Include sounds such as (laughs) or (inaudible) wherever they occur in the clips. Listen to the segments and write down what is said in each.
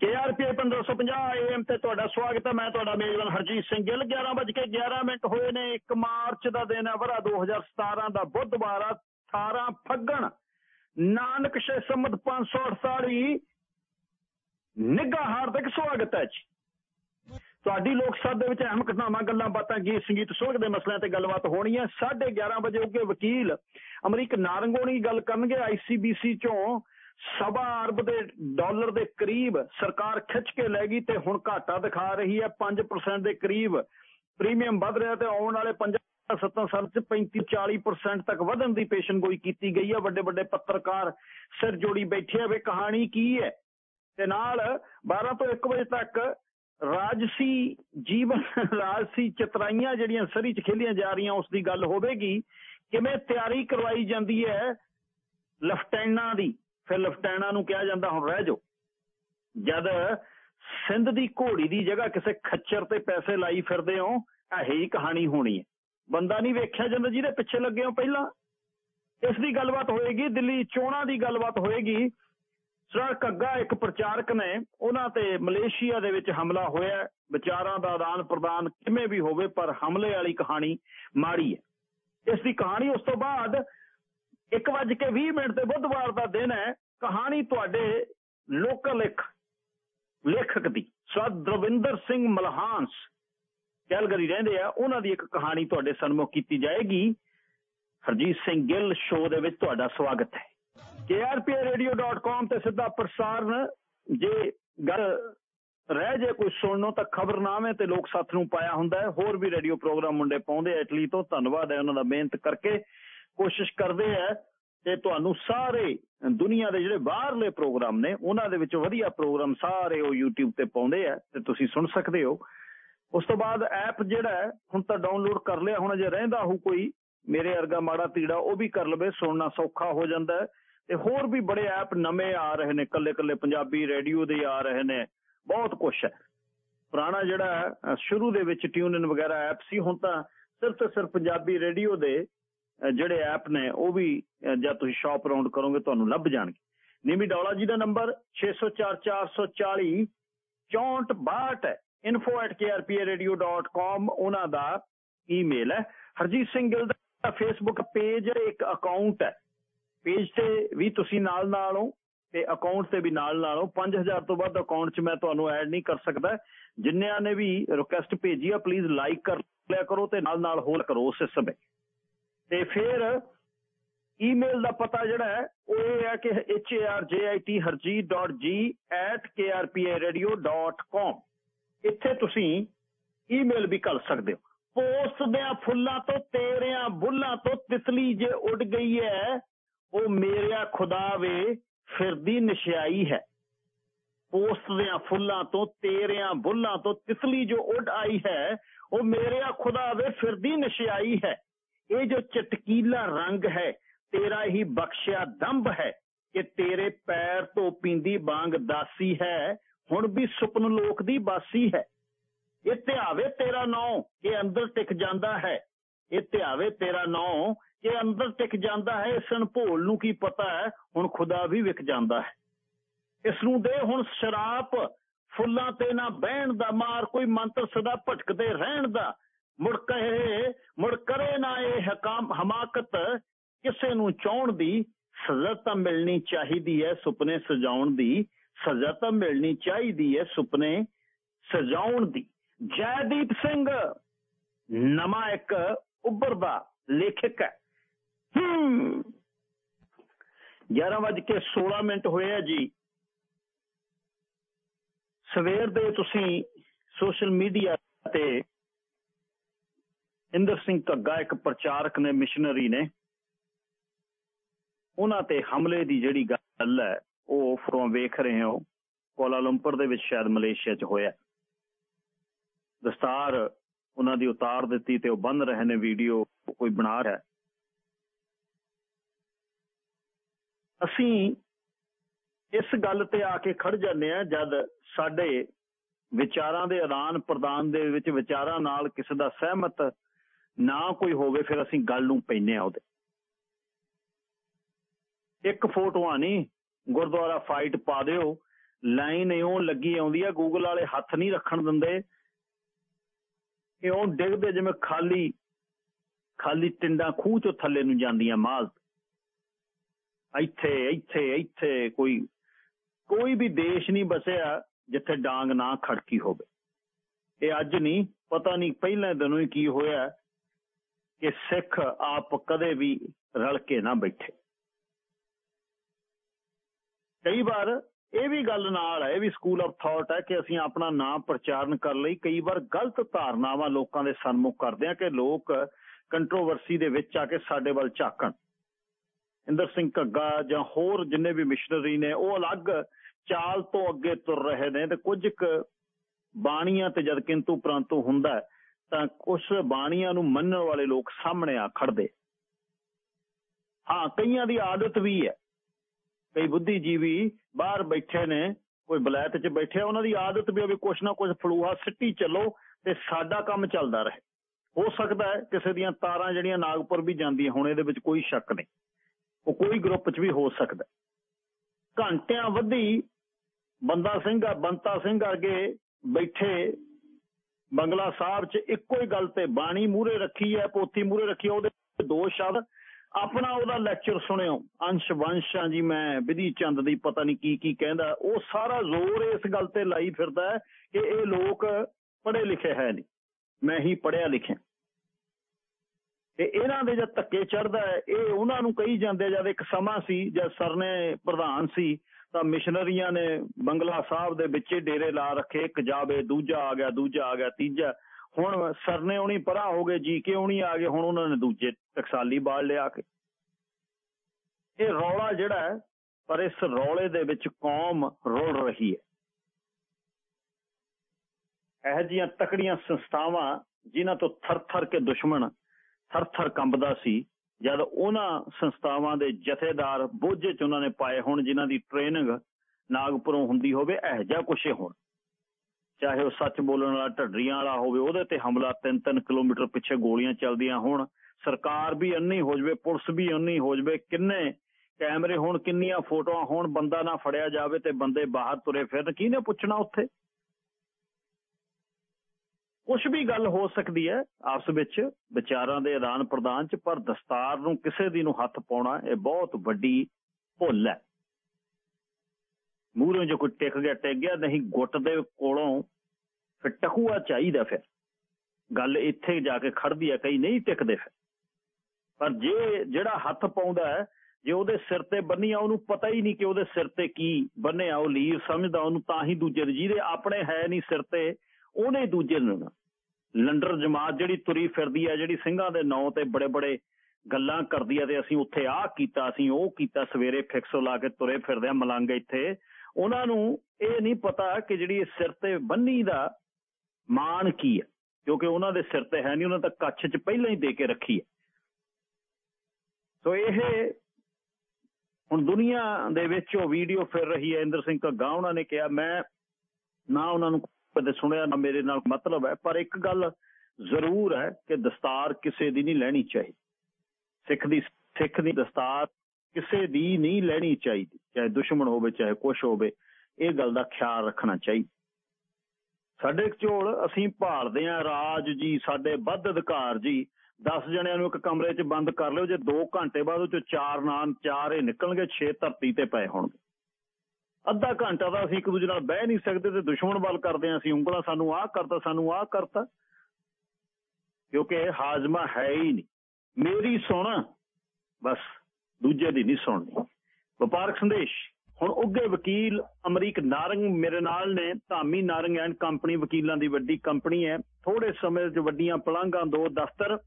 KRP 1550 AM ਤੇ ਤੁਹਾਡਾ ਸਵਾਗਤ ਹੈ। ਮੈਂ ਤੁਹਾਡਾ ਮੇਜ਼ਬਾਨ ਹਰਜੀਤ ਸਿੰਘ ਗਿੱਲ। 11:11 ਮਿੰਟ ਹੋਏ ਨੇ। 1 ਮਾਰਚ ਦਾ ਦਿਨ ਹੈ ਵਰਾ। 2017 ਦਾ ਬੁੱਧਵਾਰ 18 ਫੱਗਣ। ਨਾਨਕ ਸ਼ੇ ਸੰਮਤ 548 ਨਿੱਘਾ ਹਾਰਦਿਕ ਸਵਾਗਤ ਹੈ ਜੀ। ਤੁਹਾਡੀ ਲੋਕ ਸਭਾ ਦੇ ਵਿੱਚ ਅਹਿਮ ਘਟਨਾਵਾਂ, ਗੱਲਾਂ, ਬਾਤਾਂ, ਗੀਤ, ਸੰਗੀਤ ਸੋਗ ਦੇ ਮਸਲਿਆਂ ਤੇ ਗੱਲਬਾਤ ਹੋਣੀ ਹੈ 11:30 ਵਜੇ ਉੱਗੇ ਵਕੀਲ ਅਮਰੀਕ ਨਾਰੰਗੋਣੀ ਗੱਲ ਕਰਨਗੇ। ਆਈਸੀਬੀਸੀ ਚੋਂ ਸਵਾ ਅਰਬ ਦੇ ਡਾਲਰ ਦੇ ਕਰੀਬ ਸਰਕਾਰ ਖਿੱਚ ਕੇ ਲੈ ਗਈ ਤੇ ਹੁਣ ਘਾਟਾ ਦਿਖਾ ਰਹੀ ਹੈ। 5% ਦੇ ਕਰੀਬ ਪ੍ਰੀਮੀਅਮ ਵਧ ਰਿਹਾ ਤੇ ਆਉਣ ਵਾਲੇ 5-7 ਸਾਲ ਚ 35-40% ਤੱਕ ਵਧਣ ਦੀ ਪੇਸ਼ਨਗੋਈ ਕੀਤੀ ਗਈ ਹੈ। ਵੱਡੇ ਵੱਡੇ ਪੱਤਰਕਾਰ ਸਿਰ ਜੋੜੀ ਬੈਠੇ ਆ। ਵੇ ਕਹਾਣੀ ਕੀ ਹੈ? ਤੇ ਨਾਲ 12 ਤੋਂ 1 ਵਜੇ ਤੱਕ ਰਾਜਸੀ ਜੀਵਨ (laughs) ਰਾਜਸੀ ਚਤਰਾਈਆਂ ਜਿਹੜੀਆਂ ਸਰੀ ਚ ਖੇਲੀਆਂ ਜਾ ਰਹੀਆਂ, ਉਸ ਦੀ ਗੱਲ ਹੋਵੇਗੀ। ਕਿਵੇਂ ਤਿਆਰੀ ਕਰਵਾਈ ਜਾਂਦੀ ਹੈ ਲੈਫਟੈਨਾਂ ਦੀ? ਫਿਰ ਲੈਫਟੈਨਾਂ ਨੂੰ ਕਿਹਾ ਜਾਂਦਾ, ਹੁਣ ਰਹਿ ਜਾਓ। ਜਦ ਸਿੰਧ ਦੀ ਘੋੜੀ ਦੀ ਜਗ੍ਹਾ ਕਿਸੇ ਖੱਚਰ ਤੇ ਪੈਸੇ ਲਾਈ ਫਿਰਦੇ ਹੋ, ਇਹ ਕਹਾਣੀ ਹੋਣੀ ਹੈ। ਬੰਦਾ ਨਹੀਂ ਵੇਖਿਆ ਜਾਂਦਾ ਜਿਹਦੇ ਪਿੱਛੇ ਲੱਗੇ ਹੋ ਪਹਿਲਾਂ। ਇਸ ਦੀ ਗੱਲਬਾਤ ਹੋਏਗੀ, ਦਿੱਲੀ ਚੋਣਾਂ ਦੀ ਗੱਲਬਾਤ ਹੋਏਗੀ। ਸਰ ਕੱਗਾ ਇੱਕ ਪ੍ਰਚਾਰਕ ਨੇ, ਉਹਨਾਂ ਤੇ ਮਲੇਸ਼ੀਆ ਦੇ ਵਿੱਚ ਹਮਲਾ ਹੋਇਆ। ਵਿਚਾਰਾਂ ਦਾ ਆਦਾਨ ਪ੍ਰਦਾਨ ਕਿਵੇਂ ਵੀ ਹੋਵੇ, ਪਰ ਹਮਲੇ ਵਾਲੀ ਕਹਾਣੀ ਮਾੜੀ ਹੈ। ਇਸ ਦੀ ਕਹਾਣੀ ਉਸ ਤੋਂ ਬਾਅਦ 1:20 ਮਿੰਟ ਤੇ ਬੁੱਧਵਾਰ ਦਾ ਦਿਨ ਹੈ। ਕਹਾਣੀ ਤੁਹਾਡੇ ਲੋਕਲ ਲੇਖ ਲੇਖਕ ਦੀ। ਸਦ ਦਰਵਿੰਦਰ ਸਿੰਘ ਮਲਹਾਂਸ ਕੈਲਗਰੀ ਰਹਿੰਦੇ ਆ। ਉਹਨਾਂ ਦੀ ਇੱਕ ਕਹਾਣੀ ਤੁਹਾਡੇ ਸਨਮੁਖ ਕੀਤੀ ਜਾਏਗੀ। ਹਰਜੀਤ ਸਿੰਘ ਗਿੱਲ ਸ਼ੋਅ ਦੇ ਵਿੱਚ ਤੁਹਾਡਾ ਸਵਾਗਤ ਹੈ। krpradio.com ਤੇ ਸਿੱਧਾ ਪ੍ਰਸਾਰਣ ਜੇ ਗੱਲ ਰਹਿ ਜੇ ਕੋਈ ਸੁਣਨੋਂ ਤਾਂ ਖਬਰਨਾਮੇ ਤੇ ਲੋਕ ਸਾਥ ਨੂੰ ਪਾਇਆ ਹੁੰਦਾ ਹੈ। ਹੋਰ ਵੀ ਰੇਡੀਓ ਪ੍ਰੋਗਰਾਮ ਮੁੰਡੇ ਪਾਉਂਦੇ ਆ ਇਟਲੀ ਤੋਂ। ਧੰਨਵਾਦ ਹੈ ਉਹਨਾਂ ਦਾ ਮਿਹਨਤ ਕਰਕੇ। ਕੋਸ਼ਿਸ਼ ਕਰਦੇ ਆ ਤੇ ਤੁਹਾਨੂੰ ਸਾਰੇ ਦੁਨੀਆ ਦੇ ਜਿਹੜੇ ਬਾਹਰਲੇ ਪ੍ਰੋਗਰਾਮ ਨੇ, ਉਹਨਾਂ ਦੇ ਵਿੱਚ ਵਧੀਆ ਪ੍ਰੋਗਰਾਮ ਸਾਰੇ ਉਹ YouTube ਤੇ ਪਾਉਂਦੇ ਆ ਤੇ ਤੁਸੀਂ ਸੁਣ ਸਕਦੇ ਹੋ। ਉਸ ਤੋਂ ਬਾਅਦ ਐਪ ਜਿਹੜਾ ਹੁਣ ਤਾਂ ਡਾਊਨਲੋਡ ਕਰ ਲਿਆ, ਹੁਣ ਜੇ ਰਹਿੰਦਾ ਹੋ ਕੋਈ, ਮੇਰੇ ਵਰਗਾ ਮਾੜਾ ਤੀੜਾ, ਉਹ ਵੀ ਕਰ ਲਵੇ, ਸੁਣਨਾ ਸੌਖਾ ਹੋ ਜਾਂਦਾ ਤੇ ਹੋਰ ਵੀ ਬੜੇ ਐਪ ਨਵੇਂ ਆ ਰਹੇ ਨੇ ਕੱਲੇ ਕੱਲੇ ਪੰਜਾਬੀ ਰੇਡੀਓ ਦੇ ਆ ਰਹੇ ਨੇ, ਬਹੁਤ ਕੁਝ ਹੈ। ਪੁਰਾਣਾ ਜਿਹੜਾ ਸ਼ੁਰੂ ਦੇ ਵਿੱਚ ਟਿਊਨ ਇਨ ਵਗੈਰਾ ਐਪ ਸੀ, ਹੁਣ ਤਾਂ ਸਿਰਫ ਤੇ ਸਿਰਫ ਪੰਜਾਬੀ ਰੇਡੀਓ ਦੇ ਜਿਹੜੇ ਐਪ ਨੇ, ਉਹ ਵੀ ਜਦ ਤੁਸੀਂ ਸ਼ਾਪ ਰਾਉਂਡ ਕਰੋਗੇ, ਤੁਹਾਨੂੰ ਲੱਭ ਜਾਣਗੇ। ਨੀਮੀ ਡੌਲਾ ਜੀ ਦਾ ਨੰਬਰ 604440 6462 ਹੈ। info@krparadio.com ਉਹਨਾਂ ਦਾ ਈਮੇਲ ਹੈ। ਹਰਜੀਤ ਸਿੰਘ ਗਿੱਲ ਦਾ ਫੇਸਬੁੱਕ ਪੇਜ ਇੱਕ ਅਕਾਊਂਟ ਹੈ। ਪੇਜ ਤੇ ਵੀ ਤੁਸੀਂ ਨਾਲ ਨਾਲ ਹੋ ਤੇ ਅਕਾਊਂਟ ਤੇ ਵੀ ਨਾਲ ਨਾਲ ਹੋ। 5000 ਤੋਂ ਵੱਧ ਅਕਾਊਂਟ 'ਚ ਮੈਂ ਤੁਹਾਨੂੰ ਐਡ ਨਹੀਂ ਕਰ ਸਕਦਾ। ਜਿੰਨਿਆਂ ਨੇ ਵੀ ਰਿਕੁਐਸਟ ਭੇਜੀ ਆ ਪਲੀਜ਼ ਲਾਈਕ ਕਰ ਲਿਆ ਕਰੋ ਤੇ ਨਾਲ ਨਾਲ ਹੋਰ ਕਰੋ ਉਸੇ ਸਮੇਂ। ਤੇ ਫਿਰ ਈਮੇਲ ਦਾ ਪਤਾ ਜਿਹੜਾ ਹੈ, ਉਹ ਇਹ ਹੈ ਕਿ harjit.g@krpiradio.com ਇੱਥੇ ਤੁਸੀਂ ਈਮੇਲ ਵੀ ਕਰ ਸਕਦੇ ਹੋ। ਪੋਸਟ ਦੇ ਫੁੱਲਾਂ ਤੋਂ ਤੇਰਿਆਂ ਬੁੱਲਾਂ ਤੋਂ ਤਿਤਲੀ ਜੇ ਉੱਡ ਗਈ ਹੈ, ਉਹ ਮੇਰਿਆ ਖੁਦਾ ਵੇ ਫਿਰਦੀ ਨਸ਼ਿਆਈ ਹੈ। ਪੋਸਟ ਦੇ ਫੁੱਲਾਂ ਤੋਂ ਤੇਰਿਆਂ ਬੁੱਲਾਂ ਤੋਂ ਤਿਤਲੀ ਜੋ ਉੱਡ ਆਈ ਹੈ, ਉਹ ਮੇਰਿਆ ਖੁਦਾ ਵੇ ਫਿਰਦੀ ਨਸ਼ਿਆਈ ਹੈ। ਇਹ ਜੋ ਚਟਕੀਲਾ ਰੰਗ ਹੈ, ਤੇਰਾ ਹੀ ਬਖਸ਼ਿਆ ਦੰਭ ਹੈ ਕਿ ਤੇਰੇ ਪੈਰ ਤੋਂ ਪੀਂਦੀ ਬਾਂਗ ਦਾਸੀ ਹੈ, ਹੁਣ ਵੀ ਸੁਪਨ ਲੋਕ ਦੀ ਬਾਸੀ ਹੈ। ਇਹ ਧਿਆਵੇ ਤੇਰਾ ਨਾਂ ਕਿ ਅੰਦਰ ਟਿਕ ਜਾਂਦਾ ਹੈ। ਇਹ ਧਿਆਵੇ ਤੇਰਾ ਨਾਂ ਕਿ ਅੰਦਰ ਟਿਕ ਜਾਂਦਾ ਹੈ, ਇਸ ਭੋਲ ਨੂੰ ਕੀ ਪਤਾ ਹੈ, ਹੁਣ ਖੁਦਾ ਵੀ ਵਿਕ ਜਾਂਦਾ ਹੈ। ਇਸ ਨੂੰ ਦੇ ਹੁਣ ਸ਼ਰਾਪ, ਫੁੱਲਾਂ ਤੇ ਨਾ ਬਹਿਣ ਦਾ ਮਾਰ, ਕੋਈ ਮੰਤਰ ਸਦਾ ਭਟਕਦੇ ਰਹਿਣ ਦਾ। ਮੁੜ ਕਹੇ, ਮੁੜ ਕਰੇ ਨਾ ਇਹ ਹਕਾਮ, ਹਮਾਕਤ ਕਿਸੇ ਨੂੰ ਚਾਉਣ ਦੀ ਸਜ਼ਾ ਤਾਂ ਮਿਲਣੀ ਚਾਹੀਦੀ ਹੈ ਸੁਪਨੇ ਸਜਾਉਣ ਦੀ, ਸਜ਼ਾ ਤਾਂ ਮਿਲਣੀ ਚਾਹੀਦੀ ਹੈ ਸੁਪਨੇ ਸਜਾਉਣ ਦੀ। ਜੈਦੀਪ ਸਿੰਘ ਨਵਾਂ ਇੱਕ ਉੱਭਰਦਾ ਲੇਖਕ ਹੈ। 11:16 ਮਿੰਟ ਹੋਏ ਆ ਜੀ। ਸਵੇਰ ਦੇ ਤੁਸੀਂ ਸੋਸ਼ਲ ਮੀਡੀਆ ਤੇ ਇੰਦਰ ਸਿੰਘ ਕੱਗਾ ਇੱਕ ਪ੍ਰਚਾਰਕ ਨੇ ਮਿਸ਼ਨਰੀ ਨੇ। ਉਹਨਾਂ ਤੇ ਹਮਲੇ ਦੀ ਜਿਹੜੀ ਗੱਲ ਹੈ, ਉਹ ਫਰੋਂ ਵੇਖ ਰਹੇ ਹੋ। ਕੋਲਾਲੰਪਰ ਦੇ ਵਿੱਚ ਸ਼ਾਇਦ ਮਲੇਸ਼ੀਆ 'ਚ ਹੋਇਆ। ਦਸਤਾਰ ਉਹਨਾਂ ਦੀ ਉਤਾਰ ਦਿੱਤੀ ਤੇ ਉਹ ਬੰਨ ਰਹੇ ਨੇ ਵੀਡੀਓ ਕੋਈ ਬਣਾ ਰਿਹਾ ਅਸੀਂ ਇਸ ਗੱਲ ਤੇ ਆ ਕੇ ਖੜ ਜਾਂਦੇ ਆ ਜਦ ਸਾਡੇ ਵਿਚਾਰਾਂ ਦੇ ਆਦਾਨ ਪ੍ਰਦਾਨ ਦੇ ਵਿੱਚ ਵਿਚਾਰਾਂ ਨਾਲ ਕਿਸੇ ਦਾ ਸਹਿਮਤ ਨਾ ਕੋਈ ਹੋਵੇ ਫਿਰ ਅਸੀਂ ਗੱਲ ਨੂੰ ਪੈਨੇ ਆ ਉਹਦੇ। ਇੱਕ ਫੋਟੋਆਂ ਨਹੀਂ, ਗੁਰਦੁਆਰਾ ਫਾਈਟ ਪਾ ਦਿਓ। ਲਾਈਨ ਇਉਂ ਲੱਗੀ ਆਉਂਦੀ ਆ ਗੂਗਲ ਵਾਲੇ ਹੱਥ ਨਹੀਂ ਰੱਖਣ ਦਿੰਦੇ। ਇਉਂ ਡਿੱਗਦੇ ਜਿਵੇਂ ਖਾਲੀ ਖਾਲੀ ਟਿੰਡਾਂ ਖੂਹ ਚੋਂ ਥੱਲੇ ਨੂੰ ਜਾਂਦੀਆਂ ਮਾਲ। ਇੱਥੇ ਇੱਥੇ ਇੱਥੇ ਕੋਈ ਕੋਈ ਵੀ ਦੇਸ਼ ਨਹੀਂ ਬਸਿਆ ਜਿੱਥੇ ਡਾਂਗ ਨਾ ਖੜਕੀ ਹੋਵੇ। ਇਹ ਅੱਜ ਨਹੀਂ, ਪਤਾ ਨਹੀਂ ਪਹਿਲਾਂ ਦਿਨੋਂ ਹੀ ਕੀ ਹੋਇਆ। ਕਿ ਸਿੱਖ ਆਪ ਕਦੇ ਵੀ ਰਲ ਕੇ ਨਾ ਬੈਠੇ। ਕਈ ਵਾਰ ਇਹ ਵੀ ਗੱਲ ਨਾਲ ਹੈ ਇਹ ਵੀ ਸਕੂਲ ਆਫ ਥਾਟ ਹੈ ਕਿ ਅਸੀਂ ਆਪਣਾ ਨਾਮ ਪ੍ਰਚਾਰਨ ਕਰਨ ਲਈ ਕਈ ਵਾਰ ਗਲਤ ਧਾਰਨਾਵਾਂ ਲੋਕਾਂ ਦੇ ਸਨਮੁਖ ਕਰਦੇ ਹਾਂ ਕਿ ਲੋਕ ਕੰਟਰੋਵਰਸੀ ਦੇ ਵਿੱਚ ਆ ਕੇ ਸਾਡੇ ਵੱਲ ਝਾਕਣ। ਇੰਦਰ ਸਿੰਘ ਘੱਗਾ ਜਾਂ ਹੋਰ ਜਿੰਨੇ ਵੀ ਮਿਸ਼ਨਰੀ ਨੇ, ਉਹ ਅਲੱਗ ਚਾਲ ਤੋਂ ਅੱਗੇ ਤੁਰ ਰਹੇ ਨੇ ਤੇ ਕੁਝ ਕੁ ਬਾਣੀਆਂ ਤੇ ਜਦ ਕਿੰਤੂ ਪ੍ਰੰਤੂ ਹੁੰਦਾ ਤਾਂ ਉਸ ਬਾਣੀਆਂ ਨੂੰ ਮੰਨਣ ਵਾਲੇ ਲੋਕ ਸਾਹਮਣੇ ਆ ਖੜਦੇ। ਹਾਂ, ਕਈਆਂ ਦੀ ਆਦਤ ਵੀ ਹੈ। ਕਈ ਬੁੱਧੀਜੀਵੀ ਬਾਹਰ ਬੈਠੇ ਨੇ, ਕੋਈ ਬਲੈਤ 'ਚ ਬੈਠੇ ਉਹਨਾਂ ਦੀ ਆਦਤ ਵੀ ਹੋਵੇ ਕੁਛ ਨਾ ਕੁਛ ਫਲੂਹਾ ਸਿੱਟੀ ਚੱਲੋ ਤੇ ਸਾਡਾ ਕੰਮ ਚੱਲਦਾ ਰਹੇ। ਹੋ ਸਕਦਾ ਹੈ ਕਿਸੇ ਦੀਆਂ ਤਾਰਾਂ ਜਿਹੜੀਆਂ ਨਾਗਪੁਰ ਵੀ ਜਾਂਦੀਆਂ ਹੁਣ, ਇਹਦੇ ਵਿੱਚ ਕੋਈ ਸ਼ੱਕ ਨਹੀਂ। ਉਹ ਕੋਈ ਗਰੁੱਪ 'ਚ ਵੀ ਹੋ ਸਕਦਾ ਘੰਟਿਆਂ ਵੱਧੀ ਬੰਦਾ ਸਿੰਘ ਬੰਤਾ ਸਿੰਘ ਅਰਗੇ ਬੈਠੇ ਬੰਗਲਾ ਸਾਹਿਬ 'ਚ ਇੱਕੋ ਹੀ ਗੱਲ ਤੇ ਬਾਣੀ ਮੂਰੇ ਰੱਖੀ ਹੈ, ਪੋਥੀ ਮੂਰੇ ਰੱਖੀ ਉਹਦੇ ਦੋ ਸ਼ਬਦ। ਆਪਣਾ ਉਹਦਾ ਲੈਕਚਰ ਸੁਣਿਓ। ਅੰਸ਼ ਵੰਸ਼ਾਂ ਜੀ ਮੈਂ, ਵਿਧੀ ਚੰਦ ਦੀ, ਪਤਾ ਨਹੀਂ ਕੀ ਕੀ ਕਹਿੰਦਾ। ਉਹ ਸਾਰਾ ਜ਼ੋਰ ਇਸ ਗੱਲ ਤੇ ਲਾਈ ਫਿਰਦਾ ਕਿ ਇਹ ਲੋਕ ਪੜ੍ਹੇ ਲਿਖੇ ਹੈ ਨਹੀਂ। ਮੈਂ ਹੀ ਪੜ੍ਹਿਆ ਲਿਖਿਆ। ਤੇ ਇਹਨਾਂ ਦੇ ਜਦ ਧੱਕੇ ਚੜਦਾ ਇਹ ਉਹਨਾਂ ਨੂੰ ਕਹੀ ਜਾਂਦੇ ਜਦ ਇੱਕ ਸਮਾਂ ਸੀ, ਜਦ ਸਰਨੇ ਪ੍ਰਧਾਨ ਸੀ ਤਾਂ ਮਿਸ਼ਨਰੀਆਂ ਨੇ ਬੰਗਲਾ ਸਾਹਿਬ ਦੇ ਵਿੱਚ ਡੇਰੇ ਲਾ ਰੱਖੇ, ਇੱਕ ਜਾਵੇ, ਦੂਜਾ ਆ ਗਿਆ, ਦੂਜਾ ਆ ਗਿਆ, ਤੀਜਾ। ਹੁਣ ਸਰਨੇ ਉਣੀ ਪਰਾ ਹੋ ਗਏ, ਜੀ ਕੇ ਉਣੀ ਆ ਗਏ, ਹੁਣ ਉਹਨਾਂ ਨੇ ਦੂਜੇ ਟਕਸਾਲੀ ਬਾਲ ਲਿਆ ਕੇ। ਇਹ ਰੌਲਾ ਜਿਹੜਾ ਹੈ, ਪਰ ਇਸ ਰੌਲੇ ਦੇ ਵਿੱਚ ਕੌਮ ਰੋੜ ਰਹੀ ਹੈ। ਇਹ ਜੀਆਂ ਤਕੜੀਆਂ ਸੰਸਥਾਵਾਂ, ਜਿਨ੍ਹਾਂ ਤੋਂ ਥਰ-ਥਰ ਕੇ ਦੁਸ਼ਮਣ ਥਰ-ਥਰ ਕੰਬਦਾ ਸੀ ਜਦ ਉਹਨਾਂ ਸੰਸਥਾਵਾਂ ਦੇ ਜਥੇਦਾਰ ਬੋਝੇ ਚ ਉਹਨਾਂ ਨੇ ਪਾਏ ਹੋਣ, ਜਿਨ੍ਹਾਂ ਦੀ ਟ੍ਰੇਨਿੰਗ ਨਾਗਪੁਰੋਂ ਹੁੰਦੀ ਹੋਵੇ, ਇਹ ਜਿਹਾ ਕੁਛ ਹੋਣ। ਚਾਹੇ ਉਹ ਸੱਚ ਬੋਲਣ ਵਾਲਾ, ਢੱਡਰੀਆਂ ਵਾਲਾ ਹੋਵੇ, ਉਹਦੇ ਤੇ ਹਮਲਾ 3-3 ਕਿਲੋਮੀਟਰ ਪਿੱਛੇ ਗੋਲੀਆਂ ਚੱਲਦੀਆਂ ਹੋਣ। ਸਰਕਾਰ ਵੀ ਅੰਨੀ ਹੋ ਜਵੇ, ਪੁਲਿਸ ਵੀ ਅੰਨੀ ਹੋ ਜਵੇ, ਕਿੰਨੇ ਕੈਮਰੇ ਹੋਣ, ਕਿੰਨੀਆਂ ਫੋਟੋਆਂ ਹੋਣ, ਬੰਦਾ ਨਾ ਫੜਿਆ ਜਾਵੇ ਤੇ ਬੰਦੇ ਬਾਹਰ ਤੁਰੇ ਫਿਰਨ। ਕਿਹਨੇ ਪੁੱਛਣਾ ਉੱਥੇ? ਕੁਝ ਵੀ ਗੱਲ ਹੋ ਸਕਦੀ ਹੈ ਆਪਸ ਵਿੱਚ ਵਿਚਾਰਾਂ ਦੇ ਆਦਾਨ ਪ੍ਰਦਾਨ ਚ, ਪਰ ਦਸਤਾਰ ਨੂੰ ਕਿਸੇ ਦੀ ਨੂੰ ਹੱਥ ਪਾਉਣਾ ਇਹ ਬਹੁਤ ਵੱਡੀ ਭੁੱਲ ਹੈ। ਮੂਹਰੋਂ ਜੇ ਕੋਈ ਟਿਕ ਗਿਆ ਟਿਕ ਗਿਆ, ਨਹੀਂ ਗੁੱਟ ਦੇ ਕੋਲੋਂ ਫਿਰ ਟਕੂਆ ਚਾਹੀਦਾ ਫਿਰ। ਗੱਲ ਇੱਥੇ ਜਾ ਕੇ ਖੜਦੀ ਹੈ, ਕਈ ਨਹੀਂ ਟਿਕਦੇ ਫਿਰ। ਪਰ ਜੇ ਜਿਹੜਾ ਹੱਥ ਪਾਉਂਦਾ ਹੈ, ਜੇ ਉਹਦੇ ਸਿਰ ਤੇ ਬੰਨੀ ਆ ਉਹਨੂੰ ਪਤਾ ਹੀ ਨਹੀਂ ਕਿ ਉਹਦੇ ਸਿਰ ਤੇ ਕੀ ਬੰਨਿਆ, ਉਹ ਲੀਰ ਸਮਝਦਾ, ਉਹਨੂੰ ਤਾਂ ਹੀ ਦੂਜੇ ਦੇ ਜਿਹਦੇ ਆਪਣੇ ਹੈ ਨਹੀਂ ਸਿਰ ਤੇ, ਉਹਨੇ ਦੂਜੇ ਨੂੰ। ਲੰਡਰ ਜਮਾਤ ਜਿਹੜੀ ਤੁਰੀ ਫਿਰਦੀ ਹੈ ਜਿਹੜੀ ਸਿੰਘਾਂ ਦੇ ਨਾਂ ਤੇ ਬੜੇ ਬੜੇ ਗੱਲਾਂ ਕਰਦੀ ਹੈ ਤੇ ਅਸੀਂ ਉੱਥੇ ਆਹ ਕੀਤਾ, ਅਸੀਂ ਉਹ ਕੀਤਾ, ਸਵੇਰੇ ਫਿਕਸੋ ਲਾ ਕੇ ਤੁਰੇ ਫਿਰਦੇ ਆ ਮਲੰਗ ਇੱਥੇ। ਉਹਨਾਂ ਨੂੰ ਇਹ ਨਹੀਂ ਪਤਾ ਕਿ ਜਿਹੜੀ ਸਿਰ ਤੇ ਬੰਨੀ ਦਾ ਮਾਣ ਕੀ ਹੈ ਕਿਉਂਕਿ ਉਹਨਾਂ ਦੇ ਸਿਰ ਤੇ ਹੈ ਨਹੀਂ, ਉਹਨਾਂ ਤਾਂ ਕੱਛ 'ਚ ਪਹਿਲਾਂ ਹੀ ਦੇ ਕੇ ਰੱਖੀ ਹੈ ਸੋ ਇਹ ਹੁਣ ਦੁਨੀਆ ਦੇ ਵਿੱਚ ਉਹ ਵੀਡੀਓ ਫਿਰ ਰਹੀ ਹੈ, ਇੰਦਰ ਸਿੰਘ ਘੱਗਾ, ਉਹਨਾਂ ਨੇ ਕਿਹਾ, ਮੈਂ ਨਾ ਉਹਨਾਂ ਨੂੰ ਕਦੇ ਸੁਣਿਆ ਨਾ ਮੇਰੇ ਨਾਲ ਮਤਲਬ ਹੈ, ਪਰ ਇੱਕ ਗੱਲ ਜ਼ਰੂਰ ਹੈ ਕਿ ਦਸਤਾਰ ਕਿਸੇ ਦੀ ਨਹੀਂ ਲੈਣੀ ਚਾਹੀਦੀ। ਸਿੱਖ ਦੀ ਸਿੱਖ ਦੀ ਦਸਤਾਰ ਕਿਸੇ ਦੀ ਨਹੀਂ ਲੈਣੀ ਚਾਹੀਦੀ, ਚਾਹੇ ਦੁਸ਼ਮਣ ਹੋਵੇ, ਚਾਹੇ ਕੁਛ ਹੋਵੇ, ਇਹ ਗੱਲ ਦਾ ਖਿਆਲ ਰੱਖਣਾ ਚਾਹੀਦਾ। ਸਾਡੇ ਝੋਲ ਅਸੀਂ ਭਾਲਦੇ ਆਂ ਰਾਜ ਜੀ, ਸਾਡੇ ਵੱਧ ਅਧਿਕਾਰ ਜੀ 10 ਜਣਿਆਂ ਨੂੰ ਇੱਕ ਕਮਰੇ 'ਚ ਬੰਦ ਕਰ ਲਿਓ, ਜੇ 2 ਘੰਟੇ ਬਾਅਦ ਉਹ ਚੋਂ ਚਾਰ ਨਾਨ ਚਾਰ ਇਹ ਨਿਕਲਣਗੇ 6 ਧਰਤੀ ਤੇ ਪਏ ਹੋਣਗੇ। ਅੱਧਾ ਘੰਟਾ ਦਾ ਅਸੀਂ ਇੱਕ ਦੂਜੇ ਨਾਲ ਬਹਿ ਨਹੀਂ ਸਕਦੇ ਤੇ ਦੁਸ਼ਮਣ ਵੱਲ ਕਰਦੇ ਆਂ ਅਸੀਂ, ਉਂਗਲਾਂ ਸਾਨੂੰ ਆਹ ਕਰਤਾ, ਸਾਨੂੰ ਆਹ ਕਰਤਾ। ਕਿਉਂਕਿ ਇਹ ਹਾਜ਼ਮਾ ਹੈ ਹੀ ਨਹੀਂ। ਮੇਰੀ ਸੁਣ, ਬਸ, ਦੂਜੇ ਦੀ ਨਹੀਂ ਸੁਣਨੀ। ਵਪਾਰਕ ਸੰਦੇਸ਼, ਹੁਣ ਉੱਗੇ ਵਕੀਲ ਅਮਰੀਕ ਨਾਰੰਗ ਮੇਰੇ ਨਾਲ ਨੇ, ਧਾਮੀ ਨਾਰੰਗ ਐਂਡ ਕੰਪਨੀ ਵਕੀਲਾਂ ਦੀ ਵੱਡੀ ਕੰਪਨੀ ਹੈ। ਥੋੜੇ ਸਮੇਂ 'ਚ ਵੱਡੀਆਂ ਪਲਾਂਘਾਂ ਦੋ ਦਫ਼ਤਰ,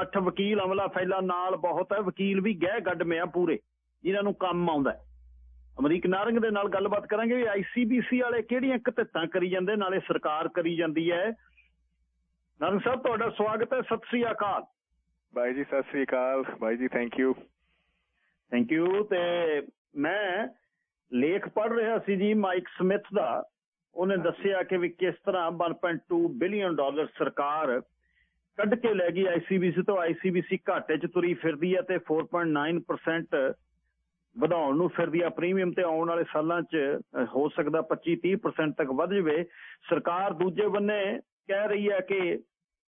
ਅੱਠ ਵਕੀਲ, ਅਮਲਾ ਫੈਲਾ ਨਾਲ ਬਹੁਤ ਹੈ, ਵਕੀਲ ਵੀ ਗਹਿ ਗੱਡ ਮਿਆ ਪੂਰੇ, ਜਿਨ੍ਹਾਂ ਨੂੰ ਕੰਮ ਆਉਂਦਾ ਅਮਰੀਕ ਨਾਰੰਗ ਦੇ ਨਾਲ ਗੱਲਬਾਤ ਕਰਾਂਗੇ ਵੀ ਆਈਸੀਬੀਸੀ ਵਾਲੇ ਕਿਹੜੀਆਂ ਕਤਿੱਤਾਂ ਕਰੀ ਜਾਂਦੇ ਨਾਲੇ ਸਰਕਾਰ ਕਰੀ ਜਾਂਦੀ ਹੈ। ਨਾਰੰਗ ਸਾਹਿਬ ਤੁਹਾਡਾ ਸਵਾਗਤ ਹੈ ਸਤਿ ਸ੍ਰੀ ਅਕਾਲ। ਬਾਈ ਜੀ ਸਤਿ ਸ੍ਰੀ ਅਕਾਲ। ਬਾਈ ਜੀ ਥੈਂਕ ਯੂ ਥੈਂਕ ਯੂ ਤੇ ਮੈਂ ਲੇਖ ਪੜ੍ਹ ਰਿਹਾ ਸੀ ਜੀ ਮਾਈਕ ਸਮਿਥ ਦਾ। ਉਹਨੇ ਦੱਸਿਆ ਕਿ ਵੀ ਕਿਸ ਤਰ੍ਹਾਂ 1.2 ਬਿਲੀਅਨ ਡਾਲਰ ਸਰਕਾਰ ਕੱਢ ਕੇ ਲੈ ਗਈ ਆਈਸੀਬੀਸੀ ਤੋਂ। ਆਈਸੀਬੀਸੀ ਘਾਟੇ 'ਚ ਤੁਰੀ ਫਿਰਦੀ ਹੈ ਤੇ 4.9% ਵਧਾਉਣ ਨੂੰ ਫਿਰਦੀ ਆ ਪ੍ਰੀਮੀਅਮ ਤੇ ਆਉਣ ਵਾਲੇ ਸਾਲਾਂ 'ਚ ਹੋ ਸਕਦਾ 25-30% ਤੱਕ ਵੱਧ ਜਾਵੇ। ਸਰਕਾਰ ਦੂਜੇ ਬੰਨੇ ਕਹਿ ਰਹੀ ਹੈ ਕਿ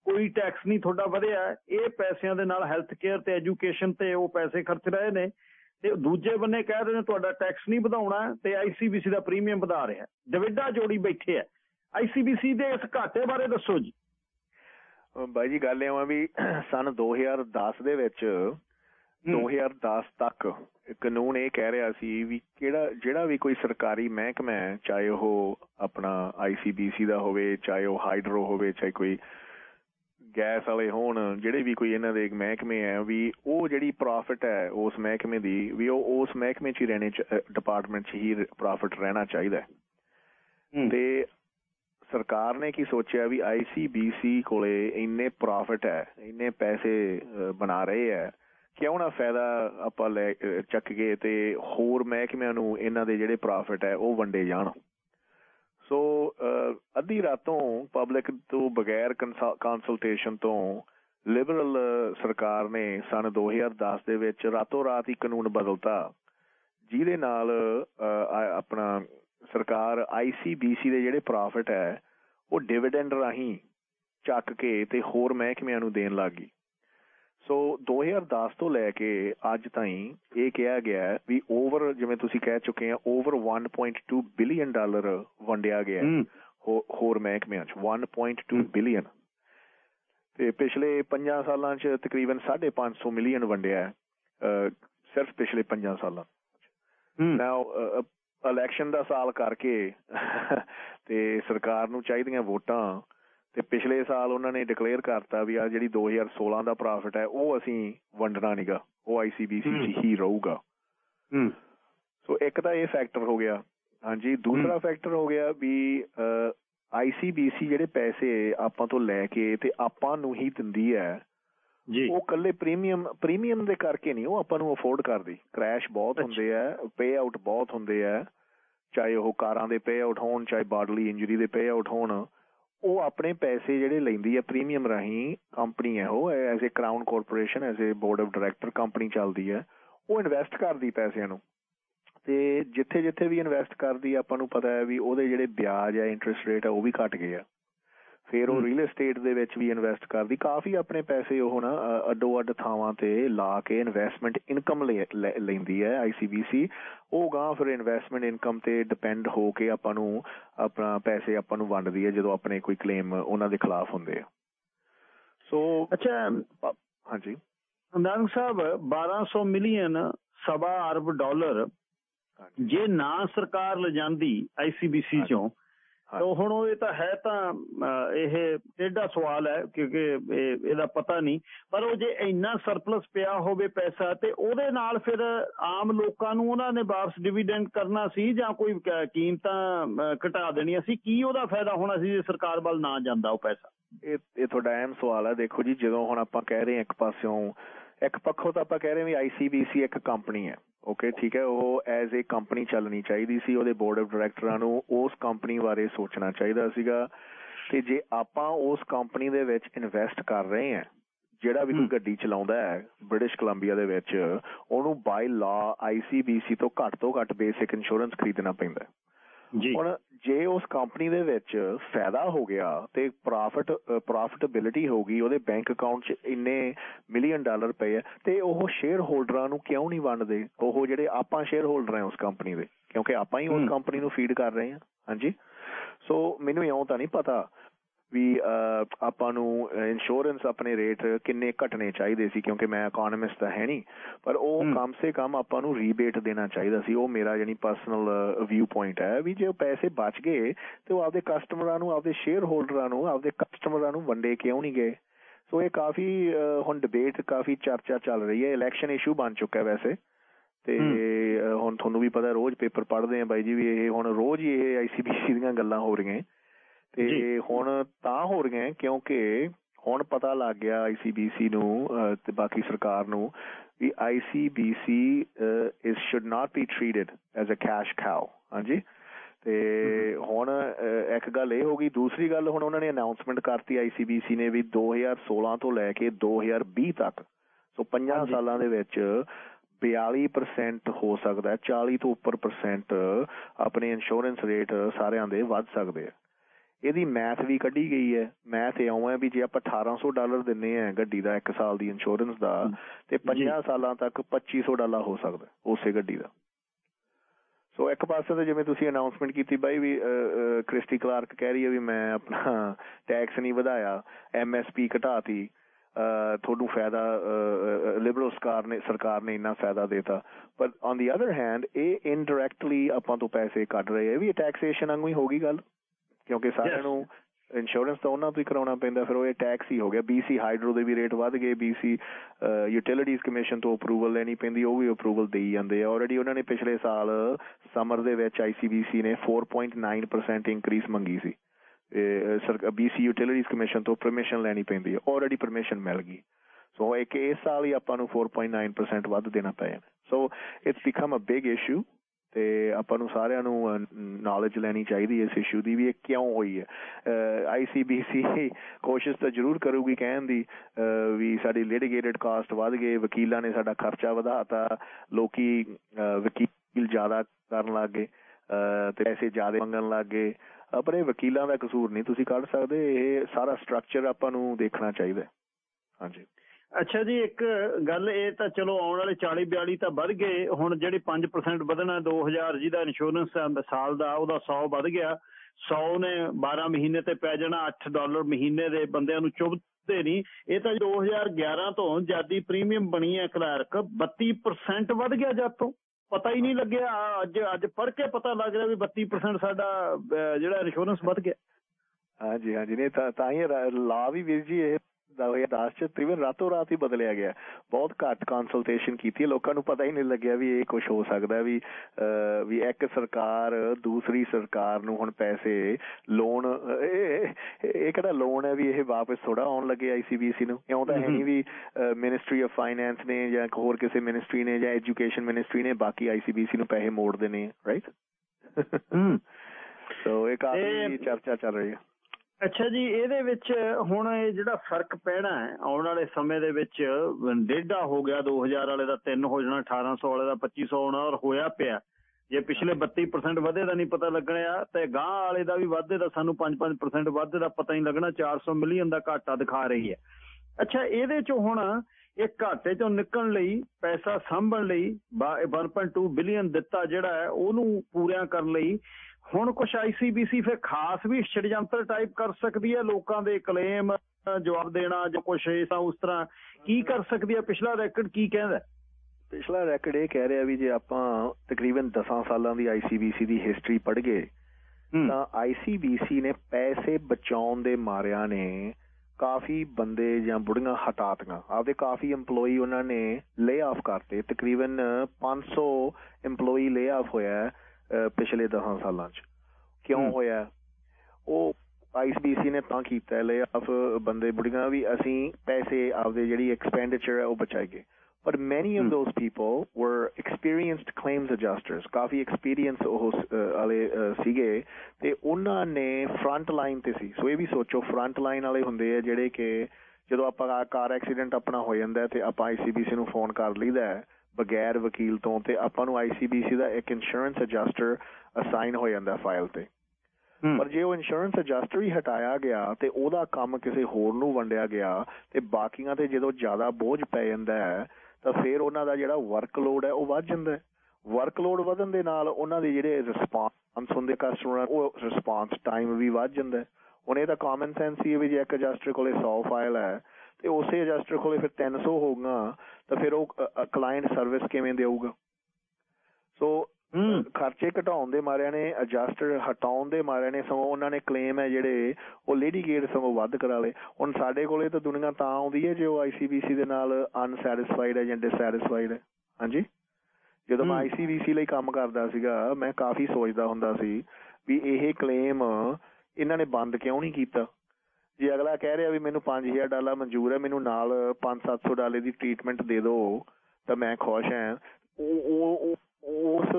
ਕੋਈ ਟੈਕਸ ਨਹੀਂ ਤੁਹਾਡਾ ਵਧਿਆ। ਇਹ ਪੈਸਿਆਂ ਦੇ ਨਾਲ ਹੈਲਥ ਕੇਅਰ ਤੇ ਐਜੂਕੇਸ਼ਨ ਤੇ ਉਹ ਪੈਸੇ ਖਰਚ ਰਹੇ ਨੇ। ਤੇ ਦੂਜੇ ਬੰਨੇ ਕਹਿ ਰਹੇ ਨੇ ਤੁਹਾਡਾ ਟੈਕਸ ਨਹੀਂ ਵਧਾਉਣਾ ਤੇ ਆਈਸੀਬੀਸੀ ਦਾ ਪ੍ਰੀਮੀਅਮ ਵਧਾ ਰਿਹਾ ਡਿਵਿਡਾ ਜੋੜੀ ਬੈਠੇ ਆ। ਆਈਸੀਬੀਸੀ ਦੇ ਇਸ ਘਾਟੇ ਬਾਰੇ ਦੱਸੋ ਜੀ। ਬਾਈ ਜੀ, ਗੱਲ ਇਹ ਆ ਵੀ ਸਨ 2010 ਦੇ ਵਿੱਚ 2010 ਤੱਕ ਕਾਨੂੰਨ ਇਹ ਕਹਿ ਰਿਹਾ ਸੀ ਵੀ ਕਿਹੜਾ ਜਿਹੜਾ ਵੀ ਕੋਈ ਸਰਕਾਰੀ ਮਹਿਕਮਾ ਹੈ ਚਾਹੇ ਉਹ ਆਪਣਾ ਆਈਸੀਬੀਸੀ ਦਾ ਹੋਵੇ ਚਾਹੇ ਉਹ ਹਾਈਡਰੋ ਹੋਵੇ ਚਾਹੇ ਕੋਈ ਗੈਸ ਵਾਲੇ ਹੋਣ ਜਿਹੜੇ ਵੀ ਕੋਈ ਇਹਨਾਂ ਦੇ ਮਹਿਕਮੇ ਹੈ ਵੀ ਉਹ ਜਿਹੜੀ ਪ੍ਰੋਫਿਟ ਹੈ ਉਸ ਮਹਿਕਮੇ ਦੀ ਵੀ ਉਹ ਉਸ ਮਹਿਕਮੇ 'ਚ ਹੀ ਰਹਿਣੇ ਡਿਪਾਰਟਮੈਂਟ 'ਚ ਹੀ ਪ੍ਰੋਫਿਟ ਰਹਿਣਾ ਚਾਹੀਦਾ ਤੇ ਸਰਕਾਰ ਨੇ ਕੀ ਸੋਚਿਆ ਵੀ ਆਈਸੀਬੀਸੀ ਕੋਲੇ ਇੰਨੇ ਪ੍ਰੋਫਿਟ ਹੈ ਇੰਨੇ ਪੈਸੇ ਬਣਾ ਰਹੇ ਹੈ ਕਿਉਂ ਨਾ ਫਾਇਦਾ ਆਪਾਂ ਲੈ ਚੱਕ ਕੇ ਤੇ ਹੋਰ ਮਹਿਕਮਿਆਂ ਨੂੰ ਇਹਨਾਂ ਦੇ ਜਿਹੜੇ ਪ੍ਰੋਫਿਟ ਹੈ ਉਹ ਵੰਡੇ ਜਾਣ। ਸੋ ਅੱਧੀ ਰਾਤੋਂ ਪਬਲਿਕ ਤੋਂ ਬਗੈਰ ਕੰਸਲਟੇਸ਼ਨ ਤੋਂ ਲਿਬਰਲ ਸਰਕਾਰ ਨੇ ਸਨ 2010 ਦੇ ਵਿੱਚ ਰਾਤੋਂ ਰਾਤ ਹੀ ਕਾਨੂੰਨ ਬਦਲਤਾ ਜਿਹਦੇ ਨਾਲ ਅਹ, ਆ- ਆਪਣਾ ਸਰਕਾਰ ਆਈਸੀਬੀਸੀ ਦੇ ਜਿਹੜੇ ਪ੍ਰੋਫਿਟ ਹੈ ਉਹ ਡਿਵੀਡੈਂਡ ਰਾਹੀਂ ਚੱਕ ਕੇ ਤੇ ਹੋਰ ਮਹਿਕਮਿਆਂ ਨੂੰ ਦੇਣ ਲੱਗੀ ਸੋ 2010 ਤੋਂ ਲੈ ਕੇ ਅੱਜ ਤਾਈਂ ਇਹ ਕਿਹਾ ਗਿਆ ਵੀ ਓਵਰ ਜਿਵੇਂ ਤੁਸੀਂ ਕਹਿ ਚੁੱਕੇ ਆ ਓਵਰ 1.2 ਬਿਲੀਅਨ ਡਾਲਰ ਵੰਡਿਆ ਗਿਆ ਹੋਰ ਮਹਿਕਮਿਆਂ 'ਚ 1.2 ਹਮ। ਬਿਲੀਅਨ ਤੇ ਪਿਛਲੇ 5 ਸਾਲਾਂ 'ਚ ਤਕਰੀਬਨ 550 ਮਿਲੀਅਨ ਵੰਡਿਆ ਸਿਰਫ ਪਿਛਲੇ 5 ਸਾਲਾਂ ਨਾਓ ਇਲੈਕਸ਼ਨ ਦਾ ਸਾਲ ਕਰਕੇ ਤੇ ਸਰਕਾਰ ਨੂੰ ਚਾਹੀਦੀਆਂ ਵੋਟਾਂ ਤੇ ਪਿਛਲੇ ਸਾਲ ਉਹਨਾਂ ਨੇ ਡਿਕਲੇਅਰ ਕਰਤਾ ਵੀ ਆ ਜਿਹੜੀ 2016 ਦਾ ਪ੍ਰੋਫਿਟ ਹੈ ਉਹ ਅਸੀਂ ਵੰਡਣਾ ਨਹੀਂਗਾ ਉਹ ਆਈਸੀਬੀਸੀ। 'ਚ ਹੀ ਰਹੂਗਾ ਸੋ ਇੱਕ ਤਾਂ ਇਹ ਫੈਕਟਰ ਹੋ ਗਿਆ ਹਾਂਜੀ ਦੂਸਰਾ। ਫੈਕਟਰ ਹੋ ਗਿਆ ਵੀ ਆਈਸੀਬੀਸੀ ਜਿਹੜੇ ਪੈਸੇ ਆਪਾਂ ਤੋਂ ਲੈ ਕੇ ਤੇ ਆਪਾਂ ਨੂੰ ਹੀ ਦਿੰਦੀ ਹੈ ਜੀ ਉਹ ਕੱਲੇ ਪ੍ਰੀਮੀਅਮ ਪ੍ਰੀਮੀਅਮ ਦੇ ਕਰਕੇ ਨਹੀਂ ਉਹ ਆਪਾਂ ਨੂੰ ਅਫੋਰਡ ਕਰਦੀ ਕ੍ਰੈਸ਼ ਬਹੁਤ। ਹੁੰਦੇ ਆ ਪੇ ਆਊਟ ਬਹੁਤ ਹੁੰਦੇ ਆ ਚਾਹੇ ਉਹ ਕਾਰਾਂ ਦੇ ਪੇ ਆਊਟ ਹੋਣ ਚਾਹੇ ਬਾਡਲੀ ਇੰਜਰੀ ਦੇ ਪੇ ਆਊਟ ਹੋਣ ਉਹ ਆਪਣੇ ਪੈਸੇ ਜਿਹੜੇ ਲੈਂਦੀ ਹੈ ਪ੍ਰੀਮੀਅਮ ਰਾਹੀਂ ਕੰਪਨੀ ਹੈ ਉਹ as a crown corporation as a board of director company ਚੱਲਦੀ ਹੈ ਉਹ ਇਨਵੈਸਟ ਕਰਦੀ ਪੈਸਿਆਂ ਨੂੰ। ਤੇ ਜਿੱਥੇ ਜਿੱਥੇ ਵੀ ਇਨਵੈਸਟ ਕਰਦੀ ਆਪਾਂ ਨੂੰ ਪਤਾ ਹੈ ਵੀ ਉਹਦੇ ਜਿਹੜੇ ਵਿਆਜ ਹੈ ਇੰਟਰਸਟ ਰੇਟ ਹੈ ਉਹ ਵੀ ਘਟ ਗਏ ਆ। ਫਿਰ ਉਹ। ਰੀਅਲ ਏਸਟੇਟ ਦੇ ਵਿੱਚ ਵੀ ਇਨਵੈਸਟ ਕਰਦੀ ਕਾਫੀ ਆਪਣੇ ਪੈਸੇ ਉਹ ਨਾ ਅੱਡੋ ਅੱਡ ਥਾਵਾਂ ਤੇ ਲਾ ਕੇ ਇਨਵੈਸਟਮੈਂਟ ਇਨਕਮ ਲੈਂਦੀ ਹੈ ਆਈਸੀਬੀਸੀ ਉਹ ਗਾਂ ਫਿਰ ਇਨਵੈਸਟਮੈਂਟ ਇਨਕਮ ਤੇ ਡਿਪੈਂਡ ਹੋ ਕੇ ਆਪਾਂ ਨੂੰ ਆਪਣਾ ਪੈਸੇ ਆਪਾਂ ਨੂੰ ਵੰਡਦੀ ਹੈ ਜਦੋਂ ਆਪਣੇ ਕੋਈ ਕਲੇਮ ਉਹਨਾਂ ਦੇ ਖਿਲਾਫ ਹੁੰਦੇ ਆ। ਸੋ ਅੱਛਾ ਹਾਂਜੀ। ਨਾਨਕ ਸਾਹਿਬ 1200 ਮਿਲੀਅਨ ਸਵਾ ਅਰਬ ਡਾਲਰ ਜੇ ਨਾ ਸਰਕਾਰ ਲਿਜਾਂਦੀ ਆਈਸੀਬੀਸੀ ਚੋਂ ਤਾਂ ਹੁਣ ਉਹ ਇਹ ਤਾਂ ਹੈ ਤਾਂ ਇਹ ਟੇਢਾ ਸਵਾਲ ਹੈ? ਕਿਉਂਕਿ ਇਹ ਇਹਦਾ ਪਤਾ ਨਹੀਂ। ਪਰ ਉਹ ਜੇ ਇੰਨਾ ਸਰਪਲਸ ਪਿਆ ਹੋਵੇ ਪੈਸਾ ਤੇ ਉਹਦੇ ਨਾਲ ਫਿਰ ਆਮ ਲੋਕਾਂ ਨੂੰ ਉਹਨਾਂ ਨੇ ਵਾਪਸ ਡਿਵੀਡੈਂਡ ਕਰਨਾ ਸੀ ਜਾਂ ਕੋਈ ਕੀਮਤਾਂ ਘਟਾ ਦੇਣੀਆਂ ਸੀ? ਕੀ ਉਹਦਾ ਫਾਇਦਾ ਹੋਣਾ ਸੀ ਜੇ ਸਰਕਾਰ ਵੱਲ ਨਾ ਜਾਂਦਾ ਉਹ ਪੈਸਾ? ਇਹ ਇਹ ਤੁਹਾਡਾ ਅਹਿਮ ਸਵਾਲ ਹੈ। ਦੇਖੋ ਜੀ ਜਦੋਂ ਹੁਣ ਆਪਾਂ ਕਹਿ ਰਹੇ ਹਾਂ ਇੱਕ ਪਾਸਿਓਂ ਇੱਕ ਪੱਖੋਂ ਤਾਂ ਆਪਾਂ ਕਹਿ ਰਹੇ ਹਾਂ ਵੀ ਆਈਸੀਬੀਸੀ ਇੱਕ ਕੰਪਨੀ ਹੈ। ਓਕੇ ਠੀਕ ਹੈ। ਉਹ ਐਜ਼ ਏ ਕੰਪਨੀ ਚੱਲਣੀ ਚਾਹੀਦੀ ਸੀ। ਉਹਦੇ ਬੋਰਡ ਆਫ ਡਾਇਰੈਕਟਰਾਂ ਨੂੰ ਉਸ ਕੰਪਨੀ ਬਾਰੇ ਸੋਚਣਾ ਚਾਹੀਦਾ ਸੀਗਾ। ਤੇ ਜੇ ਆਪਾਂ ਉਸ ਕੰਪਨੀ ਦੇ ਵਿੱਚ ਇਨਵੈਸਟ ਕਰ ਰਹੇ ਹਾਂ ਜਿਹੜਾ ਵੀ ਕੋਈ। ਗੱਡੀ ਚਲਾਉਂਦਾ ਹੈ ਬ੍ਰਿਟਿਸ਼ ਕੋਲੰਬੀਆ ਦੇ ਵਿੱਚ ਉਹਨੂੰ ਬਾਈ ਲਾ ਆਈਸੀਬੀਸੀ ਤੋਂ ਘੱਟ ਤੋਂ ਘੱਟ ਬੇਸਿਕ ਇੰਸ਼ੋਰੈਂਸ ਖਰੀਦਣਾ ਪੈਂਦਾ ਹੁਣ ਜੇ ਉਸ ਕੰਪਨੀ ਦੇ ਵਿੱਚ ਫਾਇਦਾ ਹੋ ਗਿਆ ਤੇ ਪ੍ਰੋਫਿਟ ਪ੍ਰੋਫਿਟੇਬਿਲਿਟੀ ਹੋ ਗਈ ਉਹਦੇ ਬੈਂਕ ਅਕਾਊਂਟ 'ਚ ਇੰਨੇ ਮਿਲੀਅਨ ਡਾਲਰ ਪਏ ਆ ਤੇ ਉਹ ਸ਼ੇਅਰ ਹੋਲਡਰਾਂ ਨੂੰ ਕਿਉਂ ਨਹੀਂ ਵੰਡਦੇ? ਉਹ ਜਿਹੜੇ ਆਪਾਂ ਸ਼ੇਅਰ ਹੋਲਡਰ ਆ ਉਸ ਕੰਪਨੀ ਦੇ ਕਿਉਂਕਿ ਆਪਾਂ ਹੀ ਉਸ। ਕੰਪਨੀ ਨੂੰ ਫੀਡ ਕਰ ਰਹੇ ਹਾਂ ਹਾਂਜੀ? ਸੋ ਮੈਨੂੰ ਇਉਂ ਤਾਂ ਨਹੀਂ ਪਤਾ ਵੀ ਆਪਾਂ ਨੂੰ ਇੰਸ਼ੋਰੈਂਸ ਆਪਣੇ ਰੇਟ ਕਿੰਨੇ ਘਟਣੇ ਚਾਹੀਦੇ ਸੀ ਕਿਉਂਕਿ ਮੈਂ ਇਕਨੋਮਿਸਟ ਤਾਂ ਹੈ ਨਹੀਂ ਪਰ ਉਹ। ਕਮ ਸੇ ਕਮ ਆਪਾਂ ਨੂੰ ਰੀਬੇਟ ਦੇਣਾ ਚਾਹੀਦਾ ਸੀ ਉਹ ਮੇਰਾ ਜਾਨੀ ਪਰਸਨਲ ਵਿਊ ਪੁਆਇੰਟ ਹੈ ਵੀ ਜੇ ਉਹ ਪੈਸੇ ਬਚ ਗਏ ਤੇ ਉਹ ਆਪਦੇ ਕਸਟਮਰਾਂ ਨੂੰ ਆਪਦੇ ਸ਼ੇਅਰ ਹੋਲਡਰਾਂ ਨੂੰ ਆਪਦੇ ਕਸਟਮਰਾਂ ਨੂੰ ਵੰਡੇ ਕਿਉਂ ਨਹੀਂ ਗਏ? ਸੋ ਇਹ ਕਾਫੀ ਹੁਣ ਡਿਬੇਟ ਕਾਫੀ ਚਰਚਾ ਚੱਲ ਰਹੀ ਹੈ ਇਲੈਕਸ਼ਨ ਇਸ਼ੂ ਬਣ ਚੁੱਕਾ ਹੈ ਵੈਸੇ। ਤੇ ਹੁਣ ਤੁਹਾਨੂੰ ਵੀ ਪਤਾ ਰੋਜ਼ ਪੇਪਰ ਪੜ੍ਹਦੇ ਆ ਬਾਈ ਜੀ ਵੀ ਇਹ ਹੁਣ ਰੋਜ਼ ਹੀ ਇਹ ਆਈਸੀਬੀਸੀ ਦੀਆਂ ਗੱਲਾਂ ਹੋ ਰਹੀਆਂ। ਤੇ। ਹੁਣ ਤਾਂ ਹੋ ਰਹੀਆਂ ਕਿਉਂਕਿ ਹੁਣ ਪਤਾ ਲੱਗ ਗਿਆ ਆਈਸੀਬੀਸੀ ਨੂੰ ਤੇ ਬਾਕੀ ਸਰਕਾਰ ਨੂੰ ਵੀ ICBC is should not be treated as a cash cow ਹਾਂਜੀ ਤੇ ਹੁਣ ਇੱਕ ਗੱਲ ਇਹ ਹੋ ਗਈ ਦੂਸਰੀ ਗੱਲ ਹੁਣ ਉਹਨਾਂ ਨੇ ਅਨਾਉਂਸਮੈਂਟ ਕਰਤੀ ਆਈਸੀਬੀਸੀ ਨੇ ਵੀ 2016 ਤੋਂ ਲੈ ਕੇ 2020 ਤੱਕ ਸੋ ਪੰਜਾਂ ਹਾਂਜੀ। ਸਾਲਾਂ ਦੇ ਵਿੱਚ 42% ਹੋ ਸਕਦਾ ਹੈ 40 ਤੋਂ ਉੱਪਰ ਪਰਸੈਂਟ ਆਪਣੇ ਇੰਸ਼ੋਰੈਂਸ ਰੇਟ ਸਾਰਿਆਂ ਦੇ ਵੱਧ ਸਕਦੇ ਆ ਇਹਦੀ ਮੈਥ ਵੀ ਕੱਢੀ ਗਈ ਹੈ। ਮੈਥ ਇਉਂ ਹੈ ਵੀ ਜੇ ਆਪਾਂ 1800 ਡਾਲਰ ਦਿੰਨੇ ਆ ਗੱਡੀ ਦਾ 1 ਸਾਲ ਦੀ ਇੰਸ਼ੋਰੈਂਸ ਦਾ ਤੇ 50 ਸਾਲਾਂ ਤੱਕ 2500 ਡਾਲਰ ਹੋ ਸਕਦਾ ਉਸੇ ਗੱਡੀ ਦਾ। ਸੋ ਇੱਕ ਪਾਸੇ ਤੇ ਜਿਵੇਂ ਤੁਸੀਂ ਅਨਾਉਂਸਮੈਂਟ ਕੀਤੀ ਬਾਈ ਵੀ ਕ੍ਰਿਸਟੀ ਕਲਾਰਕ ਕਹਿ ਰਹੀ ਹੈ ਵੀ ਮੈਂ ਆਪਣਾ ਟੈਕਸ ਨਹੀਂ ਵਧਾਇਆ ਐਮਐਸਪੀ ਘਟਾਤੀ ਤੁਹਾਨੂੰ ਫਾਇਦਾ ਲਿਬਰਲ ਸਰਕਾਰ ਨੇ ਸਰਕਾਰ ਨੇ ਇੰਨਾ ਫਾਇਦਾ ਦਿੱਤਾ। ਪਰ ਔਨ ਦੀ ਅਦਰ ਹੈਂਡ ਇਹ ਇਨਡਾਇਰੈਕਟਲੀ ਆਪਾਂ ਤੋਂ ਪੈਸੇ ਕੱਢ ਰਹੇ ਆ। ਵੀ ਇਹ ਟੈਕਸੇਸ਼ਨ ਵਾਂਗੂ ਹੀ ਹੋਗੀ ਗੱਲ। ਕਿਉਂਕਿ ਸਾਰਿਆਂ ਨੂੰ ਇੰਸ਼ੋਰੈਂਸ ਤਾਂ ਉਹਨਾਂ ਤੋਂ ਹੀ ਕਰਾਉਣਾ ਪੈਂਦਾ ਫਿਰ ਉਹ ਇਹ ਟੈਕਸ ਹੀ ਹੋ ਗਿਆ। ਬੀਸੀ ਹਾਈਡਰੋ ਦੇ ਵੀ ਰੇਟ ਵੱਧ ਗਏ ਬੀਸੀ ਯੂਟਿਲਿਟੀਜ਼ ਕਮਿਸ਼ਨ ਤੋਂ ਅਪਰੂਵਲ ਲੈਣੀ ਪੈਂਦੀ ਉਹ ਵੀ ਅਪਰੂਵਲ ਦੇਈ ਜਾਂਦੇ ਆ। ਆਲਰੇਡੀ ਉਹਨਾਂ ਨੇ ਪਿਛਲੇ ਸਾਲ ਸਮਰ ਦੇ ਵਿੱਚ ਆਈਸੀਬੀਸੀ ਨੇ 4.9% ਇਨਕਰੀਸ ਮੰਗੀ ਸੀ। ਸਰ ਬੀਸੀ ਯੂਟਿਲਿਟੀਜ਼ ਕਮਿਸ਼ਨ ਤੋਂ ਪਰਮਿਸ਼ਨ ਲੈਣੀ ਪੈਂਦੀ ਹੈ ਆਲਰੇਡੀ ਪਰਮਿਸ਼ਨ ਮਿਲ ਗਈ। ਸੋ ਇੱਕ ਇਸ ਸਾਲ ਹੀ ਆਪਾਂ ਨੂੰ 4.9% ਵੱਧ ਦੇਣਾ ਪਿਆ so it's become a big issue ਤੇ ਆਪਾਂ ਨੂੰ ਸਾਰਿਆਂ ਨੂੰ ਨੌਲੇਜ ਲੈਣੀ ਚਾਹੀਦੀ ਇਸ ਇਸ਼ੂ ਦੀ ਵੀ ਇਹ ਕਿਉਂ ਹੋਈ ਹੈ। ਆਈਸੀਬੀਸੀ ਕੋਸ਼ਿਸ਼ ਤਾਂ ਜ਼ਰੂਰ ਕਰੂਗੀ ਕਹਿਣ ਦੀ ਵੀ ਸਾਡੀ ਲਿਟੀਗੇਟਡ ਕਾਸਟ ਵਧ ਗਏ, ਵਕੀਲਾਂ ਨੇ ਸਾਡਾ ਖਰਚਾ ਵਧਾਤਾ, ਲੋਕੀ ਵਕੀਲ ਜ਼ਿਆਦਾ ਕਰਨ ਲੱਗ ਗਏ ਤੇ ਪੈਸੇ ਜ਼ਿਆਦਾ ਮੰਗਣ ਲੱਗ ਗਏ। ਪਰ ਇਹ ਵਕੀਲਾਂ ਦਾ ਕਸੂਰ ਨਹੀਂ, ਤੁਸੀਂ ਕੱਢ ਸਕਦੇ, ਇਹ ਸਾਰਾ ਸਟਰਕਚਰ ਆਪਾਂ ਨੂੰ ਦੇਖਣਾ ਚਾਹੀਦਾ ਹਾਂਜੀ। ਅੱਛਾ ਜੀ, ਇੱਕ ਗੱਲ ਇਹ ਤਾਂ ਚਲੋ ਆਉਣ ਵਾਲੇ 40 42 ਤਾਂ ਵੱਧ ਗਏ, ਹੁਣ ਜਿਹੜੀ 5% ਵਧਣਾ 2000 ਜਿਹਦਾ ਇੰਸ਼ੋਰੈਂਸ ਸਾਲ ਦਾ, ਉਹਦਾ 100 ਵੱਧ ਗਿਆ। 100 ਨੇ 12 ਮਹੀਨੇ ਤੇ ਪੈ ਜਾਣਾ 8 ਡਾਲਰ ਮਹੀਨੇ ਦੇ ਬੰਦਿਆਂ ਨੂੰ ਚੁਭਦੇ ਨਹੀਂ। ਇਹ ਤਾਂ 2011 ਤੋਂ ਜਿਆਦੀ ਪ੍ਰੀਮੀਅਮ ਬਣੀ ਹੈ ਕਲਰਕ 32% ਵੱਧ ਗਿਆ ਜਦ ਤੋਂ ਪਤਾ ਹੀ ਨਹੀਂ ਲੱਗਿਆ, ਅੱਜ ਅੱਜ ਪੜ੍ਹ ਕੇ ਪਤਾ ਲੱਗ ਰਿਹਾ ਵੀ 32% ਸਾਡਾ ਜਿਹੜਾ ਇੰਸ਼ੋਰੈਂਸ ਵੱਧ ਗਿਆ। ਹਾਂਜੀ ਹਾਂਜੀ। ਨਹੀਂ, ਤਾਂ ਤਾਂ ਹੀ ਲਾ ਵੀ ਵੀਰ ਜੀ, ਇਹ 2010 ਚ ਤਕਰੀਬਨ ਰਾਤੋਂ ਰਾਤ ਹੀ ਬਦਲਿਆ ਗਿਆ। ਬਹੁਤ ਘੱਟ ਕੰਸਲਟੇਸ਼ਨ ਕੀਤੀ ਲੋਕਾਂ ਨੂੰ ਪਤਾ ਹੀ ਨਹੀਂ ਲੱਗਿਆ ਵੀ ਇਹ ਕੁਝ ਹੋ ਸਕਦਾ ਵੀ ਵੀ ਇੱਕ ਸਰਕਾਰ ਦੂਸਰੀ ਸਰਕਾਰ ਨੂੰ ਹੁਣ ਪੈਸੇ ਲੋਨ ਇਹ ਕਿਹੜਾ ਲੋਨ ਹੈ ਵੀ ਇਹ ਵਾਪਸ ਥੋੜਾ ਆਉਣ ਲੱਗੇ ਆਈਸੀਬੀਸੀ ਨੂੰ? ਇਉਂ ਤਾਂ ਹੈ ਨਹੀਂ ਵੀ ਮਿਨਿਸਟਰੀ ਆਫ ਫਾਈਨੈਂਸ ਨੇ ਜਾਂ ਹੋਰ ਕਿਸੇ ਮਿਨਿਸਟਰੀ ਨੇ ਜਾਂ ਐਜੂਕੇਸ਼ਨ ਮਿਨਿਸਟਰੀ ਨੇ ਬਾਕੀ ਆਈਸੀਬੀਸੀ ਨੂੰ ਪੈਸੇ ਮੋੜ ਦੇਣੇ ਰਾਈਟ ਸੋ ਇਹ ਕਾਫੀ ਚਰਚਾ ਚੱਲ ਰਹੀ ਹੈ। ਅੱਛਾ ਜੀ ਇਹਦੇ ਵਿੱਚ ਹੁਣ ਇਹ ਜਿਹੜਾ ਫ਼ਰਕ ਪੈਣਾ ਹੈ ਆਉਣ ਵਾਲੇ ਸਮੇਂ ਦੇ ਵਿੱਚ ਡੇਢਾ ਹੋ ਗਿਆ 2000 ਵਾਲੇ ਦਾ 3 ਹੋ ਜਾਣਾ 1800 ਵਾਲੇ ਦਾ 2500 ਹੋਣਾ ਔਰ ਹੋਇਆ ਪਿਆ। ਜੇ ਪਿਛਲੇ 32% ਵਧੇ ਦਾ ਨਹੀਂ ਪਤਾ ਲੱਗਣਾ ਤੇ ਗਾਂ ਵਾਲੇ ਦਾ ਵੀ ਵਾਧੇ ਦਾ ਸਾਨੂੰ 5-5% ਵਾਧੇ ਦਾ ਪਤਾ ਨਹੀਂ ਲੱਗਣਾ 400 ਮਿਲੀਅਨ ਦਾ ਘਾਟਾ ਦਿਖਾ ਰਹੀ ਹੈ। ਅੱਛਾ ਇਹਦੇ ਚੋਂ ਹੁਣ ਇਹ ਘਾਟੇ ਚੋਂ ਨਿਕਲਣ ਲਈ ਪੈਸਾ ਸਾਂਭਣ ਲਈ 1.2 ਬਿਲੀਅਨ ਦਿੱਤਾ ਜਿਹੜਾ ਹੈ ਉਹਨੂੰ ਪੂਰਿਆਂ ਕਰਨ ਲਈ ਹੁਣ ਕੁਝ ਆਈਸੀਬੀਸੀ ਫਿਰ ਖਾਸ ਵੀ ਛੜਯੰਤਰ ਟਾਈਪ ਕਰ ਸਕਦੀ ਹੈ ਲੋਕਾਂ ਦੇ ਕਲੇਮ ਜਵਾਬ ਦੇਣਾ ਜਾਂ ਕੁਝ ਇਸਾ ਉਸ ਤਰ੍ਹਾਂ ਕੀ ਕਰ ਸਕਦੀ ਹੈ? ਪਿਛਲਾ ਰੈਕੋਰਡ ਕੀ ਕਹਿੰਦਾ? ਪਿਛਲਾ ਰੈਕੋਰਡ ਇਹ ਕਹਿ ਰਿਹਾ ਵੀ ਜੇ ਆਪਾਂ ਤਕਰੀਬਨ 10 ਸਾਲਾਂ ਦੀ ਆਈਸੀਬੀਸੀ ਦੀ ਹਿਸਟਰੀ ਪੜ੍ਹ ਗਏ ਤਾਂ ਆਈਸੀਬੀਸੀ ਨੇ ਪੈਸੇ ਬਚਾਉਣ ਦੇ ਮਾਰਿਆਂ ਨੇ ਕਾਫੀ ਬੰਦੇ ਜਾਂ ਬੁੜੀਆਂ ਹਟਾਤੀਆਂ ਆਪਦੇ ਕਾਫੀ EMPLOYE ਉਹਨਾਂ ਨੇ ਲੇ ਆਫ ਕਰਤੇ। ਤਕਰੀਬਨ 500 EMPLOYE ਲੇ ਆਫ ਹੋਇਆ ਪਿਛਲੇ 10 ਸਾਲਾਂ 'ਚ। ਕਿਉਂ ਹੋਇਆ? ਉਹ ਆਈਸੀਬੀਸੀ ਨੇ ਤਾਂ ਕੀਤਾ ਲੈ ਆਫ ਬੰਦੇ ਬੁੜੀਆਂ ਵੀ ਅਸੀਂ ਪੈਸੇ ਆਪਦੇ ਜਿਹੜੀ ਐਕਸਪੈਂਡੀਚਰ ਹੈ ਉਹ ਬਚਾਈਏ ਪਰ many of those people were experienced claims adjusters coffee experience ਉਹ ਵਾਲੇ ਸੀਗੇ। ਤੇ ਉਹਨਾਂ ਨੇ ਫਰੰਟ ਲਾਈਨ ਤੇ ਸੀ। ਸੋ ਇਹ ਵੀ ਸੋਚੋ ਫਰੰਟ ਲਾਈਨ ਵਾਲੇ ਹੁੰਦੇ ਆ ਜਿਹੜੇ ਕਿ ਜਦੋਂ ਆਪਾਂ ਕਾਰ ਐਕਸੀਡੈਂਟ ਆਪਣਾ ਹੋ ਜਾਂਦਾ ਤੇ ਆਪਾਂ ਆਈਸੀਬੀਸੀ ਨੂੰ ਫੋਨ ਕਰ ਲਈਦਾ ਬਗੈਰ ਵਕੀਲ ਤੋਂ ਤੇ ਆਪਾਂ ਨੂੰ ਆਈਸੀਬੀਸੀ ਦਾ ਇੱਕ ਇੰਸ਼ੋਰੈਂਸ ਐਡਜਸਟਰ ਅਸਾਈਨ ਹੋ ਜਾਂਦਾ ਫਾਈਲ ਤੇ। ਪਰ ਜੇ ਉਹ ਇੰਸ਼ੋਰੈਂਸ ਐਡਜਸਟਰ ਹੀ ਹਟਾਇਆ ਗਿਆ ਤੇ ਉਹਦਾ ਕੰਮ ਕਿਸੇ ਹੋਰ ਨੂੰ ਵੰਡਿਆ ਗਿਆ ਤੇ ਬਾਕੀਆਂ ਤੇ ਜਦੋਂ ਜ਼ਿਆਦਾ ਬੋਝ ਪੈ ਜਾਂਦਾ ਹੈ ਤਾਂ ਫਿਰ ਉਹਨਾਂ ਦਾ ਜਿਹੜਾ ਵਰਕਲੋਡ ਹੈ ਉਹ ਵੱਧ ਜਾਂਦਾ ਹੈ। ਵਰਕਲੋਡ ਵਧਣ ਦੇ ਨਾਲ ਉਹਨਾਂ ਦੇ ਜਿਹੜੇ ਰਿਸਪਾਂਸ ਹੁੰਦੇ ਕਸਟਮਰ ਉਹ ਰਿਸਪਾਂਸ ਟਾਈਮ ਵੀ ਵੱਧ ਜਾਂਦਾ ਹੈ। ਹੁਣ ਇਹ ਤਾਂ ਕਾਮਨ ਸੈਂਸ ਹੀ ਹੈ ਵੀ ਜੇ ਇੱਕ ਐਡਜਸਟਰ ਕੋਲੇ 100 ਫਾਈਲ ਹੈ ਤੇ ਉਸੇ ਐਡਜਸਟਰ ਕੋਲੇ ਫਿਰ 300 ਹੋਊਗਾ ਤਾਂ ਫਿਰ ਉਹ ਕਲਾਇੰਟ ਸਰਵਿਸ ਕਿਵੇਂ ਦੇਊਗਾ? ਸੋ ਖਰਚੇ ਘਟਾਉਣ ਦੇ ਮਾਰਿਆਂ ਨੇ ਐਡਜਸਟਰ ਹਟਾਉਣ ਦੇ ਮਾਰਿਆਂ ਨੇ ਸਗੋਂ ਉਹਨਾਂ ਨੇ ਕਲੇਮ ਹੈ ਜਿਹੜੇ ਉਹ ਲਿਟੀਗੇਟ ਸਗੋਂ ਵੱਧ ਕਰਾ ਲਏ। ਹੁਣ ਸਾਡੇ ਕੋਲੇ ਤਾਂ ਦੁਨੀਆ ਤਾਂ ਆਉਂਦੀ ਹੈ ਜੇ ਉਹ ਆਈਸੀਬੀਸੀ ਦੇ ਨਾਲ ਅਨਸੈਟੀਸਫਾਈਡ ਹੈ ਜਾਂ ਡਿਸਸੈਟੀਸਫਾਈਡ ਹੈ। ਹਾਂਜੀ? ਜਦੋਂ ਮੈਂ ਆਈਸੀਬੀਸੀ ਲਈ ਕੰਮ ਕਰਦਾ ਸੀਗਾ ਮੈਂ ਕਾਫੀ ਸੋਚਦਾ ਹੁੰਦਾ ਸੀ ਵੀ ਇਹ ਕਲੇਮ ਇਹਨਾਂ ਨੇ ਬੰਦ ਕਿਉਂ ਨਹੀਂ ਕੀਤਾ? ਜੇ ਅਗਲਾ ਕਹਿ ਰਿਹਾ ਵੀ ਮੈਨੂੰ 5000 ਡਾਲਰ ਮਨਜ਼ੂਰ ਹੈ, ਮੈਨੂੰ ਨਾਲ 5-700 ਡਾਲਰ ਦੀ ਟ੍ਰੀਟਮੈਂਟ ਦੇ ਦਿਓ, ਤਾਂ ਮੈਂ ਖੁਸ਼ ਹਾਂ। ਉਹ ਉਸ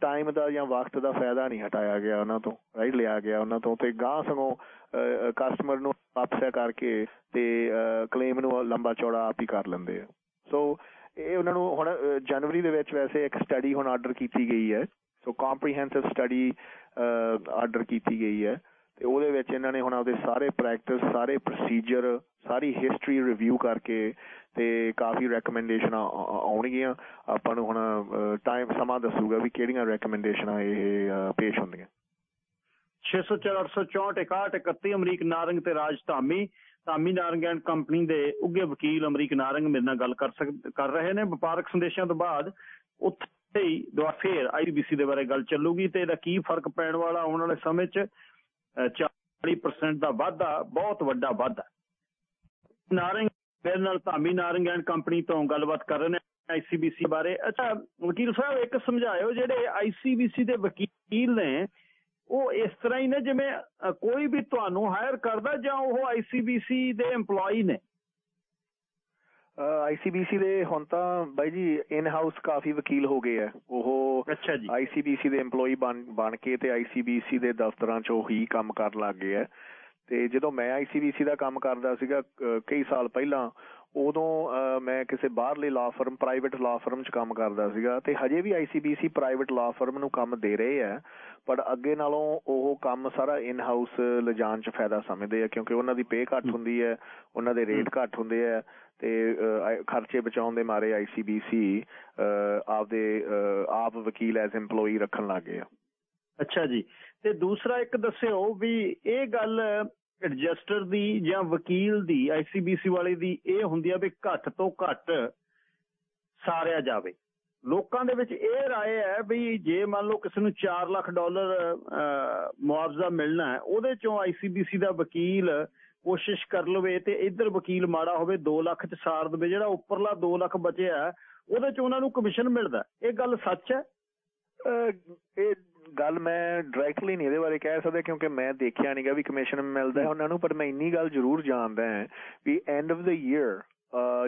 ਟਾਈਮ ਦਾ ਜਾਂ ਵਕਤ ਦਾ ਫਾਇਦਾ ਨਹੀਂ ਹਟਾਇਆ ਗਿਆ ਉਹਨਾਂ ਤੋਂ ਰਾਈਟ ਲਿਆ ਗਿਆ ਉਹਨਾਂ ਤੋਂ। ਤੇ ਗਾਂ ਸਗੋਂ ਕਸਟਮਰ ਨੂੰ ਅਪਸੈਟ ਕਰਕੇ ਤੇ ਕਲੇਮ ਨੂੰ ਲੰਬਾ ਚੌੜਾ ਆਪ ਹੀ ਕਰ ਲੈਂਦੇ ਆ। ਸੋ ਇਹ ਉਹਨਾਂ ਨੂੰ ਹੁਣ ਜਨਵਰੀ ਦੇ ਵਿੱਚ ਵੈਸੇ ਇੱਕ ਸਟੱਡੀ ਹੁਣ ਆਰਡਰ ਕੀਤੀ ਗਈ ਹੈ। ਸੋ ਕੰਪਰੀਹੈਂਸਿਵ ਸਟੱਡੀ ਆਰਡਰ ਕੀਤੀ ਗਈ ਹੈ। ਤੇ ਉਹਦੇ ਵਿੱਚ ਇਹਨਾਂ ਨੇ ਹੁਣ ਆਪਦੇ ਸਾਰੇ ਪ੍ਰੈਕਟਿਸ ਸਾਰੇ ਪ੍ਰੋਸੀਜਰ ਸਾਰੀ ਹਿਸਟਰੀ ਰਿਵਿਊ ਕਰਕੇ ਤੇ ਕਾਫੀ ਰეკਮੈਂਡੇਸ਼ਨਾਂ ਆਉਣਗੀਆਂ। ਆਪਾਂ ਨੂੰ ਹੁਣ ਟਾਈਮ ਸਮਾਂ ਦੱਸੂਗਾ ਵੀ ਕਿਹੜੀਆਂ ਰეკਮੈਂਡੇਸ਼ਨਾਂ ਇਹ ਪੇਸ਼ ਹੁੰਦੀਆਂ। 604 ਅਮਰੀਕ ਨਾਰੰਗ ਤੇ ਰਾਜ ਧਾਮੀ। ਧਾਮੀ ਨਾਰੰਗ ਐਂਡ ਕੰਪਨੀ ਦੇ ਉੱਗੇ ਵਕੀਲ ਅਮਰੀਕ ਨਾਰੰਗ ਮੇਰੇ ਨਾਲ ਗੱਲ ਕਰ ਕਰ ਰਹੇ ਨੇ। ਵਪਾਰਕ ਸੰਦੇਸ਼ਾਂ ਤੋਂ ਬਾਅਦ ਉੱਥੇ ਹੀ ਦੁਆਰਾ ਫੇਰ ਆਈਬੀਸੀ ਦੇ ਬਾਰੇ ਗੱਲ ਚੱਲੂਗੀ ਤੇ ਇਹਦਾ ਕੀ ਫ਼ਰਕ ਪੈਣ ਵਾਲਾ ਆਉਣ ਵਾਲੇ ਸਮੇਂ 'ਚ 40% ਦਾ ਵਾਧਾ, ਬਹੁਤ ਵੱਡਾ ਵਾਧਾ। ਨਾਰੰਗ ਮੇਰੇ ਨਾਲ ਧਾਮੀ ਨਾਰੰਗ ਐਂਡ ਕੰਪਨੀ ਤੋਂ ਗੱਲਬਾਤ ਕਰ ਰਹੇ ਨੇ ਆਈਸੀਬੀਸੀ ਬਾਰੇ। ਅੱਛਾ, ਵਕੀਲ ਸਾਹਿਬ, ਇੱਕ ਸਮਝਾਇਓ, ਜਿਹੜੇ ਆਈਸੀਬੀਸੀ ਦੇ ਵਕੀਲ ਨੇ, ਉਹ ਇਸ ਤਰ੍ਹਾਂ ਹੀ ਨੇ ਜਿਵੇਂ ਕੋਈ ਵੀ ਤੁਹਾਨੂੰ ਹਾਇਰ ਕਰਦਾ ਜਾਂ ਉਹ ਆਈਸੀਬੀਸੀ ਦੇ EMPLOYE ਨੇ। ਆਈਸੀਬੀਸੀ ਦੇ ਹੁਣ ਤਾਂ ਬਾਈ ਜੀ ਇਨ ਹਾਊਸ ਕਾਫੀ ਵਕੀਲ ਹੋ ਗਏ ਆ। ਉਹ ਅੱਛਾ ਜੀ। ਆਈਸੀਬੀਸੀ ਦੇ EMPLOYE ਬਣ ਕੇ ਤੇ ਆਈਸੀਬੀਸੀ ਦੇ ਦਫ਼ਤਰਾਂ 'ਚ ਹੀ ਕੰਮ ਕਰਨ ਲੱਗ ਗਏ ਆ। ਤੇ ਜਦੋਂ ਮੈਂ ਆਈਸੀਬੀਸੀ ਦਾ ਕੰਮ ਕਰਦਾ ਸੀਗਾ ਕਈ ਸਾਲ ਪਹਿਲਾਂ ਉਦੋਂ ਮੈਂ ਕਿਸੇ ਬਾਹਰਲੇ ਲਾ ਫਰਮ ਪ੍ਰਾਈਵੇਟ ਲਾ ਫਰਮ 'ਚ ਕੰਮ ਕਰਦਾ ਸੀਗਾ ਤੇ ਹਜੇ ਵੀ ਆਈਸੀਬੀਸੀ ਪ੍ਰਾਈਵੇਟ ਲਾ ਫਰਮ ਨੂੰ ਕੰਮ ਦੇ ਰਹੇ ਆ ਪਰ ਅੱਗੇ ਨਾਲੋਂ ਉਹ ਕੰਮ ਸਾਰਾ ਇਨ ਹਾਊਸ ਲਿਜਾਣ 'ਚ ਫਾਇਦਾ ਸਮਝਦੇ ਆ ਕਿਉਂਕਿ ਉਹਨਾਂ ਦੀ ਪੇ ਘੱਟ ਹੁੰਦੀ ਹੈ ਉਹਨਾਂ ਦੇ ਰੇਟ ਘੱਟ ਹੁੰਦੇ ਆ। ਤੇ ਅਹ, ਆਈ- ਖਰਚੇ ਬਚਾਉਣ ਦੇ ਮਾਰੇ ਆਈਸੀਬੀਸੀ ਆਪਦੇ ਅਹ, ਆਪ ਵਕੀਲ ਐਜ਼ EMPLOYE ਰੱਖਣ ਲੱਗੇ ਆ ਅੱਛਾ ਜੀ ਤੇ ਦੂਸਰਾ ਇੱਕ ਦੱਸਿਓ ਵੀ ਇਹ ਗੱਲ ਰਜਿਸਟਰ ਦੀ ਜਾਂ ਵਕੀਲ ਦੀ ਆਈਸੀਬੀਸੀ ਵਾਲੇ ਦੀ ਇਹ ਹੁੰਦੀ ਆ ਵੀ ਘੱਟ ਤੋਂ ਘੱਟ ਸਾਰਿਆ ਜਾਵੇ ਲੋਕਾਂ ਦੇ ਵਿੱਚ ਇਹ رائے ਹੈ ਵੀ ਜੇ ਮੰਨ ਲਓ ਕਿਸੇ ਨੂੰ 4 ਲੱਖ ਡਾਲਰ ਅਹ, ਮੁਆਵਜ਼ਾ ਮਿਲਣਾ ਹੈ ਉਹਦੇ ਚੋਂ ਆਈਸੀਬੀਸੀ ਦਾ ਵਕੀਲ ਕੋਸ਼ਿਸ਼ ਕਰ ਲਵੇ ਤੇ ਇੱਧਰ ਵਕੀਲ ਮਾੜਾ ਹੋਵੇ 2 ਲੱਖ ਚ ਸਾਰ ਦੇਵੇ, ਜਿਹੜਾ ਉੱਪਰਲਾ 2 ਲੱਖ ਬਚਿਆ, ਉਹਦੇ ਚ ਉਹਨਾਂ ਨੂੰ ਕਮਿਸ਼ਨ ਮਿਲਦਾ। ਇਹ ਗੱਲ ਸੱਚ ਹੈ? ਇਹ ਗੱਲ ਮੈਂ ਡਾਇਰੈਕਟਲੀ ਨਹੀਂ ਇਹਦੇ ਬਾਰੇ ਕਹਿ ਸਕਦਾ, ਕਿਉਂਕਿ ਮੈਂ ਦੇਖਿਆ ਨਹੀਂਗਾ ਵੀ ਕਮਿਸ਼ਨ ਮਿਲਦਾ ਹੈ ਉਹਨਾਂ ਨੂੰ, ਪਰ ਮੈਂ ਇੰਨੀ ਗੱਲ ਜ਼ਰੂਰ ਜਾਣਦਾ ਹਾਂ ਵੀ ਐਂਡ ਆਫ ਦਾ ਈਅਰ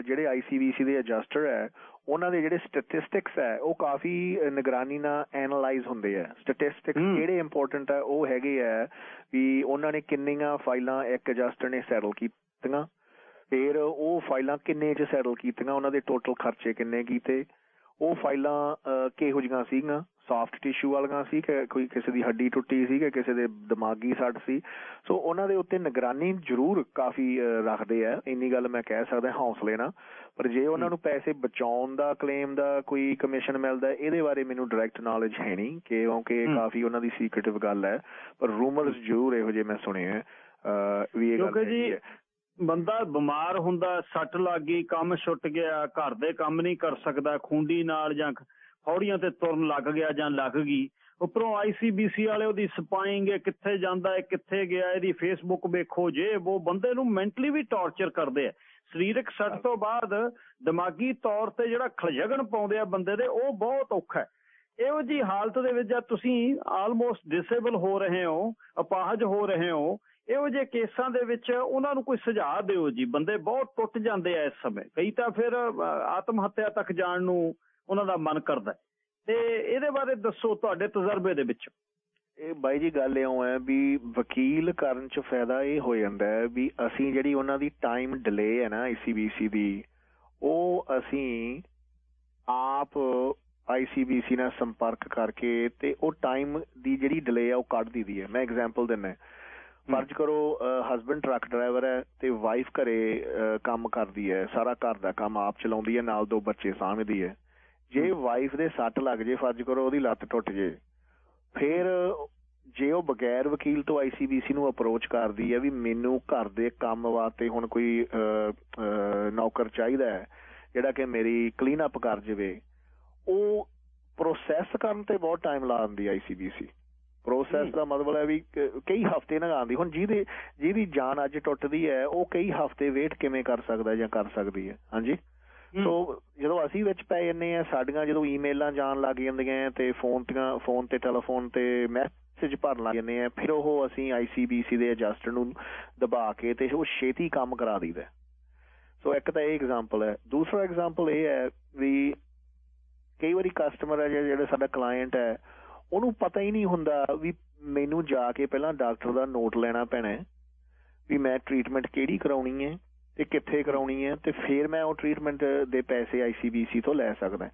ਜਿਹੜੇ ਆਈਸੀਬੀਸੀ ਦੇ ਐਡਜਸਟਰ ਹੈ ਉਹਨਾਂ ਦੇ ਜਿਹੜੇ ਸਟੈਟਿਸਟਿਕਸ ਹੈ ਉਹ ਕਾਫੀ ਨਿਗਰਾਨੀ ਨਾਲ ਐਨਾਲਾਈਜ਼ ਹੁੰਦੇ ਆ ਸਟੈਟਿਸਟਿਕਸ। ਕਿਹੜੇ ਇੰਪੋਰਟੈਂਟ ਹੈ ਉਹ ਹੈਗੇ ਆ ਵੀ ਉਹਨਾਂ ਨੇ ਕਿੰਨੀਆਂ ਫਾਈਲਾਂ ਇੱਕ ਐਡਜਸਟਰ ਨੇ ਸੈਟਲ ਕੀਤੀਆਂ ਫਿਰ ਉਹ ਫਾਈਲਾਂ ਕਿੰਨੇ ਚ ਸੈਟਲ ਕੀਤੀਆਂ ਉਹਨਾਂ ਦੇ ਟੋਟਲ ਖਰਚੇ ਕਿੰਨੇ ਕੀਤੇ ਉਹ ਫਾਈਲਾਂ ਕਿਹੋ ਜਿਹੀਆਂ ਸੀਗੀਆਂ ਸੌਫਟ ਟਿਸ਼ੂ ਵਾਲੀਆਂ ਸੀ ਕਿ ਕੋਈ ਕਿਸੇ ਦੀ ਹੱਡੀ ਟੁੱਟੀ ਸੀ ਕਿ ਕਿਸੇ ਦੇ ਦਿਮਾਗੀ ਸੱਟ ਸੀ। ਸੋ ਉਹਨਾਂ ਦੇ ਉੱਤੇ ਨਿਗਰਾਨੀ ਜ਼ਰੂਰ ਕਾਫੀ ਰੱਖਦੇ ਆ। ਇੰਨੀ ਗੱਲ ਮੈਂ ਕਹਿ ਸਕਦਾ ਹੌਸਲੇ ਨਾਲ। ਪਰ ਜੇ ਉਹਨਾਂ ਨੂੰ ਪੈਸੇ ਬਚਾਉਣ ਦਾ ਕਲੇਮ ਦਾ ਕੋਈ ਕਮਿਸ਼ਨ ਮਿਲਦਾ ਹੈ, ਇਹਦੇ ਬਾਰੇ ਮੈਨੂੰ ਡਾਇਰੈਕਟ ਨੌਲੇਜ ਹੈ ਨਹੀਂ ਕਿ ਕਿਉਂਕਿ। ਕਾਫੀ ਉਹਨਾਂ ਦੀ ਸੀਕ੍ਰੀਟਿਵ ਗੱਲ ਹੈ। ਪਰ ਰੂਮਰਸ ਜ਼ਰੂਰ ਇਹੋ ਜਿਹੇ ਮੈਂ ਸੁਣੇ ਆ। ਵੀ ਇਹ ਗੱਲ ਕਿਉਂਕਿ ਜੀ। ਬੰਦਾ ਬਿਮਾਰ ਹੁੰਦਾ ਸੱਟ ਲੱਗ ਗਈ ਕੰਮ ਛੁੱਟ ਗਿਆ ਘਰ ਦੇ ਕੰਮ ਨਹੀਂ ਕਰ ਸਕਦਾ ਖੁੰਡੀ ਨਾਲ ਜਾਂ ਹੌੜੀਆਂ ਤੇ ਤੁਰਨ ਲੱਗ ਗਿਆ ਜਾਂ ਲੱਗ ਗਈ। ਉੱਪਰੋਂ ਆਈਸੀਬੀਸੀ ਵਾਲੇ ਉਹਦੀ ਸਪਾਈਂਗ ਕਿੱਥੇ ਜਾਂਦਾ ਹੈ, ਕਿੱਥੇ ਗਿਆ, ਇਹਦੀ ਫੇਸਬੁੱਕ ਵੇਖੋ ਜੇ, ਉਹ ਬੰਦੇ ਨੂੰ ਮੈਂਟਲੀ ਵੀ ਟੌਰਚਰ ਕਰਦੇ ਆ। ਸਰੀਰਕ ਸੱਟ ਤੋਂ ਬਾਅਦ ਦਿਮਾਗੀ ਤੌਰ ਤੇ ਜਿਹੜਾ ਖਲਜਗਣ ਪਾਉਂਦੇ ਆ ਬੰਦੇ ਦੇ, ਉਹ ਬਹੁਤ ਔਖਾ ਹੈ। ਇਹੋ ਜੀ ਹਾਲਤ ਦੇ ਵਿੱਚ ਜਦ ਤੁਸੀਂ ਆਲਮੋਸਟ ਡਿਸੇਬਲ ਹੋ ਰਹੇ ਹੋ, ਅਪਾਹਜ ਹੋ ਰਹੇ ਹੋ, ਇਹੋ ਜਿਹੇ ਕੇਸਾਂ ਦੇ ਵਿੱਚ ਉਹਨਾਂ ਨੂੰ ਕੋਈ ਸੁਝਾਅ ਦਿਓ ਜੀ। ਬੰਦੇ ਬਹੁਤ ਟੁੱਟ ਜਾਂਦੇ ਆ ਇਸ ਸਮੇਂ। ਕਈ ਤਾਂ ਫਿਰ ਆਤਮ ਹੱਤਿਆ ਤੱਕ ਜਾਣ ਨੂੰ ਉਹਨਾਂ ਦਾ ਮਨ ਕਰਦਾ। ਤੇ ਇਹਦੇ ਬਾਰੇ ਦੱਸੋ ਤੁਹਾਡੇ ਤਜਰਬੇ ਦੇ ਵਿੱਚ। ਇਹ ਬਾਈ ਜੀ ਗੱਲ ਇਉਂ ਹੈ ਵੀ ਵਕੀਲ ਕਰਨ ਚ ਫਾਇਦਾ ਇਹ ਹੋ ਜਾਂਦਾ ਹੈ ਵੀ ਅਸੀਂ ਜਿਹੜੀ ਉਹਨਾਂ ਦੀ ਟਾਈਮ ਡਿਲੇ ਹੈ ਨਾ ਆਈਸੀਬੀਸੀ ਦੀ ਉਹ ਅਸੀਂ ਆਪ ਆਈਸੀਬੀਸੀ ਨਾਲ ਸੰਪਰਕ ਕਰਕੇ ਤੇ ਉਹ ਟਾਈਮ ਦੀ ਜਿਹੜੀ ਡਿਲੇ ਆ ਉਹ ਕੱਢ ਦੀਦੀ ਹੈ। ਮੈਂ ਐਗਜ਼ਾਮਪਲ ਦਿੰਦਾ ਫਰਜ਼ ਕਰੋ ਹਸਬੰਡ ਟਰੱਕ ਡਰਾਈਵਰ ਹੈ ਤੇ ਵਾਈਫ ਘਰੇ ਕੰਮ ਕਰਦੀ ਹੈ। ਸਾਰਾ ਘਰ ਦਾ ਕੰਮ ਆਪ ਚਲਾਉਂਦੀ ਹੈ ਨਾਲ ਦੋ ਬੱਚੇ ਸਾਂਭਦੀ ਹੈ। ਜੇ ਵਾਈਫ ਦੇ ਸੱਟ ਲੱਗ ਜੇ ਫਰਜ਼ ਕਰੋ ਉਹਦੀ ਲੱਤ ਟੁੱਟ ਜੇ ਫਿਰ ਜੇ ਉਹ ਬਗੈਰ ਵਕੀਲ ਤੋਂ ਆਈਸੀਬੀਸੀ ਨੂੰ ਅਪਰੋਚ ਕਰਦੀ ਹੈ ਵੀ ਮੈਨੂੰ ਘਰ ਦੇ ਕੰਮ ਵਾਸਤੇ ਹੁਣ ਕੋਈ ਨੌਕਰ ਚਾਹੀਦਾ ਹੈ ਜਿਹੜਾ ਕਿ ਮੇਰੀ ਕਲੀਨ ਅਪ ਕਰ ਜਵੇ ਉਹ ਪ੍ਰੋਸੈਸ ਕਰਨ ਤੇ ਬਹੁਤ ਟਾਈਮ ਲਾ ਦਿੰਦੀ ਆਈਸੀਬੀਸੀ ਪ੍ਰੋਸੈਸ। ਦਾ ਮਤਲਬ ਹੈ ਵੀ ਕਈ ਹਫ਼ਤੇ ਲਗਾਉਂਦੀ ਹੁਣ ਜਿਹਦੇ ਜਿਹਦੀ ਜਾਨ ਅੱਜ ਟੁੱਟਦੀ ਹੈ ਉਹ ਕਈ ਹਫ਼ਤੇ ਵੇਟ ਕਿਵੇਂ ਕਰ ਸਕਦਾ ਜਾਂ ਕਰ ਸਕਦੀ ਹੈ। ਹਾਂਜੀ? ਸੋ ਜਦੋਂ ਅਸੀਂ ਵਿੱਚ ਪੈ ਜੰਨੇ ਆ ਸਾਡੀਆਂ ਜਦੋਂ ਈਮੇਲਾਂ ਜਾਣ ਲੱਗ ਜਾਂਦੀਆਂ ਤੇ ਫੋਨ ਤੇ ਫੋਨ ਤੇ ਟੈਲੀਫੋਨ ਤੇ ਮੈਸੇਜ ਭਰਨ ਲੱਗ ਜਾਂਦੇ ਆ ਫਿਰ ਉਹ ਅਸੀਂ ਆਈਸੀਬੀਸੀ ਦੇ ਐਡਜਸਟਰ ਨੂੰ ਦਬਾ ਕੇ ਤੇ ਉਹ ਛੇਤੀ ਕੰਮ ਕਰਾ ਦਈਦਾ ਸੋ ਇੱਕ ਤਾਂ ਇਹ ਐਗਜ਼ਾਮਪਲ ਹੈ। ਦੂਸਰਾ ਐਗਜ਼ਾਮਪਲ ਇਹ ਹੈ ਵੀ ਕਈ ਵਾਰੀ ਕਸਟਮਰ ਹੈ ਜਿਹੜਾ ਸਾਡਾ ਕਲਾਇੰਟ ਹੈ, ਉਹਨੂੰ ਪਤਾ ਹੀ ਨਹੀਂ ਹੁੰਦਾ ਵੀ ਮੈਨੂੰ ਜਾ ਕੇ ਪਹਿਲਾਂ ਡਾਕਟਰ ਦਾ ਨੋਟ ਲੈਣਾ ਪੈਣਾ ਵੀ ਮੈਂ ਟ੍ਰੀਟਮੈਂਟ ਕਿਹੜੀ ਕਰਾਉਣੀ ਹੈ। ਤੇ ਕਿੱਥੇ ਕਰਾਉਣੀ ਹੈ ਤੇ ਫਿਰ ਮੈਂ ਉਹ ਟ੍ਰੀਟਮੈਂਟ ਦੇ ਪੈਸੇ ਆਈਸੀਬੀਸੀ ਤੋਂ ਲੈ ਸਕਦਾ।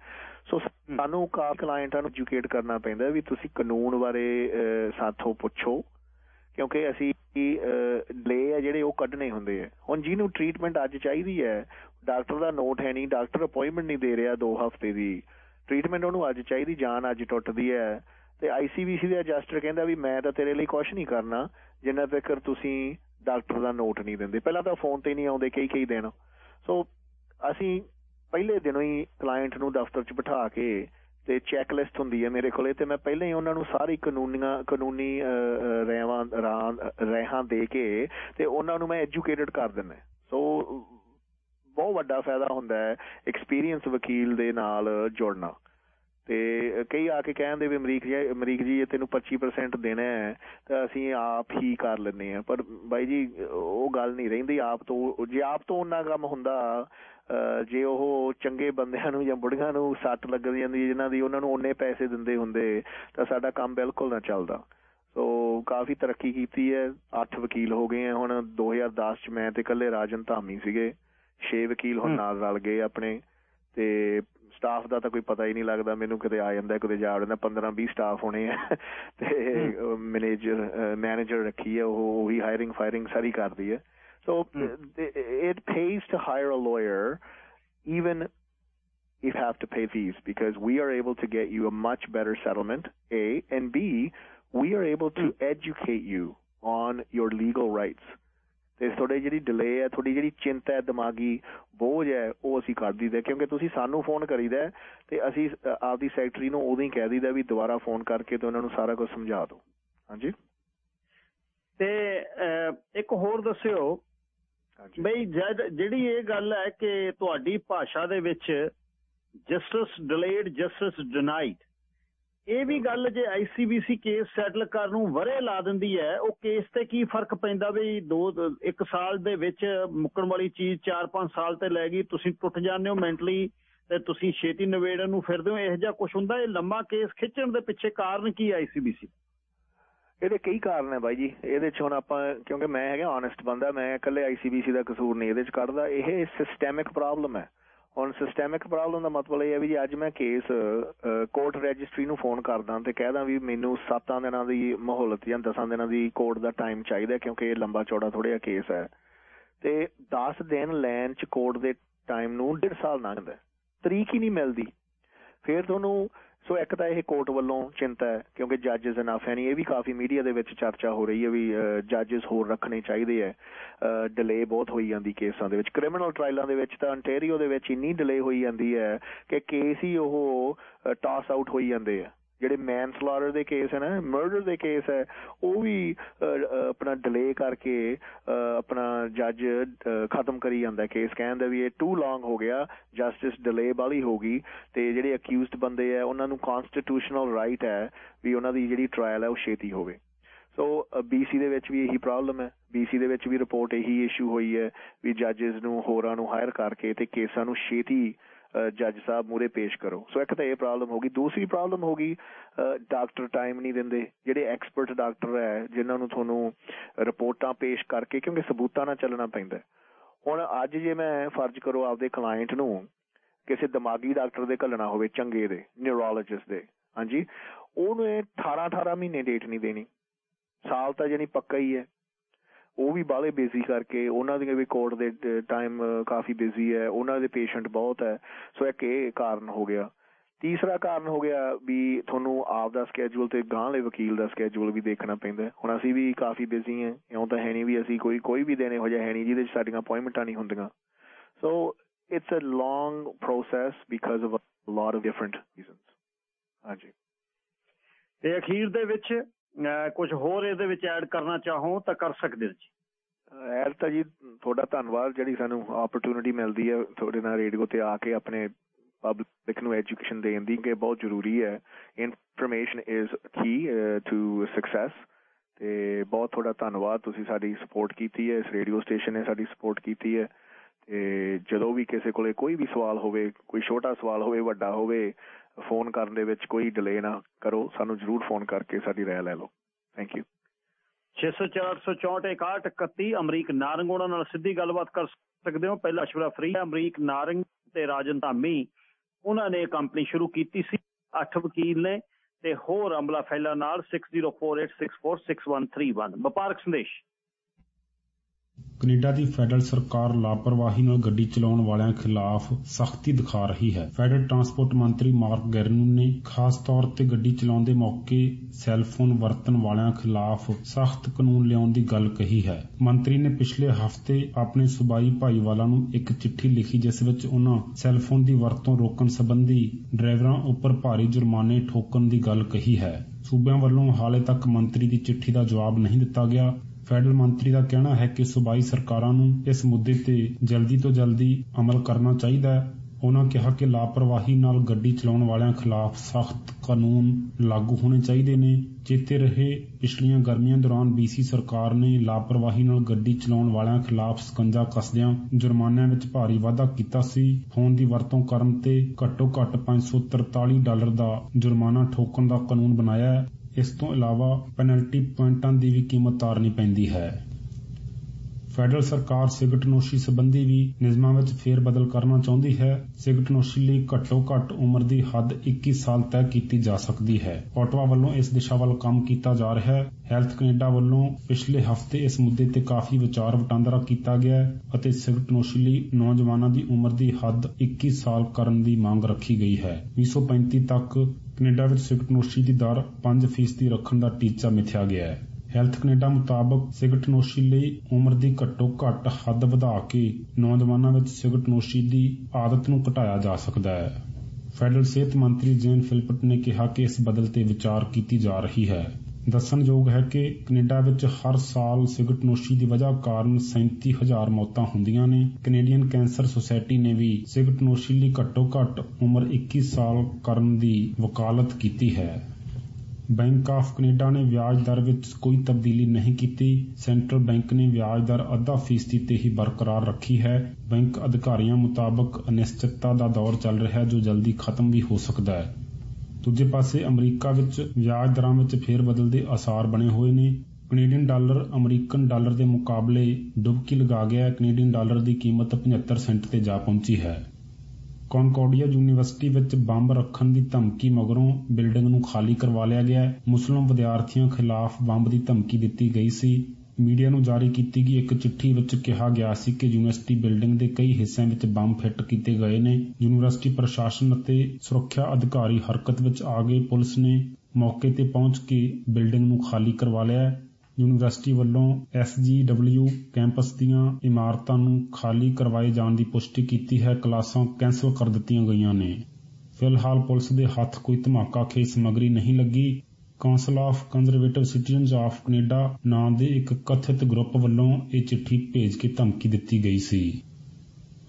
ਸੋ ਸਾਨੂੰ ਕਾ ਕਲਾਇੰਟਾਂ ਨੂੰ ਐਜੂਕੇਟ ਕਰਨਾ ਪੈਂਦਾ ਵੀ ਤੁਸੀਂ ਕਾਨੂੰਨ ਬਾਰੇ ਸਾਥੋਂ ਪੁੱਛੋ। ਕਿਉਂਕਿ ਅਸੀਂ ਲੇ ਆ ਜਿਹੜੇ ਉਹ ਕੱਢਨੇ ਹੁੰਦੇ ਆ। ਹੁਣ ਜਿਹਨੂੰ ਟ੍ਰੀਟਮੈਂਟ ਅੱਜ ਚਾਹੀਦੀ ਹੈ ਡਾਕਟਰ ਦਾ ਨੋਟ ਹੈ ਨਹੀਂ ਡਾਕਟਰ ਅਪਾਇੰਟਮੈਂਟ ਨਹੀਂ ਦੇ ਰਿਹਾ 2 ਹਫ਼ਤੇ ਦੀ। ਟ੍ਰੀਟਮੈਂਟ ਉਹਨੂੰ ਅੱਜ ਚਾਹੀਦੀ ਜਾਨ ਅੱਜ ਟੁੱਟਦੀ ਹੈ। ਤੇ ਆਈਸੀਬੀਸੀ ਦੇ ਐਡਜਸਟਰ ਕਹਿੰਦਾ ਵੀ ਮੈਂ ਤਾਂ ਤੇਰੇ ਲਈ ਕੁਝ ਨਹੀਂ ਕਰਨਾ। ਜਿੰਨਾ ਤੱਕ ਤੁਸੀਂ ਡਾਕਟਰ ਦਾ ਨੋਟ ਨਹੀਂ ਦਿੰਦੇ। ਪਹਿਲਾਂ ਤਾਂ ਫੋਨ ਤੇ ਨਹੀਂ ਆਉਂਦੇ, ਕਈ ਕਈ ਦਿਨ। ਸੋ ਅਸੀਂ ਪਹਿਲੇ ਦਿਨੋਂ ਹੀ ਕਲਾਇੰਟ ਨੂੰ ਦਫ਼ਤਰ 'ਚ ਬਿਠਾ ਕੇ ਤੇ ਚੈੱਕ ਲਿਸਟ ਹੁੰਦੀ ਹੈ ਮੇਰੇ ਕੋਲੇ ਤੇ ਮੈਂ ਪਹਿਲਾਂ ਹੀ ਉਹਨਾਂ ਨੂੰ ਸਾਰੀ ਕਾਨੂੰਨੀਆਂ, ਕਾਨੂੰਨੀ ਰਹਿਵਾਂ, ਰਹਿਾਂ ਦੇ ਕੇ ਤੇ ਉਹਨਾਂ ਨੂੰ ਮੈਂ ਐਜੂਕੇਟਡ ਕਰ ਦਿੰਦਾ ਸੋ ਬਹੁਤ ਵੱਡਾ ਫਾਇਦਾ ਹੁੰਦਾ ਹੈ ਐਕਸਪੀਰੀਅੰਸ ਵਕੀਲ ਦੇ ਨਾਲ ਜੁੜਨਾ। ਤੇ ਕਈ ਆ ਕੇ ਕਹਿੰਦੇ ਵੀ ਅਮਰੀਕ ਜੀ ਅਮਰੀਕ ਜੀ ਇਹ ਤੈਨੂੰ 25% ਦੇਣਾ ਹੈ ਤਾਂ ਅਸੀਂ ਆਪ ਹੀ ਕਰ ਲੈਂਦੇ ਆ ਪਰ ਬਾਈ ਜੀ ਉਹ ਗੱਲ ਨਹੀਂ ਰਹਿੰਦੀ ਆਪ ਤੋਂ ਜੇ ਆਪ ਤੋਂ ਉਹਨਾਂ ਕੰਮ ਹੁੰਦਾ ਜੇ ਉਹ ਚੰਗੇ ਬੰਦਿਆਂ ਨੂੰ ਜਾਂ ਬੁੜੀਆਂ ਨੂੰ ਸੱਟ ਲੱਗ ਜਾਂਦੀ ਜਿਨ੍ਹਾਂ ਦੀ ਉਹਨਾਂ ਨੂੰ ਉਹਨੇ ਪੈਸੇ ਦਿੰਦੇ ਹੁੰਦੇ ਤਾਂ ਸਾਡਾ ਕੰਮ ਬਿਲਕੁਲ ਨਾ ਚੱਲਦਾ। ਸੋ ਕਾਫੀ ਤਰੱਕੀ ਕੀਤੀ ਹੈ 8 ਵਕੀਲ ਹੋ ਗਏ ਆ ਹੁਣ 2010 ਚ ਮੈਂ ਤੇ ਇਕੱਲੇ ਰਾਜਨ ਧਾਮੀ ਸੀਗੇ 6 ਵਕੀਲ ਹੁਣ ਨਾਲ ਰਲ ਗਏ ਆਪਣੇ ਤੇ ਸਟਾਫ ਦਾ ਤਾਂ ਕੋਈ ਪਤਾ ਹੀ ਨਹੀਂ ਲੱਗਦਾ ਮੈਨੂੰ ਕਿਤੇ ਆ ਜਾਂਦਾ ਕਿਤੇ ਜਾ ਜਾਂਦਾ 15 20 ਸਟਾਫ ਹੋਣੇ ਆ (laughs) ਤੇ ਮੈਨੇਜਰ ਮੈਨੇਜਰ ਰੱਖੀ ਹੈ ਉਹ ਉਹੀ ਹਾਇਰਿੰਗ ਫਾਇਰਿੰਗ ਸਾਰੀ ਕਰਦੀ ਹੈ So mm. it pays to hire a lawyer, even if you have to pay fees, because we are able to get you a much better settlement, A, and B, we are able to mm. educate you on your legal rights. ਤੇ ਤੁਹਾਡੀ ਜਿਹੜੀ delay ਹੈ ਤੁਹਾਡੀ ਜਿਹੜੀ ਚਿੰਤਾ ਹੈ ਦਿਮਾਗੀ ਬੋਝ ਹੈ ਉਹ ਅਸੀਂ ਕਰ ਦਈਦਾ ਕਿਉਂਕਿ ਤੁਸੀਂ ਸਾਨੂੰ ਫੋਨ ਕਰੀਦਾ ਤੇ ਅਸੀਂ ਆਪਦੀ ਸੈਕਟਰੀ ਨੂੰ ਉਦੋਂ ਹੀ ਕਹਿ ਦਈਦਾ ਵੀ ਦੁਬਾਰਾ ਫੋਨ ਕਰਕੇ ਤੇ ਉਹਨਾਂ ਨੂੰ ਸਾਰਾ ਕੁਝ ਸਮਝਾ ਦਿਓ। ਹਾਂਜੀ? ਤੇ ਇੱਕ ਹੋਰ ਦੱਸਿਓ। ਬਈ ਜਿਹੜੀ ਇਹ ਗੱਲ ਹੈ ਕਿ ਤੁਹਾਡੀ ਭਾਸ਼ਾ ਦੇ ਵਿੱਚ ਜਸਟਿਸ ਡਿਲੇਡ ਜਸਟਿਸ ਡਿਨਾਈਡ ਇਹ ਵੀ ਗੱਲ ਜੇ ਆਈਸੀਬੀਸੀ ਕੇਸ ਸੈਟਲ ਕਰਨ ਨੂੰ ਵਰੇ ਲਾ ਦਿੰਦੀ ਹੈ, ਉਹ ਕੇਸ ਤੇ ਕੀ ਫ਼ਰਕ ਪੈਂਦਾ ਵੀ ਦੋ, ਇੱਕ ਸਾਲ ਦੇ ਵਿੱਚ ਮੁੱਕਣ ਵਾਲੀ ਚੀਜ਼ 4-5 ਸਾਲ ਤੇ ਲੈ ਗਈ, ਤੁਸੀਂ ਟੁੱਟ ਜਾਂਦੇ ਹੋ ਮੈਂਟਲੀ ਤੇ ਤੁਸੀਂ ਛੇਤੀ ਨਵੇੜਨ ਨੂੰ ਫਿਰਦੇ ਹੋ, ਇਹੋ ਜਿਹਾ ਕੁਝ ਹੁੰਦਾ, ਇਹ ਲੰਮਾ ਕੇਸ ਖਿੱਚਣ ਦੇ ਪਿੱਛੇ ਕਾਰਨ ਕੀ ਆਈਸੀਬੀਸੀ ਇਹਦੇ ਕਈ ਕਾਰਨ ਹੈ ਬਾਈ ਜੀ, ਇਹਦੇ ਚ ਹੁਣ ਆਪਾਂ, ਕਿਉਂਕਿ ਮੈਂ ਹੈਗਾ ਓਨੈਸਟ ਬੰਦਾ, ਮੈਂ ਇਕੱਲੇ ਆਈਸੀਬੀਸੀ ਦਾ ਕਸੂਰ ਨਹੀਂ ਇਹਦੇ ਚ ਕੱਢਦਾ, ਇਹ ਸਿਸਟੈਮਿਕ ਪ੍ਰੋਬਲਮ ਹੈ। ਹੁਣ ਸਿਸਟੈਮਿਕ ਪ੍ਰੋਬਲਮ ਦਾ ਮਤਲਬ ਇਹ ਹੈ ਵੀ ਜੀ ਅੱਜ ਮੈਂ ਕੇਸ ਕੋਰਟ ਰਜਿਸਟਰੀ ਨੂੰ ਫੋਨ ਕਰਦਾ ਤੇ ਕਹਿਦਾ ਵੀ ਮੈਨੂੰ 7 ਦਿਨਾਂ ਦੀ ਮਹੌਲਤ ਜਾਂ 10 ਦਿਨਾਂ ਦੀ ਕੋਰਟ ਦਾ ਟਾਈਮ ਚਾਹੀਦਾ ਕਿਉਂਕਿ ਇਹ ਲੰਬਾ ਚੌੜਾ ਥੋੜਾ ਕੇਸ ਹੈ। ਤੇ 10 ਦਿਨ ਲੈਣ ਚ ਕੋਰਟ ਦੇ ਟਾਈਮ ਨੂੰ 1.5 ਸਾਲ ਲੰਘਦਾ ਤਰੀਕ ਹੀ ਨਹੀਂ ਮਿਲਦੀ। ਫਿਰ ਤੁਹਾਨੂੰ ਸੋ ਇੱਕ ਤਾਂ ਇਹ ਕੋਰਟ ਵੱਲੋਂ ਚਿੰਤਾ ਹੈ, ਕਿਉਂਕਿ ਜੱਜਸ ਇਨਫ ਹੈ ਨਹੀਂ। ਇਹ ਵੀ ਕਾਫੀ ਮੀਡੀਆ ਦੇ ਵਿੱਚ ਚਰਚਾ ਹੋ ਰਹੀ ਹੈ ਵੀ ਜੱਜਸ ਹੋਰ ਰੱਖਣੇ ਚਾਹੀਦੇ ਹੈ। ਡਿਲੇ ਬਹੁਤ ਹੋਈ ਜਾਂਦੀ ਕੇਸਾਂ ਦੇ ਵਿੱਚ। ਕ੍ਰਿਮੀਨਲ ਟ੍ਰਾਇਲਾਂ ਦੇ ਵਿੱਚ ਤਾਂ ਅੰਟੇਰੀਓ ਦੇ ਵਿੱਚ ਇੰਨੀ ਡਿਲੇ ਹੋਈ ਜਾਂਦੀ ਹੈ ਕਿ ਕੇਸ ਹੀ ਉਹ ਟਾਸ ਆਊਟ ਹੋਈ ਜਾਂਦੇ ਆ। ਜਿਹੜੇ ਮੈਨਸਲਾਟਰ ਦੇ ਕੇਸ ਹੈ ਨਾ ਮਰਡਰ ਦੇ ਕੇਸ ਹੈ, ਉਹ ਵੀ ਆਪਣਾ ਡਿਲੇ ਕਰਕੇ ਆਪਣਾ ਜੱਜ ਖਤਮ ਕਰੀ ਜਾਂਦਾ ਕੇਸ ਕਹਿੰਦਾ ਵੀ ਇਹ ਟੂ ਲੌਂਗ ਹੋ ਗਿਆ ਜਸਟਿਸ ਡਿਲੇ ਵਾਲੀ ਹੋ ਗਈ, ਤੇ ਜਿਹੜੇ ਅਕਿਊਜ਼ਡ ਬੰਦੇ ਆ ਉਹਨਾਂ ਨੂੰ ਕਨਸਟੀਟਿਊਸ਼ਨਲ ਰਾਈਟ ਹੈ, ਵੀ ਉਹਨਾਂ ਦੀ ਜਿਹੜੀ ਟ੍ਰਾਇਲ ਹੈ, ਉਹ ਛੇਤੀ ਹੋਵੇ। ਸੋ ਬੀਸੀ ਦੇ ਵਿੱਚ ਵੀ ਇਹੀ ਪ੍ਰੋਬਲਮ ਹੈ। ਬੀਸੀ ਦੇ ਵਿੱਚ ਵੀ ਰਿਪੋਰਟ ਇਹੀ ਇਸ਼ੂ ਹੋਈ ਹੈ, ਵੀ ਜੱਜਸ ਨੂੰ, ਹੋਰਾਂ ਨੂੰ ਹਾਇਰ ਕਰਕੇ ਤੇ ਕੇਸਾਂ ਨੂੰ ਛੇਤੀ ਜੱਜ ਸਾਹਿਬ ਮੂਰੇ ਪੇਸ਼ ਕਰੋ। ਸੋ ਇੱਕ ਤਾਂ ਇਹ ਪ੍ਰੋਬਲਮ ਹੋ ਗਈ। ਦੂਸਰੀ ਪ੍ਰੋਬਲਮ ਹੋ ਗਈ ਡਾਕਟਰ ਟਾਈਮ ਨਹੀਂ ਦਿੰਦੇ। ਜਿਹੜੇ ਐਕਸਪਰਟ ਡਾਕਟਰ ਹੈ, ਜਿਨ੍ਹਾਂ ਨੂੰ ਤੁਹਾਨੂੰ ਰਿਪੋਰਟਾਂ ਪੇਸ਼ ਕਰਕੇ, ਕਿਉਂਕਿ ਸਬੂਤਾਂ ਨਾਲ ਚੱਲਣਾ ਪੈਂਦਾ ਹੁਣ ਅੱਜ ਜੇ ਮੈਂ ਫਰਜ਼ ਕਰੋ ਆਪਦੇ ਕਲਾਇੰਟ ਨੂੰ ਕਿਸੇ ਦਿਮਾਗੀ ਡਾਕਟਰ ਦੇ ਘੱਲਣਾ ਹੋਵੇ, ਚੰਗੇ ਦੇ ਨਿਊਰੋਲੋਜਿਸਟ ਦੇ, ਹਾਂਜੀ, ਉਹਨੂੰ 18 18 ਮਹੀਨੇ ਡੇਟ ਨਹੀਂ ਦੇਣੀ। ਸਾਲ ਤਾਂ ਜਾਨੀ ਪੱਕਾ ਹੀ ਹੈ। ਉਹ ਵੀ ਬਾਲੇ ਬਿਜ਼ੀ ਕਰਕੇ, ਉਹਨਾਂ ਦੀਆਂ ਵੀ ਕੋਰਟ ਦੇ ਟਾਈਮ ਕਾਫੀ ਬਿਜ਼ੀ ਹੈ, ਉਹਨਾਂ ਦੇ ਪੇਸ਼ੈਂਟ ਬਹੁਤ ਹੈ। ਸੋ ਇੱਕ ਇਹ ਕਾਰਨ ਹੋ ਗਿਆ। ਤੀਸਰਾ ਕਾਰਨ ਹੋ ਗਿਆ ਵੀ ਤੁਹਾਨੂੰ ਆਪ ਦਾ ਸਕੇਜੂਲ ਤੇ ਗਾਂ ਵਾਲੇ ਵਕੀਲ ਦਾ ਸਕੇਜੂਲ ਵੀ ਦੇਖਣਾ ਪੈਂਦਾ ਹੁਣ ਅਸੀਂ ਵੀ ਕਾਫੀ ਬਿਜ਼ੀ ਹਾਂ, ਇਉਂ ਤਾਂ ਹੈ ਨਹੀਂ ਵੀ ਅਸੀਂ ਕੋਈ ਕੋਈ ਵੀ ਦਿਨ ਇਹੋ ਜਿਹਾ ਹੈ ਨਹੀਂ ਜਿਹਦੇ ਵਿੱਚ ਸਾਡੀਆਂ ਅਪਾਇੰਟਮੈਂਟਾਂ ਨਹੀਂ ਹੁੰਦੀਆਂ। So it's a long process because of a lot of different reasons ਹਾਂਜੀ। ਤੇ ਅਖੀਰ ਦੇ ਵਿੱਚ ਕੁਝ ਹੋਰ ਇਹਦੇ ਵਿੱਚ ਐਡ ਕਰਨਾ ਚਾਹੋ ਤਾਂ ਕਰ ਸਕਦੇ ਹੋ ਜੀ। ਐਲ ਤਾਂ ਜੀ, ਤੁਹਾਡਾ ਧੰਨਵਾਦ, ਜਿਹੜੀ ਸਾਨੂੰ ਓਪਰਚ्युनिटी ਮਿਲਦੀ ਹੈ ਤੁਹਾਡੇ ਨਾਲ ਰੇਡੀਓ ਤੇ ਆ ਕੇ ਆਪਣੇ ਪਬਲਿਕ ਨੂੰ ਐਜੂਕੇਸ਼ਨ ਦੇਣ ਦੀ, ਕਿ ਬਹੁਤ ਜ਼ਰੂਰੀ ਹੈ। Information is key to success ਤੇ ਬਹੁਤ ਤੁਹਾਡਾ ਧੰਨਵਾਦ, ਤੁਸੀਂ ਸਾਡੀ ਸਪੋਰਟ ਕੀਤੀ ਹੈ, ਇਸ ਰੇਡੀਓ ਸਟੇਸ਼ਨ ਨੇ ਸਾਡੀ ਸਪੋਰਟ ਕੀਤੀ ਹੈ। ਤੇ ਜਦੋਂ ਵੀ ਕਿਸੇ ਕੋਲੇ ਕੋਈ ਵੀ ਸਵਾਲ ਹੋਵੇ, ਕੋਈ ਛੋਟਾ ਸਵਾਲ ਹੋਵੇ, ਵੱਡਾ ਹੋਵੇ ਫੋਨ ਕਰਨ ਦੇ ਵਿੱਚ ਕੋਈ ਡਿਲੇ ਨਾ ਕਰੋ, ਸਾਨੂੰ ਜਰੂਰ ਫੋਨ ਕਰਕੇ ਸਾਡੀ ਰਾਏ ਲੈ ਲਓ। ਥੈਂਕ ਯੂ 604 864 61 31 ਅਮਰੀਕ ਨਾਰੰਗੋਣਾ ਨਾਲ ਸਿੱਧੀ ਗੱਲਬਾਤ ਕਰ ਸਕਦੇ ਹੋ। ਪਹਿਲਾ ਸ਼ੁਰਾ ਫ੍ਰੀ, ਅਮਰੀਕ ਨਾਰੰਗ ਤੇ ਰਾਜਨ ਧਾਮੀ। ਉਹਨਾਂ ਨੇ ਕੰਪਨੀ ਸ਼ੁਰੂ ਕੀਤੀ ਸੀ, ਅੱਠ ਵਕੀਲ ਨੇ ਤੇ ਹੋਰ ਅਮਲਾ ਫੈਲਾ ਨਾਲ 6048646131 ਵਪਾਰਕ ਸੰਦੇਸ਼। ਕੈਨੇਡਾ ਦੀ ਫੈਡਰਲ ਸਰਕਾਰ ਲਾਪਰਵਾਹੀ ਨਾਲ ਗੱਡੀ ਚਲਾਉਣ ਵਾਲਿਆਂ ਖਿਲਾਫ ਸਖਤੀ ਦਿਖਾ ਰਹੀ ਹੈ। ਫੈਡਰਲ ਟਰਾਂਸਪੋਰਟ ਮੰਤਰੀ ਮਾਰਕ ਗੈਰਨੂ ਨੇ ਖਾਸ ਤੌਰ ਤੇ ਗੱਡੀ ਚਲਾਉਂਦੇ ਮੌਕੇ ਸੈੱਲਫੋਨ ਵਰਤਣ ਵਾਲਿਆਂ ਖਿਲਾਫ ਸਖਤ ਕਾਨੂੰਨ ਲਿਆਉਣ ਦੀ ਗੱਲ ਕਹੀ ਹੈ। ਮੰਤਰੀ ਨੇ ਪਿਛਲੇ ਹਫ਼ਤੇ ਆਪਣੇ ਸੂਬਾਈ ਭਾਈਵਾਲਾਂ ਨੂੰ ਇੱਕ ਚਿੱਠੀ ਲਿਖੀ ਜਿਸ ਵਿੱਚ ਉਹਨਾਂ ਸੈੱਲਫੋਨ ਦੀ ਵਰਤੋਂ ਰੋਕਣ ਸਬੰਧੀ ਡਰਾਈਵਰਾਂ ਉੱਪਰ ਭਾਰੀ ਜੁਰਮਾਨੇ ਠੋਕਣ ਦੀ ਗੱਲ ਕਹੀ ਹੈ। ਸੂਬਿਆਂ ਵੱਲੋਂ ਹਾਲੇ ਤੱਕ ਮੰਤਰੀ ਦੀ ਚਿੱਠੀ ਦਾ ਜਵਾਬ ਨਹੀਂ ਦਿੱਤਾ ਗਿਆ। ਫੈਡਰਲ ਮੰਤਰੀ ਦਾ ਕਹਿਣਾ ਹੈ ਕਿ ਸੁਬਾਈ ਸਰਕਾਰਾਂ ਨੂੰ ਇਸ ਮੁੱਦੇ ਤੇ ਜਲਦੀ ਤੋਂ ਜਲਦੀ ਅਮਲ ਕਰਨਾ ਚਾਹੀਦਾ ਹੈ। ਉਹਨਾਂ ਕਿਹਾ ਕਿ ਲਾਪਰਵਾਹੀ ਨਾਲ ਗੱਡੀ ਚਲਾਉਣ ਵਾਲਿਆਂ ਖਿਲਾਫ ਸਖਤ ਕਾਨੂੰਨ ਲਾਗੂ ਹੋਣੇ ਚਾਹੀਦੇ ਨੇ। ਚੇਤੇ ਰਹੇ, ਪਿਛਲੀਆਂ ਗਰਮੀਆਂ ਦੌਰਾਨ ਬੀਸੀ ਸਰਕਾਰ ਨੇ ਲਾਪਰਵਾਹੀ ਨਾਲ ਗੱਡੀ ਚਲਾਉਣ ਵਾਲਿਆਂ ਖਿਲਾਫ ਸਕੰਜਾ ਕੱਸਦਿਆਂ ਜੁਰਮਾਨਿਆਂ ਵਿੱਚ ਭਾਰੀ ਵਾਧਾ ਕੀਤਾ ਸੀ। ਫੋਨ ਦੀ ਵਰਤੋਂ ਕਰਨ ਤੇ ਘੱਟੋ ਘੱਟ 543 ਡਾਲਰ ਦਾ ਜੁਰਮਾਨਾ ਠੋਕਣ ਦਾ ਕਾਨੂੰਨ ਬਣਾਇਆ ਇਸ ਤੋਂ ਇਲਾਵਾ ਪੈਨਲਟੀ ਪੁਆਇੰਟਾਂ ਦੀ ਵੀ ਕੀਮਤ ਤਾਰਨੀ ਪੈਂਦੀ ਹੈ। ਫੈਡਰਲ ਸਰਕਾਰ ਸਿਗਰਟ ਨੋਸ਼ੀ ਸੰਬੰਧੀ ਵੀ ਨਿਯਮਾਂ ਵਿੱਚ ਫੇਰ ਬਦਲ ਕਰਨਾ ਚਾਹੁੰਦੀ ਹੈ। ਸਿਗਰਟ ਨੋਸ਼ੀ ਲਈ ਘੱਟੋ ਘੱਟ ਉਮਰ ਦੀ ਹੱਦ 21 ਸਾਲ ਤੈਅ ਕੀਤੀ ਜਾ ਸਕਦੀ ਹੈ। ਆਟਵਾ ਵੱਲੋਂ ਇਸ ਦਿਸ਼ਾ ਵੱਲ ਕੰਮ ਕੀਤਾ ਜਾ ਰਿਹਾ ਹੈ। ਹੈਲਥ ਕੈਨੇਡਾ ਵੱਲੋਂ ਪਿਛਲੇ ਹਫ਼ਤੇ ਇਸ ਮੁੱਦੇ ਤੇ ਕਾਫੀ ਵਿਚਾਰ ਵਟਾਂਦਰਾ ਕੀਤਾ ਗਿਆ ਅਤੇ ਸਿਗਰਟ ਨੋਸ਼ੀ ਲਈ ਨੌਜਵਾਨਾਂ ਦੀ ਉਮਰ ਦੀ ਹੱਦ 21 ਸਾਲ ਕਰਨ ਦੀ ਮੰਗ ਰੱਖੀ ਗਈ ਹੈ। 2035 ਤੱਕ ਕੈਨੇਡਾ ਵਿੱਚ ਸਿਗਰਟ ਨੋਸ਼ੀ ਦੀ ਦਰ ਪੰਜ ਫੀਸਦੀ ਰੱਖਣ ਦਾ ਟੀਚਾ ਮਿਥਿਆ ਗਿਆ ਹੈ। ਹੈਲਥ ਕੈਨੇਡਾ ਮੁਤਾਬਕ ਸਿਗਰਟ ਨੋਸ਼ੀ ਲਈ ਉਮਰ ਦੀ ਘੱਟੋ ਘੱਟ ਹੱਦ ਵਧਾ ਕੇ ਨੌਜਵਾਨਾਂ ਵਿੱਚ ਸਿਗਰਟ ਨੋਸ਼ੀ ਦੀ ਆਦਤ ਨੂੰ ਘਟਾਇਆ ਜਾ ਸਕਦਾ ਹੈ। ਫੈਡਰਲ ਸਿਹਤ ਮੰਤਰੀ ਜੇਨ ਫਿਲਪਟ ਨੇ ਕਿਹਾ ਕਿ ਇਸ ਬਦਲ ਤੇ ਵਿਚਾਰ ਕੀਤੀ ਜਾ ਰਹੀ ਹੈ। ਦੱਸਣਯੋਗ ਹੈ ਕਿ ਕੈਨੇਡਾ ਵਿੱਚ ਹਰ ਸਾਲ ਸਿਗਰਟ ਨੋਸ਼ੀ ਦੀ ਵਜ੍ਹਾ ਕਾਰਨ 37000 ਮੌਤਾਂ ਹੁੰਦੀਆਂ ਨੇ। ਕੈਨੇਡੀਅਨ ਕੈਂਸਰ ਸੁਸਾਇਟੀ ਨੇ ਵੀ ਸਿਗਰਟ ਨੋਸ਼ੀ ਲਈ ਘੱਟੋ ਘੱਟ ਉਮਰ 21 ਸਾਲ ਕਰਨ ਦੀ ਵਕਾਲਤ ਕੀਤੀ ਹੈ। ਬੈਂਕ ਆਫ ਕੈਨੇਡਾ ਨੇ ਵਿਆਜ ਦਰ ਵਿੱਚ ਕੋਈ ਤਬਦੀਲੀ ਨਹੀਂ ਕੀਤੀ। ਸੈਂਟਰਲ ਬੈਂਕ ਨੇ ਵਿਆਜ ਦਰ ਅੱਧਾ ਫੀਸਦੀ ਤੇ ਹੀ ਬਰਕਰਾਰ ਰੱਖੀ ਹੈ। ਬੈਂਕ ਅਧਿਕਾਰੀਆਂ ਮੁਤਾਬਕ ਅਨਿਸ਼ਚਿਤਤਾ ਦਾ ਦੌਰ ਚੱਲ ਰਿਹਾ ਜੋ ਜਲਦੀ ਖਤਮ ਵੀ ਹੋ ਸਕਦਾ ਹੈ। ਦੂਜੇ ਪਾਸੇ ਅਮਰੀਕਾ ਵਿੱਚ ਵਿਆਜ ਦਰਾਂ ਵਿੱਚ ਫੇਰ ਬਦਲ ਦੇ ਆਸਾਰ ਬਣੇ ਹੋਏ ਨੇ। ਕੈਨੇਡੀਅਨ ਡਾਲਰ ਅਮਰੀਕਨ ਡਾਲਰ ਦੇ ਮੁਕਾਬਲੇ ਡੁਬਕੀ ਲਗਾ ਗਿਆ ਹੈ। ਕੈਨੇਡੀਅਨ ਡਾਲਰ ਦੀ ਕੀਮਤ 75 ਸੈਂਟ ਤੇ ਜਾ ਪਹੁੰਚੀ ਹੈ। ਕੌਨਕੋਰਡੀਆ ਯੂਨੀਵਰਸਿਟੀ ਵਿੱਚ ਬੰਬ ਰੱਖਣ ਦੀ ਧਮਕੀ ਮਗਰੋਂ ਬਿਲਡਿੰਗ ਨੂੰ ਖਾਲੀ ਕਰਵਾ ਲਿਆ ਗਿਆ ਹੈ। ਮੁਸਲਿਮ ਵਿਦਿਆਰਥੀਆਂ ਖਿਲਾਫ ਬੰਬ ਦੀ ਧਮਕੀ ਦਿੱਤੀ ਗਈ ਸੀ। ਮੀਡੀਆ ਨੂੰ ਜਾਰੀ ਕੀਤੀ ਗਈ ਇੱਕ ਚਿੱਠੀ ਵਿੱਚ ਕਿਹਾ ਗਿਆ ਸੀ ਕਿ ਯੂਨੀਵਰਸਿਟੀ ਬਿਲਡਿੰਗ ਦੇ ਕਈ ਹਿੱਸਿਆਂ ਵਿੱਚ ਬੰਬ ਫਿੱਟ ਕੀਤੇ ਗਏ ਨੇ। ਯੂਨੀਵਰਸਿਟੀ ਪ੍ਰਸ਼ਾਸਨ ਅਤੇ ਸੁਰੱਖਿਆ ਅਧਿਕਾਰੀ ਹਰਕਤ ਵਿੱਚ ਆ ਗਏ। ਪੁਲਿਸ ਨੇ ਮੌਕੇ ਤੇ ਪਹੁੰਚ ਕੇ ਬਿਲਡਿੰਗ ਨੂੰ ਖਾਲੀ ਕਰਵਾ ਲਿਆ। ਯੂਨੀਵਰਸਿਟੀ ਵੱਲੋਂ ਐਸਜੀਡਬਲਯੂ ਕੈਂਪਸ ਦੀਆਂ ਇਮਾਰਤਾਂ ਨੂੰ ਖਾਲੀ ਕਰਵਾਏ ਜਾਣ ਦੀ ਪੁਸ਼ਟੀ ਕੀਤੀ ਹੈ। ਕਲਾਸਾਂ ਕੈਂਸਲ ਕਰ ਦਿੱਤੀਆਂ ਗਈਆਂ ਨੇ। ਫਿਲਹਾਲ ਪੁਲਿਸ ਦੇ ਹੱਥ ਕੋਈ ਧਮਾਕਾ ਖੇਸ ਸਮੱਗਰੀ ਨਹੀਂ ਲੱਗੀ। Council of Conservative Citizens of Canada ਨਾਂ ਦੇ ਇੱਕ ਕਥਿਤ ਗਰੁੱਪ ਵੱਲੋਂ ਇਹ ਚਿੱਠੀ ਭੇਜ ਕੇ ਧਮਕੀ ਦਿੱਤੀ ਗਈ ਸੀ।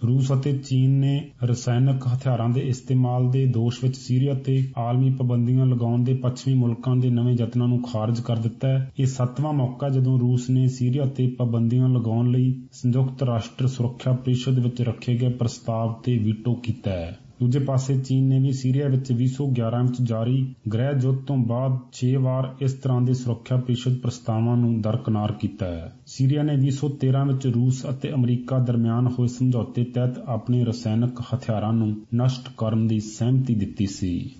ਰੂਸ ਅਤੇ ਚੀਨ ਨੇ ਰਸਾਇਣਕ ਹਥਿਆਰਾਂ ਦੇ ਇਸਤੇਮਾਲ ਦੇ ਦੋਸ਼ ਵਿੱਚ ਸੀਰੀਆ ਤੇ ਆਲਮੀ ਪਾਬੰਦੀਆਂ ਲਗਾਉਣ ਦੇ ਪੱਛਮੀ ਮੁਲਕਾਂ ਦੇ ਨਵੇਂ ਯਤਨਾਂ ਨੂੰ ਖਾਰਜ ਕਰ ਦਿੱਤਾ ਹੈ। ਇਹ ਸੱਤਵਾਂ ਮੌਕਾ ਜਦੋਂ ਰੂਸ ਨੇ ਸੀਰੀਆ ਤੇ ਪਾਬੰਦੀਆਂ ਲਗਾਉਣ ਲਈ ਸੰਯੁਕਤ ਰਾਸ਼ਟਰ ਸੁਰੱਖਿਆ ਪਰਿਸ਼ਦ ਵਿੱਚ ਰੱਖੇ ਗਏ ਪ੍ਰਸਤਾਵ ਤੇ ਵੀਟੋ ਕੀਤਾ ਹੈ। ਦੂਜੇ ਪਾਸੇ ਚੀਨ ਨੇ ਵੀ ਸੀਰੀਆ ਵਿੱਚ 2011 ਵਿੱਚ ਜਾਰੀ ਗ੍ਰਹਿ ਯੁੱਧ ਤੋਂ ਬਾਅਦ 6 ਵਾਰ ਇਸ ਤਰ੍ਹਾਂ ਦੇ ਸੁਰੱਖਿਆ ਪ੍ਰੀਸ਼ਦ ਪ੍ਰਸਤਾਵਾਂ ਨੂੰ ਦਰਕਨਾਰ ਕੀਤਾ ਹੈ। ਸੀਰੀਆ ਨੇ 2013 ਵਿੱਚ ਰੂਸ ਅਤੇ ਅਮਰੀਕਾ ਦਰਮਿਆਨ ਹੋਏ ਸਮਝੌਤੇ ਤਹਿਤ ਆਪਣੇ ਰਸਾਇਣਕ ਹਥਿਆਰਾਂ ਨੂੰ ਨਸ਼ਟ ਕਰਨ ਦੀ ਸਹਿਮਤੀ ਦਿੱਤੀ ਸੀ।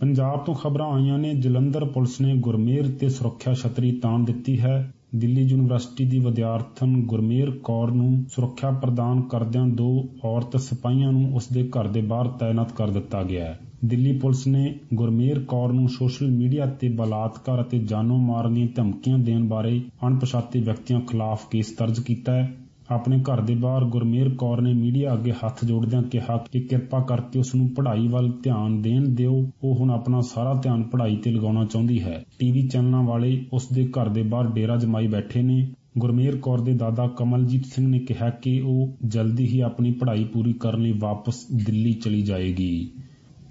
ਪੰਜਾਬ ਤੋਂ ਖਬਰਾਂ ਆਈਆਂ ਨੇ, ਜਲੰਧਰ ਪੁਲਿਸ ਨੇ ਗੁਰਮੇਰ ਤੇ ਸੁਰੱਖਿਆ ਛਤਰੀ ਤਾਣ ਦਿੱਤੀ ਹੈ। ਦਿੱਲੀ ਯੂਨੀਵਰਸਿਟੀ ਦੀ ਵਿਦਿਆਰਥਣ ਗੁਰਮੇਰ ਕੌਰ ਨੂੰ ਸੁਰੱਖਿਆ ਪ੍ਰਦਾਨ ਕਰਦਿਆਂ ਦੋ ਔਰਤ ਸਿਪਾਹੀਆਂ ਨੂੰ ਉਸਦੇ ਘਰ ਦੇ ਬਾਹਰ ਤਾਇਨਾਤ ਕਰ ਦਿੱਤਾ ਗਿਆ ਹੈ। ਦਿੱਲੀ ਪੁਲਿਸ ਨੇ ਗੁਰਮੇਰ ਕੌਰ ਨੂੰ ਸੋਸ਼ਲ ਮੀਡੀਆ ਤੇ ਬਲਾਤਕਾਰ ਅਤੇ ਜਾਨੋਂ ਮਾਰਨ ਦੀਆਂ ਧਮਕੀਆਂ ਦੇਣ ਬਾਰੇ ਅਣਪਛਾਤੇ ਵਿਅਕਤੀਆਂ ਖਿਲਾਫ ਕੇਸ ਦਰਜ ਕੀਤਾ ਹੈ। ਆਪਣੇ ਘਰ ਦੇ ਬਾਹਰ ਗੁਰਮੇਰ ਕੌਰ ਨੇ ਮੀਡੀਆ ਅੱਗੇ ਹੱਥ ਜੋੜਦਿਆਂ ਕਿਹਾ ਕਿ ਕਿਰਪਾ ਕਰਕੇ ਉਸ ਨੂੰ ਪੜ੍ਹਾਈ ਵੱਲ ਧਿਆਨ ਦੇਣ ਦਿਓ। ਉਹ ਹੁਣ ਆਪਣਾ ਸਾਰਾ ਧਿਆਨ ਪੜ੍ਹਾਈ ਤੇ ਲਗਾਉਣਾ ਚਾਹੁੰਦੀ ਹੈ। ਟੀਵੀ ਚੈਨਲਾਂ ਵਾਲੇ ਉਸ ਦੇ ਘਰ ਦੇ ਬਾਹਰ ਡੇਰਾ ਜਮਾਈ ਬੈਠੇ ਨੇ। ਗੁਰਮੇਰ ਕੌਰ ਦੇ ਦਾਦਾ ਕਮਲਜੀਤ ਸਿੰਘ ਨੇ ਕਿਹਾ ਕਿ ਉਹ ਜਲਦੀ ਹੀ ਆਪਣੀ ਪੜ੍ਹਾਈ ਪੂਰੀ ਕਰਨ ਲਈ ਵਾਪਸ ਦਿੱਲੀ ਚਲੀ ਜਾਏਗੀ।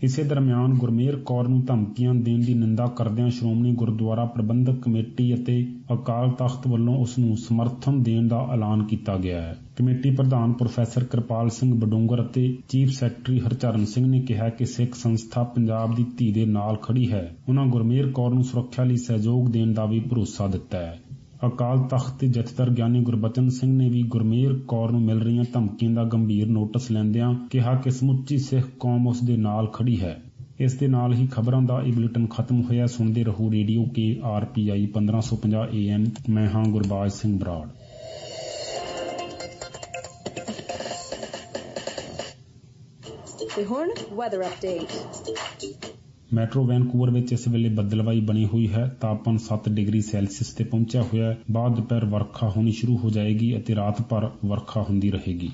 ਇਸੇ ਦਰਮਿਆਨ ਗੁਰਮੇਰ ਕੌਰ ਨੂੰ ਧਮਕੀਆਂ ਦੇਣ ਦੀ ਨਿੰਦਾ ਕਰਦਿਆਂ ਸ਼੍ਰੋਮਣੀ ਗੁਰਦੁਆਰਾ ਪ੍ਰਬੰਧਕ ਕਮੇਟੀ ਅਤੇ ਅਕਾਲ ਤਖਤ ਵੱਲੋਂ ਉਸ ਨੂੰ ਸਮਰਥਨ ਦੇਣ ਦਾ ਐਲਾਨ ਕੀਤਾ ਗਿਆ ਹੈ। ਕਮੇਟੀ ਪ੍ਰਧਾਨ ਪ੍ਰੋਫੈਸਰ ਕਿਰਪਾਲ ਸਿੰਘ ਬਡੂੰਗਰ ਅਤੇ ਚੀਫ ਸੈਕਟਰੀ ਹਰਚਰਨ ਸਿੰਘ ਨੇ ਕਿਹਾ ਕਿ ਸਿੱਖ ਸੰਸਥਾ ਪੰਜਾਬ ਦੀ ਧੀ ਦੇ ਨਾਲ ਖੜੀ ਹੈ। ਉਹਨਾਂ ਗੁਰਮੇਰ ਕੌਰ ਨੂੰ ਸੁਰੱਖਿਆ ਲਈ ਸਹਿਯੋਗ ਦੇਣ ਦਾ ਵੀ ਭਰੋਸਾ ਦਿੱਤਾ ਹੈ। ਅਕਾਲ ਤਖਤ ਦੇ ਜਥੇਦਾਰ ਗਿਆਨੀ ਗੁਰਬਚਨ ਸਿੰਘ ਨੇ ਵੀ ਗੁਰਮੇਰ ਕੌਰ ਨੂੰ ਮਿਲ ਰਹੀਆਂ ਧਮਕੀਆਂ ਦਾ ਗੰਭੀਰ ਨੋਟਿਸ ਲੈਂਦਿਆਂ ਕਿਹਾ ਕਿ ਸਮੁੱਚੀ ਸਿੱਖ ਕੌਮ ਉਸ ਦੇ ਨਾਲ ਖੜੀ ਹੈ। ਇਸ ਦੇ ਨਾਲ ਹੀ ਖਬਰਾਂ ਦਾ ਇਹ ਬੁਲੇਟਿਨ ਖਤਮ ਹੋਇਆ। ਸੁਣਦੇ ਰਹੋ ਰੇਡੀਓ ਕੇ ਆਰਪੀਆਈ 1550 ਏਐਮ ਮੈਂ ਹਾਂ ਗੁਰਬਾਜ ਸਿੰਘ ਬਰਾੜ। ਤੇ ਹੁਣ ਵੈਦਰ ਅਪਡੇਟ ਮੈਟਰੋ ਵੈਨਕੂਵਰ ਵਿੱਚ ਇਸ ਵੇਲੇ ਬੱਦਲਵਾਈ ਬਣੀ ਹੋਈ ਹੈ, ਤਾਪਮਾਨ 7 ਡਿਗਰੀ ਸੈਲਸੀਅਸ ਤੇ ਪਹੁੰਚਿਆ ਹੋਇਆ ਹੈ। ਬਾਅਦ ਦੁਪਹਿਰ ਵਰਖਾ ਹੋਣੀ ਸ਼ੁਰੂ ਹੋ ਜਾਏਗੀ ਅਤੇ ਰਾਤ ਭਰ ਵਰਖਾ ਹੁੰਦੀ ਰਹੇਗੀ।